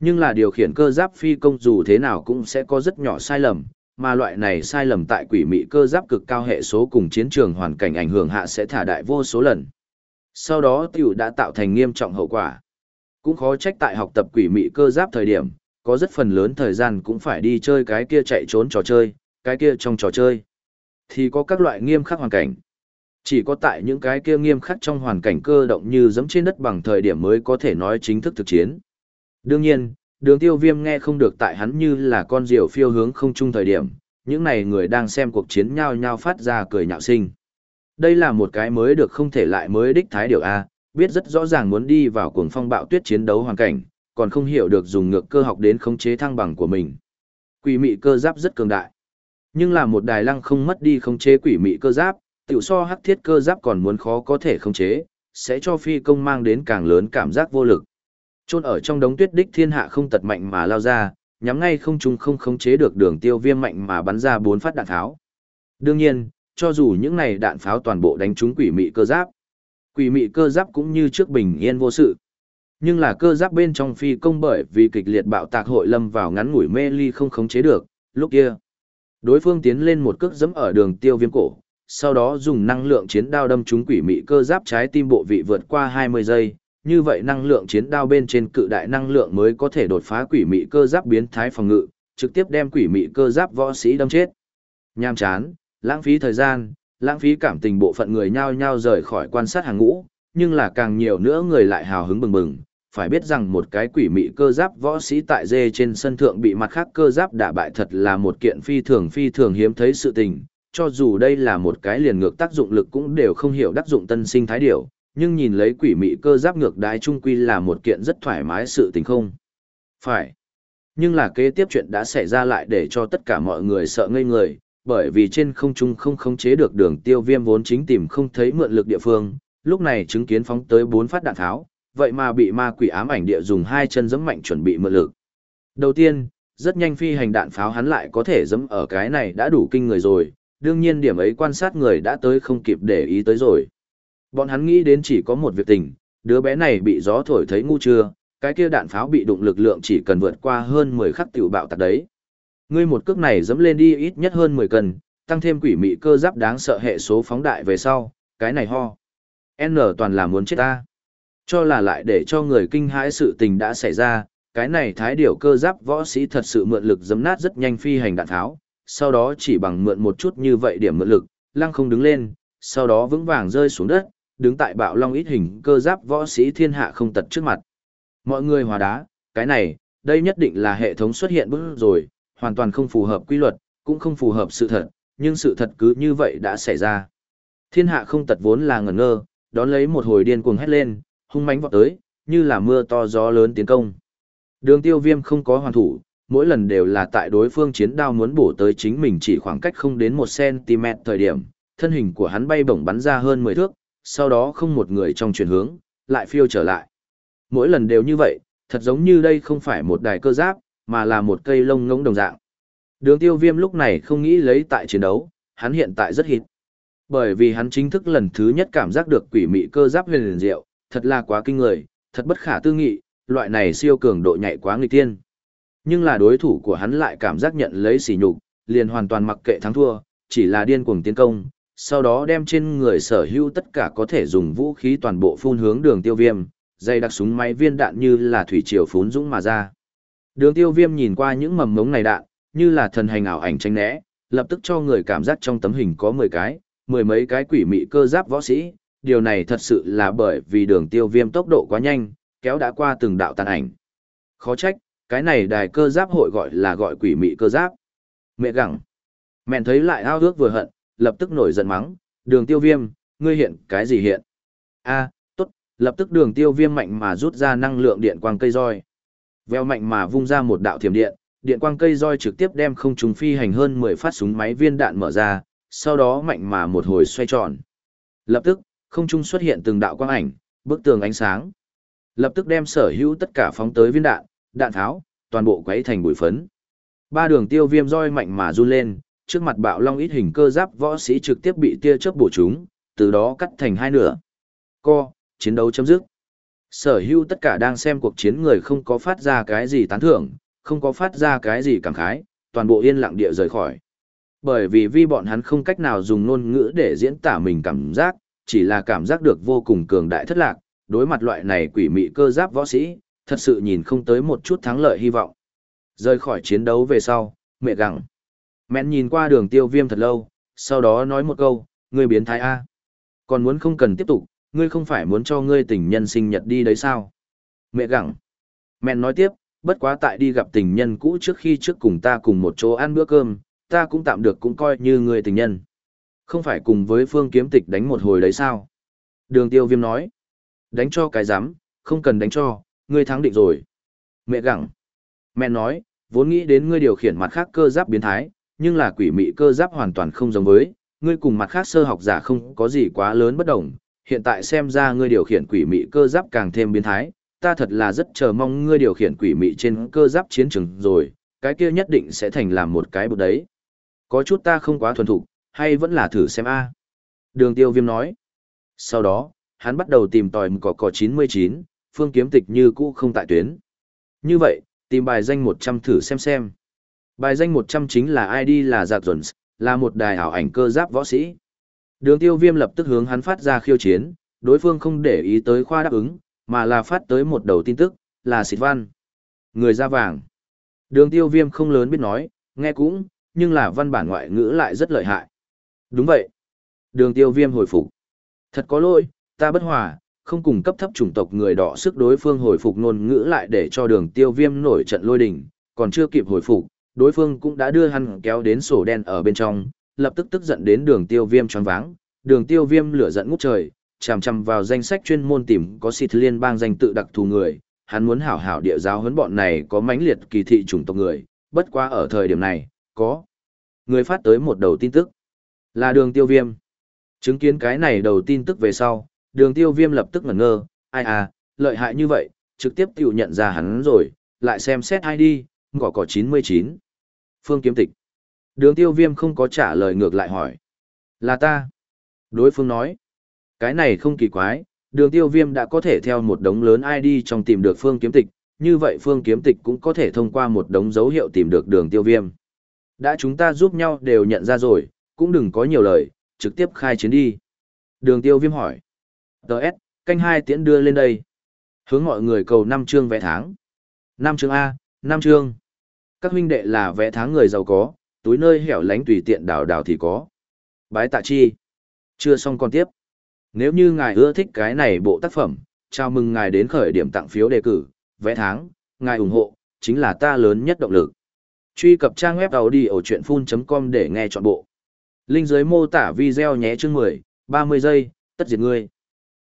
Nhưng là điều khiển cơ giáp phi công dù thế nào cũng sẽ có rất nhỏ sai lầm, mà loại này sai lầm tại quỷ mị cơ giáp cực cao hệ số cùng chiến trường hoàn cảnh ảnh hưởng hạ sẽ thả đại vô số lần. Sau đó tiểu đã tạo thành nghiêm trọng hậu quả. Cũng khó trách tại học tập quỷ mị cơ giáp thời điểm, có rất phần lớn thời gian cũng phải đi chơi cái kia chạy trốn trò chơi, cái kia trong trò chơi. Thì có các loại nghiêm khắc hoàn cảnh. Chỉ có tại những cái kia nghiêm khắc trong hoàn cảnh cơ động như giẫm trên đất bằng thời điểm mới có thể nói chính thức thực chiến. Đương nhiên, đường tiêu viêm nghe không được tại hắn như là con diều phiêu hướng không chung thời điểm, những này người đang xem cuộc chiến nhau nhau phát ra cười nhạo sinh. Đây là một cái mới được không thể lại mới đích thái điều A, biết rất rõ ràng muốn đi vào cuồng phong bạo tuyết chiến đấu hoàn cảnh, còn không hiểu được dùng ngược cơ học đến khống chế thăng bằng của mình. Quỷ mị cơ giáp rất cường đại. Nhưng là một đài lăng không mất đi khống chế quỷ mị cơ giáp, tiểu so hắc thiết cơ giáp còn muốn khó có thể khống chế, sẽ cho phi công mang đến càng lớn cảm giác vô lực. Trôn ở trong đống tuyết đích thiên hạ không tật mạnh mà lao ra, nhắm ngay không trung không khống chế được đường tiêu viêm mạnh mà bắn ra bốn phát đạn tháo. Đương nhiên, cho dù những này đạn pháo toàn bộ đánh trúng quỷ mị cơ giáp, quỷ mị cơ giáp cũng như trước bình yên vô sự. Nhưng là cơ giáp bên trong phi công bởi vì kịch liệt bạo tạc hội lâm vào ngắn ngủi mê ly không khống chế được, lúc kia. Đối phương tiến lên một cước dẫm ở đường tiêu viêm cổ, sau đó dùng năng lượng chiến đao đâm trúng quỷ mị cơ giáp trái tim bộ vị vượt qua 20 giây, như vậy năng lượng chiến đao bên trên cự đại năng lượng mới có thể đột phá quỷ mị cơ giáp biến thái phòng ngự, trực tiếp đem quỷ mị cơ giáp võ sĩ đâm chết. Nham chán, lãng phí thời gian, lãng phí cảm tình bộ phận người nhao nhao rời khỏi quan sát hàng ngũ, nhưng là càng nhiều nữa người lại hào hứng bừng bừng, phải biết rằng một cái quỷ mị cơ giáp võ sĩ tại dê trên sân thượng bị mặt khác cơ giáp đả bại thật là một kiện phi thường phi thường hiếm thấy sự tình, cho dù đây là một cái liền ngược tác dụng lực cũng đều không hiểu đắc dụng tân sinh thái điểu, nhưng nhìn lấy quỷ mị cơ giáp ngược đái trung quy là một kiện rất thoải mái sự tình không. Phải. Nhưng là kế tiếp chuyện đã xảy ra lại để cho tất cả mọi người sợ ngây người, bởi vì trên không trung không khống chế được đường tiêu viêm vốn chính tìm không thấy mượn lực địa phương, lúc này chứng kiến phóng tới bốn phát đạn tháo, vậy mà bị ma quỷ ám ảnh địa dùng hai chân giẫm mạnh chuẩn bị mượn lực. Đầu tiên, rất nhanh phi hành đạn pháo hắn lại có thể giẫm ở cái này đã đủ kinh người rồi, đương nhiên điểm ấy quan sát người đã tới không kịp để ý tới rồi. Bọn hắn nghĩ đến chỉ có một việc tình, đứa bé này bị gió thổi thấy ngu chưa, cái kia đạn pháo bị đụng lực lượng chỉ cần vượt qua hơn 10 khắc tiểu bạo tạc đấy. Ngươi một cước này dẫm lên đi ít nhất hơn 10 cân, tăng thêm quỷ mị cơ giáp đáng sợ hệ số phóng đại về sau, cái này ho. N toàn là muốn chết ta. Cho là lại để cho người kinh hãi sự tình đã xảy ra, cái này thái điểu cơ giáp võ sĩ thật sự mượn lực dấm nát rất nhanh phi hành đạn tháo, sau đó chỉ bằng mượn một chút như vậy điểm mượn lực, lăng không đứng lên, sau đó vững vàng rơi xuống đất, đứng tại bạo long ít hình cơ giáp võ sĩ thiên hạ không tật trước mặt. Mọi người hòa đá, cái này, đây nhất định là hệ thống xuất hiện bước rồi, hoàn toàn không phù hợp quy luật, cũng không phù hợp sự thật, nhưng sự thật cứ như vậy đã xảy ra. Thiên hạ không tật vốn là ngẩn ngơ, đón lấy một hồi điên cuồng hét lên, hung mãnh vọt tới, như là mưa to gió lớn tiến công. Đường tiêu viêm không có hoàn thủ, mỗi lần đều là tại đối phương chiến đao muốn bổ tới chính mình chỉ khoảng cách không đến 1cm thời điểm, thân hình của hắn bay bổng bắn ra hơn 10 thước, sau đó không một người trong chuyển hướng, lại phiêu trở lại. Mỗi lần đều như vậy, thật giống như đây không phải một đài cơ giáp, mà là một cây lông ngỗng đồng dạng. Đường tiêu viêm lúc này không nghĩ lấy tại chiến đấu, hắn hiện tại rất hít. Bởi vì hắn chính thức lần thứ nhất cảm giác được quỷ mị cơ giáp huyền liền diệu, thật là quá kinh người, thật bất khả tư nghị, loại này siêu cường độ nhạy quá nghịch tiên. Nhưng là đối thủ của hắn lại cảm giác nhận lấy sỉ nhục, liền hoàn toàn mặc kệ thắng thua, chỉ là điên cuồng tiến công, sau đó đem trên người sở hữu tất cả có thể dùng vũ khí toàn bộ phun hướng đường tiêu viêm, dây đặc súng máy viên đạn như là thủy triều phún dũng mà ra. Đường tiêu viêm nhìn qua những mầm mống này đạn, như là thần hành ảo ảnh tranh né, lập tức cho người cảm giác trong tấm hình có 10 cái, mười mấy cái quỷ mị cơ giáp võ sĩ, điều này thật sự là bởi vì đường tiêu viêm tốc độ quá nhanh, kéo đã qua từng đạo tàn ảnh. Khó trách, cái này đài cơ giáp hội gọi là gọi quỷ mị cơ giáp. Mẹ gặng. Mẹn thấy lại ao ước vừa hận, lập tức nổi giận mắng, đường tiêu viêm, ngươi hiện cái gì hiện? a tốt, lập tức đường tiêu viêm mạnh mà rút ra năng lượng điện quang cây roi. Veo mạnh mà vung ra một đạo thiểm điện, điện quang cây roi trực tiếp đem không trùng phi hành hơn 10 phát súng máy viên đạn mở ra, sau đó mạnh mà một hồi xoay tròn. Lập tức, không trung xuất hiện từng đạo quang ảnh, bức tường ánh sáng. Lập tức đem sở hữu tất cả phóng tới viên đạn, đạn tháo, toàn bộ quấy thành bụi phấn. Ba đường tiêu viêm roi mạnh mà run lên, trước mặt bạo long ít hình cơ giáp võ sĩ trực tiếp bị tia chớp bổ chúng, từ đó cắt thành hai nửa. Co, chiến đấu chấm dứt. Sở hữu tất cả đang xem cuộc chiến người không có phát ra cái gì tán thưởng, không có phát ra cái gì cảm khái, toàn bộ yên lặng địa rời khỏi. Bởi vì vi bọn hắn không cách nào dùng ngôn ngữ để diễn tả mình cảm giác, chỉ là cảm giác được vô cùng cường đại thất lạc, đối mặt loại này quỷ mị cơ giáp võ sĩ, thật sự nhìn không tới một chút thắng lợi hy vọng. Rời khỏi chiến đấu về sau, mẹ gặng. Mẹn nhìn qua đường tiêu viêm thật lâu, sau đó nói một câu, ngươi biến thái A. Còn muốn không cần tiếp tục, ngươi không phải muốn cho ngươi tình nhân sinh nhật đi đấy sao? Mẹ gặng. Mẹn nói tiếp, bất quá tại đi gặp tình nhân cũ trước khi trước cùng ta cùng một chỗ ăn bữa cơm, ta cũng tạm được cũng coi như người tình nhân. Không phải cùng với phương kiếm tịch đánh một hồi đấy sao? Đường tiêu viêm nói. Đánh cho cái giám, không cần đánh cho, ngươi thắng định rồi. Mẹ gặng. Mẹ nói, vốn nghĩ đến ngươi điều khiển mặt khác cơ giáp biến thái, nhưng là quỷ mị cơ giáp hoàn toàn không giống với, ngươi cùng mặt khác sơ học giả không có gì quá lớn bất đồng, hiện tại xem ra ngươi điều khiển quỷ mị cơ giáp càng thêm biến thái, ta thật là rất chờ mong ngươi điều khiển quỷ mị trên cơ giáp chiến trường rồi, cái kia nhất định sẽ thành làm một cái bột đấy. Có chút ta không quá thuần thục, hay vẫn là thử xem a. Đường tiêu viêm nói. Sau đó, hắn bắt đầu tìm tòi cỏ cỏ 99, phương kiếm tịch như cũ không tại tuyến. Như vậy, tìm bài danh 100 thử xem xem. Bài danh 100 chính là ID là Giạc Duns, là một đài ảo ảnh cơ giáp võ sĩ. Đường tiêu viêm lập tức hướng hắn phát ra khiêu chiến, đối phương không để ý tới khoa đáp ứng, mà là phát tới một đầu tin tức, là xịt văn. Người da vàng. Đường tiêu viêm không lớn biết nói, nghe cũng, nhưng là văn bản ngoại ngữ lại rất lợi hại. Đúng vậy. Đường tiêu viêm hồi phục. Thật có lỗi, ta bất hòa, không cùng cấp thấp chủng tộc người đỏ sức đối phương hồi phục ngôn ngữ lại để cho đường tiêu viêm nổi trận lôi đình, còn chưa kịp hồi phục, đối phương cũng đã đưa hắn kéo đến sổ đen ở bên trong, lập tức tức giận đến đường tiêu viêm choáng váng, đường tiêu viêm lửa giận ngút trời, chằm chằm vào danh sách chuyên môn tìm có xịt liên bang danh tự đặc thù người, hắn muốn hảo hảo địa giáo huấn bọn này có mãnh liệt kỳ thị chủng tộc người, bất quá ở thời điểm này, có người phát tới một đầu tin tức, là đường tiêu viêm. Chứng kiến cái này đầu tin tức về sau, đường tiêu viêm lập tức ngẩn ngơ, ai à, lợi hại như vậy, trực tiếp tiểu nhận ra hắn rồi, lại xem xét ID, ngỏ cỏ 99. Phương kiếm tịch. Đường tiêu viêm không có trả lời ngược lại hỏi. Là ta. Đối phương nói. Cái này không kỳ quái, đường tiêu viêm đã có thể theo một đống lớn ID trong tìm được phương kiếm tịch, như vậy phương kiếm tịch cũng có thể thông qua một đống dấu hiệu tìm được đường tiêu viêm. Đã chúng ta giúp nhau đều nhận ra rồi, cũng đừng có nhiều lời, trực tiếp khai chiến đi. Đường tiêu viêm hỏi. Đợt, canh hai tiễn đưa lên đây. Hướng mọi người cầu năm chương vẽ tháng. năm chương A, năm chương. Các huynh đệ là vẽ tháng người giàu có, túi nơi hẻo lánh tùy tiện đào đào thì có. Bái tạ chi. Chưa xong còn tiếp. Nếu như ngài ưa thích cái này bộ tác phẩm, chào mừng ngài đến khởi điểm tặng phiếu đề cử, vẽ tháng, ngài ủng hộ, chính là ta lớn nhất động lực. Truy cập trang web đầu đi ở chuyện full.com để nghe trọn bộ. Linh dưới mô tả video nhé chương 10, 30 giây, tất diệt ngươi.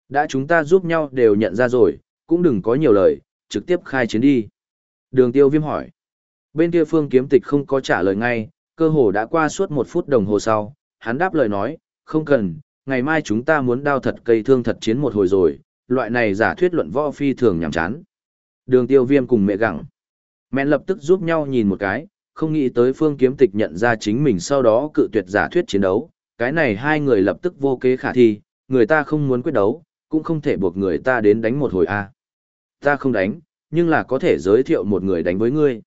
Đã chúng ta giúp nhau đều nhận ra rồi, cũng đừng có nhiều lời, trực tiếp khai chiến đi. Đường tiêu viêm hỏi. Bên kia phương kiếm tịch không có trả lời ngay, cơ hồ đã qua suốt một phút đồng hồ sau, hắn đáp lời nói, không cần, ngày mai chúng ta muốn đao thật cây thương thật chiến một hồi rồi, loại này giả thuyết luận võ phi thường nhảm chán. Đường tiêu viêm cùng mẹ gặng. Mẹ lập tức giúp nhau nhìn một cái, không nghĩ tới phương kiếm tịch nhận ra chính mình sau đó cự tuyệt giả thuyết chiến đấu. Cái này hai người lập tức vô kế khả thi, người ta không muốn quyết đấu, cũng không thể buộc người ta đến đánh một hồi a Ta không đánh, nhưng là có thể giới thiệu một người đánh với ngươi.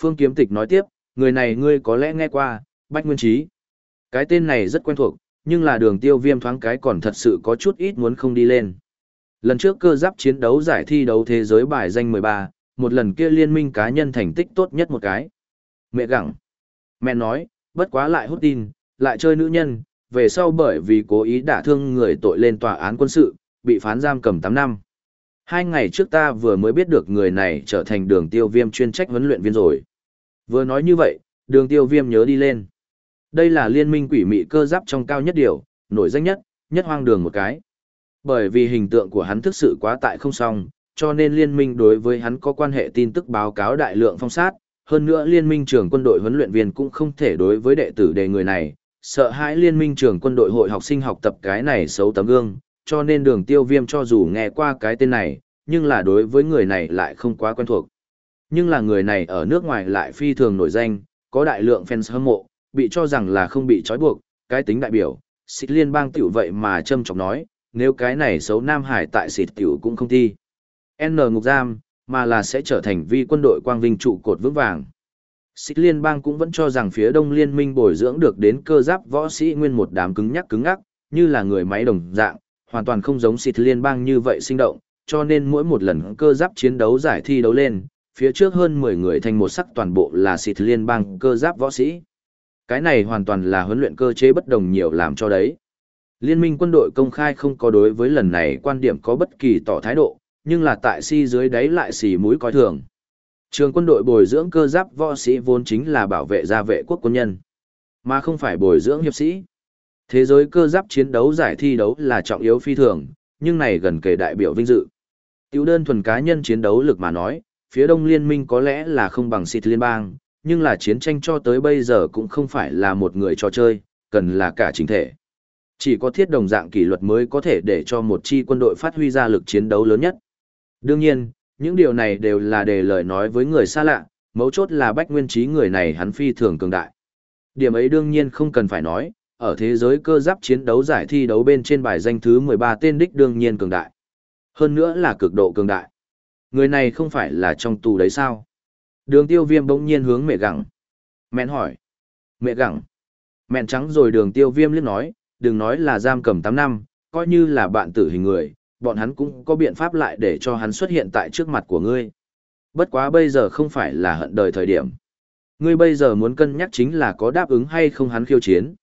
Phương kiếm tịch nói tiếp, người này ngươi có lẽ nghe qua, Bách Nguyên Trí. Cái tên này rất quen thuộc, nhưng là đường tiêu viêm thoáng cái còn thật sự có chút ít muốn không đi lên. Lần trước cơ giáp chiến đấu giải thi đấu thế giới bài danh 13, một lần kia liên minh cá nhân thành tích tốt nhất một cái. Mẹ gặng. Mẹ nói, bất quá lại hút tin, lại chơi nữ nhân, về sau bởi vì cố ý đả thương người tội lên tòa án quân sự, bị phán giam cầm 8 năm. Hai ngày trước ta vừa mới biết được người này trở thành đường tiêu viêm chuyên trách huấn luyện viên rồi. Vừa nói như vậy, đường tiêu viêm nhớ đi lên. Đây là liên minh quỷ mị cơ giáp trong cao nhất điều, nổi danh nhất, nhất hoang đường một cái. Bởi vì hình tượng của hắn thực sự quá tại không xong, cho nên liên minh đối với hắn có quan hệ tin tức báo cáo đại lượng phong sát. Hơn nữa liên minh trưởng quân đội huấn luyện viên cũng không thể đối với đệ tử đề người này, sợ hãi liên minh trưởng quân đội hội học sinh học tập cái này xấu tấm gương, cho nên đường tiêu viêm cho dù nghe qua cái tên này, nhưng là đối với người này lại không quá quen thuộc. Nhưng là người này ở nước ngoài lại phi thường nổi danh, có đại lượng fans hâm mộ, bị cho rằng là không bị trói buộc, cái tính đại biểu, xịt liên bang tiểu vậy mà châm trọng nói, nếu cái này xấu Nam Hải tại xịt tiểu cũng không thi. N ngục giam, mà là sẽ trở thành vi quân đội quang vinh trụ cột vững vàng. Xịt liên bang cũng vẫn cho rằng phía đông liên minh bồi dưỡng được đến cơ giáp võ sĩ nguyên một đám cứng nhắc cứng ngắc, như là người máy đồng dạng, hoàn toàn không giống xịt liên bang như vậy sinh động, cho nên mỗi một lần cơ giáp chiến đấu giải thi đấu lên, Phía trước hơn 10 người thành một sắc toàn bộ là xịt liên bang cơ giáp võ sĩ. Cái này hoàn toàn là huấn luyện cơ chế bất đồng nhiều làm cho đấy. Liên minh quân đội công khai không có đối với lần này quan điểm có bất kỳ tỏ thái độ, nhưng là tại si dưới đáy lại xì mũi coi thường. Trường quân đội bồi dưỡng cơ giáp võ sĩ vốn chính là bảo vệ gia vệ quốc quân nhân, mà không phải bồi dưỡng hiệp sĩ. Thế giới cơ giáp chiến đấu giải thi đấu là trọng yếu phi thường, nhưng này gần kể đại biểu vinh dự. Tiểu đơn thuần cá nhân chiến đấu lực mà nói, phía đông liên minh có lẽ là không bằng xịt liên bang, nhưng là chiến tranh cho tới bây giờ cũng không phải là một người trò chơi, cần là cả chính thể. Chỉ có thiết đồng dạng kỷ luật mới có thể để cho một chi quân đội phát huy ra lực chiến đấu lớn nhất. Đương nhiên, những điều này đều là để lời nói với người xa lạ, mấu chốt là bách nguyên trí người này hắn phi thường cường đại. Điểm ấy đương nhiên không cần phải nói, ở thế giới cơ giáp chiến đấu giải thi đấu bên trên bài danh thứ 13 tên đích đương nhiên cường đại. Hơn nữa là cực độ cường đại. Người này không phải là trong tù đấy sao? Đường tiêu viêm bỗng nhiên hướng mẹ gặng. Mẹ hỏi. Mẹ gặng. Mẹ trắng rồi đường tiêu viêm liếc nói, đừng nói là giam cầm 8 năm, coi như là bạn tử hình người, bọn hắn cũng có biện pháp lại để cho hắn xuất hiện tại trước mặt của ngươi. Bất quá bây giờ không phải là hận đời thời điểm. Ngươi bây giờ muốn cân nhắc chính là có đáp ứng hay không hắn khiêu chiến.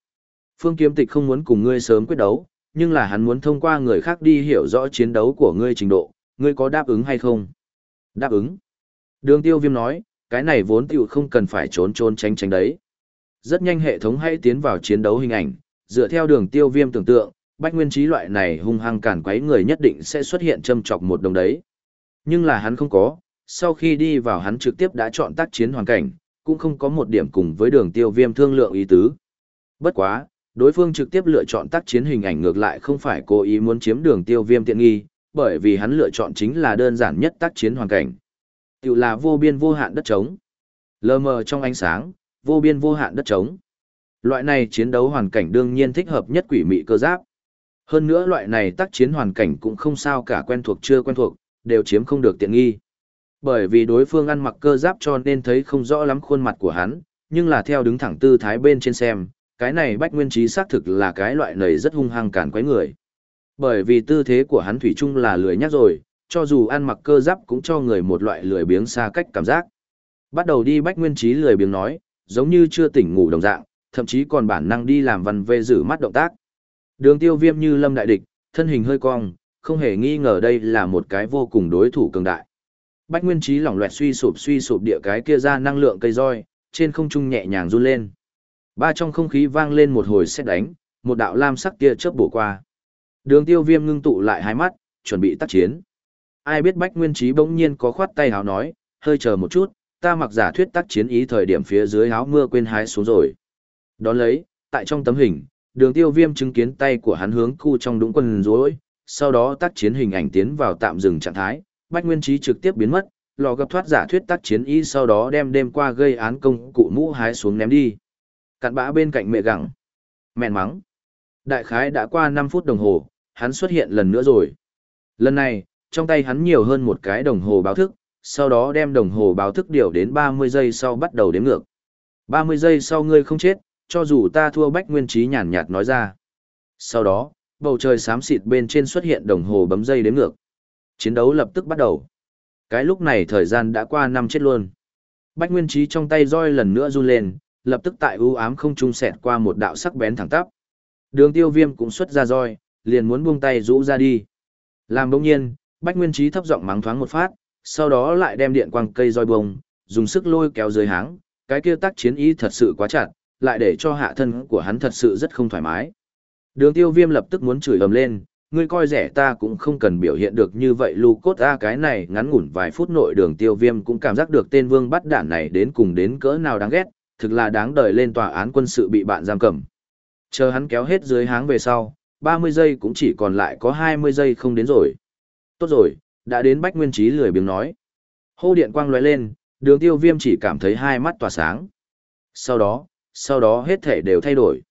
Phương Kiếm Tịch không muốn cùng ngươi sớm quyết đấu, nhưng là hắn muốn thông qua người khác đi hiểu rõ chiến đấu của ngươi trình độ, ngươi có đáp ứng hay không? Đáp ứng. Đường tiêu viêm nói, cái này vốn tiểu không cần phải trốn trốn tránh tránh đấy. Rất nhanh hệ thống hãy tiến vào chiến đấu hình ảnh, dựa theo đường tiêu viêm tưởng tượng, bách nguyên trí loại này hung hăng cản quấy người nhất định sẽ xuất hiện châm chọc một đồng đấy. Nhưng là hắn không có, sau khi đi vào hắn trực tiếp đã chọn tác chiến hoàn cảnh, cũng không có một điểm cùng với đường tiêu viêm thương lượng ý tứ. Bất quá, đối phương trực tiếp lựa chọn tác chiến hình ảnh ngược lại không phải cố ý muốn chiếm đường tiêu viêm tiện nghi, bởi vì hắn lựa chọn chính là đơn giản nhất tác chiến hoàn cảnh. Tiểu là vô biên vô hạn đất trống. Lờ mờ trong ánh sáng, vô biên vô hạn đất trống. Loại này chiến đấu hoàn cảnh đương nhiên thích hợp nhất quỷ mị cơ giáp. Hơn nữa loại này tác chiến hoàn cảnh cũng không sao cả quen thuộc chưa quen thuộc, đều chiếm không được tiện nghi. Bởi vì đối phương ăn mặc cơ giáp cho nên thấy không rõ lắm khuôn mặt của hắn, nhưng là theo đứng thẳng tư thái bên trên xem, cái này bách nguyên trí xác thực là cái loại này rất hung hăng cản quấy người. Bởi vì tư thế của hắn thủy chung là lười nhắc rồi, cho dù ăn mặc cơ giáp cũng cho người một loại lười biếng xa cách cảm giác. Bắt đầu đi bách nguyên trí lười biếng nói, giống như chưa tỉnh ngủ đồng dạng, thậm chí còn bản năng đi làm văn về giữ mắt động tác. Đường tiêu viêm như lâm đại địch, thân hình hơi cong, không hề nghi ngờ đây là một cái vô cùng đối thủ cường đại. Bách Nguyên Trí lỏng loẹt suy sụp suy sụp địa cái kia ra năng lượng cây roi, trên không trung nhẹ nhàng run lên. Ba trong không khí vang lên một hồi xét đánh, một đạo lam sắc kia chớp bổ qua. Đường tiêu viêm ngưng tụ lại hai mắt, chuẩn bị tác chiến. Ai biết Bách Nguyên Trí bỗng nhiên có khoát tay háo nói, hơi chờ một chút, ta mặc giả thuyết tác chiến ý thời điểm phía dưới háo mưa quên hái xuống rồi. Đón lấy, tại trong tấm hình, đường tiêu viêm chứng kiến tay của hắn hướng khu trong đúng quân rối, sau đó tác chiến hình ảnh tiến vào tạm dừng trạng thái, Bách Nguyên Trí trực tiếp biến mất, lò gặp thoát giả thuyết tác chiến ý sau đó đem đêm qua gây án công cụ mũ hái xuống ném đi. Cặn bã bên cạnh mẹ gặng. Mẹn mắng. Đại khái đã qua 5 phút đồng hồ, hắn xuất hiện lần nữa rồi. Lần này, trong tay hắn nhiều hơn một cái đồng hồ báo thức, sau đó đem đồng hồ báo thức điều đến 30 giây sau bắt đầu đếm ngược. 30 giây sau ngươi không chết, cho dù ta thua Bách Nguyên Trí nhàn nhạt nói ra. Sau đó, bầu trời xám xịt bên trên xuất hiện đồng hồ bấm dây đếm ngược. Chiến đấu lập tức bắt đầu. Cái lúc này thời gian đã qua năm chết luôn. Bách Nguyên Trí trong tay roi lần nữa run lên, lập tức tại ưu ám không trung sẹt qua một đạo sắc bén thẳng tắp. Đường tiêu viêm cũng xuất ra roi, liền muốn buông tay rũ ra đi. Làm đông nhiên, Bách Nguyên Trí thấp giọng mắng thoáng một phát, sau đó lại đem điện quang cây roi bông, dùng sức lôi kéo dưới háng, cái kia tác chiến ý thật sự quá chặt, lại để cho hạ thân của hắn thật sự rất không thoải mái. Đường tiêu viêm lập tức muốn chửi ầm lên, ngươi coi rẻ ta cũng không cần biểu hiện được như vậy lù cốt a cái này ngắn ngủn vài phút nội đường tiêu viêm cũng cảm giác được tên vương bắt đản này đến cùng đến cỡ nào đáng ghét, thực là đáng đời lên tòa án quân sự bị bạn giam cầm. Chờ hắn kéo hết dưới háng về sau, 30 giây cũng chỉ còn lại có 20 giây không đến rồi. Tốt rồi, đã đến Bách Nguyên Trí lười biếng nói. Hô điện quang lóe lên, đường tiêu viêm chỉ cảm thấy hai mắt tỏa sáng. Sau đó, sau đó hết thể đều thay đổi.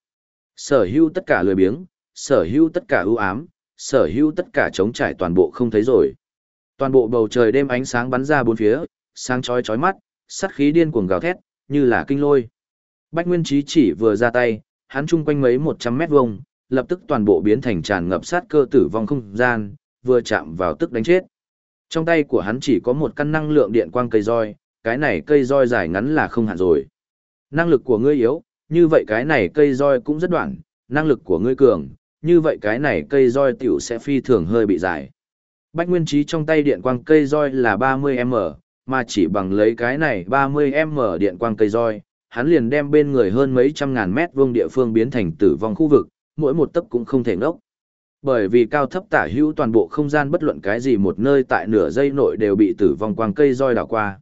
Sở hữu tất cả lười biếng, sở hữu tất cả ưu ám, sở hữu tất cả trống trải toàn bộ không thấy rồi. Toàn bộ bầu trời đêm ánh sáng bắn ra bốn phía, sáng chói chói mắt, sắt khí điên cuồng gào thét, như là kinh lôi. Bách Nguyên Trí chỉ vừa ra tay, hắn chung quanh mấy 100 mét vuông, lập tức toàn bộ biến thành tràn ngập sát cơ tử vong không gian, vừa chạm vào tức đánh chết. Trong tay của hắn chỉ có một căn năng lượng điện quang cây roi, cái này cây roi dài ngắn là không hạn rồi. Năng lực của ngươi yếu, như vậy cái này cây roi cũng rất đoạn, năng lực của ngươi cường, như vậy cái này cây roi tiểu sẽ phi thường hơi bị dài. Bách Nguyên Trí trong tay điện quang cây roi là 30M, mà chỉ bằng lấy cái này 30M điện quang cây roi, hắn liền đem bên người hơn mấy trăm ngàn mét vuông địa phương biến thành tử vong khu vực, mỗi một tấc cũng không thể ngốc. Bởi vì cao thấp tả hữu toàn bộ không gian bất luận cái gì một nơi tại nửa giây nội đều bị tử vong quang cây roi đảo qua.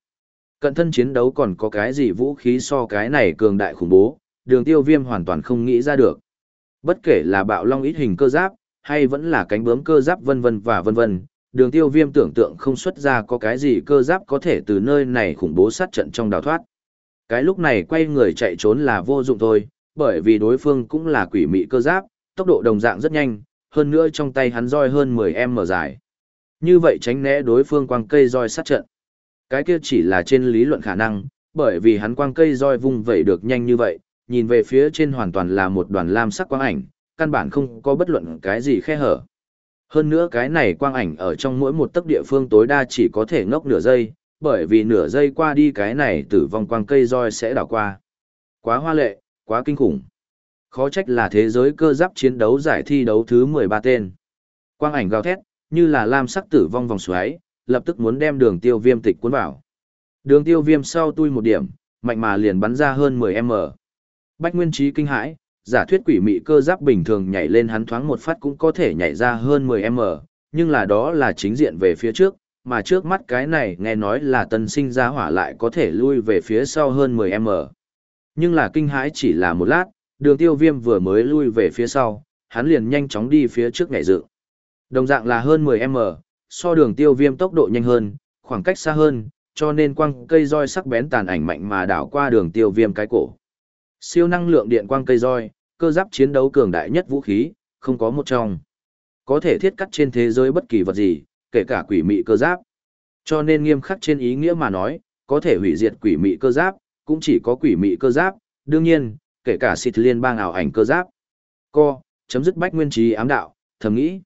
Cận thân chiến đấu còn có cái gì vũ khí so cái này cường đại khủng bố, đường tiêu viêm hoàn toàn không nghĩ ra được. Bất kể là bạo long ít hình cơ giáp, hay vẫn là cánh bướm cơ giáp vân vân và vân vân, đường tiêu viêm tưởng tượng không xuất ra có cái gì cơ giáp có thể từ nơi này khủng bố sát trận trong đào thoát. Cái lúc này quay người chạy trốn là vô dụng thôi, bởi vì đối phương cũng là quỷ mị cơ giáp, tốc độ đồng dạng rất nhanh, hơn nữa trong tay hắn roi hơn 10m dài. Như vậy tránh né đối phương quang cây roi sát trận. Cái kia chỉ là trên lý luận khả năng, bởi vì hắn quang cây roi vung vẩy được nhanh như vậy, nhìn về phía trên hoàn toàn là một đoàn lam sắc quang ảnh, căn bản không có bất luận cái gì khe hở. Hơn nữa cái này quang ảnh ở trong mỗi một tấc địa phương tối đa chỉ có thể ngốc nửa giây, bởi vì nửa giây qua đi cái này tử vong quang cây roi sẽ đảo qua. Quá hoa lệ, quá kinh khủng. Khó trách là thế giới cơ giáp chiến đấu giải thi đấu thứ 13 tên. Quang ảnh gào thét, như là lam sắc tử vong vòng xoáy, lập tức muốn đem đường tiêu viêm tịch cuốn vào. Đường tiêu viêm sau tui một điểm, mạnh mà liền bắn ra hơn 10m. Bách Nguyên Trí kinh hãi, giả thuyết quỷ mị cơ giáp bình thường nhảy lên hắn thoáng một phát cũng có thể nhảy ra hơn 10m, nhưng là đó là chính diện về phía trước, mà trước mắt cái này nghe nói là tân sinh ra hỏa lại có thể lui về phía sau hơn 10m. Nhưng là kinh hãi chỉ là một lát, đường tiêu viêm vừa mới lui về phía sau, hắn liền nhanh chóng đi phía trước nhảy dự. Đồng dạng là hơn 10m, so đường tiêu viêm tốc độ nhanh hơn, khoảng cách xa hơn, cho nên quang cây roi sắc bén tàn ảnh mạnh mà đảo qua đường tiêu viêm cái cổ. Siêu năng lượng điện quang cây roi, cơ giáp chiến đấu cường đại nhất vũ khí, không có một trong. Có thể thiết cắt trên thế giới bất kỳ vật gì, kể cả quỷ mị cơ giáp. Cho nên nghiêm khắc trên ý nghĩa mà nói, có thể hủy diệt quỷ mị cơ giáp, cũng chỉ có quỷ mị cơ giáp, đương nhiên, kể cả xịt liên bang ảo ảnh cơ giáp. Co, chấm dứt bách nguyên trí ám đạo, thầm nghĩ.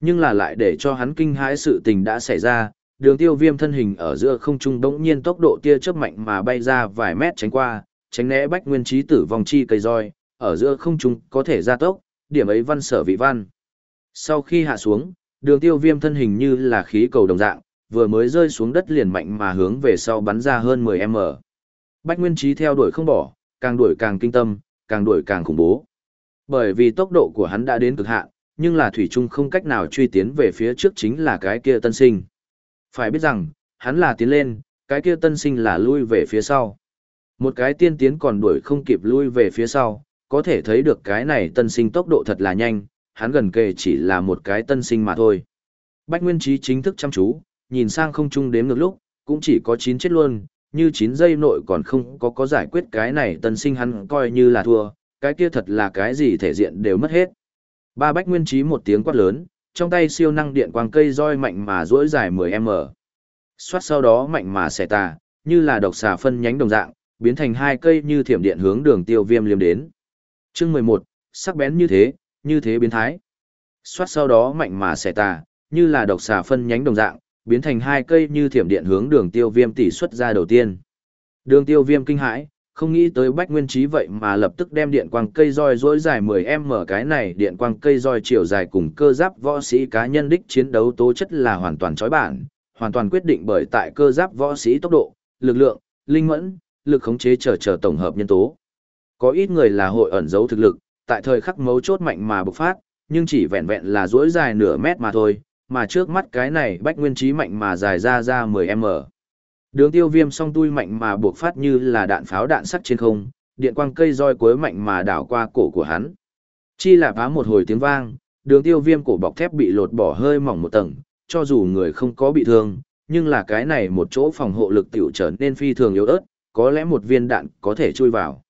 Nhưng là lại để cho hắn kinh hãi sự tình đã xảy ra, đường tiêu viêm thân hình ở giữa không trung đống nhiên tốc độ tia chớp mạnh mà bay ra vài mét tránh qua, tránh né bách nguyên trí tử vong chi cây roi, ở giữa không trung có thể ra tốc, điểm ấy văn sở vị văn. Sau khi hạ xuống, đường tiêu viêm thân hình như là khí cầu đồng dạng, vừa mới rơi xuống đất liền mạnh mà hướng về sau bắn ra hơn 10m. Bách Nguyên Trí theo đuổi không bỏ, càng đuổi càng kinh tâm, càng đuổi càng khủng bố. Bởi vì tốc độ của hắn đã đến cực hạn, nhưng là Thủy Trung không cách nào truy tiến về phía trước chính là cái kia tân sinh. Phải biết rằng, hắn là tiến lên, cái kia tân sinh là lui về phía sau. Một cái tiên tiến còn đuổi không kịp lui về phía sau, có thể thấy được cái này tân sinh tốc độ thật là nhanh, hắn gần kề chỉ là một cái tân sinh mà thôi. Bách Nguyên Trí chính thức chăm chú, nhìn sang không trung đếm ngược lúc, cũng chỉ có 9 chết luôn, như 9 giây nội còn không có có giải quyết cái này tân sinh hắn coi như là thua, cái kia thật là cái gì thể diện đều mất hết. Ba Bách Nguyên Trí một tiếng quát lớn, trong tay siêu năng điện quang cây roi mạnh mà duỗi dài 10m. Xoát sau đó mạnh mà xẻ tà, như là độc xà phân nhánh đồng dạng, biến thành hai cây như thiểm điện hướng đường tiêu viêm liêm đến. Chương 11, sắc bén như thế, như thế biến thái. Xoát sau đó mạnh mà xẻ tà, như là độc xà phân nhánh đồng dạng, biến thành hai cây như thiểm điện hướng đường tiêu viêm tỷ xuất ra đầu tiên. Đường tiêu viêm kinh hãi, không nghĩ tới bách nguyên trí vậy mà lập tức đem điện quang cây roi dối dài 10m cái này điện quang cây roi chiều dài cùng cơ giáp võ sĩ cá nhân đích chiến đấu tố chất là hoàn toàn chói bản, hoàn toàn quyết định bởi tại cơ giáp võ sĩ tốc độ, lực lượng, linh mẫn, lực khống chế trở trở tổng hợp nhân tố. Có ít người là hội ẩn giấu thực lực, tại thời khắc mấu chốt mạnh mà bộc phát, nhưng chỉ vẹn vẹn là duỗi dài nửa mét mà thôi, mà trước mắt cái này bách nguyên trí mạnh mà dài ra ra 10m. Đường tiêu viêm song tui mạnh mà buộc phát như là đạn pháo đạn sắc trên không, điện quang cây roi cuối mạnh mà đảo qua cổ của hắn. Chi là phá một hồi tiếng vang, đường tiêu viêm cổ bọc thép bị lột bỏ hơi mỏng một tầng, cho dù người không có bị thương, nhưng là cái này một chỗ phòng hộ lực tiểu trở nên phi thường yếu ớt, có lẽ một viên đạn có thể chui vào.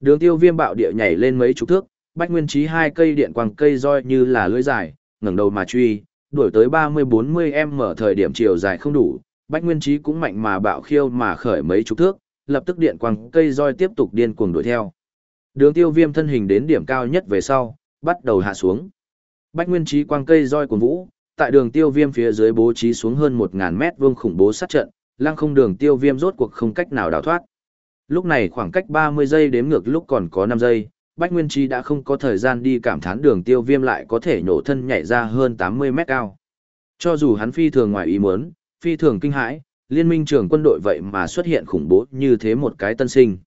Đường tiêu viêm bạo địa nhảy lên mấy chục thước, bách nguyên trí hai cây điện quang cây roi như là lưỡi dài, ngẩng đầu mà truy, đuổi tới 30-40 em mở thời điểm chiều dài không đủ, Bách Nguyên Trí cũng mạnh mà bạo khiêu mà khởi mấy chục thước, lập tức điện quang cây roi tiếp tục điên cuồng đuổi theo. Đường tiêu viêm thân hình đến điểm cao nhất về sau, bắt đầu hạ xuống. Bách Nguyên Trí quang cây roi cuồng vũ, tại đường tiêu viêm phía dưới bố trí xuống hơn 1.000 mét vuông khủng bố sát trận, lăng không đường tiêu viêm rốt cuộc không cách nào đào thoát. Lúc này khoảng cách 30 giây đếm ngược lúc còn có 5 giây, Bách Nguyên Chi đã không có thời gian đi cảm thán đường tiêu viêm lại có thể nổ thân nhảy ra hơn 80 mét cao. Cho dù hắn phi thường ngoài ý muốn, phi thường kinh hãi, liên minh trưởng quân đội vậy mà xuất hiện khủng bố như thế một cái tân sinh.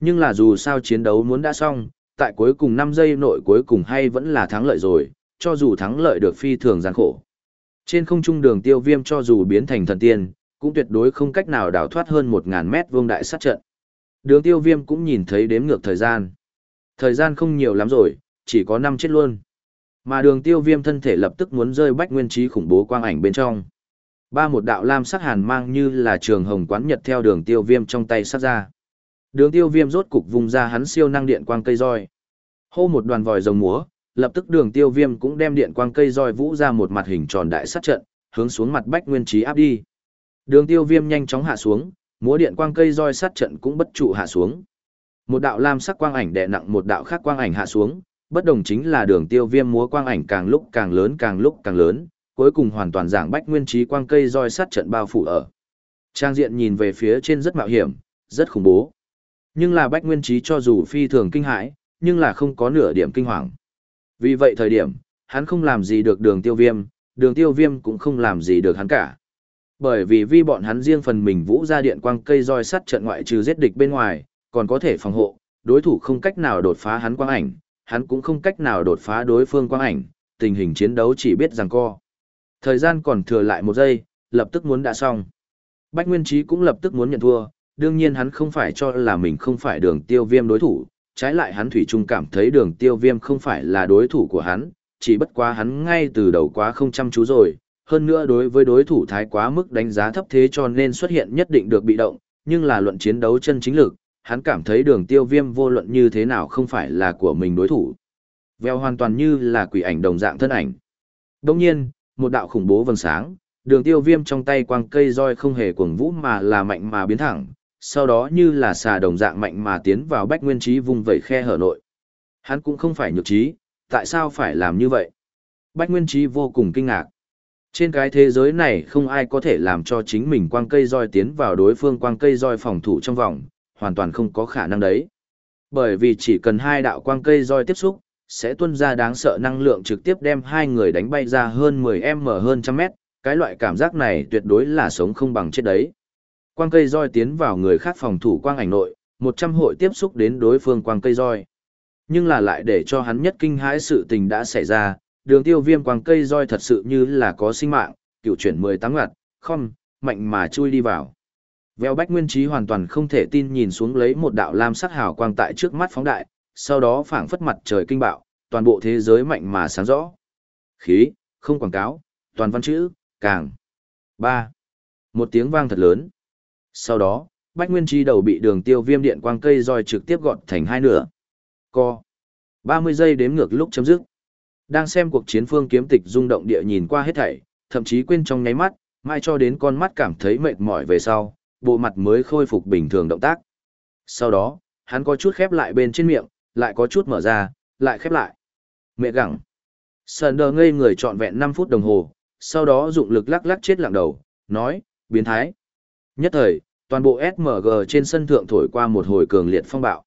Nhưng là dù sao chiến đấu muốn đã xong, tại cuối cùng 5 giây nội cuối cùng hay vẫn là thắng lợi rồi, cho dù thắng lợi được phi thường gian khổ. Trên không trung đường tiêu viêm cho dù biến thành thần tiên, cũng tuyệt đối không cách nào đào thoát hơn 1.000 mét vuông đại sát trận. Đường tiêu viêm cũng nhìn thấy đếm ngược thời gian. Thời gian không nhiều lắm rồi, chỉ có 5 chết luôn. Mà đường tiêu viêm thân thể lập tức muốn rơi bách nguyên trí khủng bố quang ảnh bên trong. Ba một đạo lam sắc hàn mang như là trường hồng quán nhật theo đường tiêu viêm trong tay sát ra. Đường tiêu viêm rốt cục vùng ra hắn siêu năng điện quang cây roi. Hô một đoàn vòi rồng múa, lập tức đường tiêu viêm cũng đem điện quang cây roi vũ ra một mặt hình tròn đại sát trận, hướng xuống mặt bách nguyên trí áp đi. Đường tiêu viêm nhanh chóng hạ xuống, múa điện quang cây roi sát trận cũng bất trụ hạ xuống. Một đạo lam sắc quang ảnh đè nặng một đạo khác quang ảnh hạ xuống, bất đồng chính là đường tiêu viêm múa quang ảnh càng lúc càng lớn càng lúc càng lớn, cuối cùng hoàn toàn giảng bách nguyên trí quang cây roi sát trận bao phủ ở. Trang diện nhìn về phía trên rất mạo hiểm, rất khủng bố. Nhưng là bách nguyên trí cho dù phi thường kinh hãi, nhưng là không có nửa điểm kinh hoàng. Vì vậy thời điểm, hắn không làm gì được đường tiêu viêm, đường tiêu viêm cũng không làm gì được hắn cả. Bởi vì vi bọn hắn riêng phần mình vũ ra điện quang cây roi sắt trận ngoại trừ giết địch bên ngoài, còn có thể phòng hộ, đối thủ không cách nào đột phá hắn quang ảnh, hắn cũng không cách nào đột phá đối phương quang ảnh, tình hình chiến đấu chỉ biết rằng co. Thời gian còn thừa lại một giây, lập tức muốn đã xong. Bách Nguyên Trí cũng lập tức muốn nhận thua, đương nhiên hắn không phải cho là mình không phải đường tiêu viêm đối thủ, trái lại hắn thủy chung cảm thấy đường tiêu viêm không phải là đối thủ của hắn, chỉ bất quá hắn ngay từ đầu quá không chăm chú rồi, hơn nữa đối với đối thủ thái quá mức đánh giá thấp thế cho nên xuất hiện nhất định được bị động, nhưng là luận chiến đấu chân chính lực, hắn cảm thấy đường tiêu viêm vô luận như thế nào không phải là của mình đối thủ. Vèo hoàn toàn như là quỷ ảnh đồng dạng thân ảnh. Đồng nhiên, một đạo khủng bố vầng sáng, đường tiêu viêm trong tay quang cây roi không hề cuồng vũ mà là mạnh mà biến thẳng, sau đó như là xà đồng dạng mạnh mà tiến vào bách nguyên trí vùng vẩy khe hở nội. Hắn cũng không phải nhược trí, tại sao phải làm như vậy? Bách nguyên trí vô cùng kinh ngạc. Trên cái thế giới này không ai có thể làm cho chính mình quang cây roi tiến vào đối phương quang cây roi phòng thủ trong vòng, hoàn toàn không có khả năng đấy. Bởi vì chỉ cần hai đạo quang cây roi tiếp xúc, sẽ tuôn ra đáng sợ năng lượng trực tiếp đem hai người đánh bay ra hơn 10m hơn trăm mét, cái loại cảm giác này tuyệt đối là sống không bằng chết đấy. Quang cây roi tiến vào người khác phòng thủ quang ảnh nội, 100 hội tiếp xúc đến đối phương quang cây roi. Nhưng là lại để cho hắn nhất kinh hãi sự tình đã xảy ra, đường tiêu viêm quang cây roi thật sự như là có sinh mạng, cựu chuyển 18 ngặt, không, mạnh mà chui đi vào. Vèo bách nguyên trí hoàn toàn không thể tin nhìn xuống lấy một đạo lam sắc hào quang tại trước mắt phóng đại, sau đó phảng phất mặt trời kinh bạo, toàn bộ thế giới mạnh mà sáng rõ. Khí, không quảng cáo, toàn văn chữ, càng. 3. Một tiếng vang thật lớn. Sau đó, Bách Nguyên Chi đầu bị đường tiêu viêm điện quang cây roi trực tiếp gọt thành hai nửa. Co. 30 giây đếm ngược lúc chấm dứt. Đang xem cuộc chiến phương kiếm tịch rung động địa nhìn qua hết thảy, thậm chí quên trong nháy mắt, mai cho đến con mắt cảm thấy mệt mỏi về sau, bộ mặt mới khôi phục bình thường động tác. Sau đó, hắn có chút khép lại bên trên miệng, lại có chút mở ra, lại khép lại. Mẹ gẳng Sơn đờ ngây người trọn vẹn 5 phút đồng hồ, sau đó dụng lực lắc lắc chết lặng đầu, nói, biến thái. Nhất thời, toàn bộ SMG trên sân thượng thổi qua một hồi cường liệt phong bạo.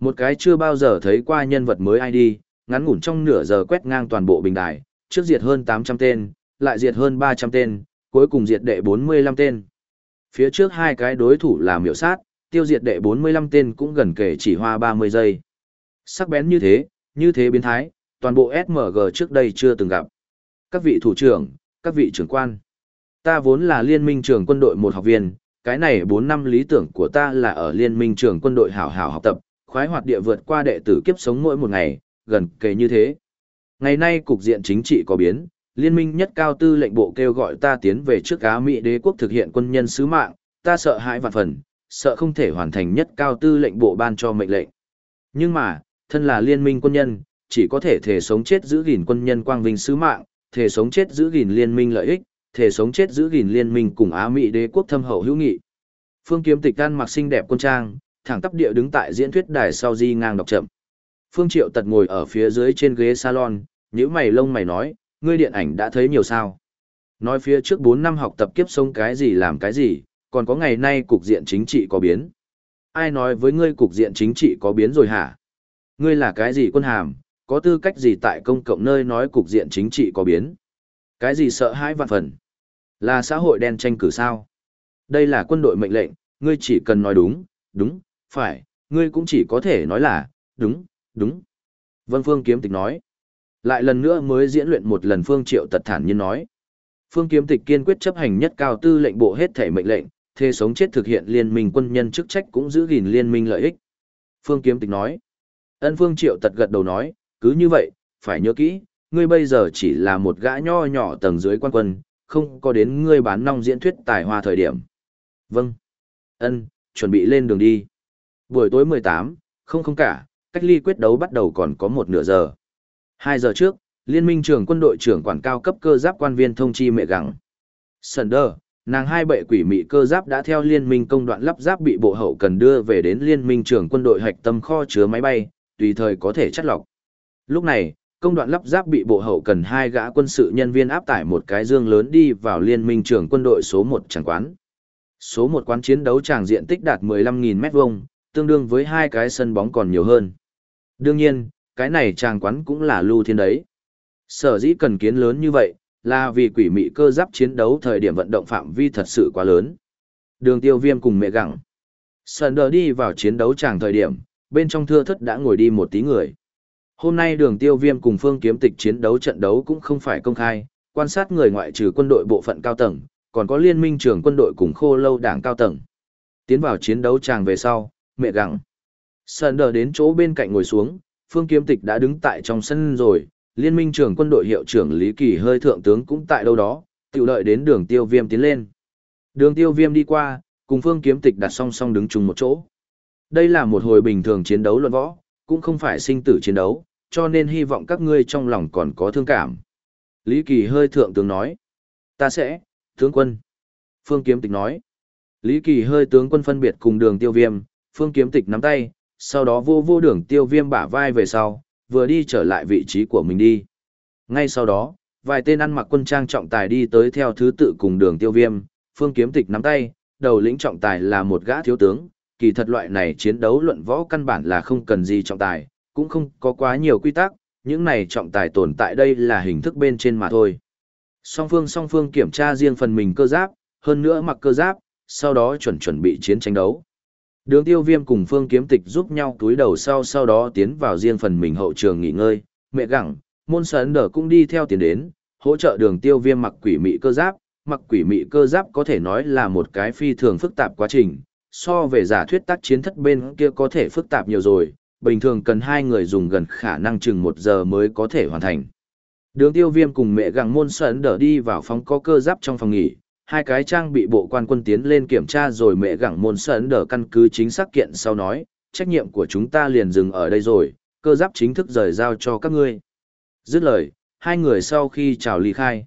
Một cái chưa bao giờ thấy qua nhân vật mới ID, ngắn ngủn trong nửa giờ quét ngang toàn bộ bình đài, trước diệt hơn 800 tên, lại diệt hơn 300 tên, cuối cùng diệt đệ 45 tên. Phía trước hai cái đối thủ là miểu sát, tiêu diệt đệ 45 tên cũng gần kể chỉ hoa 30 giây. Sắc bén như thế, như thế biến thái, toàn bộ SMG trước đây chưa từng gặp. Các vị thủ trưởng, các vị trưởng quan. Ta vốn là liên minh trường quân đội một học viên, cái này 4 năm lý tưởng của ta là ở liên minh trường quân đội hảo hảo học tập, khoái hoạt địa vượt qua đệ tử kiếp sống mỗi một ngày, gần kề như thế. Ngày nay cục diện chính trị có biến, liên minh nhất cao tư lệnh bộ kêu gọi ta tiến về trước Á Mỹ đế quốc thực hiện quân nhân sứ mạng, ta sợ hãi vạn phần, sợ không thể hoàn thành nhất cao tư lệnh bộ ban cho mệnh lệnh. Nhưng mà, thân là liên minh quân nhân, chỉ có thể thể sống chết giữ gìn quân nhân quang vinh sứ mạng, thể sống chết giữ gìn liên minh lợi ích, thể sống chết giữ gìn liên minh cùng Á Mỹ đế quốc thâm hậu hữu nghị. Phương Kiếm Tịch can mặc xinh đẹp quân trang, thẳng tắp địa đứng tại diễn thuyết đài sau di ngang đọc chậm. Phương Triệu Tật ngồi ở phía dưới trên ghế salon, nhíu mày lông mày nói, ngươi điện ảnh đã thấy nhiều sao. Nói phía trước 4 năm học tập kiếp sống cái gì làm cái gì, còn có ngày nay cục diện chính trị có biến. Ai nói với ngươi cục diện chính trị có biến rồi hả? Ngươi là cái gì quân hàm, có tư cách gì tại công cộng nơi nói cục diện chính trị có biến? Cái gì sợ hãi vạn phần? Là xã hội đen tranh cử sao? Đây là quân đội mệnh lệnh, ngươi chỉ cần nói đúng, đúng, phải, ngươi cũng chỉ có thể nói là, đúng, đúng. Vân Phương Kiếm Tịch nói. Lại lần nữa mới diễn luyện một lần Phương Triệu tật thản nhiên nói. Phương Kiếm Tịch kiên quyết chấp hành nhất cao tư lệnh bộ hết thể mệnh lệnh, thê sống chết thực hiện liên minh quân nhân chức trách cũng giữ gìn liên minh lợi ích. Phương Kiếm Tịch nói. Ân Phương Triệu tật gật đầu nói, cứ như vậy, phải nhớ kỹ, ngươi bây giờ chỉ là một gã nho nhỏ tầng dưới quan quân, không có đến ngươi bán nong diễn thuyết tài hoa thời điểm. Vâng. Ân, chuẩn bị lên đường đi. Buổi tối 18, không không cả, cách ly quyết đấu bắt đầu còn có một nửa giờ. Hai giờ trước, Liên minh trưởng quân đội trưởng quản cao cấp cơ giáp quan viên thông chi mẹ gặng. đơ nàng hai bệ quỷ mị cơ giáp đã theo liên minh công đoạn lắp ráp bị bộ hậu cần đưa về đến liên minh trưởng quân đội hạch tâm kho chứa máy bay, tùy thời có thể chất lọc. Lúc này, công đoạn lắp ráp bị bộ hậu cần hai gã quân sự nhân viên áp tải một cái dương lớn đi vào liên minh trưởng quân đội số một tràng quán. Số một quán chiến đấu tràng diện tích đạt 15.000 mét vuông, tương đương với hai cái sân bóng còn nhiều hơn. Đương nhiên, cái này tràng quán cũng là lưu thiên đấy. Sở dĩ cần kiến lớn như vậy, là vì quỷ mị cơ giáp chiến đấu thời điểm vận động phạm vi thật sự quá lớn. Đường tiêu viêm cùng mẹ gặng. Sơn đờ đi vào chiến đấu tràng thời điểm, bên trong thưa thất đã ngồi đi một tí người. Hôm nay đường tiêu viêm cùng phương kiếm tịch chiến đấu trận đấu cũng không phải công khai, quan sát người ngoại trừ quân đội bộ phận cao tầng, còn có liên minh trưởng quân đội cùng khô lâu đảng cao tầng. Tiến vào chiến đấu tràng về sau, mẹ gặng. Sơn đờ đến chỗ bên cạnh ngồi xuống, phương kiếm tịch đã đứng tại trong sân rồi, liên minh trưởng quân đội hiệu trưởng Lý Kỳ hơi thượng tướng cũng tại đâu đó, tự đợi đến đường tiêu viêm tiến lên. Đường tiêu viêm đi qua, cùng phương kiếm tịch đặt song song đứng chung một chỗ. Đây là một hồi bình thường chiến đấu luận võ, cũng không phải sinh tử chiến đấu, cho nên hy vọng các ngươi trong lòng còn có thương cảm. Lý Kỳ hơi thượng tướng nói. Ta sẽ, tướng quân. Phương kiếm tịch nói. Lý Kỳ hơi tướng quân phân biệt cùng đường tiêu viêm, phương kiếm tịch nắm tay, sau đó vô vô đường tiêu viêm bả vai về sau, vừa đi trở lại vị trí của mình đi. Ngay sau đó, vài tên ăn mặc quân trang trọng tài đi tới theo thứ tự cùng đường tiêu viêm, phương kiếm tịch nắm tay, đầu lĩnh trọng tài là một gã thiếu tướng, kỳ thật loại này chiến đấu luận võ căn bản là không cần gì trọng tài, cũng không có quá nhiều quy tắc, những này trọng tài tồn tại đây là hình thức bên trên mà thôi. Song phương song phương kiểm tra riêng phần mình cơ giáp, hơn nữa mặc cơ giáp, sau đó chuẩn chuẩn bị chiến tranh đấu. Đường tiêu viêm cùng phương kiếm tịch giúp nhau túi đầu sau sau đó tiến vào riêng phần mình hậu trường nghỉ ngơi, mẹ gặng, môn sấn đở cũng đi theo tiến đến, hỗ trợ đường tiêu viêm mặc quỷ mị cơ giáp, mặc quỷ mị cơ giáp có thể nói là một cái phi thường phức tạp quá trình, so về giả thuyết tác chiến thất bên kia có thể phức tạp nhiều rồi, bình thường cần hai người dùng gần khả năng chừng một giờ mới có thể hoàn thành. Đường tiêu viêm cùng mẹ gặng môn sấn đỡ đi vào phòng có cơ giáp trong phòng nghỉ, hai cái trang bị bộ quan quân tiến lên kiểm tra rồi mẹ gặng môn sơn đờ căn cứ chính xác kiện sau nói, trách nhiệm của chúng ta liền dừng ở đây rồi, cơ giáp chính thức rời giao cho các ngươi. Dứt lời, hai người sau khi chào ly khai.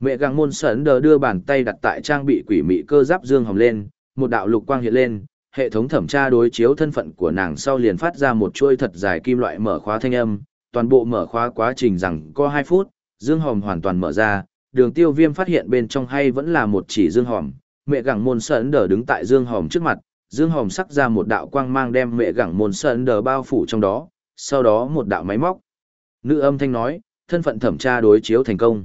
Mẹ gặng môn sơn đờ đưa bàn tay đặt tại trang bị quỷ mị cơ giáp dương hồng lên, một đạo lục quang hiện lên, hệ thống thẩm tra đối chiếu thân phận của nàng sau liền phát ra một chuôi thật dài kim loại mở khóa thanh âm, toàn bộ mở khóa quá trình rằng có hai phút, dương hồng hoàn toàn mở ra, đường tiêu viêm phát hiện bên trong hay vẫn là một chỉ dương hòm, mẹ gẳng môn sơn đờ đứng tại dương hòm trước mặt, dương hòm sắc ra một đạo quang mang đem mẹ gẳng môn sơn đờ bao phủ trong đó, sau đó một đạo máy móc. Nữ âm thanh nói, thân phận thẩm tra đối chiếu thành công.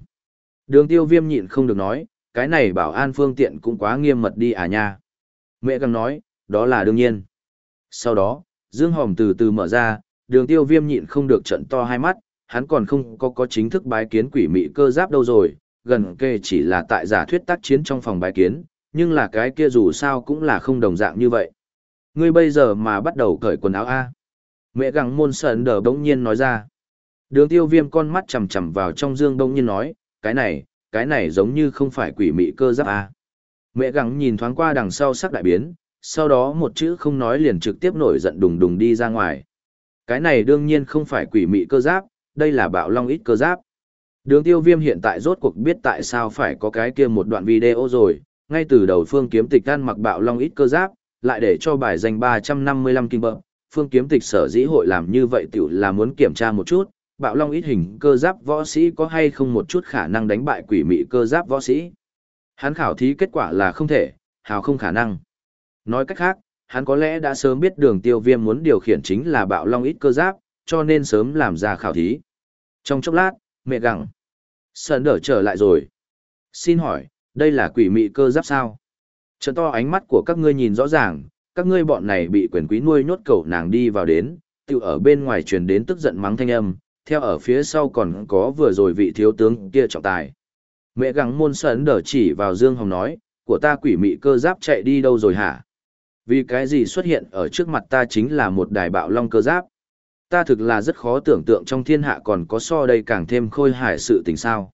Đường tiêu viêm nhịn không được nói, cái này bảo an phương tiện cũng quá nghiêm mật đi à nha. Mẹ gẳng nói, đó là đương nhiên. Sau đó, dương hòm từ từ mở ra, đường tiêu viêm nhịn không được trận to hai mắt, hắn còn không có có chính thức bái kiến quỷ mị cơ giáp đâu rồi, gần kề chỉ là tại giả thuyết tác chiến trong phòng bài kiến, nhưng là cái kia dù sao cũng là không đồng dạng như vậy. Ngươi bây giờ mà bắt đầu cởi quần áo A. Mẹ gặng môn sờn đờ bỗng nhiên nói ra. Đường tiêu viêm con mắt chầm chầm vào trong dương bỗng nhiên nói, cái này, cái này giống như không phải quỷ mị cơ giáp A. Mẹ gặng nhìn thoáng qua đằng sau sắc đại biến, sau đó một chữ không nói liền trực tiếp nổi giận đùng đùng đi ra ngoài. Cái này đương nhiên không phải quỷ mị cơ giáp, đây là bạo long ít cơ giáp. Đường tiêu viêm hiện tại rốt cuộc biết tại sao phải có cái kia một đoạn video rồi, ngay từ đầu phương kiếm tịch ăn mặc bạo long ít cơ giáp, lại để cho bài danh 355 kinh bậc. Phương kiếm tịch sở dĩ hội làm như vậy tiểu là muốn kiểm tra một chút, bạo long ít hình cơ giáp võ sĩ có hay không một chút khả năng đánh bại quỷ mị cơ giáp võ sĩ. Hắn khảo thí kết quả là không thể, hào không khả năng. Nói cách khác, hắn có lẽ đã sớm biết đường tiêu viêm muốn điều khiển chính là bạo long ít cơ giáp, cho nên sớm làm ra khảo thí. Trong chốc lát, mẹ gặng. Sơn đỡ trở lại rồi. Xin hỏi, đây là quỷ mị cơ giáp sao? Trận to ánh mắt của các ngươi nhìn rõ ràng, các ngươi bọn này bị quyền quý nuôi nhốt cầu nàng đi vào đến, tự ở bên ngoài truyền đến tức giận mắng thanh âm, theo ở phía sau còn có vừa rồi vị thiếu tướng kia trọng tài. Mẹ gắng môn sơn đỡ chỉ vào Dương Hồng nói, của ta quỷ mị cơ giáp chạy đi đâu rồi hả? Vì cái gì xuất hiện ở trước mặt ta chính là một đài bạo long cơ giáp. Ta thực là rất khó tưởng tượng trong thiên hạ còn có so đây càng thêm khôi hài sự tình sao.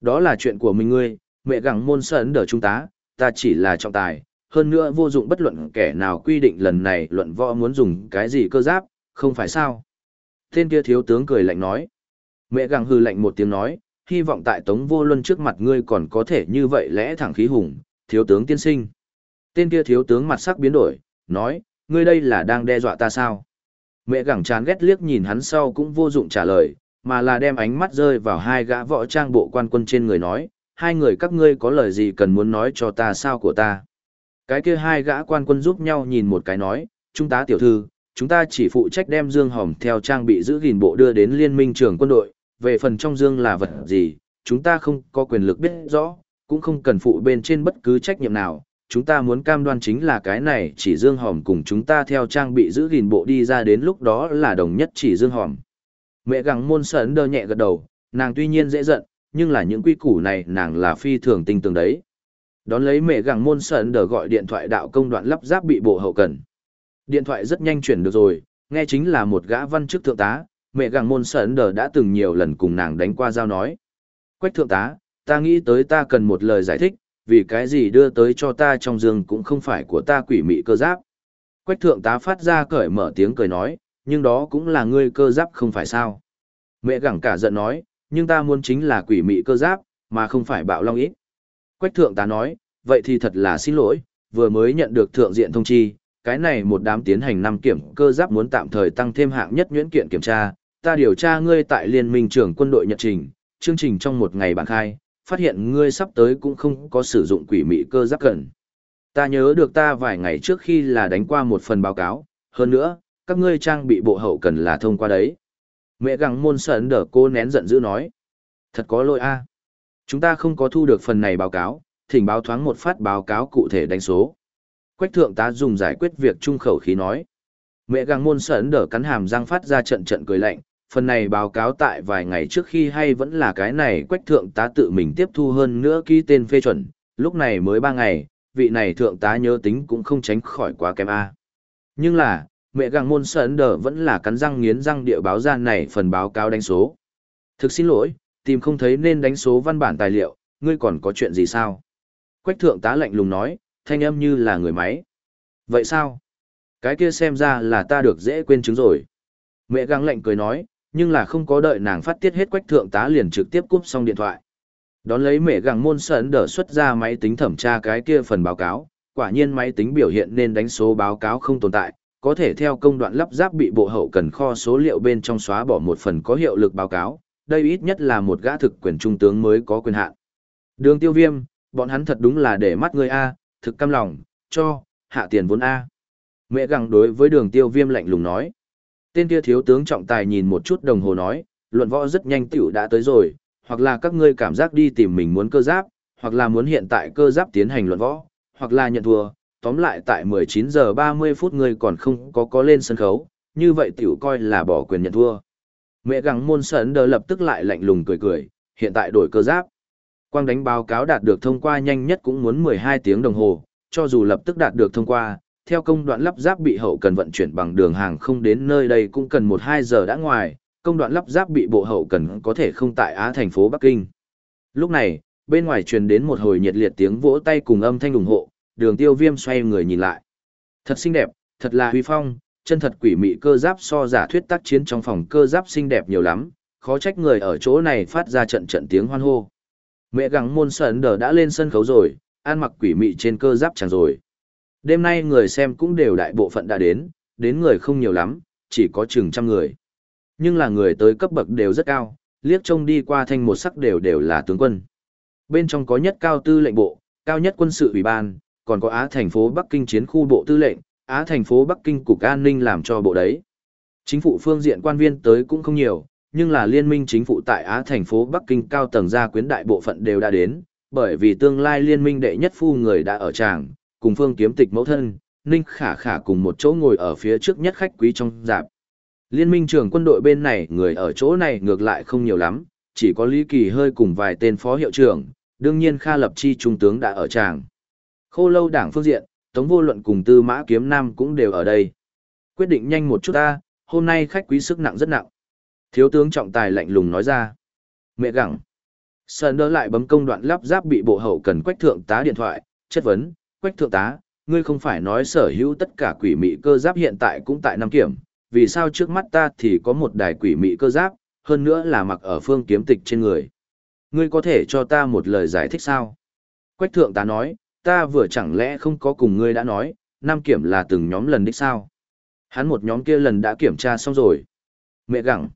Đó là chuyện của mình ngươi, mẹ gẳng môn sấn đỡ chúng ta, ta chỉ là trọng tài, hơn nữa vô dụng bất luận kẻ nào quy định lần này luận võ muốn dùng cái gì cơ giáp, không phải sao. Tên kia thiếu tướng cười lạnh nói. Mẹ gẳng hư lạnh một tiếng nói, hy vọng tại Tống Vô Luân trước mặt ngươi còn có thể như vậy lẽ thẳng khí hùng, thiếu tướng tiên sinh. Tên kia thiếu tướng mặt sắc biến đổi, nói, ngươi đây là đang đe dọa ta sao? Mẹ gẳng chán ghét liếc nhìn hắn sau cũng vô dụng trả lời, mà là đem ánh mắt rơi vào hai gã võ trang bộ quan quân trên người nói, hai người các ngươi có lời gì cần muốn nói cho ta sao của ta. Cái kia hai gã quan quân giúp nhau nhìn một cái nói, chúng ta tiểu thư, chúng ta chỉ phụ trách đem Dương Hồng theo trang bị giữ gìn bộ đưa đến liên minh trường quân đội, về phần trong Dương là vật gì, chúng ta không có quyền lực biết rõ, cũng không cần phụ bên trên bất cứ trách nhiệm nào. Chúng ta muốn cam đoan chính là cái này chỉ Dương Hòm cùng chúng ta theo trang bị giữ gìn bộ đi ra đến lúc đó là đồng nhất chỉ Dương Hòm. Mẹ gắng môn sấn đơ nhẹ gật đầu, nàng tuy nhiên dễ giận, nhưng là những quy củ này nàng là phi thường tinh tường đấy. Đón lấy mẹ gắng môn sợn đờ gọi điện thoại đạo công đoạn lắp ráp bị bộ hậu cần. Điện thoại rất nhanh chuyển được rồi, nghe chính là một gã văn chức thượng tá, mẹ gẳng môn sợn đờ đã từng nhiều lần cùng nàng đánh qua giao nói. Quách thượng tá, ta nghĩ tới ta cần một lời giải thích, vì cái gì đưa tới cho ta trong giường cũng không phải của ta quỷ mị cơ giáp. Quách thượng tá phát ra cởi mở tiếng cười nói, nhưng đó cũng là ngươi cơ giáp không phải sao. Mẹ gẳng cả giận nói, nhưng ta muốn chính là quỷ mị cơ giáp, mà không phải bạo long ít. Quách thượng tá nói, vậy thì thật là xin lỗi, vừa mới nhận được thượng diện thông chi, cái này một đám tiến hành năm kiểm cơ giáp muốn tạm thời tăng thêm hạng nhất nhuyễn kiện kiểm tra, ta điều tra ngươi tại liên minh trưởng quân đội nhật trình, chương trình trong một ngày bản khai, phát hiện ngươi sắp tới cũng không có sử dụng quỷ mị cơ giáp cần. Ta nhớ được ta vài ngày trước khi là đánh qua một phần báo cáo, hơn nữa, các ngươi trang bị bộ hậu cần là thông qua đấy. Mẹ gặng môn sợn đỡ cô nén giận dữ nói. Thật có lỗi a Chúng ta không có thu được phần này báo cáo, thỉnh báo thoáng một phát báo cáo cụ thể đánh số. Quách thượng tá dùng giải quyết việc trung khẩu khí nói. Mẹ gặng môn sởn đỡ cắn hàm răng phát ra trận trận cười lạnh, phần này báo cáo tại vài ngày trước khi hay vẫn là cái này quách thượng tá tự mình tiếp thu hơn nữa ký tên phê chuẩn, lúc này mới ba ngày, vị này thượng tá nhớ tính cũng không tránh khỏi quá kém A. Nhưng là, mẹ gàng môn sởn đỡ vẫn là cắn răng nghiến răng địa báo ra này phần báo cáo đánh số. Thực xin lỗi, tìm không thấy nên đánh số văn bản tài liệu, ngươi còn có chuyện gì sao? Quách thượng tá lạnh lùng nói, thanh âm như là người máy. Vậy sao? Cái kia xem ra là ta được dễ quên chứng rồi. Mẹ găng lạnh cười nói, nhưng là không có đợi nàng phát tiết hết quách thượng tá liền trực tiếp cúp xong điện thoại. Đón lấy mẹ gàng môn sơn đỡ xuất ra máy tính thẩm tra cái kia phần báo cáo, quả nhiên máy tính biểu hiện nên đánh số báo cáo không tồn tại, có thể theo công đoạn lắp ráp bị bộ hậu cần kho số liệu bên trong xóa bỏ một phần có hiệu lực báo cáo, đây ít nhất là một gã thực quyền trung tướng mới có quyền hạn. Đường tiêu viêm, bọn hắn thật đúng là để mắt người A, thực căm lòng, cho, hạ tiền vốn A. Mẹ gặng đối với đường tiêu viêm lạnh lùng nói. Tên kia thiếu tướng trọng tài nhìn một chút đồng hồ nói, luận võ rất nhanh tiểu đã tới rồi, hoặc là các ngươi cảm giác đi tìm mình muốn cơ giáp, hoặc là muốn hiện tại cơ giáp tiến hành luận võ, hoặc là nhận thua, tóm lại tại 19 giờ 30 phút ngươi còn không có có lên sân khấu, như vậy tiểu coi là bỏ quyền nhận thua. Mẹ gắng môn sấn đờ lập tức lại lạnh lùng cười cười, hiện tại đổi cơ giáp. Quang đánh báo cáo đạt được thông qua nhanh nhất cũng muốn 12 tiếng đồng hồ, cho dù lập tức đạt được thông qua, theo công đoạn lắp ráp bị hậu cần vận chuyển bằng đường hàng không đến nơi đây cũng cần 1-2 giờ đã ngoài, công đoạn lắp ráp bị bộ hậu cần có thể không tại Á thành phố Bắc Kinh. Lúc này, bên ngoài truyền đến một hồi nhiệt liệt tiếng vỗ tay cùng âm thanh ủng hộ, đường tiêu viêm xoay người nhìn lại. Thật xinh đẹp, thật là huy phong, chân thật quỷ mị cơ giáp so giả thuyết tác chiến trong phòng cơ giáp xinh đẹp nhiều lắm, khó trách người ở chỗ này phát ra trận trận tiếng hoan hô. Mẹ gắng môn sờn đờ đã lên sân khấu rồi, ăn mặc quỷ mị trên cơ giáp chẳng rồi. Đêm nay người xem cũng đều đại bộ phận đã đến, đến người không nhiều lắm, chỉ có chừng trăm người. Nhưng là người tới cấp bậc đều rất cao, liếc trông đi qua thanh một sắc đều đều là tướng quân. Bên trong có nhất cao tư lệnh bộ, cao nhất quân sự ủy ban, còn có Á thành phố Bắc Kinh chiến khu bộ tư lệnh, Á thành phố Bắc Kinh cục an ninh làm cho bộ đấy. Chính phủ phương diện quan viên tới cũng không nhiều, nhưng là liên minh chính phủ tại Á thành phố Bắc Kinh cao tầng gia quyến đại bộ phận đều đã đến, bởi vì tương lai liên minh đệ nhất phu người đã ở tràng, cùng phương kiếm tịch mẫu thân, Ninh Khả Khả cùng một chỗ ngồi ở phía trước nhất khách quý trong dạp. Liên minh trưởng quân đội bên này người ở chỗ này ngược lại không nhiều lắm, chỉ có Lý Kỳ hơi cùng vài tên phó hiệu trưởng, đương nhiên Kha Lập Chi trung tướng đã ở tràng. Khô lâu đảng phương diện, Tống Vô Luận cùng Tư Mã Kiếm Nam cũng đều ở đây. Quyết định nhanh một chút ta, hôm nay khách quý sức nặng rất nặng. Thiếu tướng trọng tài lạnh lùng nói ra. Mẹ gẳng. Sơn đỡ lại bấm công đoạn lắp ráp bị bộ hậu cần quách thượng tá điện thoại, chất vấn, quách thượng tá, ngươi không phải nói sở hữu tất cả quỷ mị cơ giáp hiện tại cũng tại Nam kiểm, vì sao trước mắt ta thì có một đài quỷ mị cơ giáp, hơn nữa là mặc ở phương kiếm tịch trên người. Ngươi có thể cho ta một lời giải thích sao? Quách thượng tá nói, ta vừa chẳng lẽ không có cùng ngươi đã nói, Nam kiểm là từng nhóm lần đích sao? Hắn một nhóm kia lần đã kiểm tra xong rồi. Mẹ gặng.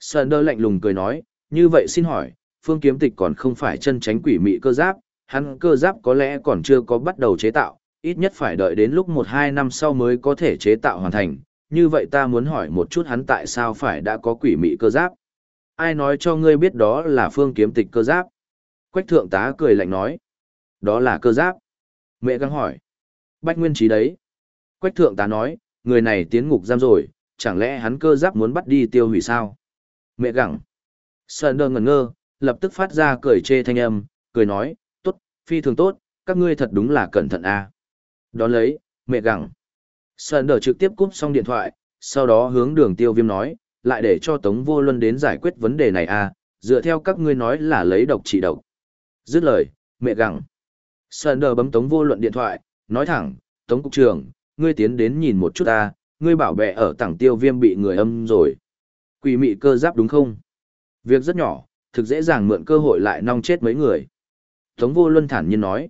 Sơn đơ lạnh lùng cười nói, như vậy xin hỏi, phương kiếm tịch còn không phải chân tránh quỷ mị cơ giáp, hắn cơ giáp có lẽ còn chưa có bắt đầu chế tạo, ít nhất phải đợi đến lúc 1-2 năm sau mới có thể chế tạo hoàn thành. Như vậy ta muốn hỏi một chút hắn tại sao phải đã có quỷ mị cơ giáp? Ai nói cho ngươi biết đó là phương kiếm tịch cơ giáp? Quách thượng tá cười lạnh nói. Đó là cơ giáp. Mẹ găng hỏi. Bách nguyên trí đấy. Quách thượng tá nói, người này tiến ngục giam rồi, chẳng lẽ hắn cơ giáp muốn bắt đi tiêu hủy sao? Mẹ gặng. Sơn đơ ngẩn ngơ, lập tức phát ra cười chê thanh âm, cười nói, phi thường tốt, các ngươi thật đúng là cẩn thận à. Đón lấy, mẹ gặng. Sơn đờ trực tiếp cúp xong điện thoại, sau đó hướng đường tiêu viêm nói, lại để cho Tống Vô Luân đến giải quyết vấn đề này à, dựa theo các ngươi nói là lấy độc trị độc. Dứt lời, mẹ gặng. Sơn đờ bấm Tống Vô Luận điện thoại, nói thẳng, Tống Cục trưởng, ngươi tiến đến nhìn một chút ta, ngươi bảo vệ ở tảng tiêu viêm bị người âm rồi. Quỷ mị cơ giáp đúng không? Việc rất nhỏ, thực dễ dàng mượn cơ hội lại nong chết mấy người. Tống vô luân thản nhiên nói.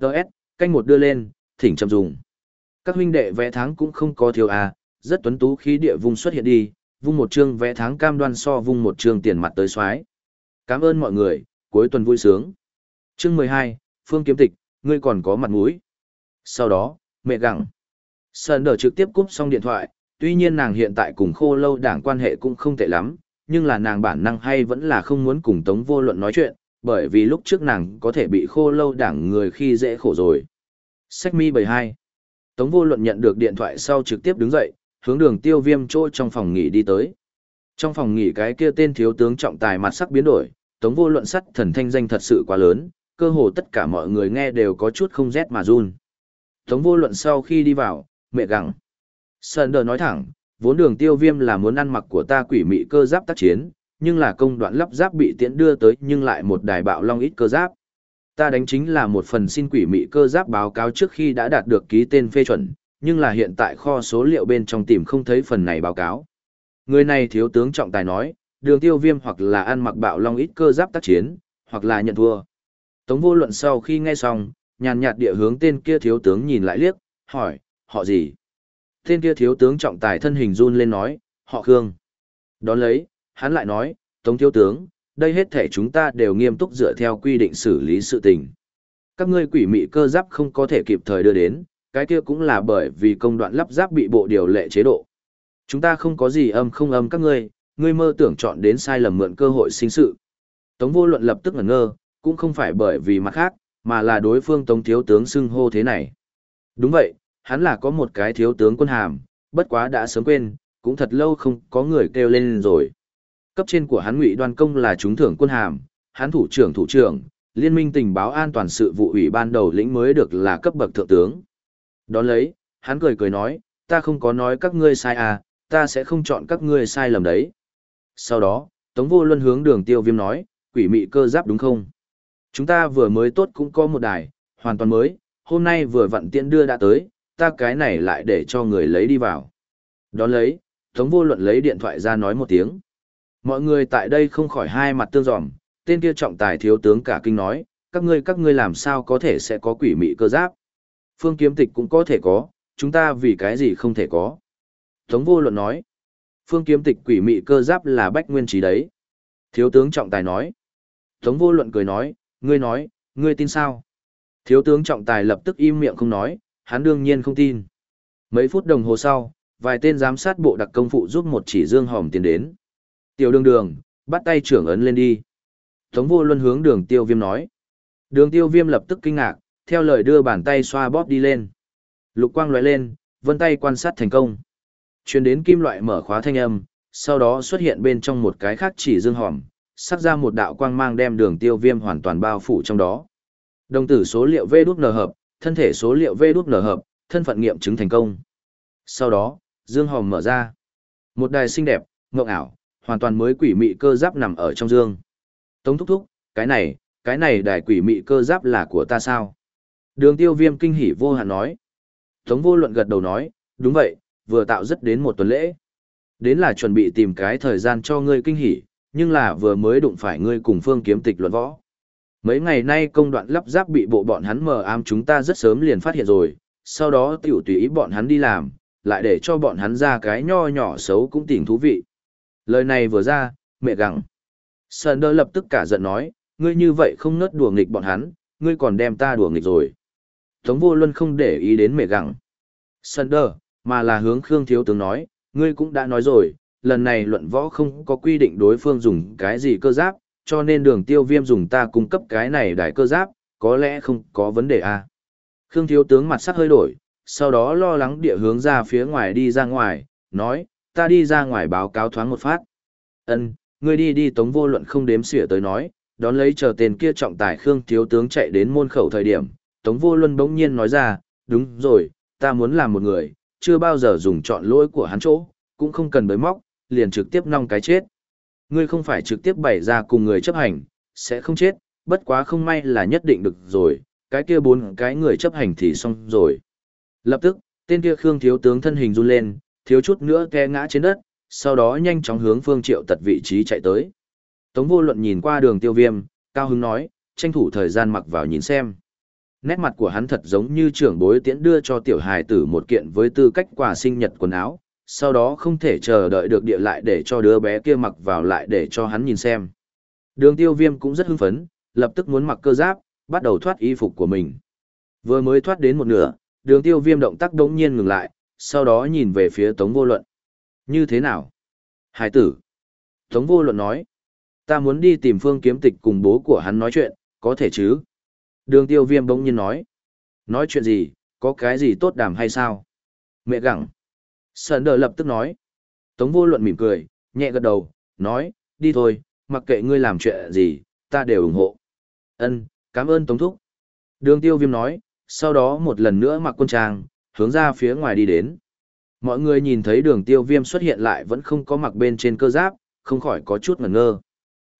Đợt, canh một đưa lên, thỉnh chậm dùng. Các huynh đệ vẽ tháng cũng không có thiếu à, rất tuấn tú khí địa vùng xuất hiện đi, vung một chương vẽ tháng cam đoan so vung một chương tiền mặt tới xoái. Cảm ơn mọi người, cuối tuần vui sướng. Chương mười hai, Phương Kiếm Tịch, ngươi còn có mặt mũi. Sau đó, mẹ gặng. Sơn đờ trực tiếp cúp xong điện thoại, tuy nhiên nàng hiện tại cùng khô lâu đảng quan hệ cũng không tệ lắm, nhưng là nàng bản năng hay vẫn là không muốn cùng Tống Vô Luận nói chuyện, bởi vì lúc trước nàng có thể bị khô lâu đảng người khi dễ khổ rồi. Sách mi 72 Tống Vô Luận nhận được điện thoại sau trực tiếp đứng dậy, hướng đường tiêu viêm chỗ trong phòng nghỉ đi tới. Trong phòng nghỉ cái kia tên thiếu tướng trọng tài mặt sắc biến đổi, Tống Vô Luận sắt thần thanh danh thật sự quá lớn, cơ hồ tất cả mọi người nghe đều có chút không rét mà run. Tống Vô Luận sau khi đi vào, mẹ gặng. Sơn đờ nói thẳng, vốn đường tiêu viêm là muốn ăn mặc của ta quỷ mị cơ giáp tác chiến, nhưng là công đoạn lắp giáp bị tiễn đưa tới nhưng lại một đài bạo long ít cơ giáp. Ta đánh chính là một phần xin quỷ mị cơ giáp báo cáo trước khi đã đạt được ký tên phê chuẩn, nhưng là hiện tại kho số liệu bên trong tìm không thấy phần này báo cáo. Người này thiếu tướng trọng tài nói, đường tiêu viêm hoặc là ăn mặc bạo long ít cơ giáp tác chiến, hoặc là nhận thua. Tống vô luận sau khi nghe xong, nhàn nhạt địa hướng tên kia thiếu tướng nhìn lại liếc, hỏi, họ gì? Tên kia thiếu tướng trọng tài thân hình run lên nói, họ Khương. Đón lấy, hắn lại nói, Tống thiếu tướng, đây hết thể chúng ta đều nghiêm túc dựa theo quy định xử lý sự tình. Các ngươi quỷ mị cơ giáp không có thể kịp thời đưa đến, cái kia cũng là bởi vì công đoạn lắp giáp bị bộ điều lệ chế độ. Chúng ta không có gì âm không âm các ngươi, ngươi mơ tưởng chọn đến sai lầm mượn cơ hội sinh sự. Tống vô luận lập tức ngẩn ngơ, cũng không phải bởi vì mặt khác, mà là đối phương Tống thiếu tướng xưng hô thế này. Đúng vậy, hắn là có một cái thiếu tướng quân hàm, bất quá đã sớm quên, cũng thật lâu không có người kêu lên rồi. Cấp trên của hắn Ngụy Đoan Công là trúng thưởng quân hàm, hắn thủ trưởng thủ trưởng, Liên minh tình báo an toàn sự vụ ủy ban đầu lĩnh mới được là cấp bậc thượng tướng. Đón lấy, hắn cười cười nói, ta không có nói các ngươi sai à, ta sẽ không chọn các ngươi sai lầm đấy. Sau đó, Tống Vô Luân hướng đường tiêu viêm nói, quỷ mị cơ giáp đúng không? Chúng ta vừa mới tốt cũng có một đài, hoàn toàn mới, hôm nay vừa vặn tiện đưa đã tới, ta cái này lại để cho người lấy đi vào. Đón lấy, Tống Vô Luận lấy điện thoại ra nói một tiếng. Mọi người tại đây không khỏi hai mặt tương dòm, tên kia trọng tài thiếu tướng cả kinh nói, các ngươi các ngươi làm sao có thể sẽ có quỷ mị cơ giáp. Phương kiếm tịch cũng có thể có, chúng ta vì cái gì không thể có. Tống Vô Luận nói, Phương kiếm tịch quỷ mị cơ giáp là bách nguyên trí đấy. Thiếu tướng trọng tài nói. Tống vô luận cười nói, ngươi nói, ngươi tin sao? Thiếu tướng trọng tài lập tức im miệng không nói, hắn đương nhiên không tin. Mấy phút đồng hồ sau, vài tên giám sát bộ đặc công phụ giúp một chỉ dương hòm tiến đến. Tiểu đường đường, bắt tay trưởng ấn lên đi. Tống vô luân hướng đường tiêu viêm nói. Đường tiêu viêm lập tức kinh ngạc, theo lời đưa bàn tay xoa bóp đi lên. Lục quang loại lên, vân tay quan sát thành công. Chuyển đến kim loại mở khóa thanh âm, sau đó xuất hiện bên trong một cái khác chỉ dương hòm, sắc ra một đạo quang mang đem đường tiêu viêm hoàn toàn bao phủ trong đó. Đồng tử số liệu V đút nở hợp, thân thể số liệu V đút nở hợp, thân phận nghiệm chứng thành công. Sau đó, dương hòm mở ra. Một đài xinh đẹp, ngộng ảo, hoàn toàn mới quỷ mị cơ giáp nằm ở trong dương. Tống thúc thúc, cái này, cái này đài quỷ mị cơ giáp là của ta sao? Đường tiêu viêm kinh hỉ vô hạn nói. Tống vô luận gật đầu nói, đúng vậy, vừa tạo rất đến một tuần lễ. Đến là chuẩn bị tìm cái thời gian cho ngươi kinh hỉ, nhưng là vừa mới đụng phải ngươi cùng phương kiếm tịch luận võ. Mấy ngày nay công đoạn lắp ráp bị bộ bọn hắn mờ am chúng ta rất sớm liền phát hiện rồi, sau đó tiểu tùy ý bọn hắn đi làm, lại để cho bọn hắn ra cái nho nhỏ xấu cũng tỉnh thú vị. Lời này vừa ra, mẹ gặng. Sơn đơ lập tức cả giận nói, ngươi như vậy không nớt đùa nghịch bọn hắn, ngươi còn đem ta đùa nghịch rồi. Tống vô luân không để ý đến mẹ gặng. Sơn đơ, mà là hướng Khương Thiếu Tướng nói, ngươi cũng đã nói rồi, lần này luận võ không có quy định đối phương dùng cái gì cơ giáp, cho nên đường tiêu viêm dùng ta cung cấp cái này đại cơ giáp, có lẽ không có vấn đề à. Khương Thiếu Tướng mặt sắc hơi đổi, sau đó lo lắng địa hướng ra phía ngoài đi ra ngoài, nói, ta đi ra ngoài báo cáo thoáng một phát. Ân, ngươi đi đi tống vô luận không đếm xỉa tới nói, đón lấy chờ tên kia trọng tài Khương Thiếu Tướng chạy đến môn khẩu thời điểm, tống vô luân bỗng nhiên nói ra, đúng rồi, ta muốn làm một người, chưa bao giờ dùng chọn lỗi của hắn chỗ, cũng không cần bới móc, liền trực tiếp nong cái chết. Ngươi không phải trực tiếp bày ra cùng người chấp hành, sẽ không chết, bất quá không may là nhất định được rồi, cái kia bốn cái người chấp hành thì xong rồi. Lập tức, tên kia Khương thiếu tướng thân hình run lên, thiếu chút nữa té ngã trên đất, sau đó nhanh chóng hướng Phương Triệu tật vị trí chạy tới. Tống vô luận nhìn qua đường tiêu viêm, cao hứng nói, tranh thủ thời gian mặc vào nhìn xem. Nét mặt của hắn thật giống như trưởng bối tiễn đưa cho tiểu hài tử một kiện với tư cách quà sinh nhật quần áo, sau đó không thể chờ đợi được địa lại để cho đứa bé kia mặc vào lại để cho hắn nhìn xem. Đường tiêu viêm cũng rất hưng phấn, lập tức muốn mặc cơ giáp, bắt đầu thoát y phục của mình. Vừa mới thoát đến một nửa, đường tiêu viêm động tác đống nhiên ngừng lại, sau đó nhìn về phía Tống Vô Luận. Như thế nào? Hải tử. Tống Vô Luận nói. Ta muốn đi tìm phương kiếm tịch cùng bố của hắn nói chuyện, có thể chứ? Đường tiêu viêm bỗng nhiên nói. Nói chuyện gì, có cái gì tốt đàm hay sao? Mẹ gặng. Sơn đờ lập tức nói. Tống Vô Luận mỉm cười, nhẹ gật đầu, nói, đi thôi, mặc kệ ngươi làm chuyện gì, ta đều ủng hộ. Ân, cảm ơn Tống Thúc. Đường tiêu viêm nói, sau đó một lần nữa mặc quân trang, hướng ra phía ngoài đi đến. Mọi người nhìn thấy đường tiêu viêm xuất hiện lại vẫn không có mặc bên trên cơ giáp, không khỏi có chút ngẩn ngơ.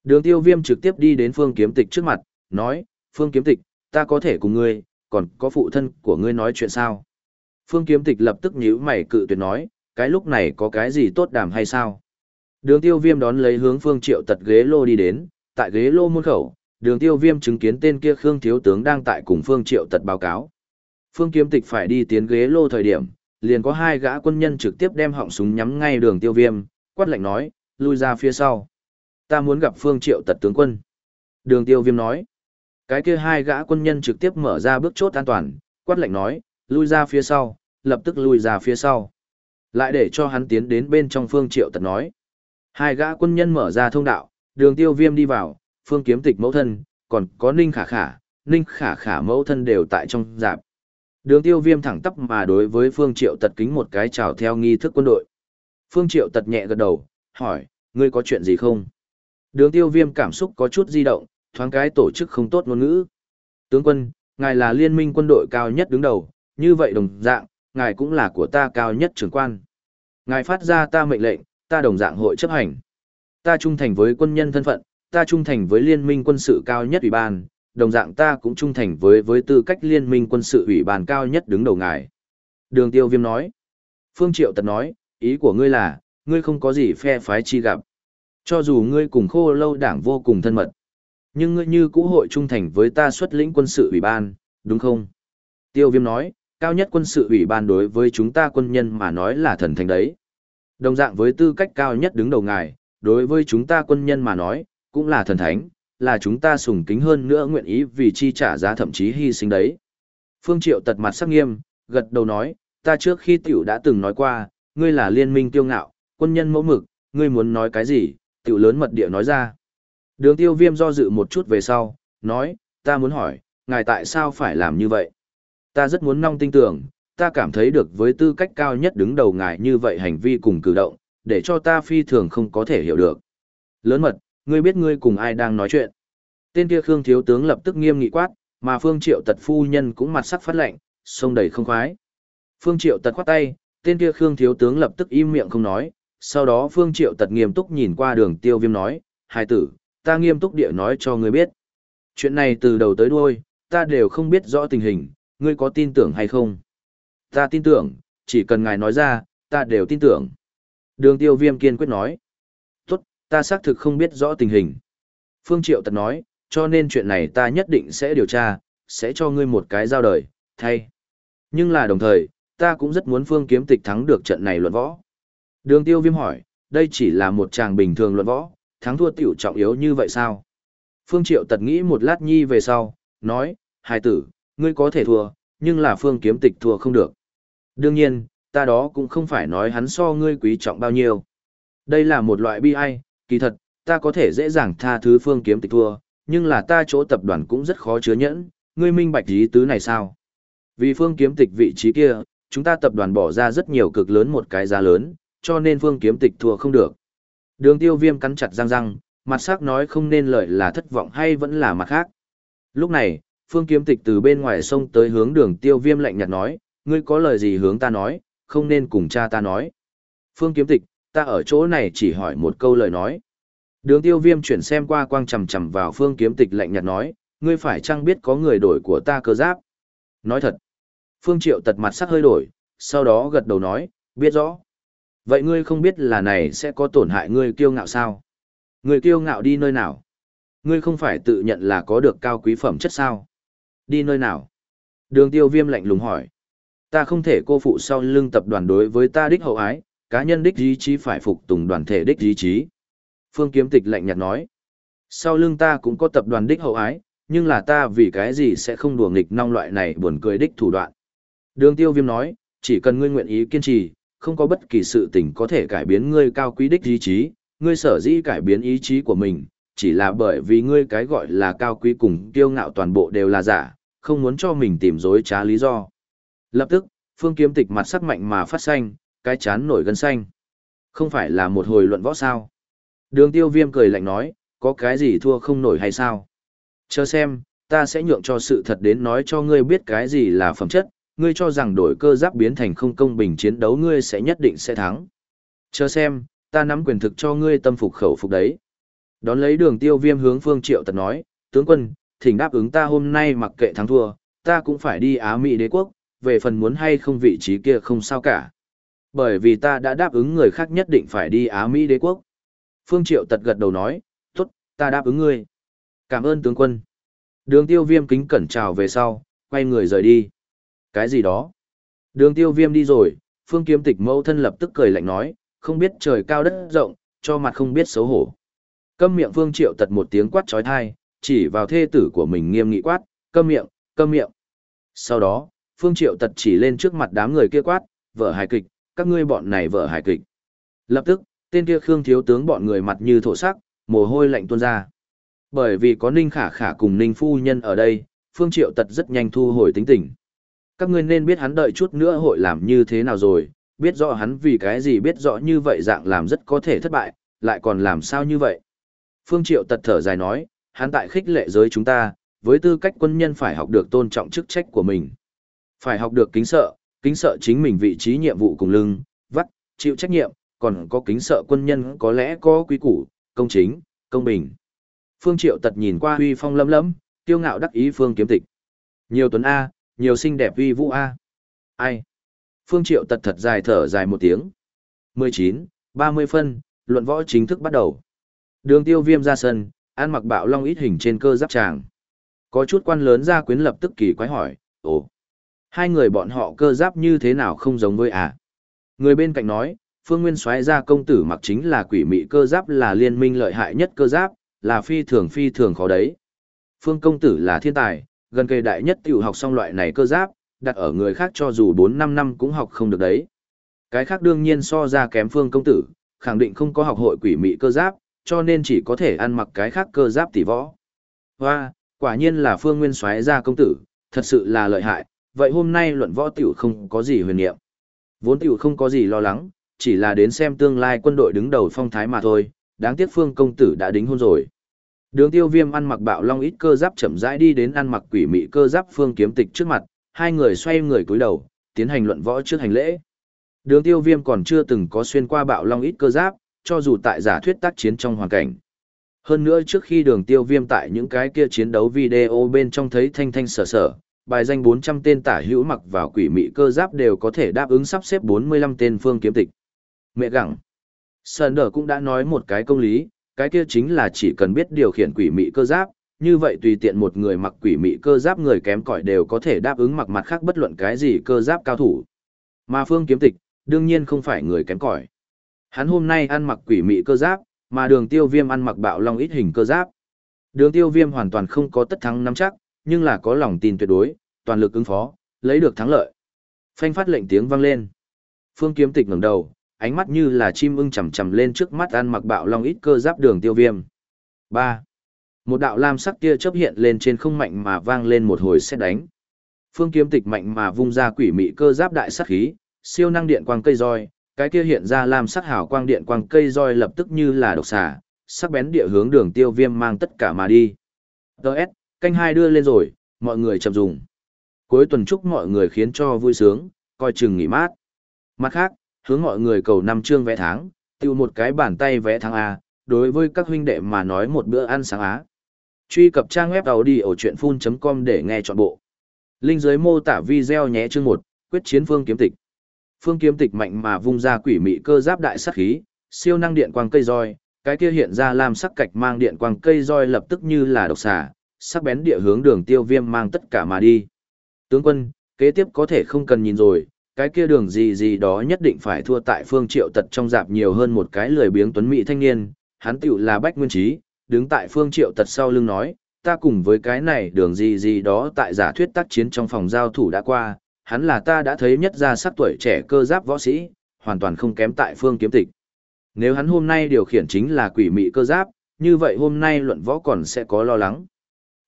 Đường tiêu viêm trực tiếp đi đến phương kiếm tịch trước mặt, nói, phương kiếm tịch, ta có thể cùng ngươi, còn có phụ thân của ngươi nói chuyện sao? Phương kiếm tịch lập tức nhíu mày cự tuyệt nói, cái lúc này có cái gì tốt đàm hay sao? Đường tiêu viêm đón lấy hướng phương triệu tật ghế lô đi đến, tại ghế lô môn khẩu, đường tiêu viêm chứng kiến tên kia Khương Thiếu Tướng đang tại cùng Phương Triệu Tật báo cáo. Phương Kiếm Tịch phải đi tiến ghế lô thời điểm, liền có hai gã quân nhân trực tiếp đem họng súng nhắm ngay đường tiêu viêm, quát lệnh nói, lui ra phía sau. Ta muốn gặp Phương Triệu Tật tướng quân. Đường tiêu viêm nói, cái kia hai gã quân nhân trực tiếp mở ra bước chốt an toàn, quát lệnh nói, lui ra phía sau, lập tức lui ra phía sau. Lại để cho hắn tiến đến bên trong Phương Triệu Tật nói. Hai gã quân nhân mở ra thông đạo, đường tiêu viêm đi vào, phương kiếm tịch mẫu thân, còn có ninh khả khả, ninh khả khả mẫu thân đều tại trong dạp. Đường tiêu viêm thẳng tắp mà đối với phương triệu tật kính một cái chào theo nghi thức quân đội. Phương triệu tật nhẹ gật đầu, hỏi, ngươi có chuyện gì không? Đường tiêu viêm cảm xúc có chút di động, thoáng cái tổ chức không tốt ngôn ngữ. Tướng quân, ngài là liên minh quân đội cao nhất đứng đầu, như vậy đồng dạng, ngài cũng là của ta cao nhất trưởng quan. Ngài phát ra ta mệnh lệnh, ta đồng dạng hội chấp hành. Ta trung thành với quân nhân thân phận, ta trung thành với liên minh quân sự cao nhất ủy ban, đồng dạng ta cũng trung thành với với tư cách liên minh quân sự ủy ban cao nhất đứng đầu ngài. Đường tiêu viêm nói. Phương Triệu Tật nói, ý của ngươi là, ngươi không có gì phe phái chi gặp. Cho dù ngươi cùng khô lâu đảng vô cùng thân mật. Nhưng ngươi như cũ hội trung thành với ta xuất lĩnh quân sự ủy ban, đúng không? Tiêu viêm nói, cao nhất quân sự ủy ban đối với chúng ta quân nhân mà nói là thần thánh đấy. Đồng dạng với tư cách cao nhất đứng đầu ngài, đối với chúng ta quân nhân mà nói, cũng là thần thánh, là chúng ta sùng kính hơn nữa nguyện ý vì chi trả giá thậm chí hy sinh đấy. Phương Triệu tật mặt sắc nghiêm, gật đầu nói, ta trước khi tiểu đã từng nói qua, ngươi là liên minh tiêu ngạo, quân nhân mẫu mực, ngươi muốn nói cái gì, tiểu lớn mật địa nói ra. Đường tiêu viêm do dự một chút về sau, nói, ta muốn hỏi, ngài tại sao phải làm như vậy? Ta rất muốn nong tin tưởng, ta cảm thấy được với tư cách cao nhất đứng đầu ngài như vậy hành vi cùng cử động, để cho ta phi thường không có thể hiểu được. Lớn mật, ngươi biết ngươi cùng ai đang nói chuyện. Tên kia Khương thiếu tướng lập tức nghiêm nghị quát, mà Phương Triệu tật phu nhân cũng mặt sắc phát lạnh, sông đầy không khoái. Phương Triệu tật khoát tay, tên kia Khương thiếu tướng lập tức im miệng không nói, sau đó Phương Triệu tật nghiêm túc nhìn qua đường tiêu viêm nói, hai tử, ta nghiêm túc địa nói cho ngươi biết. Chuyện này từ đầu tới đuôi, ta đều không biết rõ tình hình, ngươi có tin tưởng hay không? Ta tin tưởng, chỉ cần ngài nói ra, ta đều tin tưởng. Đường tiêu viêm kiên quyết nói. Ta xác thực không biết rõ tình hình. Phương Triệu tật nói, cho nên chuyện này ta nhất định sẽ điều tra, sẽ cho ngươi một cái giao đời, thay. Nhưng là đồng thời, ta cũng rất muốn Phương Kiếm Tịch thắng được trận này luận võ. Đường Tiêu Viêm hỏi, đây chỉ là một chàng bình thường luận võ, thắng thua tiểu trọng yếu như vậy sao? Phương Triệu tật nghĩ một lát nhi về sau, nói, hài tử, ngươi có thể thua, nhưng là Phương Kiếm Tịch thua không được. Đương nhiên, ta đó cũng không phải nói hắn so ngươi quý trọng bao nhiêu. Đây là một loại bi ai, kỳ thật, ta có thể dễ dàng tha thứ Phương Kiếm Tịch thua, nhưng là ta chỗ tập đoàn cũng rất khó chứa nhẫn, ngươi minh bạch ý tứ này sao? Vì phương kiếm tịch vị trí kia, chúng ta tập đoàn bỏ ra rất nhiều cực lớn một cái giá lớn, cho nên phương kiếm tịch thua không được. Đường tiêu viêm cắn chặt răng răng, mặt sắc nói không nên lợi là thất vọng hay vẫn là mặt khác. Lúc này, phương kiếm tịch từ bên ngoài sông tới hướng đường tiêu viêm lạnh nhạt nói, ngươi có lời gì hướng ta nói, không nên cùng cha ta nói. Phương kiếm tịch, ta ở chỗ này chỉ hỏi một câu lời nói. Đường tiêu viêm chuyển xem qua quang trầm trầm vào phương kiếm tịch lạnh nhạt nói, ngươi phải chăng biết có người đổi của ta cơ giáp? Nói thật. Phương triệu tật mặt sắc hơi đổi, sau đó gật đầu nói, biết rõ. Vậy ngươi không biết là này sẽ có tổn hại ngươi kiêu ngạo sao? Ngươi kiêu ngạo đi nơi nào? Ngươi không phải tự nhận là có được cao quý phẩm chất sao? Đi nơi nào? Đường tiêu viêm lạnh lùng hỏi. Ta không thể cô phụ sau lưng tập đoàn đối với ta đích hậu ái, cá nhân đích ý chí phải phục tùng đoàn thể đích ý chí. Phương Kiếm Tịch lạnh nhạt nói. Sau lưng ta cũng có tập đoàn đích hậu ái, nhưng là ta vì cái gì sẽ không đùa nghịch nong loại này buồn cười đích thủ đoạn. Đường tiêu viêm nói, chỉ cần ngươi nguyện ý kiên trì, không có bất kỳ sự tình có thể cải biến ngươi cao quý đích ý chí, ngươi sở dĩ cải biến ý chí của mình, chỉ là bởi vì ngươi cái gọi là cao quý cùng kiêu ngạo toàn bộ đều là giả, không muốn cho mình tìm dối trá lý do. Lập tức, phương kiếm tịch mặt sắc mạnh mà phát xanh, cái chán nổi gân xanh. Không phải là một hồi luận võ sao. Đường tiêu viêm cười lạnh nói, có cái gì thua không nổi hay sao? Chờ xem, ta sẽ nhượng cho sự thật đến nói cho ngươi biết cái gì là phẩm chất, ngươi cho rằng đổi cơ giáp biến thành không công bình chiến đấu ngươi sẽ nhất định sẽ thắng. Chờ xem, ta nắm quyền thực cho ngươi tâm phục khẩu phục đấy. Đón lấy đường tiêu viêm hướng phương triệu tật nói, tướng quân, thỉnh đáp ứng ta hôm nay mặc kệ thắng thua, ta cũng phải đi Á Mỹ đế quốc, về phần muốn hay không vị trí kia không sao cả. Bởi vì ta đã đáp ứng người khác nhất định phải đi Á Mỹ đế quốc. Phương Triệu tật gật đầu nói, tốt, ta đáp ứng ngươi. Cảm ơn tướng quân. Đường tiêu viêm kính cẩn chào về sau, quay người rời đi. Cái gì đó? Đường tiêu viêm đi rồi, phương kiếm tịch mẫu thân lập tức cười lạnh nói, không biết trời cao đất rộng, cho mặt không biết xấu hổ. Câm miệng phương triệu tật một tiếng quát trói thai, chỉ vào thê tử của mình nghiêm nghị quát, câm miệng, câm miệng. Sau đó, phương triệu tật chỉ lên trước mặt đám người kia quát, vợ hài kịch, các ngươi bọn này vợ hài kịch. Lập tức, tên kia Khương thiếu tướng bọn người mặt như thổ sắc, mồ hôi lạnh tuôn ra. Bởi vì có Ninh Khả Khả cùng Ninh Phu Nhân ở đây, Phương Triệu Tật rất nhanh thu hồi tính tình. Các ngươi nên biết hắn đợi chút nữa hội làm như thế nào rồi, biết rõ hắn vì cái gì biết rõ như vậy dạng làm rất có thể thất bại, lại còn làm sao như vậy. Phương Triệu Tật thở dài nói, hắn tại khích lệ giới chúng ta, với tư cách quân nhân phải học được tôn trọng chức trách của mình. Phải học được kính sợ, kính sợ chính mình vị trí nhiệm vụ cùng lưng, vắt, chịu trách nhiệm, còn có kính sợ quân nhân có lẽ có quý củ, công chính, công bình. Phương Triệu Tật nhìn qua huy phong lấm lấm tiêu ngạo đắc ý Phương Kiếm Tịch. Nhiều tuấn A, nhiều xinh đẹp uy vũ A. Ai? Phương Triệu Tật thật dài thở dài một tiếng. 19, 30 phân, luận võ chính thức bắt đầu. Đường tiêu viêm ra sân, ăn mặc bạo long ít hình trên cơ giáp tràng. Có chút quan lớn ra quyến lập tức kỳ quái hỏi, ồ, hai người bọn họ cơ giáp như thế nào không giống với à? Người bên cạnh nói, Phương Nguyên xoáy ra công tử mặc chính là quỷ mị cơ giáp là liên minh lợi hại nhất cơ giáp, là phi thường phi thường khó đấy. Phương công tử là thiên tài, gần kề đại nhất tiểu học xong loại này cơ giáp, đặt ở người khác cho dù 4-5 năm cũng học không được đấy. Cái khác đương nhiên so ra kém Phương công tử, khẳng định không có học hội quỷ mị cơ giáp, cho nên chỉ có thể ăn mặc cái khác cơ giáp tỷ võ. Hoa, quả nhiên là Phương Nguyên xoáy ra công tử, thật sự là lợi hại, vậy hôm nay luận võ tiểu không có gì huyền niệm. Vốn tiểu không có gì lo lắng, chỉ là đến xem tương lai quân đội đứng đầu phong thái mà thôi, đáng tiếc Phương công tử đã đính hôn rồi. Đường tiêu viêm ăn mặc bạo long ít cơ giáp chậm rãi đi đến ăn mặc quỷ mị cơ giáp phương kiếm tịch trước mặt, hai người xoay người cúi đầu, tiến hành luận võ trước hành lễ. Đường tiêu viêm còn chưa từng có xuyên qua bạo long ít cơ giáp, cho dù tại giả thuyết tác chiến trong hoàn cảnh. Hơn nữa trước khi đường tiêu viêm tại những cái kia chiến đấu video bên trong thấy thanh thanh sở sở, bài danh 400 tên tả hữu mặc vào quỷ mị cơ giáp đều có thể đáp ứng sắp xếp 45 tên phương kiếm tịch. Mẹ gặng. Sơn Đờ cũng đã nói một cái công lý, cái kia chính là chỉ cần biết điều khiển quỷ mị cơ giáp, như vậy tùy tiện một người mặc quỷ mị cơ giáp người kém cỏi đều có thể đáp ứng mặc mặt khác bất luận cái gì cơ giáp cao thủ. Mà Phương Kiếm Tịch, đương nhiên không phải người kém cỏi. Hắn hôm nay ăn mặc quỷ mị cơ giáp, mà Đường Tiêu Viêm ăn mặc bạo long ít hình cơ giáp. Đường Tiêu Viêm hoàn toàn không có tất thắng nắm chắc, nhưng là có lòng tin tuyệt đối, toàn lực ứng phó, lấy được thắng lợi. Phanh phát lệnh tiếng vang lên. Phương Kiếm Tịch ngẩng đầu, ánh mắt như là chim ưng chầm chầm lên trước mắt ăn mặc bạo long ít cơ giáp đường tiêu viêm. 3. Một đạo lam sắc tia chớp hiện lên trên không mạnh mà vang lên một hồi xét đánh. Phương kiếm tịch mạnh mà vung ra quỷ mị cơ giáp đại sát khí, siêu năng điện quang cây roi, cái kia hiện ra lam sắc hào quang điện quang cây roi lập tức như là độc xà, sắc bén địa hướng đường tiêu viêm mang tất cả mà đi. Đợt, canh hai đưa lên rồi, mọi người chậm dùng. Cuối tuần chúc mọi người khiến cho vui sướng, coi chừng nghỉ mát. Mặt khác, hướng mọi người cầu năm chương vẽ tháng, tiêu một cái bàn tay vẽ tháng A, đối với các huynh đệ mà nói một bữa ăn sáng Á. Truy cập trang web đầu đi ở chuyện full.com để nghe trọn bộ. Linh dưới mô tả video nhé chương một quyết chiến phương kiếm tịch. Phương kiếm tịch mạnh mà vung ra quỷ mị cơ giáp đại sát khí, siêu năng điện quang cây roi, cái kia hiện ra làm sắc cạch mang điện quang cây roi lập tức như là độc xà, sắc bén địa hướng đường tiêu viêm mang tất cả mà đi. Tướng quân, kế tiếp có thể không cần nhìn rồi, cái kia đường gì gì đó nhất định phải thua tại phương triệu tật trong dạp nhiều hơn một cái lười biếng tuấn mỹ thanh niên, hắn tiểu là bách nguyên trí, đứng tại phương triệu tật sau lưng nói, ta cùng với cái này đường gì gì đó tại giả thuyết tác chiến trong phòng giao thủ đã qua, hắn là ta đã thấy nhất ra sắc tuổi trẻ cơ giáp võ sĩ, hoàn toàn không kém tại phương kiếm tịch. Nếu hắn hôm nay điều khiển chính là quỷ mị cơ giáp, như vậy hôm nay luận võ còn sẽ có lo lắng.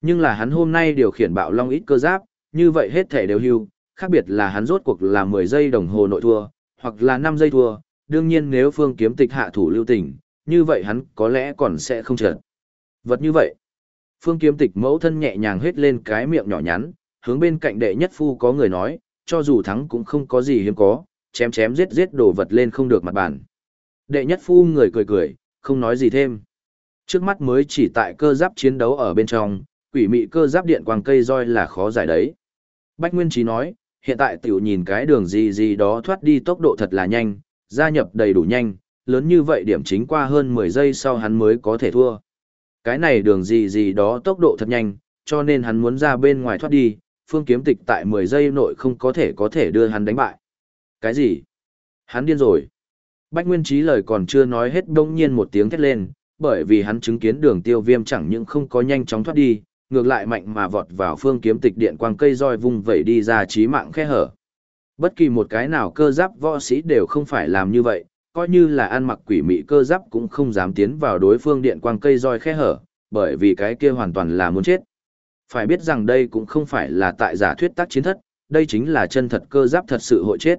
Nhưng là hắn hôm nay điều khiển bạo long ít cơ giáp, như vậy hết thể đều hưu, khác biệt là hắn rốt cuộc là 10 giây đồng hồ nội thua, hoặc là 5 giây thua, đương nhiên nếu phương kiếm tịch hạ thủ lưu tình, như vậy hắn có lẽ còn sẽ không trượt. Vật như vậy, phương kiếm tịch mẫu thân nhẹ nhàng hết lên cái miệng nhỏ nhắn, hướng bên cạnh đệ nhất phu có người nói, cho dù thắng cũng không có gì hiếm có, chém chém giết giết đồ vật lên không được mặt bàn Đệ nhất phu người cười cười, không nói gì thêm. Trước mắt mới chỉ tại cơ giáp chiến đấu ở bên trong, quỷ mị cơ giáp điện quang cây roi là khó giải đấy. Bách Nguyên Trí nói, hiện tại tiểu nhìn cái đường gì gì đó thoát đi tốc độ thật là nhanh, gia nhập đầy đủ nhanh, lớn như vậy điểm chính qua hơn 10 giây sau hắn mới có thể thua. Cái này đường gì gì đó tốc độ thật nhanh, cho nên hắn muốn ra bên ngoài thoát đi, phương kiếm tịch tại 10 giây nội không có thể có thể đưa hắn đánh bại. Cái gì? Hắn điên rồi. Bách Nguyên Trí lời còn chưa nói hết đông nhiên một tiếng thét lên, bởi vì hắn chứng kiến đường tiêu viêm chẳng những không có nhanh chóng thoát đi, ngược lại mạnh mà vọt vào phương kiếm tịch điện quang cây roi vung vẩy đi ra trí mạng khe hở. Bất kỳ một cái nào cơ giáp võ sĩ đều không phải làm như vậy, coi như là ăn mặc quỷ mị cơ giáp cũng không dám tiến vào đối phương điện quang cây roi khe hở, bởi vì cái kia hoàn toàn là muốn chết. Phải biết rằng đây cũng không phải là tại giả thuyết tác chiến thất, đây chính là chân thật cơ giáp thật sự hội chết.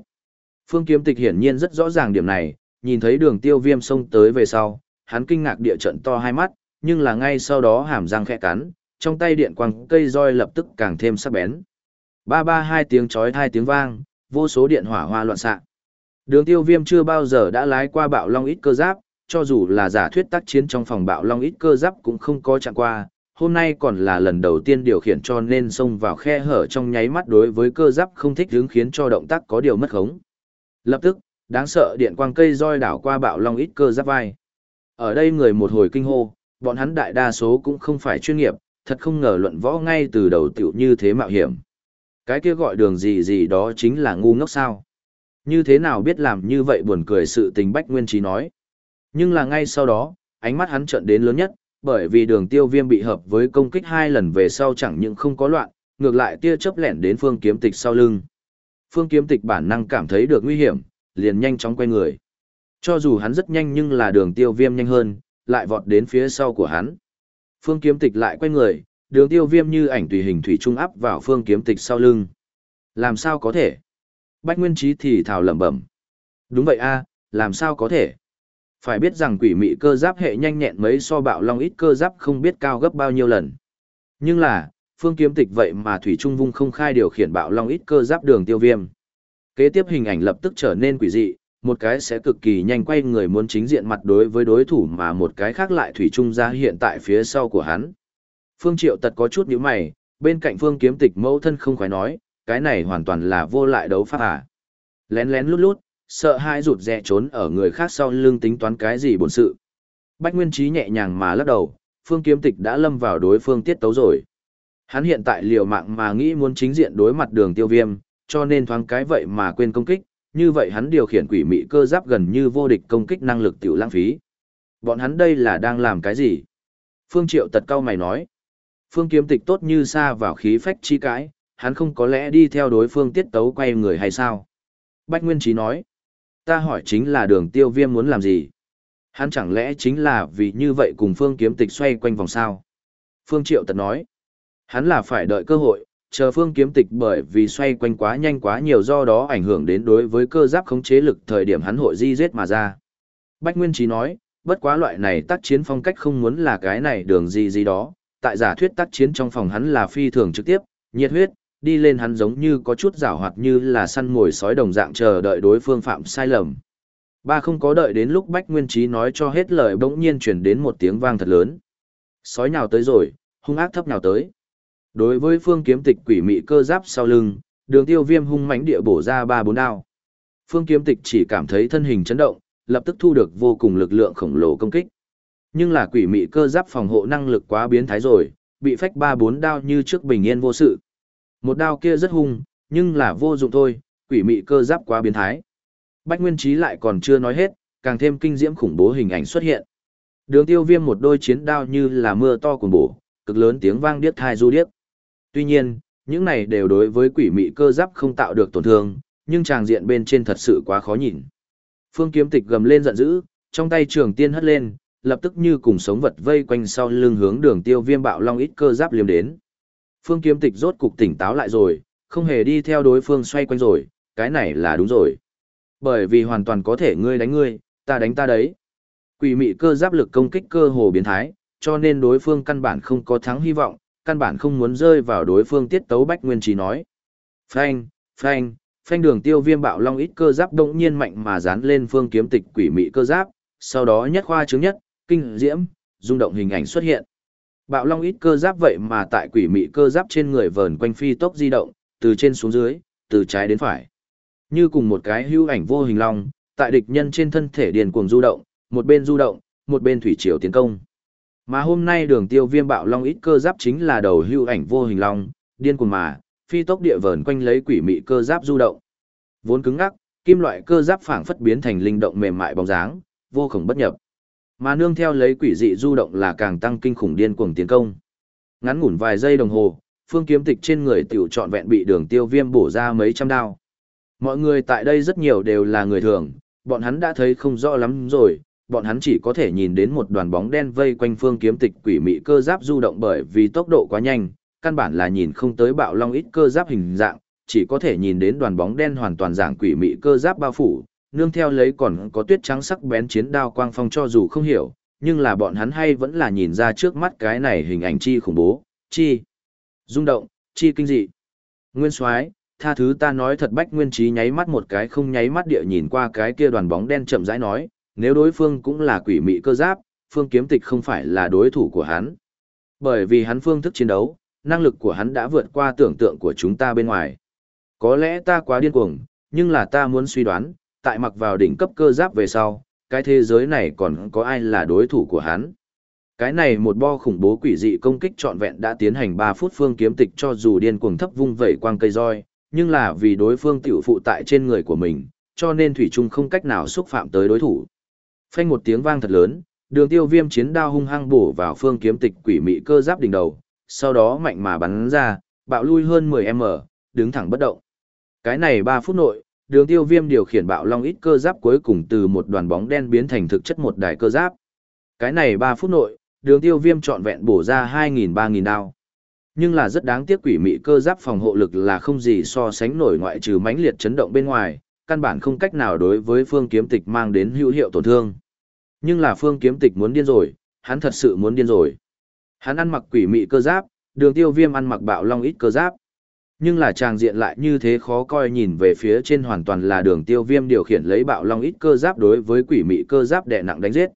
Phương kiếm tịch hiển nhiên rất rõ ràng điểm này, nhìn thấy đường tiêu viêm xông tới về sau, hắn kinh ngạc địa trận to hai mắt, nhưng là ngay sau đó hàm răng khẽ cắn, trong tay điện quang cây roi lập tức càng thêm sắc bén. Ba ba hai tiếng chói hai tiếng vang, vô số điện hỏa hoa loạn xạ. Đường tiêu viêm chưa bao giờ đã lái qua bạo long ít cơ giáp, cho dù là giả thuyết tác chiến trong phòng bạo long ít cơ giáp cũng không có chạm qua, hôm nay còn là lần đầu tiên điều khiển cho nên xông vào khe hở trong nháy mắt đối với cơ giáp không thích hướng khiến cho động tác có điều mất khống. Lập tức, đáng sợ điện quang cây roi đảo qua bạo long ít cơ giáp vai. Ở đây người một hồi kinh hô, bọn hắn đại đa số cũng không phải chuyên nghiệp, thật không ngờ luận võ ngay từ đầu tiểu như thế mạo hiểm. Cái kia gọi đường gì gì đó chính là ngu ngốc sao. Như thế nào biết làm như vậy buồn cười sự tình Bách Nguyên Trí nói. Nhưng là ngay sau đó, ánh mắt hắn trợn đến lớn nhất, bởi vì đường tiêu viêm bị hợp với công kích hai lần về sau chẳng những không có loạn, ngược lại tia chớp lẻn đến phương kiếm tịch sau lưng. Phương kiếm tịch bản năng cảm thấy được nguy hiểm, liền nhanh chóng quay người. Cho dù hắn rất nhanh nhưng là đường tiêu viêm nhanh hơn, lại vọt đến phía sau của hắn. Phương kiếm tịch lại quay người, đường tiêu viêm như ảnh tùy hình thủy trung áp vào phương kiếm tịch sau lưng. Làm sao có thể? Bách Nguyên Trí thì thào lẩm bẩm. Đúng vậy a làm sao có thể? Phải biết rằng quỷ mị cơ giáp hệ nhanh nhẹn mấy so bạo long ít cơ giáp không biết cao gấp bao nhiêu lần. Nhưng là, phương kiếm tịch vậy mà Thủy Trung Vung không khai điều khiển bạo long ít cơ giáp đường tiêu viêm. Kế tiếp hình ảnh lập tức trở nên quỷ dị, một cái sẽ cực kỳ nhanh quay người muốn chính diện mặt đối với đối thủ mà một cái khác lại Thủy Trung ra hiện tại phía sau của hắn. Phương Triệu tật có chút nhíu mày, bên cạnh phương kiếm tịch mẫu thân không khoái nói, cái này hoàn toàn là vô lại đấu pháp à. Lén lén lút lút, sợ hai rụt rè trốn ở người khác sau lưng tính toán cái gì bổn sự. Bách Nguyên Trí nhẹ nhàng mà lắc đầu, phương kiếm tịch đã lâm vào đối phương tiết tấu rồi. Hắn hiện tại liều mạng mà nghĩ muốn chính diện đối mặt đường tiêu viêm, cho nên thoáng cái vậy mà quên công kích, như vậy hắn điều khiển quỷ mị cơ giáp gần như vô địch công kích năng lực tiểu lãng phí. Bọn hắn đây là đang làm cái gì? Phương Triệu tật cao mày nói. Phương kiếm tịch tốt như xa vào khí phách chi cãi, hắn không có lẽ đi theo đối phương tiết tấu quay người hay sao? Bách Nguyên Trí nói. Ta hỏi chính là đường tiêu viêm muốn làm gì? Hắn chẳng lẽ chính là vì như vậy cùng Phương kiếm tịch xoay quanh vòng sao? Phương Triệu tật nói. Hắn là phải đợi cơ hội, chờ phương kiếm tịch bởi vì xoay quanh quá nhanh quá nhiều do đó ảnh hưởng đến đối với cơ giáp khống chế lực thời điểm hắn hội di rết mà ra. Bách Nguyên Trí nói, bất quá loại này tác chiến phong cách không muốn là cái này đường gì gì đó, tại giả thuyết tác chiến trong phòng hắn là phi thường trực tiếp, nhiệt huyết, đi lên hắn giống như có chút rảo hoạt như là săn mồi sói đồng dạng chờ đợi đối phương phạm sai lầm. Ba không có đợi đến lúc Bách Nguyên Trí nói cho hết lời bỗng nhiên chuyển đến một tiếng vang thật lớn. Sói nào tới rồi, hung ác thấp nào tới. Đối với phương kiếm tịch quỷ mị cơ giáp sau lưng, đường tiêu viêm hung mãnh địa bổ ra ba bốn đao. Phương kiếm tịch chỉ cảm thấy thân hình chấn động, lập tức thu được vô cùng lực lượng khổng lồ công kích. Nhưng là quỷ mị cơ giáp phòng hộ năng lực quá biến thái rồi, bị phách ba bốn đao như trước bình yên vô sự. Một đao kia rất hung, nhưng là vô dụng thôi, quỷ mị cơ giáp quá biến thái. Bách Nguyên Trí lại còn chưa nói hết, càng thêm kinh diễm khủng bố hình ảnh xuất hiện. Đường tiêu viêm một đôi chiến đao như là mưa to cuồng bổ, cực lớn tiếng vang điếc thai du điếc. Tuy nhiên, những này đều đối với quỷ mị cơ giáp không tạo được tổn thương, nhưng tràng diện bên trên thật sự quá khó nhìn. Phương kiếm tịch gầm lên giận dữ, trong tay trường tiên hất lên, lập tức như cùng sống vật vây quanh sau lưng hướng đường tiêu viêm bạo long ít cơ giáp liếm đến. Phương kiếm tịch rốt cục tỉnh táo lại rồi, không hề đi theo đối phương xoay quanh rồi, cái này là đúng rồi. Bởi vì hoàn toàn có thể ngươi đánh ngươi, ta đánh ta đấy. Quỷ mị cơ giáp lực công kích cơ hồ biến thái, cho nên đối phương căn bản không có thắng hy vọng, căn bản không muốn rơi vào đối phương tiết tấu bách nguyên trí nói. Phanh, phanh, phanh đường tiêu viêm bạo long ít cơ giáp động nhiên mạnh mà dán lên phương kiếm tịch quỷ mị cơ giáp, sau đó nhất khoa chứng nhất, kinh diễm, rung động hình ảnh xuất hiện. Bạo long ít cơ giáp vậy mà tại quỷ mị cơ giáp trên người vờn quanh phi tốc di động, từ trên xuống dưới, từ trái đến phải. Như cùng một cái hưu ảnh vô hình long, tại địch nhân trên thân thể điền cuồng du động, một bên du động, một bên thủy triều tiến công. Mà hôm nay đường tiêu viêm bạo long ít cơ giáp chính là đầu hưu ảnh vô hình long, điên cuồng mà, phi tốc địa vờn quanh lấy quỷ mị cơ giáp du động. Vốn cứng ngắc, kim loại cơ giáp phảng phất biến thành linh động mềm mại bóng dáng, vô khổng bất nhập. Mà nương theo lấy quỷ dị du động là càng tăng kinh khủng điên cuồng tiến công. Ngắn ngủn vài giây đồng hồ, phương kiếm tịch trên người tiểu trọn vẹn bị đường tiêu viêm bổ ra mấy trăm đao. Mọi người tại đây rất nhiều đều là người thường, bọn hắn đã thấy không rõ lắm rồi, bọn hắn chỉ có thể nhìn đến một đoàn bóng đen vây quanh phương kiếm tịch quỷ mị cơ giáp du động bởi vì tốc độ quá nhanh, căn bản là nhìn không tới bạo long ít cơ giáp hình dạng, chỉ có thể nhìn đến đoàn bóng đen hoàn toàn dạng quỷ mị cơ giáp bao phủ, nương theo lấy còn có tuyết trắng sắc bén chiến đao quang phong cho dù không hiểu, nhưng là bọn hắn hay vẫn là nhìn ra trước mắt cái này hình ảnh chi khủng bố, chi rung động, chi kinh dị. Nguyên Soái, tha thứ ta nói thật Bách Nguyên Trí nháy mắt một cái không nháy mắt địa nhìn qua cái kia đoàn bóng đen chậm rãi nói, nếu đối phương cũng là quỷ mị cơ giáp, phương kiếm tịch không phải là đối thủ của hắn. Bởi vì hắn phương thức chiến đấu, năng lực của hắn đã vượt qua tưởng tượng của chúng ta bên ngoài. Có lẽ ta quá điên cuồng, nhưng là ta muốn suy đoán, tại mặc vào đỉnh cấp cơ giáp về sau, cái thế giới này còn có ai là đối thủ của hắn. Cái này một bo khủng bố quỷ dị công kích trọn vẹn đã tiến hành 3 phút phương kiếm tịch cho dù điên cuồng thấp vung vẩy quang cây roi, nhưng là vì đối phương tiểu phụ tại trên người của mình, cho nên thủy trung không cách nào xúc phạm tới đối thủ. Phanh một tiếng vang thật lớn, đường tiêu viêm chiến đao hung hăng bổ vào phương kiếm tịch quỷ mị cơ giáp đỉnh đầu, sau đó mạnh mà bắn ra, bạo lui hơn 10m, đứng thẳng bất động. Cái này 3 phút nội, đường tiêu viêm điều khiển bạo long ít cơ giáp cuối cùng từ một đoàn bóng đen biến thành thực chất một đài cơ giáp. Cái này 3 phút nội, đường tiêu viêm trọn vẹn bổ ra 2.000-3.000 đao. Nhưng là rất đáng tiếc quỷ mị cơ giáp phòng hộ lực là không gì so sánh nổi ngoại trừ mãnh liệt chấn động bên ngoài, căn bản không cách nào đối với phương kiếm tịch mang đến hữu hiệu tổn thương. Nhưng là phương kiếm tịch muốn điên rồi, hắn thật sự muốn điên rồi. Hắn ăn mặc quỷ mị cơ giáp, đường tiêu viêm ăn mặc bạo long ít cơ giáp. Nhưng là tràng diện lại như thế khó coi nhìn về phía trên hoàn toàn là đường tiêu viêm điều khiển lấy bạo long ít cơ giáp đối với quỷ mị cơ giáp đè nặng đánh giết.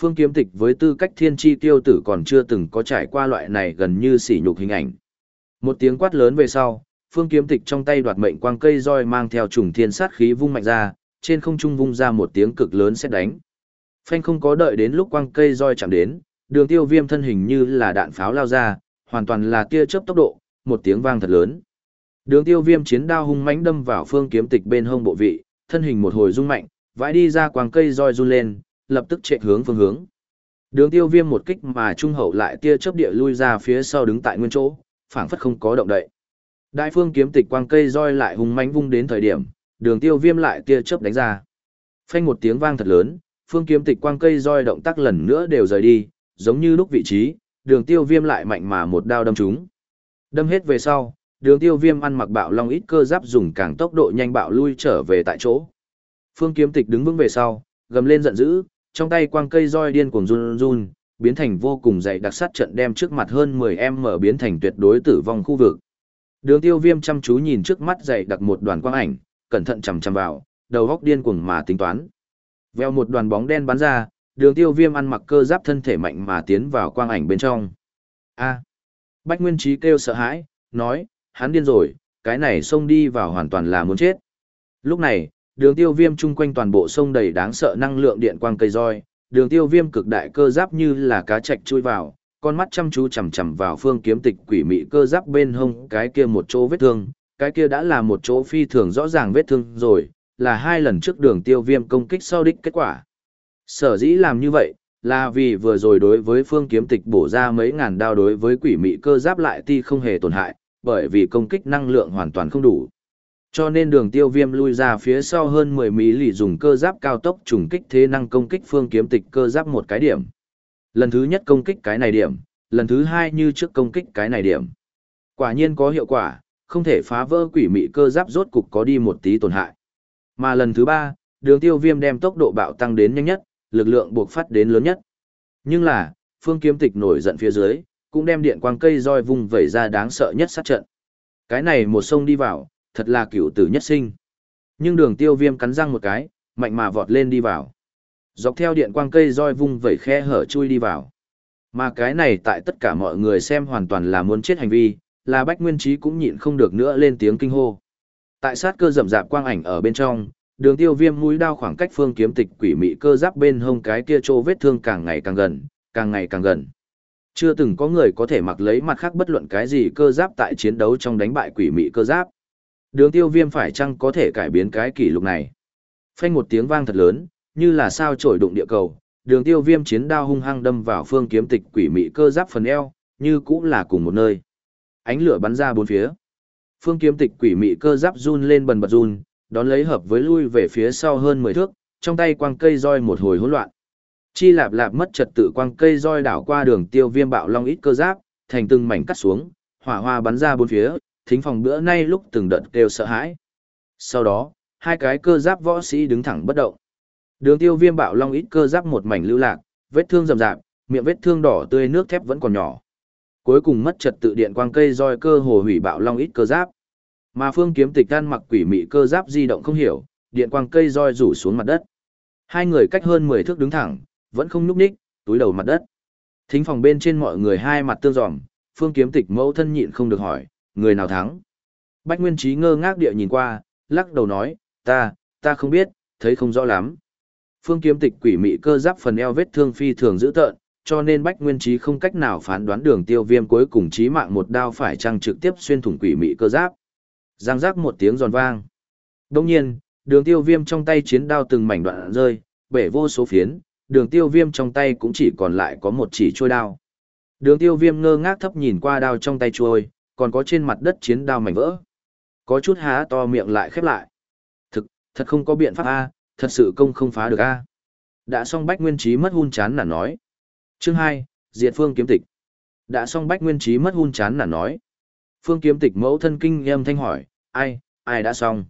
Phương kiếm tịch với tư cách thiên tri tiêu tử còn chưa từng có trải qua loại này gần như sỉ nhục hình ảnh. Một tiếng quát lớn về sau, phương kiếm tịch trong tay đoạt mệnh quang cây roi mang theo trùng thiên sát khí vung mạnh ra, trên không trung vung ra một tiếng cực lớn xét đánh. Phanh không có đợi đến lúc quang cây roi chạm đến, đường tiêu viêm thân hình như là đạn pháo lao ra, hoàn toàn là tia chớp tốc độ, một tiếng vang thật lớn. Đường tiêu viêm chiến đao hung mãnh đâm vào phương kiếm tịch bên hông bộ vị, thân hình một hồi rung mạnh, vãi đi ra quang cây roi run lên, lập tức chạy hướng phương hướng. Đường tiêu viêm một kích mà trung hậu lại tia chớp địa lui ra phía sau đứng tại nguyên chỗ, phảng phất không có động đậy. Đại phương kiếm tịch quang cây roi lại hung mãnh vung đến thời điểm, đường tiêu viêm lại tia chớp đánh ra. Phanh một tiếng vang thật lớn, phương kiếm tịch quang cây roi động tác lần nữa đều rời đi, giống như lúc vị trí, đường tiêu viêm lại mạnh mà một đao đâm trúng. Đâm hết về sau, đường tiêu viêm ăn mặc bạo long ít cơ giáp dùng càng tốc độ nhanh bạo lui trở về tại chỗ. Phương kiếm tịch đứng vững về sau, gầm lên giận dữ, trong tay quang cây roi điên cuồng run run, biến thành vô cùng dày đặc sát trận đem trước mặt hơn 10 em mở biến thành tuyệt đối tử vong khu vực. Đường tiêu viêm chăm chú nhìn trước mắt dày đặc một đoàn quang ảnh, cẩn thận chầm chầm vào, đầu góc điên cuồng mà tính toán. Veo một đoàn bóng đen bắn ra, đường tiêu viêm ăn mặc cơ giáp thân thể mạnh mà tiến vào quang ảnh bên trong. A. Bách Nguyên Trí kêu sợ hãi, nói, hắn điên rồi, cái này xông đi vào hoàn toàn là muốn chết. Lúc này, đường tiêu viêm chung quanh toàn bộ sông đầy đáng sợ năng lượng điện quang cây roi, đường tiêu viêm cực đại cơ giáp như là cá chạch chui vào, con mắt chăm chú chằm chằm vào phương kiếm tịch quỷ mị cơ giáp bên hông cái kia một chỗ vết thương, cái kia đã là một chỗ phi thường rõ ràng vết thương rồi, là hai lần trước đường tiêu viêm công kích sau đích kết quả. Sở dĩ làm như vậy, là vì vừa rồi đối với phương kiếm tịch bổ ra mấy ngàn đao đối với quỷ mị cơ giáp lại ti không hề tổn hại, bởi vì công kích năng lượng hoàn toàn không đủ. Cho nên đường tiêu viêm lui ra phía sau hơn 10 mỹ lì dùng cơ giáp cao tốc trùng kích thế năng công kích phương kiếm tịch cơ giáp một cái điểm. Lần thứ nhất công kích cái này điểm, lần thứ hai như trước công kích cái này điểm. Quả nhiên có hiệu quả, không thể phá vỡ quỷ mị cơ giáp rốt cục có đi một tí tổn hại. Mà lần thứ ba, đường tiêu viêm đem tốc độ bạo tăng đến nhanh nhất, lực lượng buộc phát đến lớn nhất. Nhưng là, phương kiếm tịch nổi giận phía dưới, cũng đem điện quang cây roi vung vẩy ra đáng sợ nhất sát trận. Cái này một sông đi vào, thật là cửu tử nhất sinh. Nhưng đường tiêu viêm cắn răng một cái, mạnh mà vọt lên đi vào. Dọc theo điện quang cây roi vung vẩy khe hở chui đi vào. Mà cái này tại tất cả mọi người xem hoàn toàn là muốn chết hành vi, là Bách Nguyên Trí cũng nhịn không được nữa lên tiếng kinh hô. Tại sát cơ rậm rạp quang ảnh ở bên trong, đường tiêu viêm mũi đao khoảng cách phương kiếm tịch quỷ mị cơ giáp bên hông cái kia trô vết thương càng ngày càng gần, càng ngày càng gần. Chưa từng có người có thể mặc lấy mặt khác bất luận cái gì cơ giáp tại chiến đấu trong đánh bại quỷ mị cơ giáp. Đường tiêu viêm phải chăng có thể cải biến cái kỷ lục này? Phanh một tiếng vang thật lớn, như là sao trổi đụng địa cầu, đường tiêu viêm chiến đao hung hăng đâm vào phương kiếm tịch quỷ mị cơ giáp phần eo, như cũng là cùng một nơi. Ánh lửa bắn ra bốn phía. Phương kiếm tịch quỷ mị cơ giáp run lên bần bật run, đón lấy hợp với lui về phía sau hơn 10 thước, trong tay quang cây roi một hồi hỗn loạn. Chi lạp lạp mất trật tự quang cây roi đảo qua đường tiêu viêm bạo long ít cơ giáp, thành từng mảnh cắt xuống, hỏa hoa bắn ra bốn phía, thính phòng bữa nay lúc từng đợt kêu sợ hãi. Sau đó, hai cái cơ giáp võ sĩ đứng thẳng bất động. Đường tiêu viêm bạo long ít cơ giáp một mảnh lưu lạc, vết thương rầm rạp, miệng vết thương đỏ tươi nước thép vẫn còn nhỏ. Cuối cùng mất trật tự điện quang cây roi cơ hồ hủy bạo long ít cơ giáp. Mà phương kiếm tịch tan mặc quỷ mị cơ giáp di động không hiểu, điện quang cây roi rủ xuống mặt đất. Hai người cách hơn 10 thước đứng thẳng, vẫn không nhúc nhích, túi đầu mặt đất. Thính phòng bên trên mọi người hai mặt tương dòm, phương kiếm tịch mẫu thân nhịn không được hỏi, người nào thắng? Bách Nguyên Trí ngơ ngác địa nhìn qua, lắc đầu nói, ta, ta không biết, thấy không rõ lắm. Phương kiếm tịch quỷ mị cơ giáp phần eo vết thương phi thường dữ tợn, cho nên Bách Nguyên Trí không cách nào phán đoán đường tiêu viêm cuối cùng chí mạng một đao phải chăng trực tiếp xuyên thủng quỷ mị cơ giáp. Giang giác một tiếng giòn vang. Đông nhiên, Đường tiêu viêm trong tay chiến đao từng mảnh đoạn rơi, bể vô số phiến, đường tiêu viêm trong tay cũng chỉ còn lại có một chỉ trôi đao. Đường tiêu viêm ngơ ngác thấp nhìn qua đao trong tay trôi, còn có trên mặt đất chiến đao mảnh vỡ. Có chút há to miệng lại khép lại. Thực, thật không có biện pháp A, thật sự công không phá được A. Đã xong bách nguyên trí mất hun chán là nói. Chương hai Diệt Phương Kiếm Tịch. Đã xong bách nguyên trí mất hun chán là nói. Phương Kiếm Tịch mẫu thân kinh em thanh hỏi, ai, ai đã xong?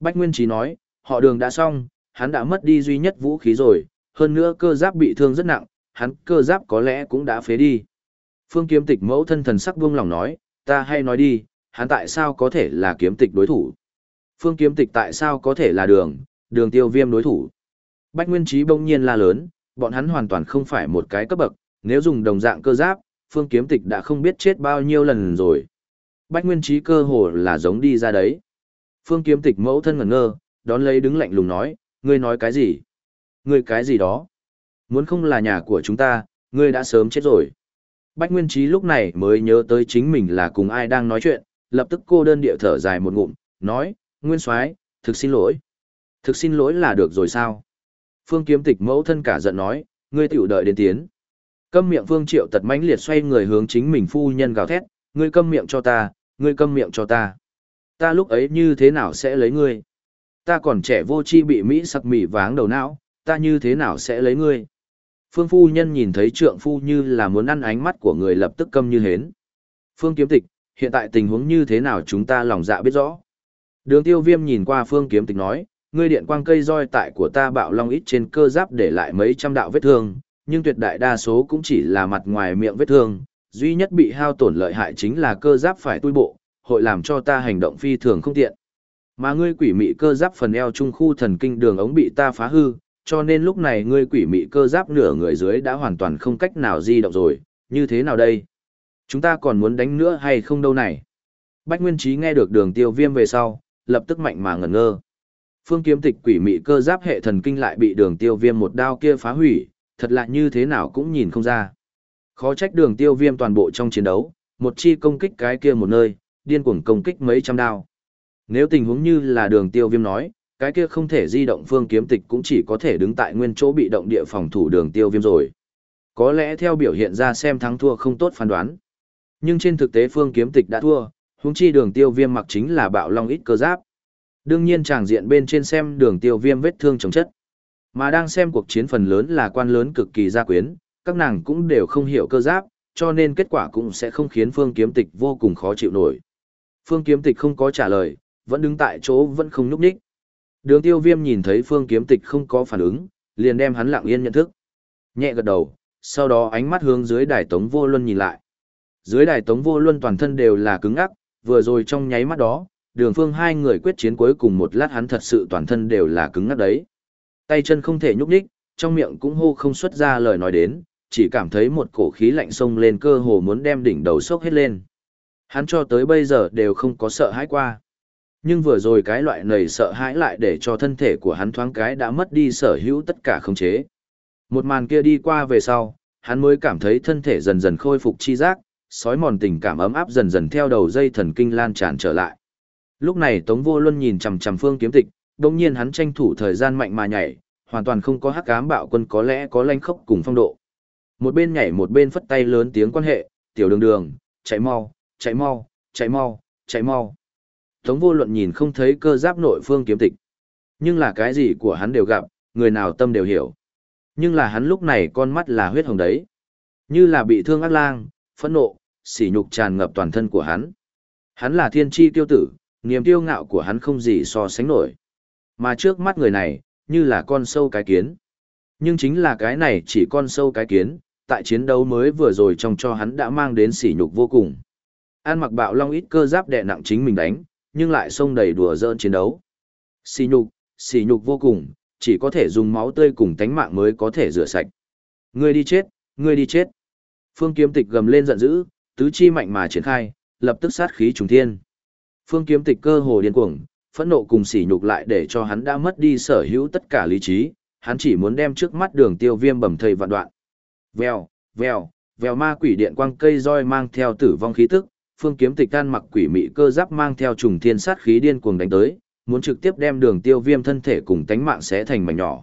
Bách Nguyên Trí nói, họ đường đã xong, hắn đã mất đi duy nhất vũ khí rồi, hơn nữa cơ giáp bị thương rất nặng, hắn cơ giáp có lẽ cũng đã phế đi. Phương kiếm tịch mẫu thân thần sắc buông lòng nói, ta hay nói đi, hắn tại sao có thể là kiếm tịch đối thủ? Phương kiếm tịch tại sao có thể là đường, đường tiêu viêm đối thủ? Bách Nguyên Trí bỗng nhiên la lớn, bọn hắn hoàn toàn không phải một cái cấp bậc, nếu dùng đồng dạng cơ giáp, phương kiếm tịch đã không biết chết bao nhiêu lần rồi. Bách Nguyên Trí cơ hồ là giống đi ra đấy. Phương kiếm tịch mẫu thân ngẩn ngơ, đón lấy đứng lạnh lùng nói, ngươi nói cái gì? Ngươi cái gì đó? Muốn không là nhà của chúng ta, ngươi đã sớm chết rồi. Bách Nguyên Trí lúc này mới nhớ tới chính mình là cùng ai đang nói chuyện, lập tức cô đơn địa thở dài một ngụm, nói, Nguyên Soái, thực xin lỗi. Thực xin lỗi là được rồi sao? Phương kiếm tịch mẫu thân cả giận nói, ngươi tiểu đợi đến tiến. Câm miệng Phương Triệu tật mãnh liệt xoay người hướng chính mình phu nhân gào thét, ngươi câm miệng cho ta, ngươi câm miệng cho ta. Ta lúc ấy như thế nào sẽ lấy ngươi? Ta còn trẻ vô chi bị Mỹ sặc mỉ váng đầu não, ta như thế nào sẽ lấy ngươi? Phương phu nhân nhìn thấy trượng phu như là muốn ăn ánh mắt của người lập tức câm như hến. Phương kiếm tịch, hiện tại tình huống như thế nào chúng ta lòng dạ biết rõ. Đường tiêu viêm nhìn qua phương kiếm tịch nói, ngươi điện quang cây roi tại của ta bạo long ít trên cơ giáp để lại mấy trăm đạo vết thương, nhưng tuyệt đại đa số cũng chỉ là mặt ngoài miệng vết thương, duy nhất bị hao tổn lợi hại chính là cơ giáp phải tui bộ, hội làm cho ta hành động phi thường không tiện. Mà ngươi quỷ mị cơ giáp phần eo trung khu thần kinh đường ống bị ta phá hư, cho nên lúc này ngươi quỷ mị cơ giáp nửa người dưới đã hoàn toàn không cách nào di động rồi, như thế nào đây? Chúng ta còn muốn đánh nữa hay không đâu này? Bách Nguyên Trí nghe được đường tiêu viêm về sau, lập tức mạnh mà ngẩn ngơ. Phương kiếm tịch quỷ mị cơ giáp hệ thần kinh lại bị đường tiêu viêm một đao kia phá hủy, thật lạ như thế nào cũng nhìn không ra. Khó trách đường tiêu viêm toàn bộ trong chiến đấu, một chi công kích cái kia một nơi, điên cuồng công kích mấy trăm đao. Nếu tình huống như là đường tiêu viêm nói, cái kia không thể di động phương kiếm tịch cũng chỉ có thể đứng tại nguyên chỗ bị động địa phòng thủ đường tiêu viêm rồi. Có lẽ theo biểu hiện ra xem thắng thua không tốt phán đoán. Nhưng trên thực tế phương kiếm tịch đã thua, huống chi đường tiêu viêm mặc chính là bạo long ít cơ giáp. Đương nhiên tràng diện bên trên xem đường tiêu viêm vết thương chống chất. Mà đang xem cuộc chiến phần lớn là quan lớn cực kỳ gia quyến, các nàng cũng đều không hiểu cơ giáp, cho nên kết quả cũng sẽ không khiến phương kiếm tịch vô cùng khó chịu nổi. Phương kiếm tịch không có trả lời, vẫn đứng tại chỗ vẫn không nhúc nhích. Đường tiêu viêm nhìn thấy phương kiếm tịch không có phản ứng, liền đem hắn lặng yên nhận thức. Nhẹ gật đầu, sau đó ánh mắt hướng dưới đài tống vô luân nhìn lại. Dưới đài tống vô luân toàn thân đều là cứng ắc, vừa rồi trong nháy mắt đó, đường phương hai người quyết chiến cuối cùng một lát hắn thật sự toàn thân đều là cứng ngắc đấy. Tay chân không thể nhúc nhích, trong miệng cũng hô không xuất ra lời nói đến, chỉ cảm thấy một cổ khí lạnh xông lên cơ hồ muốn đem đỉnh đầu sốc hết lên. Hắn cho tới bây giờ đều không có sợ hãi qua. Nhưng vừa rồi cái loại nầy sợ hãi lại để cho thân thể của hắn thoáng cái đã mất đi sở hữu tất cả khống chế. Một màn kia đi qua về sau, hắn mới cảm thấy thân thể dần dần khôi phục chi giác, sói mòn tình cảm ấm áp dần dần theo đầu dây thần kinh lan tràn trở lại. Lúc này Tống Vô Luân nhìn chằm chằm Phương Kiếm Tịch, đồng nhiên hắn tranh thủ thời gian mạnh mà nhảy, hoàn toàn không có hắc ám bạo quân có lẽ có lanh khốc cùng phong độ. Một bên nhảy một bên phất tay lớn tiếng quan hệ, tiểu đường đường, chạy mau, chạy mau, chạy mau, chạy mau. Tống vô luận nhìn không thấy cơ giáp nội phương kiếm tịch. Nhưng là cái gì của hắn đều gặp, người nào tâm đều hiểu. Nhưng là hắn lúc này con mắt là huyết hồng đấy. Như là bị thương ác lang, phẫn nộ, sỉ nhục tràn ngập toàn thân của hắn. Hắn là thiên chi tiêu tử, niềm tiêu ngạo của hắn không gì so sánh nổi. Mà trước mắt người này, như là con sâu cái kiến. Nhưng chính là cái này chỉ con sâu cái kiến, tại chiến đấu mới vừa rồi trong cho hắn đã mang đến sỉ nhục vô cùng. An mặc bạo long ít cơ giáp đè nặng chính mình đánh, nhưng lại xông đầy đùa dơn chiến đấu. Sỉ nhục, sỉ nhục vô cùng, chỉ có thể dùng máu tươi cùng tánh mạng mới có thể rửa sạch. Ngươi đi chết, ngươi đi chết. Phương kiếm tịch gầm lên giận dữ, tứ chi mạnh mà triển khai, lập tức sát khí trùng thiên. Phương kiếm tịch cơ hồ điên cuồng, phẫn nộ cùng sỉ nhục lại để cho hắn đã mất đi sở hữu tất cả lý trí, hắn chỉ muốn đem trước mắt đường tiêu viêm bầm thầy vạn đoạn. Vèo, vèo, vèo ma quỷ điện quang cây roi mang theo tử vong khí tức, phương kiếm tịch can mặc quỷ mị cơ giáp mang theo trùng thiên sát khí điên cuồng đánh tới, muốn trực tiếp đem đường tiêu viêm thân thể cùng tánh mạng sẽ thành mảnh nhỏ.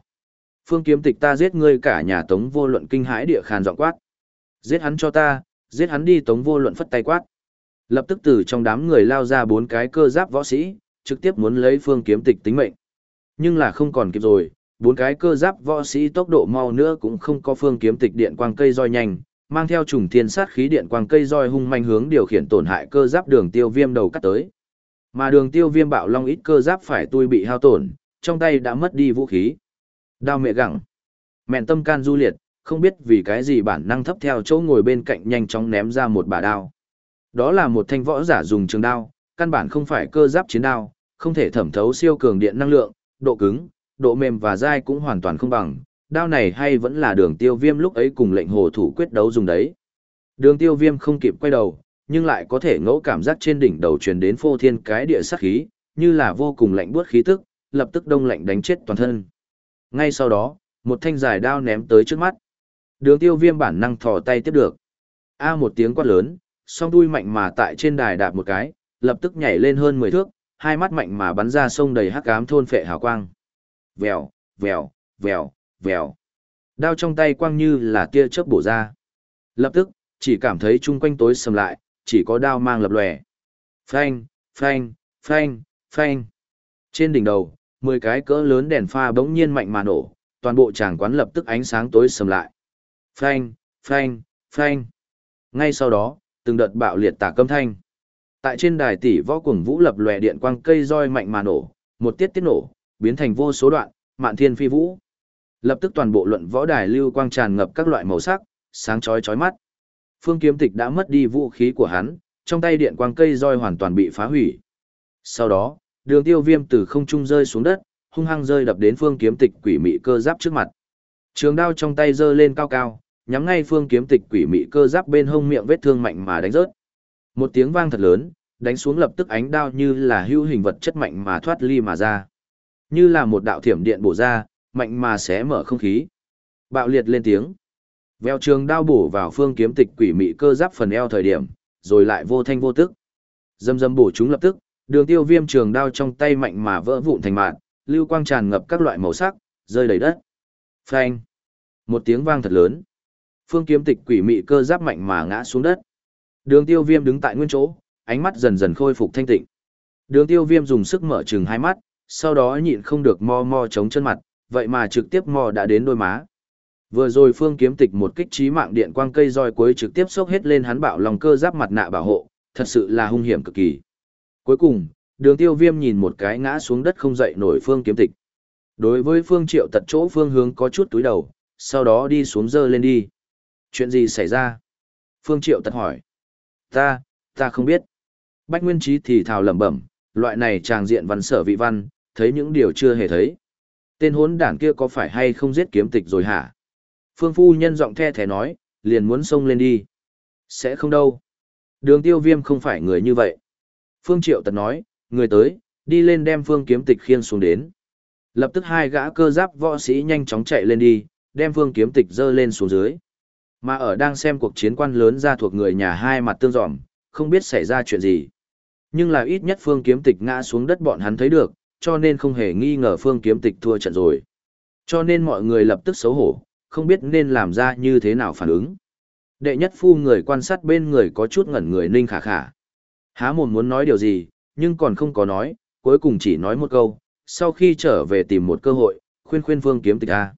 Phương kiếm tịch ta giết ngươi cả nhà tống vô luận kinh hãi địa khàn giọng quát. Giết hắn cho ta, giết hắn đi tống vô luận phất tay quát. Lập tức từ trong đám người lao ra bốn cái cơ giáp võ sĩ, trực tiếp muốn lấy phương kiếm tịch tính mệnh. Nhưng là không còn kịp rồi, bốn cái cơ giáp võ sĩ tốc độ mau nữa cũng không có phương kiếm tịch điện quang cây roi nhanh, mang theo trùng thiên sát khí điện quang cây roi hung manh hướng điều khiển tổn hại cơ giáp đường tiêu viêm đầu cắt tới. Mà đường tiêu viêm bạo long ít cơ giáp phải tui bị hao tổn, trong tay đã mất đi vũ khí. Đao mẹ gẳng. Mẹn tâm can du liệt, không biết vì cái gì bản năng thấp theo chỗ ngồi bên cạnh nhanh chóng ném ra một bà đao. Đó là một thanh võ giả dùng trường đao, căn bản không phải cơ giáp chiến đao, không thể thẩm thấu siêu cường điện năng lượng, độ cứng, độ mềm và dai cũng hoàn toàn không bằng. Đao này hay vẫn là đường tiêu viêm lúc ấy cùng lệnh hồ thủ quyết đấu dùng đấy. Đường tiêu viêm không kịp quay đầu, nhưng lại có thể ngẫu cảm giác trên đỉnh đầu truyền đến phô thiên cái địa sát khí, như là vô cùng lạnh buốt khí tức, lập tức đông lạnh đánh chết toàn thân. Ngay sau đó, một thanh dài đao ném tới trước mắt. Đường tiêu viêm bản năng thò tay tiếp được. A một tiếng quát lớn, song đuôi mạnh mà tại trên đài đạp một cái, lập tức nhảy lên hơn 10 thước, hai mắt mạnh mà bắn ra sông đầy hắc ám thôn phệ hào quang. Vèo, vèo, vèo, vèo. Đao trong tay quang như là tia chớp bổ ra. Lập tức, chỉ cảm thấy chung quanh tối sầm lại, chỉ có đao mang lập lòe. Phanh, phanh, phanh, phanh. Trên đỉnh đầu, 10 cái cỡ lớn đèn pha bỗng nhiên mạnh mà nổ, toàn bộ tràng quán lập tức ánh sáng tối sầm lại. Phanh, phanh, phanh. Ngay sau đó, từng đợt bạo liệt tả câm thanh. Tại trên đài tỷ võ cuồng vũ lập lòe điện quang cây roi mạnh mà nổ, một tiết tiết nổ, biến thành vô số đoạn, mạn thiên phi vũ. Lập tức toàn bộ luận võ đài lưu quang tràn ngập các loại màu sắc, sáng chói chói mắt. Phương Kiếm Tịch đã mất đi vũ khí của hắn, trong tay điện quang cây roi hoàn toàn bị phá hủy. Sau đó, Đường Tiêu Viêm từ không trung rơi xuống đất, hung hăng rơi đập đến Phương Kiếm Tịch quỷ mị cơ giáp trước mặt. Trường đao trong tay giơ lên cao cao, nhắm ngay Phương Kiếm Tịch quỷ mị cơ giáp bên hông miệng vết thương mạnh mà đánh rớt. Một tiếng vang thật lớn, đánh xuống lập tức ánh đao như là hữu hình vật chất mạnh mà thoát ly mà ra. Như là một đạo thiểm điện bổ ra, mạnh mà xé mở không khí. Bạo liệt lên tiếng. Vèo trường đao bổ vào phương kiếm tịch quỷ mị cơ giáp phần eo thời điểm, rồi lại vô thanh vô tức. Dâm dâm bổ chúng lập tức, đường tiêu viêm trường đao trong tay mạnh mà vỡ vụn thành mạng, lưu quang tràn ngập các loại màu sắc, rơi đầy đất. Phanh. Một tiếng vang thật lớn. Phương kiếm tịch quỷ mị cơ giáp mạnh mà ngã xuống đất. Đường tiêu viêm đứng tại nguyên chỗ, ánh mắt dần dần khôi phục thanh tịnh. Đường tiêu viêm dùng sức mở trừng hai mắt, sau đó nhịn không được mo mo chống chân mặt, vậy mà trực tiếp mò đã đến đôi má. Vừa rồi phương kiếm tịch một kích trí mạng điện quang cây roi cuối trực tiếp sốc hết lên hắn bạo lòng cơ giáp mặt nạ bảo hộ, thật sự là hung hiểm cực kỳ. Cuối cùng, đường tiêu viêm nhìn một cái ngã xuống đất không dậy nổi phương kiếm tịch. Đối với phương triệu tật chỗ phương hướng có chút túi đầu, sau đó đi xuống dơ lên đi. Chuyện gì xảy ra? Phương triệu tật hỏi. Ta, ta không biết. Bách Nguyên Trí thì thào lẩm bẩm, loại này tràng diện văn sở vị văn, thấy những điều chưa hề thấy. Tên hốn đảng kia có phải hay không giết kiếm tịch rồi hả? Phương phu nhân giọng the thé nói, liền muốn xông lên đi. Sẽ không đâu. Đường tiêu viêm không phải người như vậy. Phương triệu tật nói, người tới, đi lên đem phương kiếm tịch khiên xuống đến. Lập tức hai gã cơ giáp võ sĩ nhanh chóng chạy lên đi, đem phương kiếm tịch dơ lên xuống dưới. Mà ở đang xem cuộc chiến quan lớn ra thuộc người nhà hai mặt tương dòm, không biết xảy ra chuyện gì. Nhưng là ít nhất phương kiếm tịch ngã xuống đất bọn hắn thấy được, cho nên không hề nghi ngờ phương kiếm tịch thua trận rồi. Cho nên mọi người lập tức xấu hổ, không biết nên làm ra như thế nào phản ứng. Đệ nhất phu người quan sát bên người có chút ngẩn người ninh khả khả. Há mồm muốn nói điều gì, nhưng còn không có nói, cuối cùng chỉ nói một câu, sau khi trở về tìm một cơ hội, khuyên khuyên phương kiếm tịch A.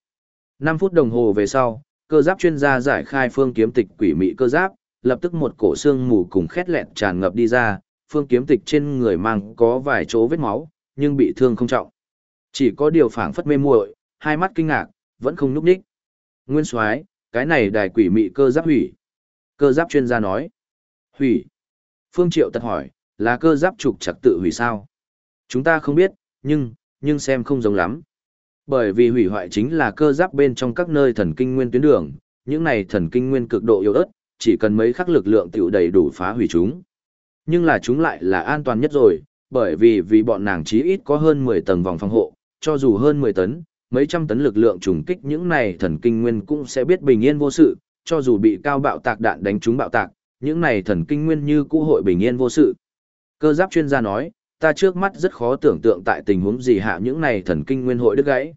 5 phút đồng hồ về sau, cơ giáp chuyên gia giải khai phương kiếm tịch quỷ mị cơ giáp, lập tức một cổ xương mù cùng khét lẹn tràn ngập đi ra, phương kiếm tịch trên người mang có vài chỗ vết máu, nhưng bị thương không trọng. Chỉ có điều phảng phất mê muội, hai mắt kinh ngạc, vẫn không núp ních. Nguyên Soái, cái này đài quỷ mị cơ giáp hủy. Cơ giáp chuyên gia nói. Hủy. Phương Triệu tật hỏi, là cơ giáp trục chặt tự hủy sao? Chúng ta không biết, nhưng, nhưng xem không giống lắm. Bởi vì hủy hoại chính là cơ giáp bên trong các nơi thần kinh nguyên tuyến đường, những này thần kinh nguyên cực độ yếu ớt, chỉ cần mấy khắc lực lượng tiểu đầy đủ phá hủy chúng. Nhưng là chúng lại là an toàn nhất rồi, bởi vì vì bọn nàng chí ít có hơn 10 tầng vòng phòng hộ, cho dù hơn 10 tấn, mấy trăm tấn lực lượng trùng kích những này thần kinh nguyên cũng sẽ biết bình yên vô sự, cho dù bị cao bạo tạc đạn đánh trúng bạo tạc, những này thần kinh nguyên như cũ hội bình yên vô sự. Cơ giáp chuyên gia nói, ta trước mắt rất khó tưởng tượng tại tình huống gì hạ những này thần kinh nguyên hội đứt gãy.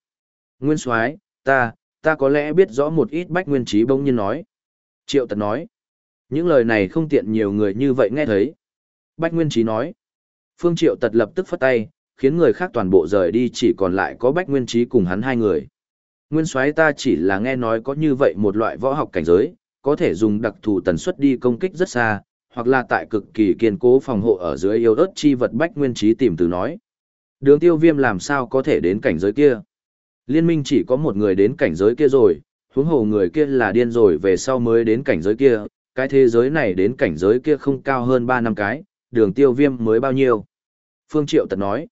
Nguyên soái, ta, ta có lẽ biết rõ một ít bách nguyên trí bỗng nhiên nói. Triệu tật nói. Những lời này không tiện nhiều người như vậy nghe thấy. Bách nguyên trí nói. Phương triệu tật lập tức phất tay, khiến người khác toàn bộ rời đi chỉ còn lại có bách nguyên trí cùng hắn hai người. Nguyên soái ta chỉ là nghe nói có như vậy một loại võ học cảnh giới, có thể dùng đặc thù tần suất đi công kích rất xa, hoặc là tại cực kỳ kiên cố phòng hộ ở dưới yêu ớt chi vật bách nguyên trí tìm từ nói. Đường tiêu viêm làm sao có thể đến cảnh giới kia? Liên minh chỉ có một người đến cảnh giới kia rồi, huống hồ người kia là điên rồi về sau mới đến cảnh giới kia, cái thế giới này đến cảnh giới kia không cao hơn 3 năm cái, đường tiêu viêm mới bao nhiêu. Phương Triệu tật nói.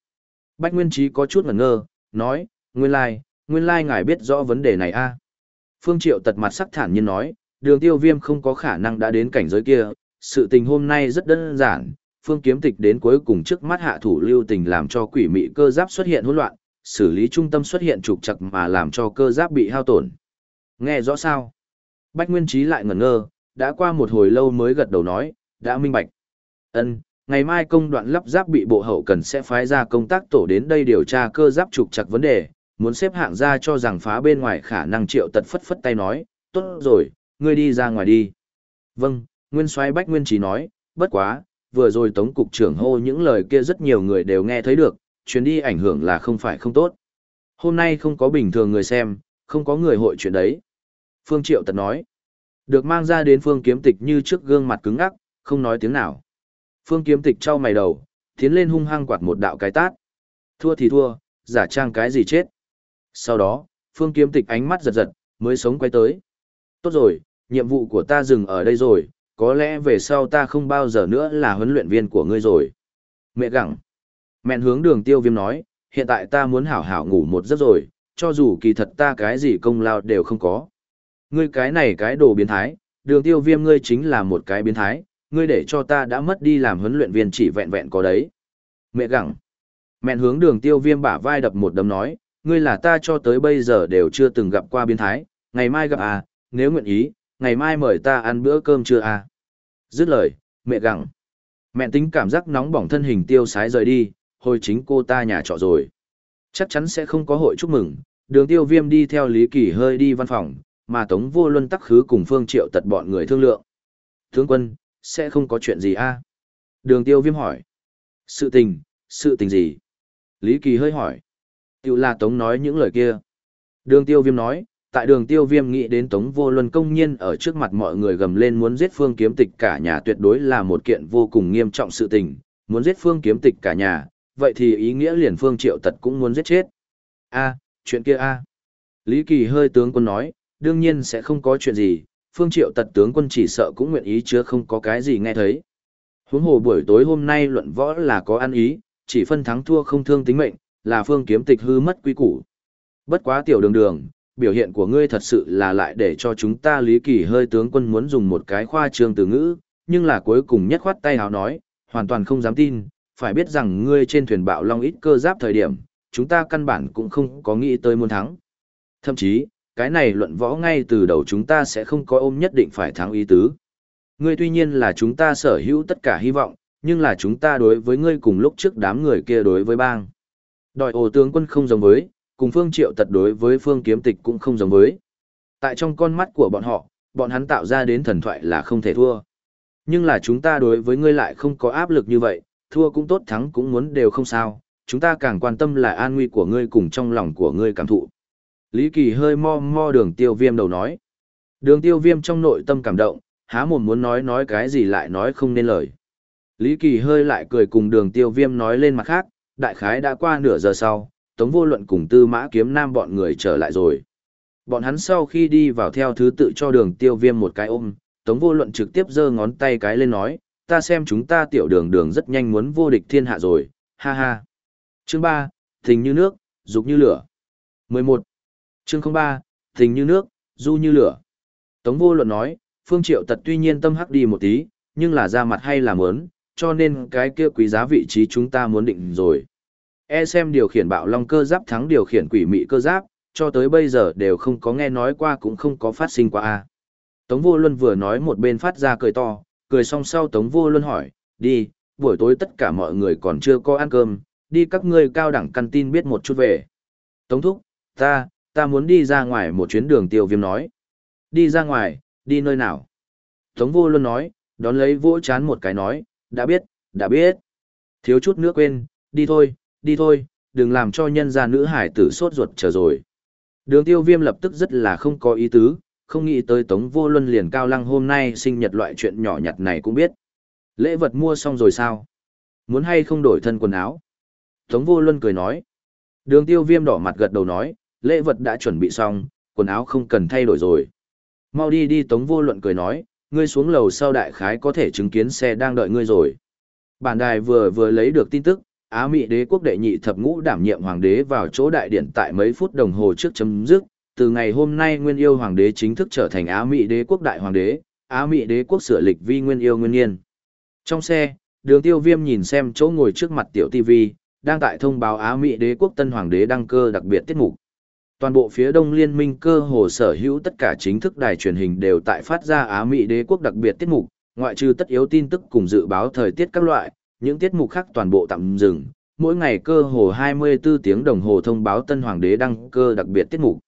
Bách Nguyên Trí có chút ngẩn ngơ, nói, nguyên lai, nguyên lai ngài biết rõ vấn đề này a Phương Triệu tật mặt sắc thản nhiên nói, đường tiêu viêm không có khả năng đã đến cảnh giới kia, sự tình hôm nay rất đơn giản, Phương Kiếm Tịch đến cuối cùng trước mắt hạ thủ lưu tình làm cho quỷ mị cơ giáp xuất hiện hỗn loạn, xử lý trung tâm xuất hiện trục trặc mà làm cho cơ giáp bị hao tổn. Nghe rõ sao? Bách Nguyên Trí lại ngẩn ngơ, đã qua một hồi lâu mới gật đầu nói, đã minh bạch. Ân, ngày mai công đoạn lắp giáp bị bộ hậu cần sẽ phái ra công tác tổ đến đây điều tra cơ giáp trục trặc vấn đề, muốn xếp hạng ra cho rằng phá bên ngoài khả năng triệu tật phất phất tay nói, tốt rồi, ngươi đi ra ngoài đi. Vâng, Nguyên soái Bách Nguyên Trí nói, bất quá, vừa rồi Tống Cục trưởng hô những lời kia rất nhiều người đều nghe thấy được, chuyến đi ảnh hưởng là không phải không tốt. Hôm nay không có bình thường người xem, không có người hội chuyện đấy. Phương Triệu Tật nói, được mang ra đến Phương Kiếm Tịch như trước gương mặt cứng ngắc, không nói tiếng nào. Phương Kiếm Tịch trao mày đầu, tiến lên hung hăng quạt một đạo cái tát. Thua thì thua, giả trang cái gì chết. Sau đó, Phương Kiếm Tịch ánh mắt giật giật, mới sống quay tới. Tốt rồi, nhiệm vụ của ta dừng ở đây rồi, có lẽ về sau ta không bao giờ nữa là huấn luyện viên của ngươi rồi. Mẹ gặng. Mẹn hướng đường tiêu viêm nói, hiện tại ta muốn hảo hảo ngủ một giấc rồi, cho dù kỳ thật ta cái gì công lao đều không có. Ngươi cái này cái đồ biến thái, đường tiêu viêm ngươi chính là một cái biến thái, ngươi để cho ta đã mất đi làm huấn luyện viên chỉ vẹn vẹn có đấy. Mẹ gặng. Mẹn hướng đường tiêu viêm bả vai đập một đấm nói, ngươi là ta cho tới bây giờ đều chưa từng gặp qua biến thái, ngày mai gặp à, nếu nguyện ý, ngày mai mời ta ăn bữa cơm trưa à. Dứt lời, mẹ gặng. Mẹ tính cảm giác nóng bỏng thân hình tiêu sái rời đi, hồi chính cô ta nhà trọ rồi. Chắc chắn sẽ không có hội chúc mừng, đường tiêu viêm đi theo Lý Kỳ hơi đi văn phòng, mà Tống Vô Luân tắc khứ cùng Phương Triệu tật bọn người thương lượng. Tướng quân, sẽ không có chuyện gì a à? Đường tiêu viêm hỏi. Sự tình, sự tình gì? Lý Kỳ hơi hỏi. Tiểu là Tống nói những lời kia. Đường tiêu viêm nói, tại đường tiêu viêm nghĩ đến Tống Vô Luân công nhiên ở trước mặt mọi người gầm lên muốn giết Phương Kiếm Tịch cả nhà tuyệt đối là một kiện vô cùng nghiêm trọng sự tình, muốn giết Phương Kiếm Tịch cả nhà, vậy thì ý nghĩa liền Phương Triệu Tật cũng muốn giết chết. A, chuyện kia a. Lý Kỳ hơi tướng quân nói, đương nhiên sẽ không có chuyện gì, Phương Triệu Tật tướng quân chỉ sợ cũng nguyện ý chứ không có cái gì nghe thấy. Huống hồ buổi tối hôm nay luận võ là có ăn ý, chỉ phân thắng thua không thương tính mệnh, là Phương Kiếm Tịch hư mất quý củ. Bất quá tiểu đường đường, biểu hiện của ngươi thật sự là lại để cho chúng ta lý kỳ hơi tướng quân muốn dùng một cái khoa trương từ ngữ, nhưng là cuối cùng nhất khoát tay hào nói, hoàn toàn không dám tin, phải biết rằng ngươi trên thuyền bạo long ít cơ giáp thời điểm, chúng ta căn bản cũng không có nghĩ tới muốn thắng. Thậm chí, cái này luận võ ngay từ đầu chúng ta sẽ không có ôm nhất định phải thắng ý tứ. Ngươi tuy nhiên là chúng ta sở hữu tất cả hy vọng, nhưng là chúng ta đối với ngươi cùng lúc trước đám người kia đối với bang. Đòi ổ tướng quân không giống với, cùng phương triệu tật đối với phương kiếm tịch cũng không giống với. Tại trong con mắt của bọn họ, bọn hắn tạo ra đến thần thoại là không thể thua. Nhưng là chúng ta đối với ngươi lại không có áp lực như vậy, thua cũng tốt thắng cũng muốn đều không sao, chúng ta càng quan tâm là an nguy của ngươi cùng trong lòng của ngươi cảm thụ. Lý Kỳ hơi mo mo đường tiêu viêm đầu nói. Đường tiêu viêm trong nội tâm cảm động, há mồm muốn nói nói cái gì lại nói không nên lời. Lý Kỳ hơi lại cười cùng đường tiêu viêm nói lên mặt khác, đại khái đã qua nửa giờ sau, Tống Vô Luận cùng Tư Mã Kiếm Nam bọn người trở lại rồi. Bọn hắn sau khi đi vào theo thứ tự cho đường tiêu viêm một cái ôm, Tống Vô Luận trực tiếp giơ ngón tay cái lên nói, ta xem chúng ta tiểu đường đường rất nhanh muốn vô địch thiên hạ rồi, ha ha. Chương 3, Tình như nước, dục như lửa. 11. Chương 03, Tình như nước, du như lửa. Tống Vô Luận nói, Phương Triệu Tật tuy nhiên tâm hắc đi một tí, nhưng là ra mặt hay là muốn, cho nên cái kia quý giá vị trí chúng ta muốn định rồi. E xem điều khiển bạo long cơ giáp thắng điều khiển quỷ mị cơ giáp, cho tới bây giờ đều không có nghe nói qua cũng không có phát sinh qua a. Tống Vô Luân vừa nói một bên phát ra cười to, cười xong sau Tống Vô Luân hỏi, đi, buổi tối tất cả mọi người còn chưa có ăn cơm, đi các ngươi cao đẳng căn tin biết một chút về. Tống thúc, ta, ta muốn đi ra ngoài một chuyến đường tiêu viêm nói. Đi ra ngoài, đi nơi nào? Tống vô luôn nói, đón lấy vỗ chán một cái nói, đã biết, đã biết. Thiếu chút nữa quên, đi thôi, đi thôi, đừng làm cho nhân gia nữ hải tử sốt ruột chờ rồi. Đường tiêu viêm lập tức rất là không có ý tứ, không nghĩ tới Tống Vô Luân liền cao lăng hôm nay sinh nhật loại chuyện nhỏ nhặt này cũng biết. Lễ vật mua xong rồi sao? Muốn hay không đổi thân quần áo? Tống Vô Luân cười nói. Đường tiêu viêm đỏ mặt gật đầu nói, lễ vật đã chuẩn bị xong, quần áo không cần thay đổi rồi. Mau đi đi Tống Vô Luận cười nói, ngươi xuống lầu sau đại khái có thể chứng kiến xe đang đợi ngươi rồi. Bản đài vừa vừa lấy được tin tức, Á Mỹ đế quốc đệ nhị thập ngũ đảm nhiệm hoàng đế vào chỗ đại điện tại mấy phút đồng hồ trước chấm dứt, từ ngày hôm nay Nguyên Yêu hoàng đế chính thức trở thành Á Mỹ đế quốc đại hoàng đế, Á Mỹ đế quốc sửa lịch vi Nguyên Yêu Nguyên Nhiên. Trong xe, Đường Tiêu Viêm nhìn xem chỗ ngồi trước mặt tiểu TV, đang tại thông báo Á Mỹ đế quốc tân hoàng đế đăng cơ đặc biệt tiết mục. Toàn bộ phía Đông Liên minh cơ hồ sở hữu tất cả chính thức đài truyền hình đều tại phát ra Á Mỹ đế quốc đặc biệt tiết mục, ngoại trừ tất yếu tin tức cùng dự báo thời tiết các loại, những tiết mục khác toàn bộ tạm dừng. Mỗi ngày cơ hồ 24 tiếng đồng hồ thông báo tân hoàng đế đăng cơ đặc biệt tiết mục.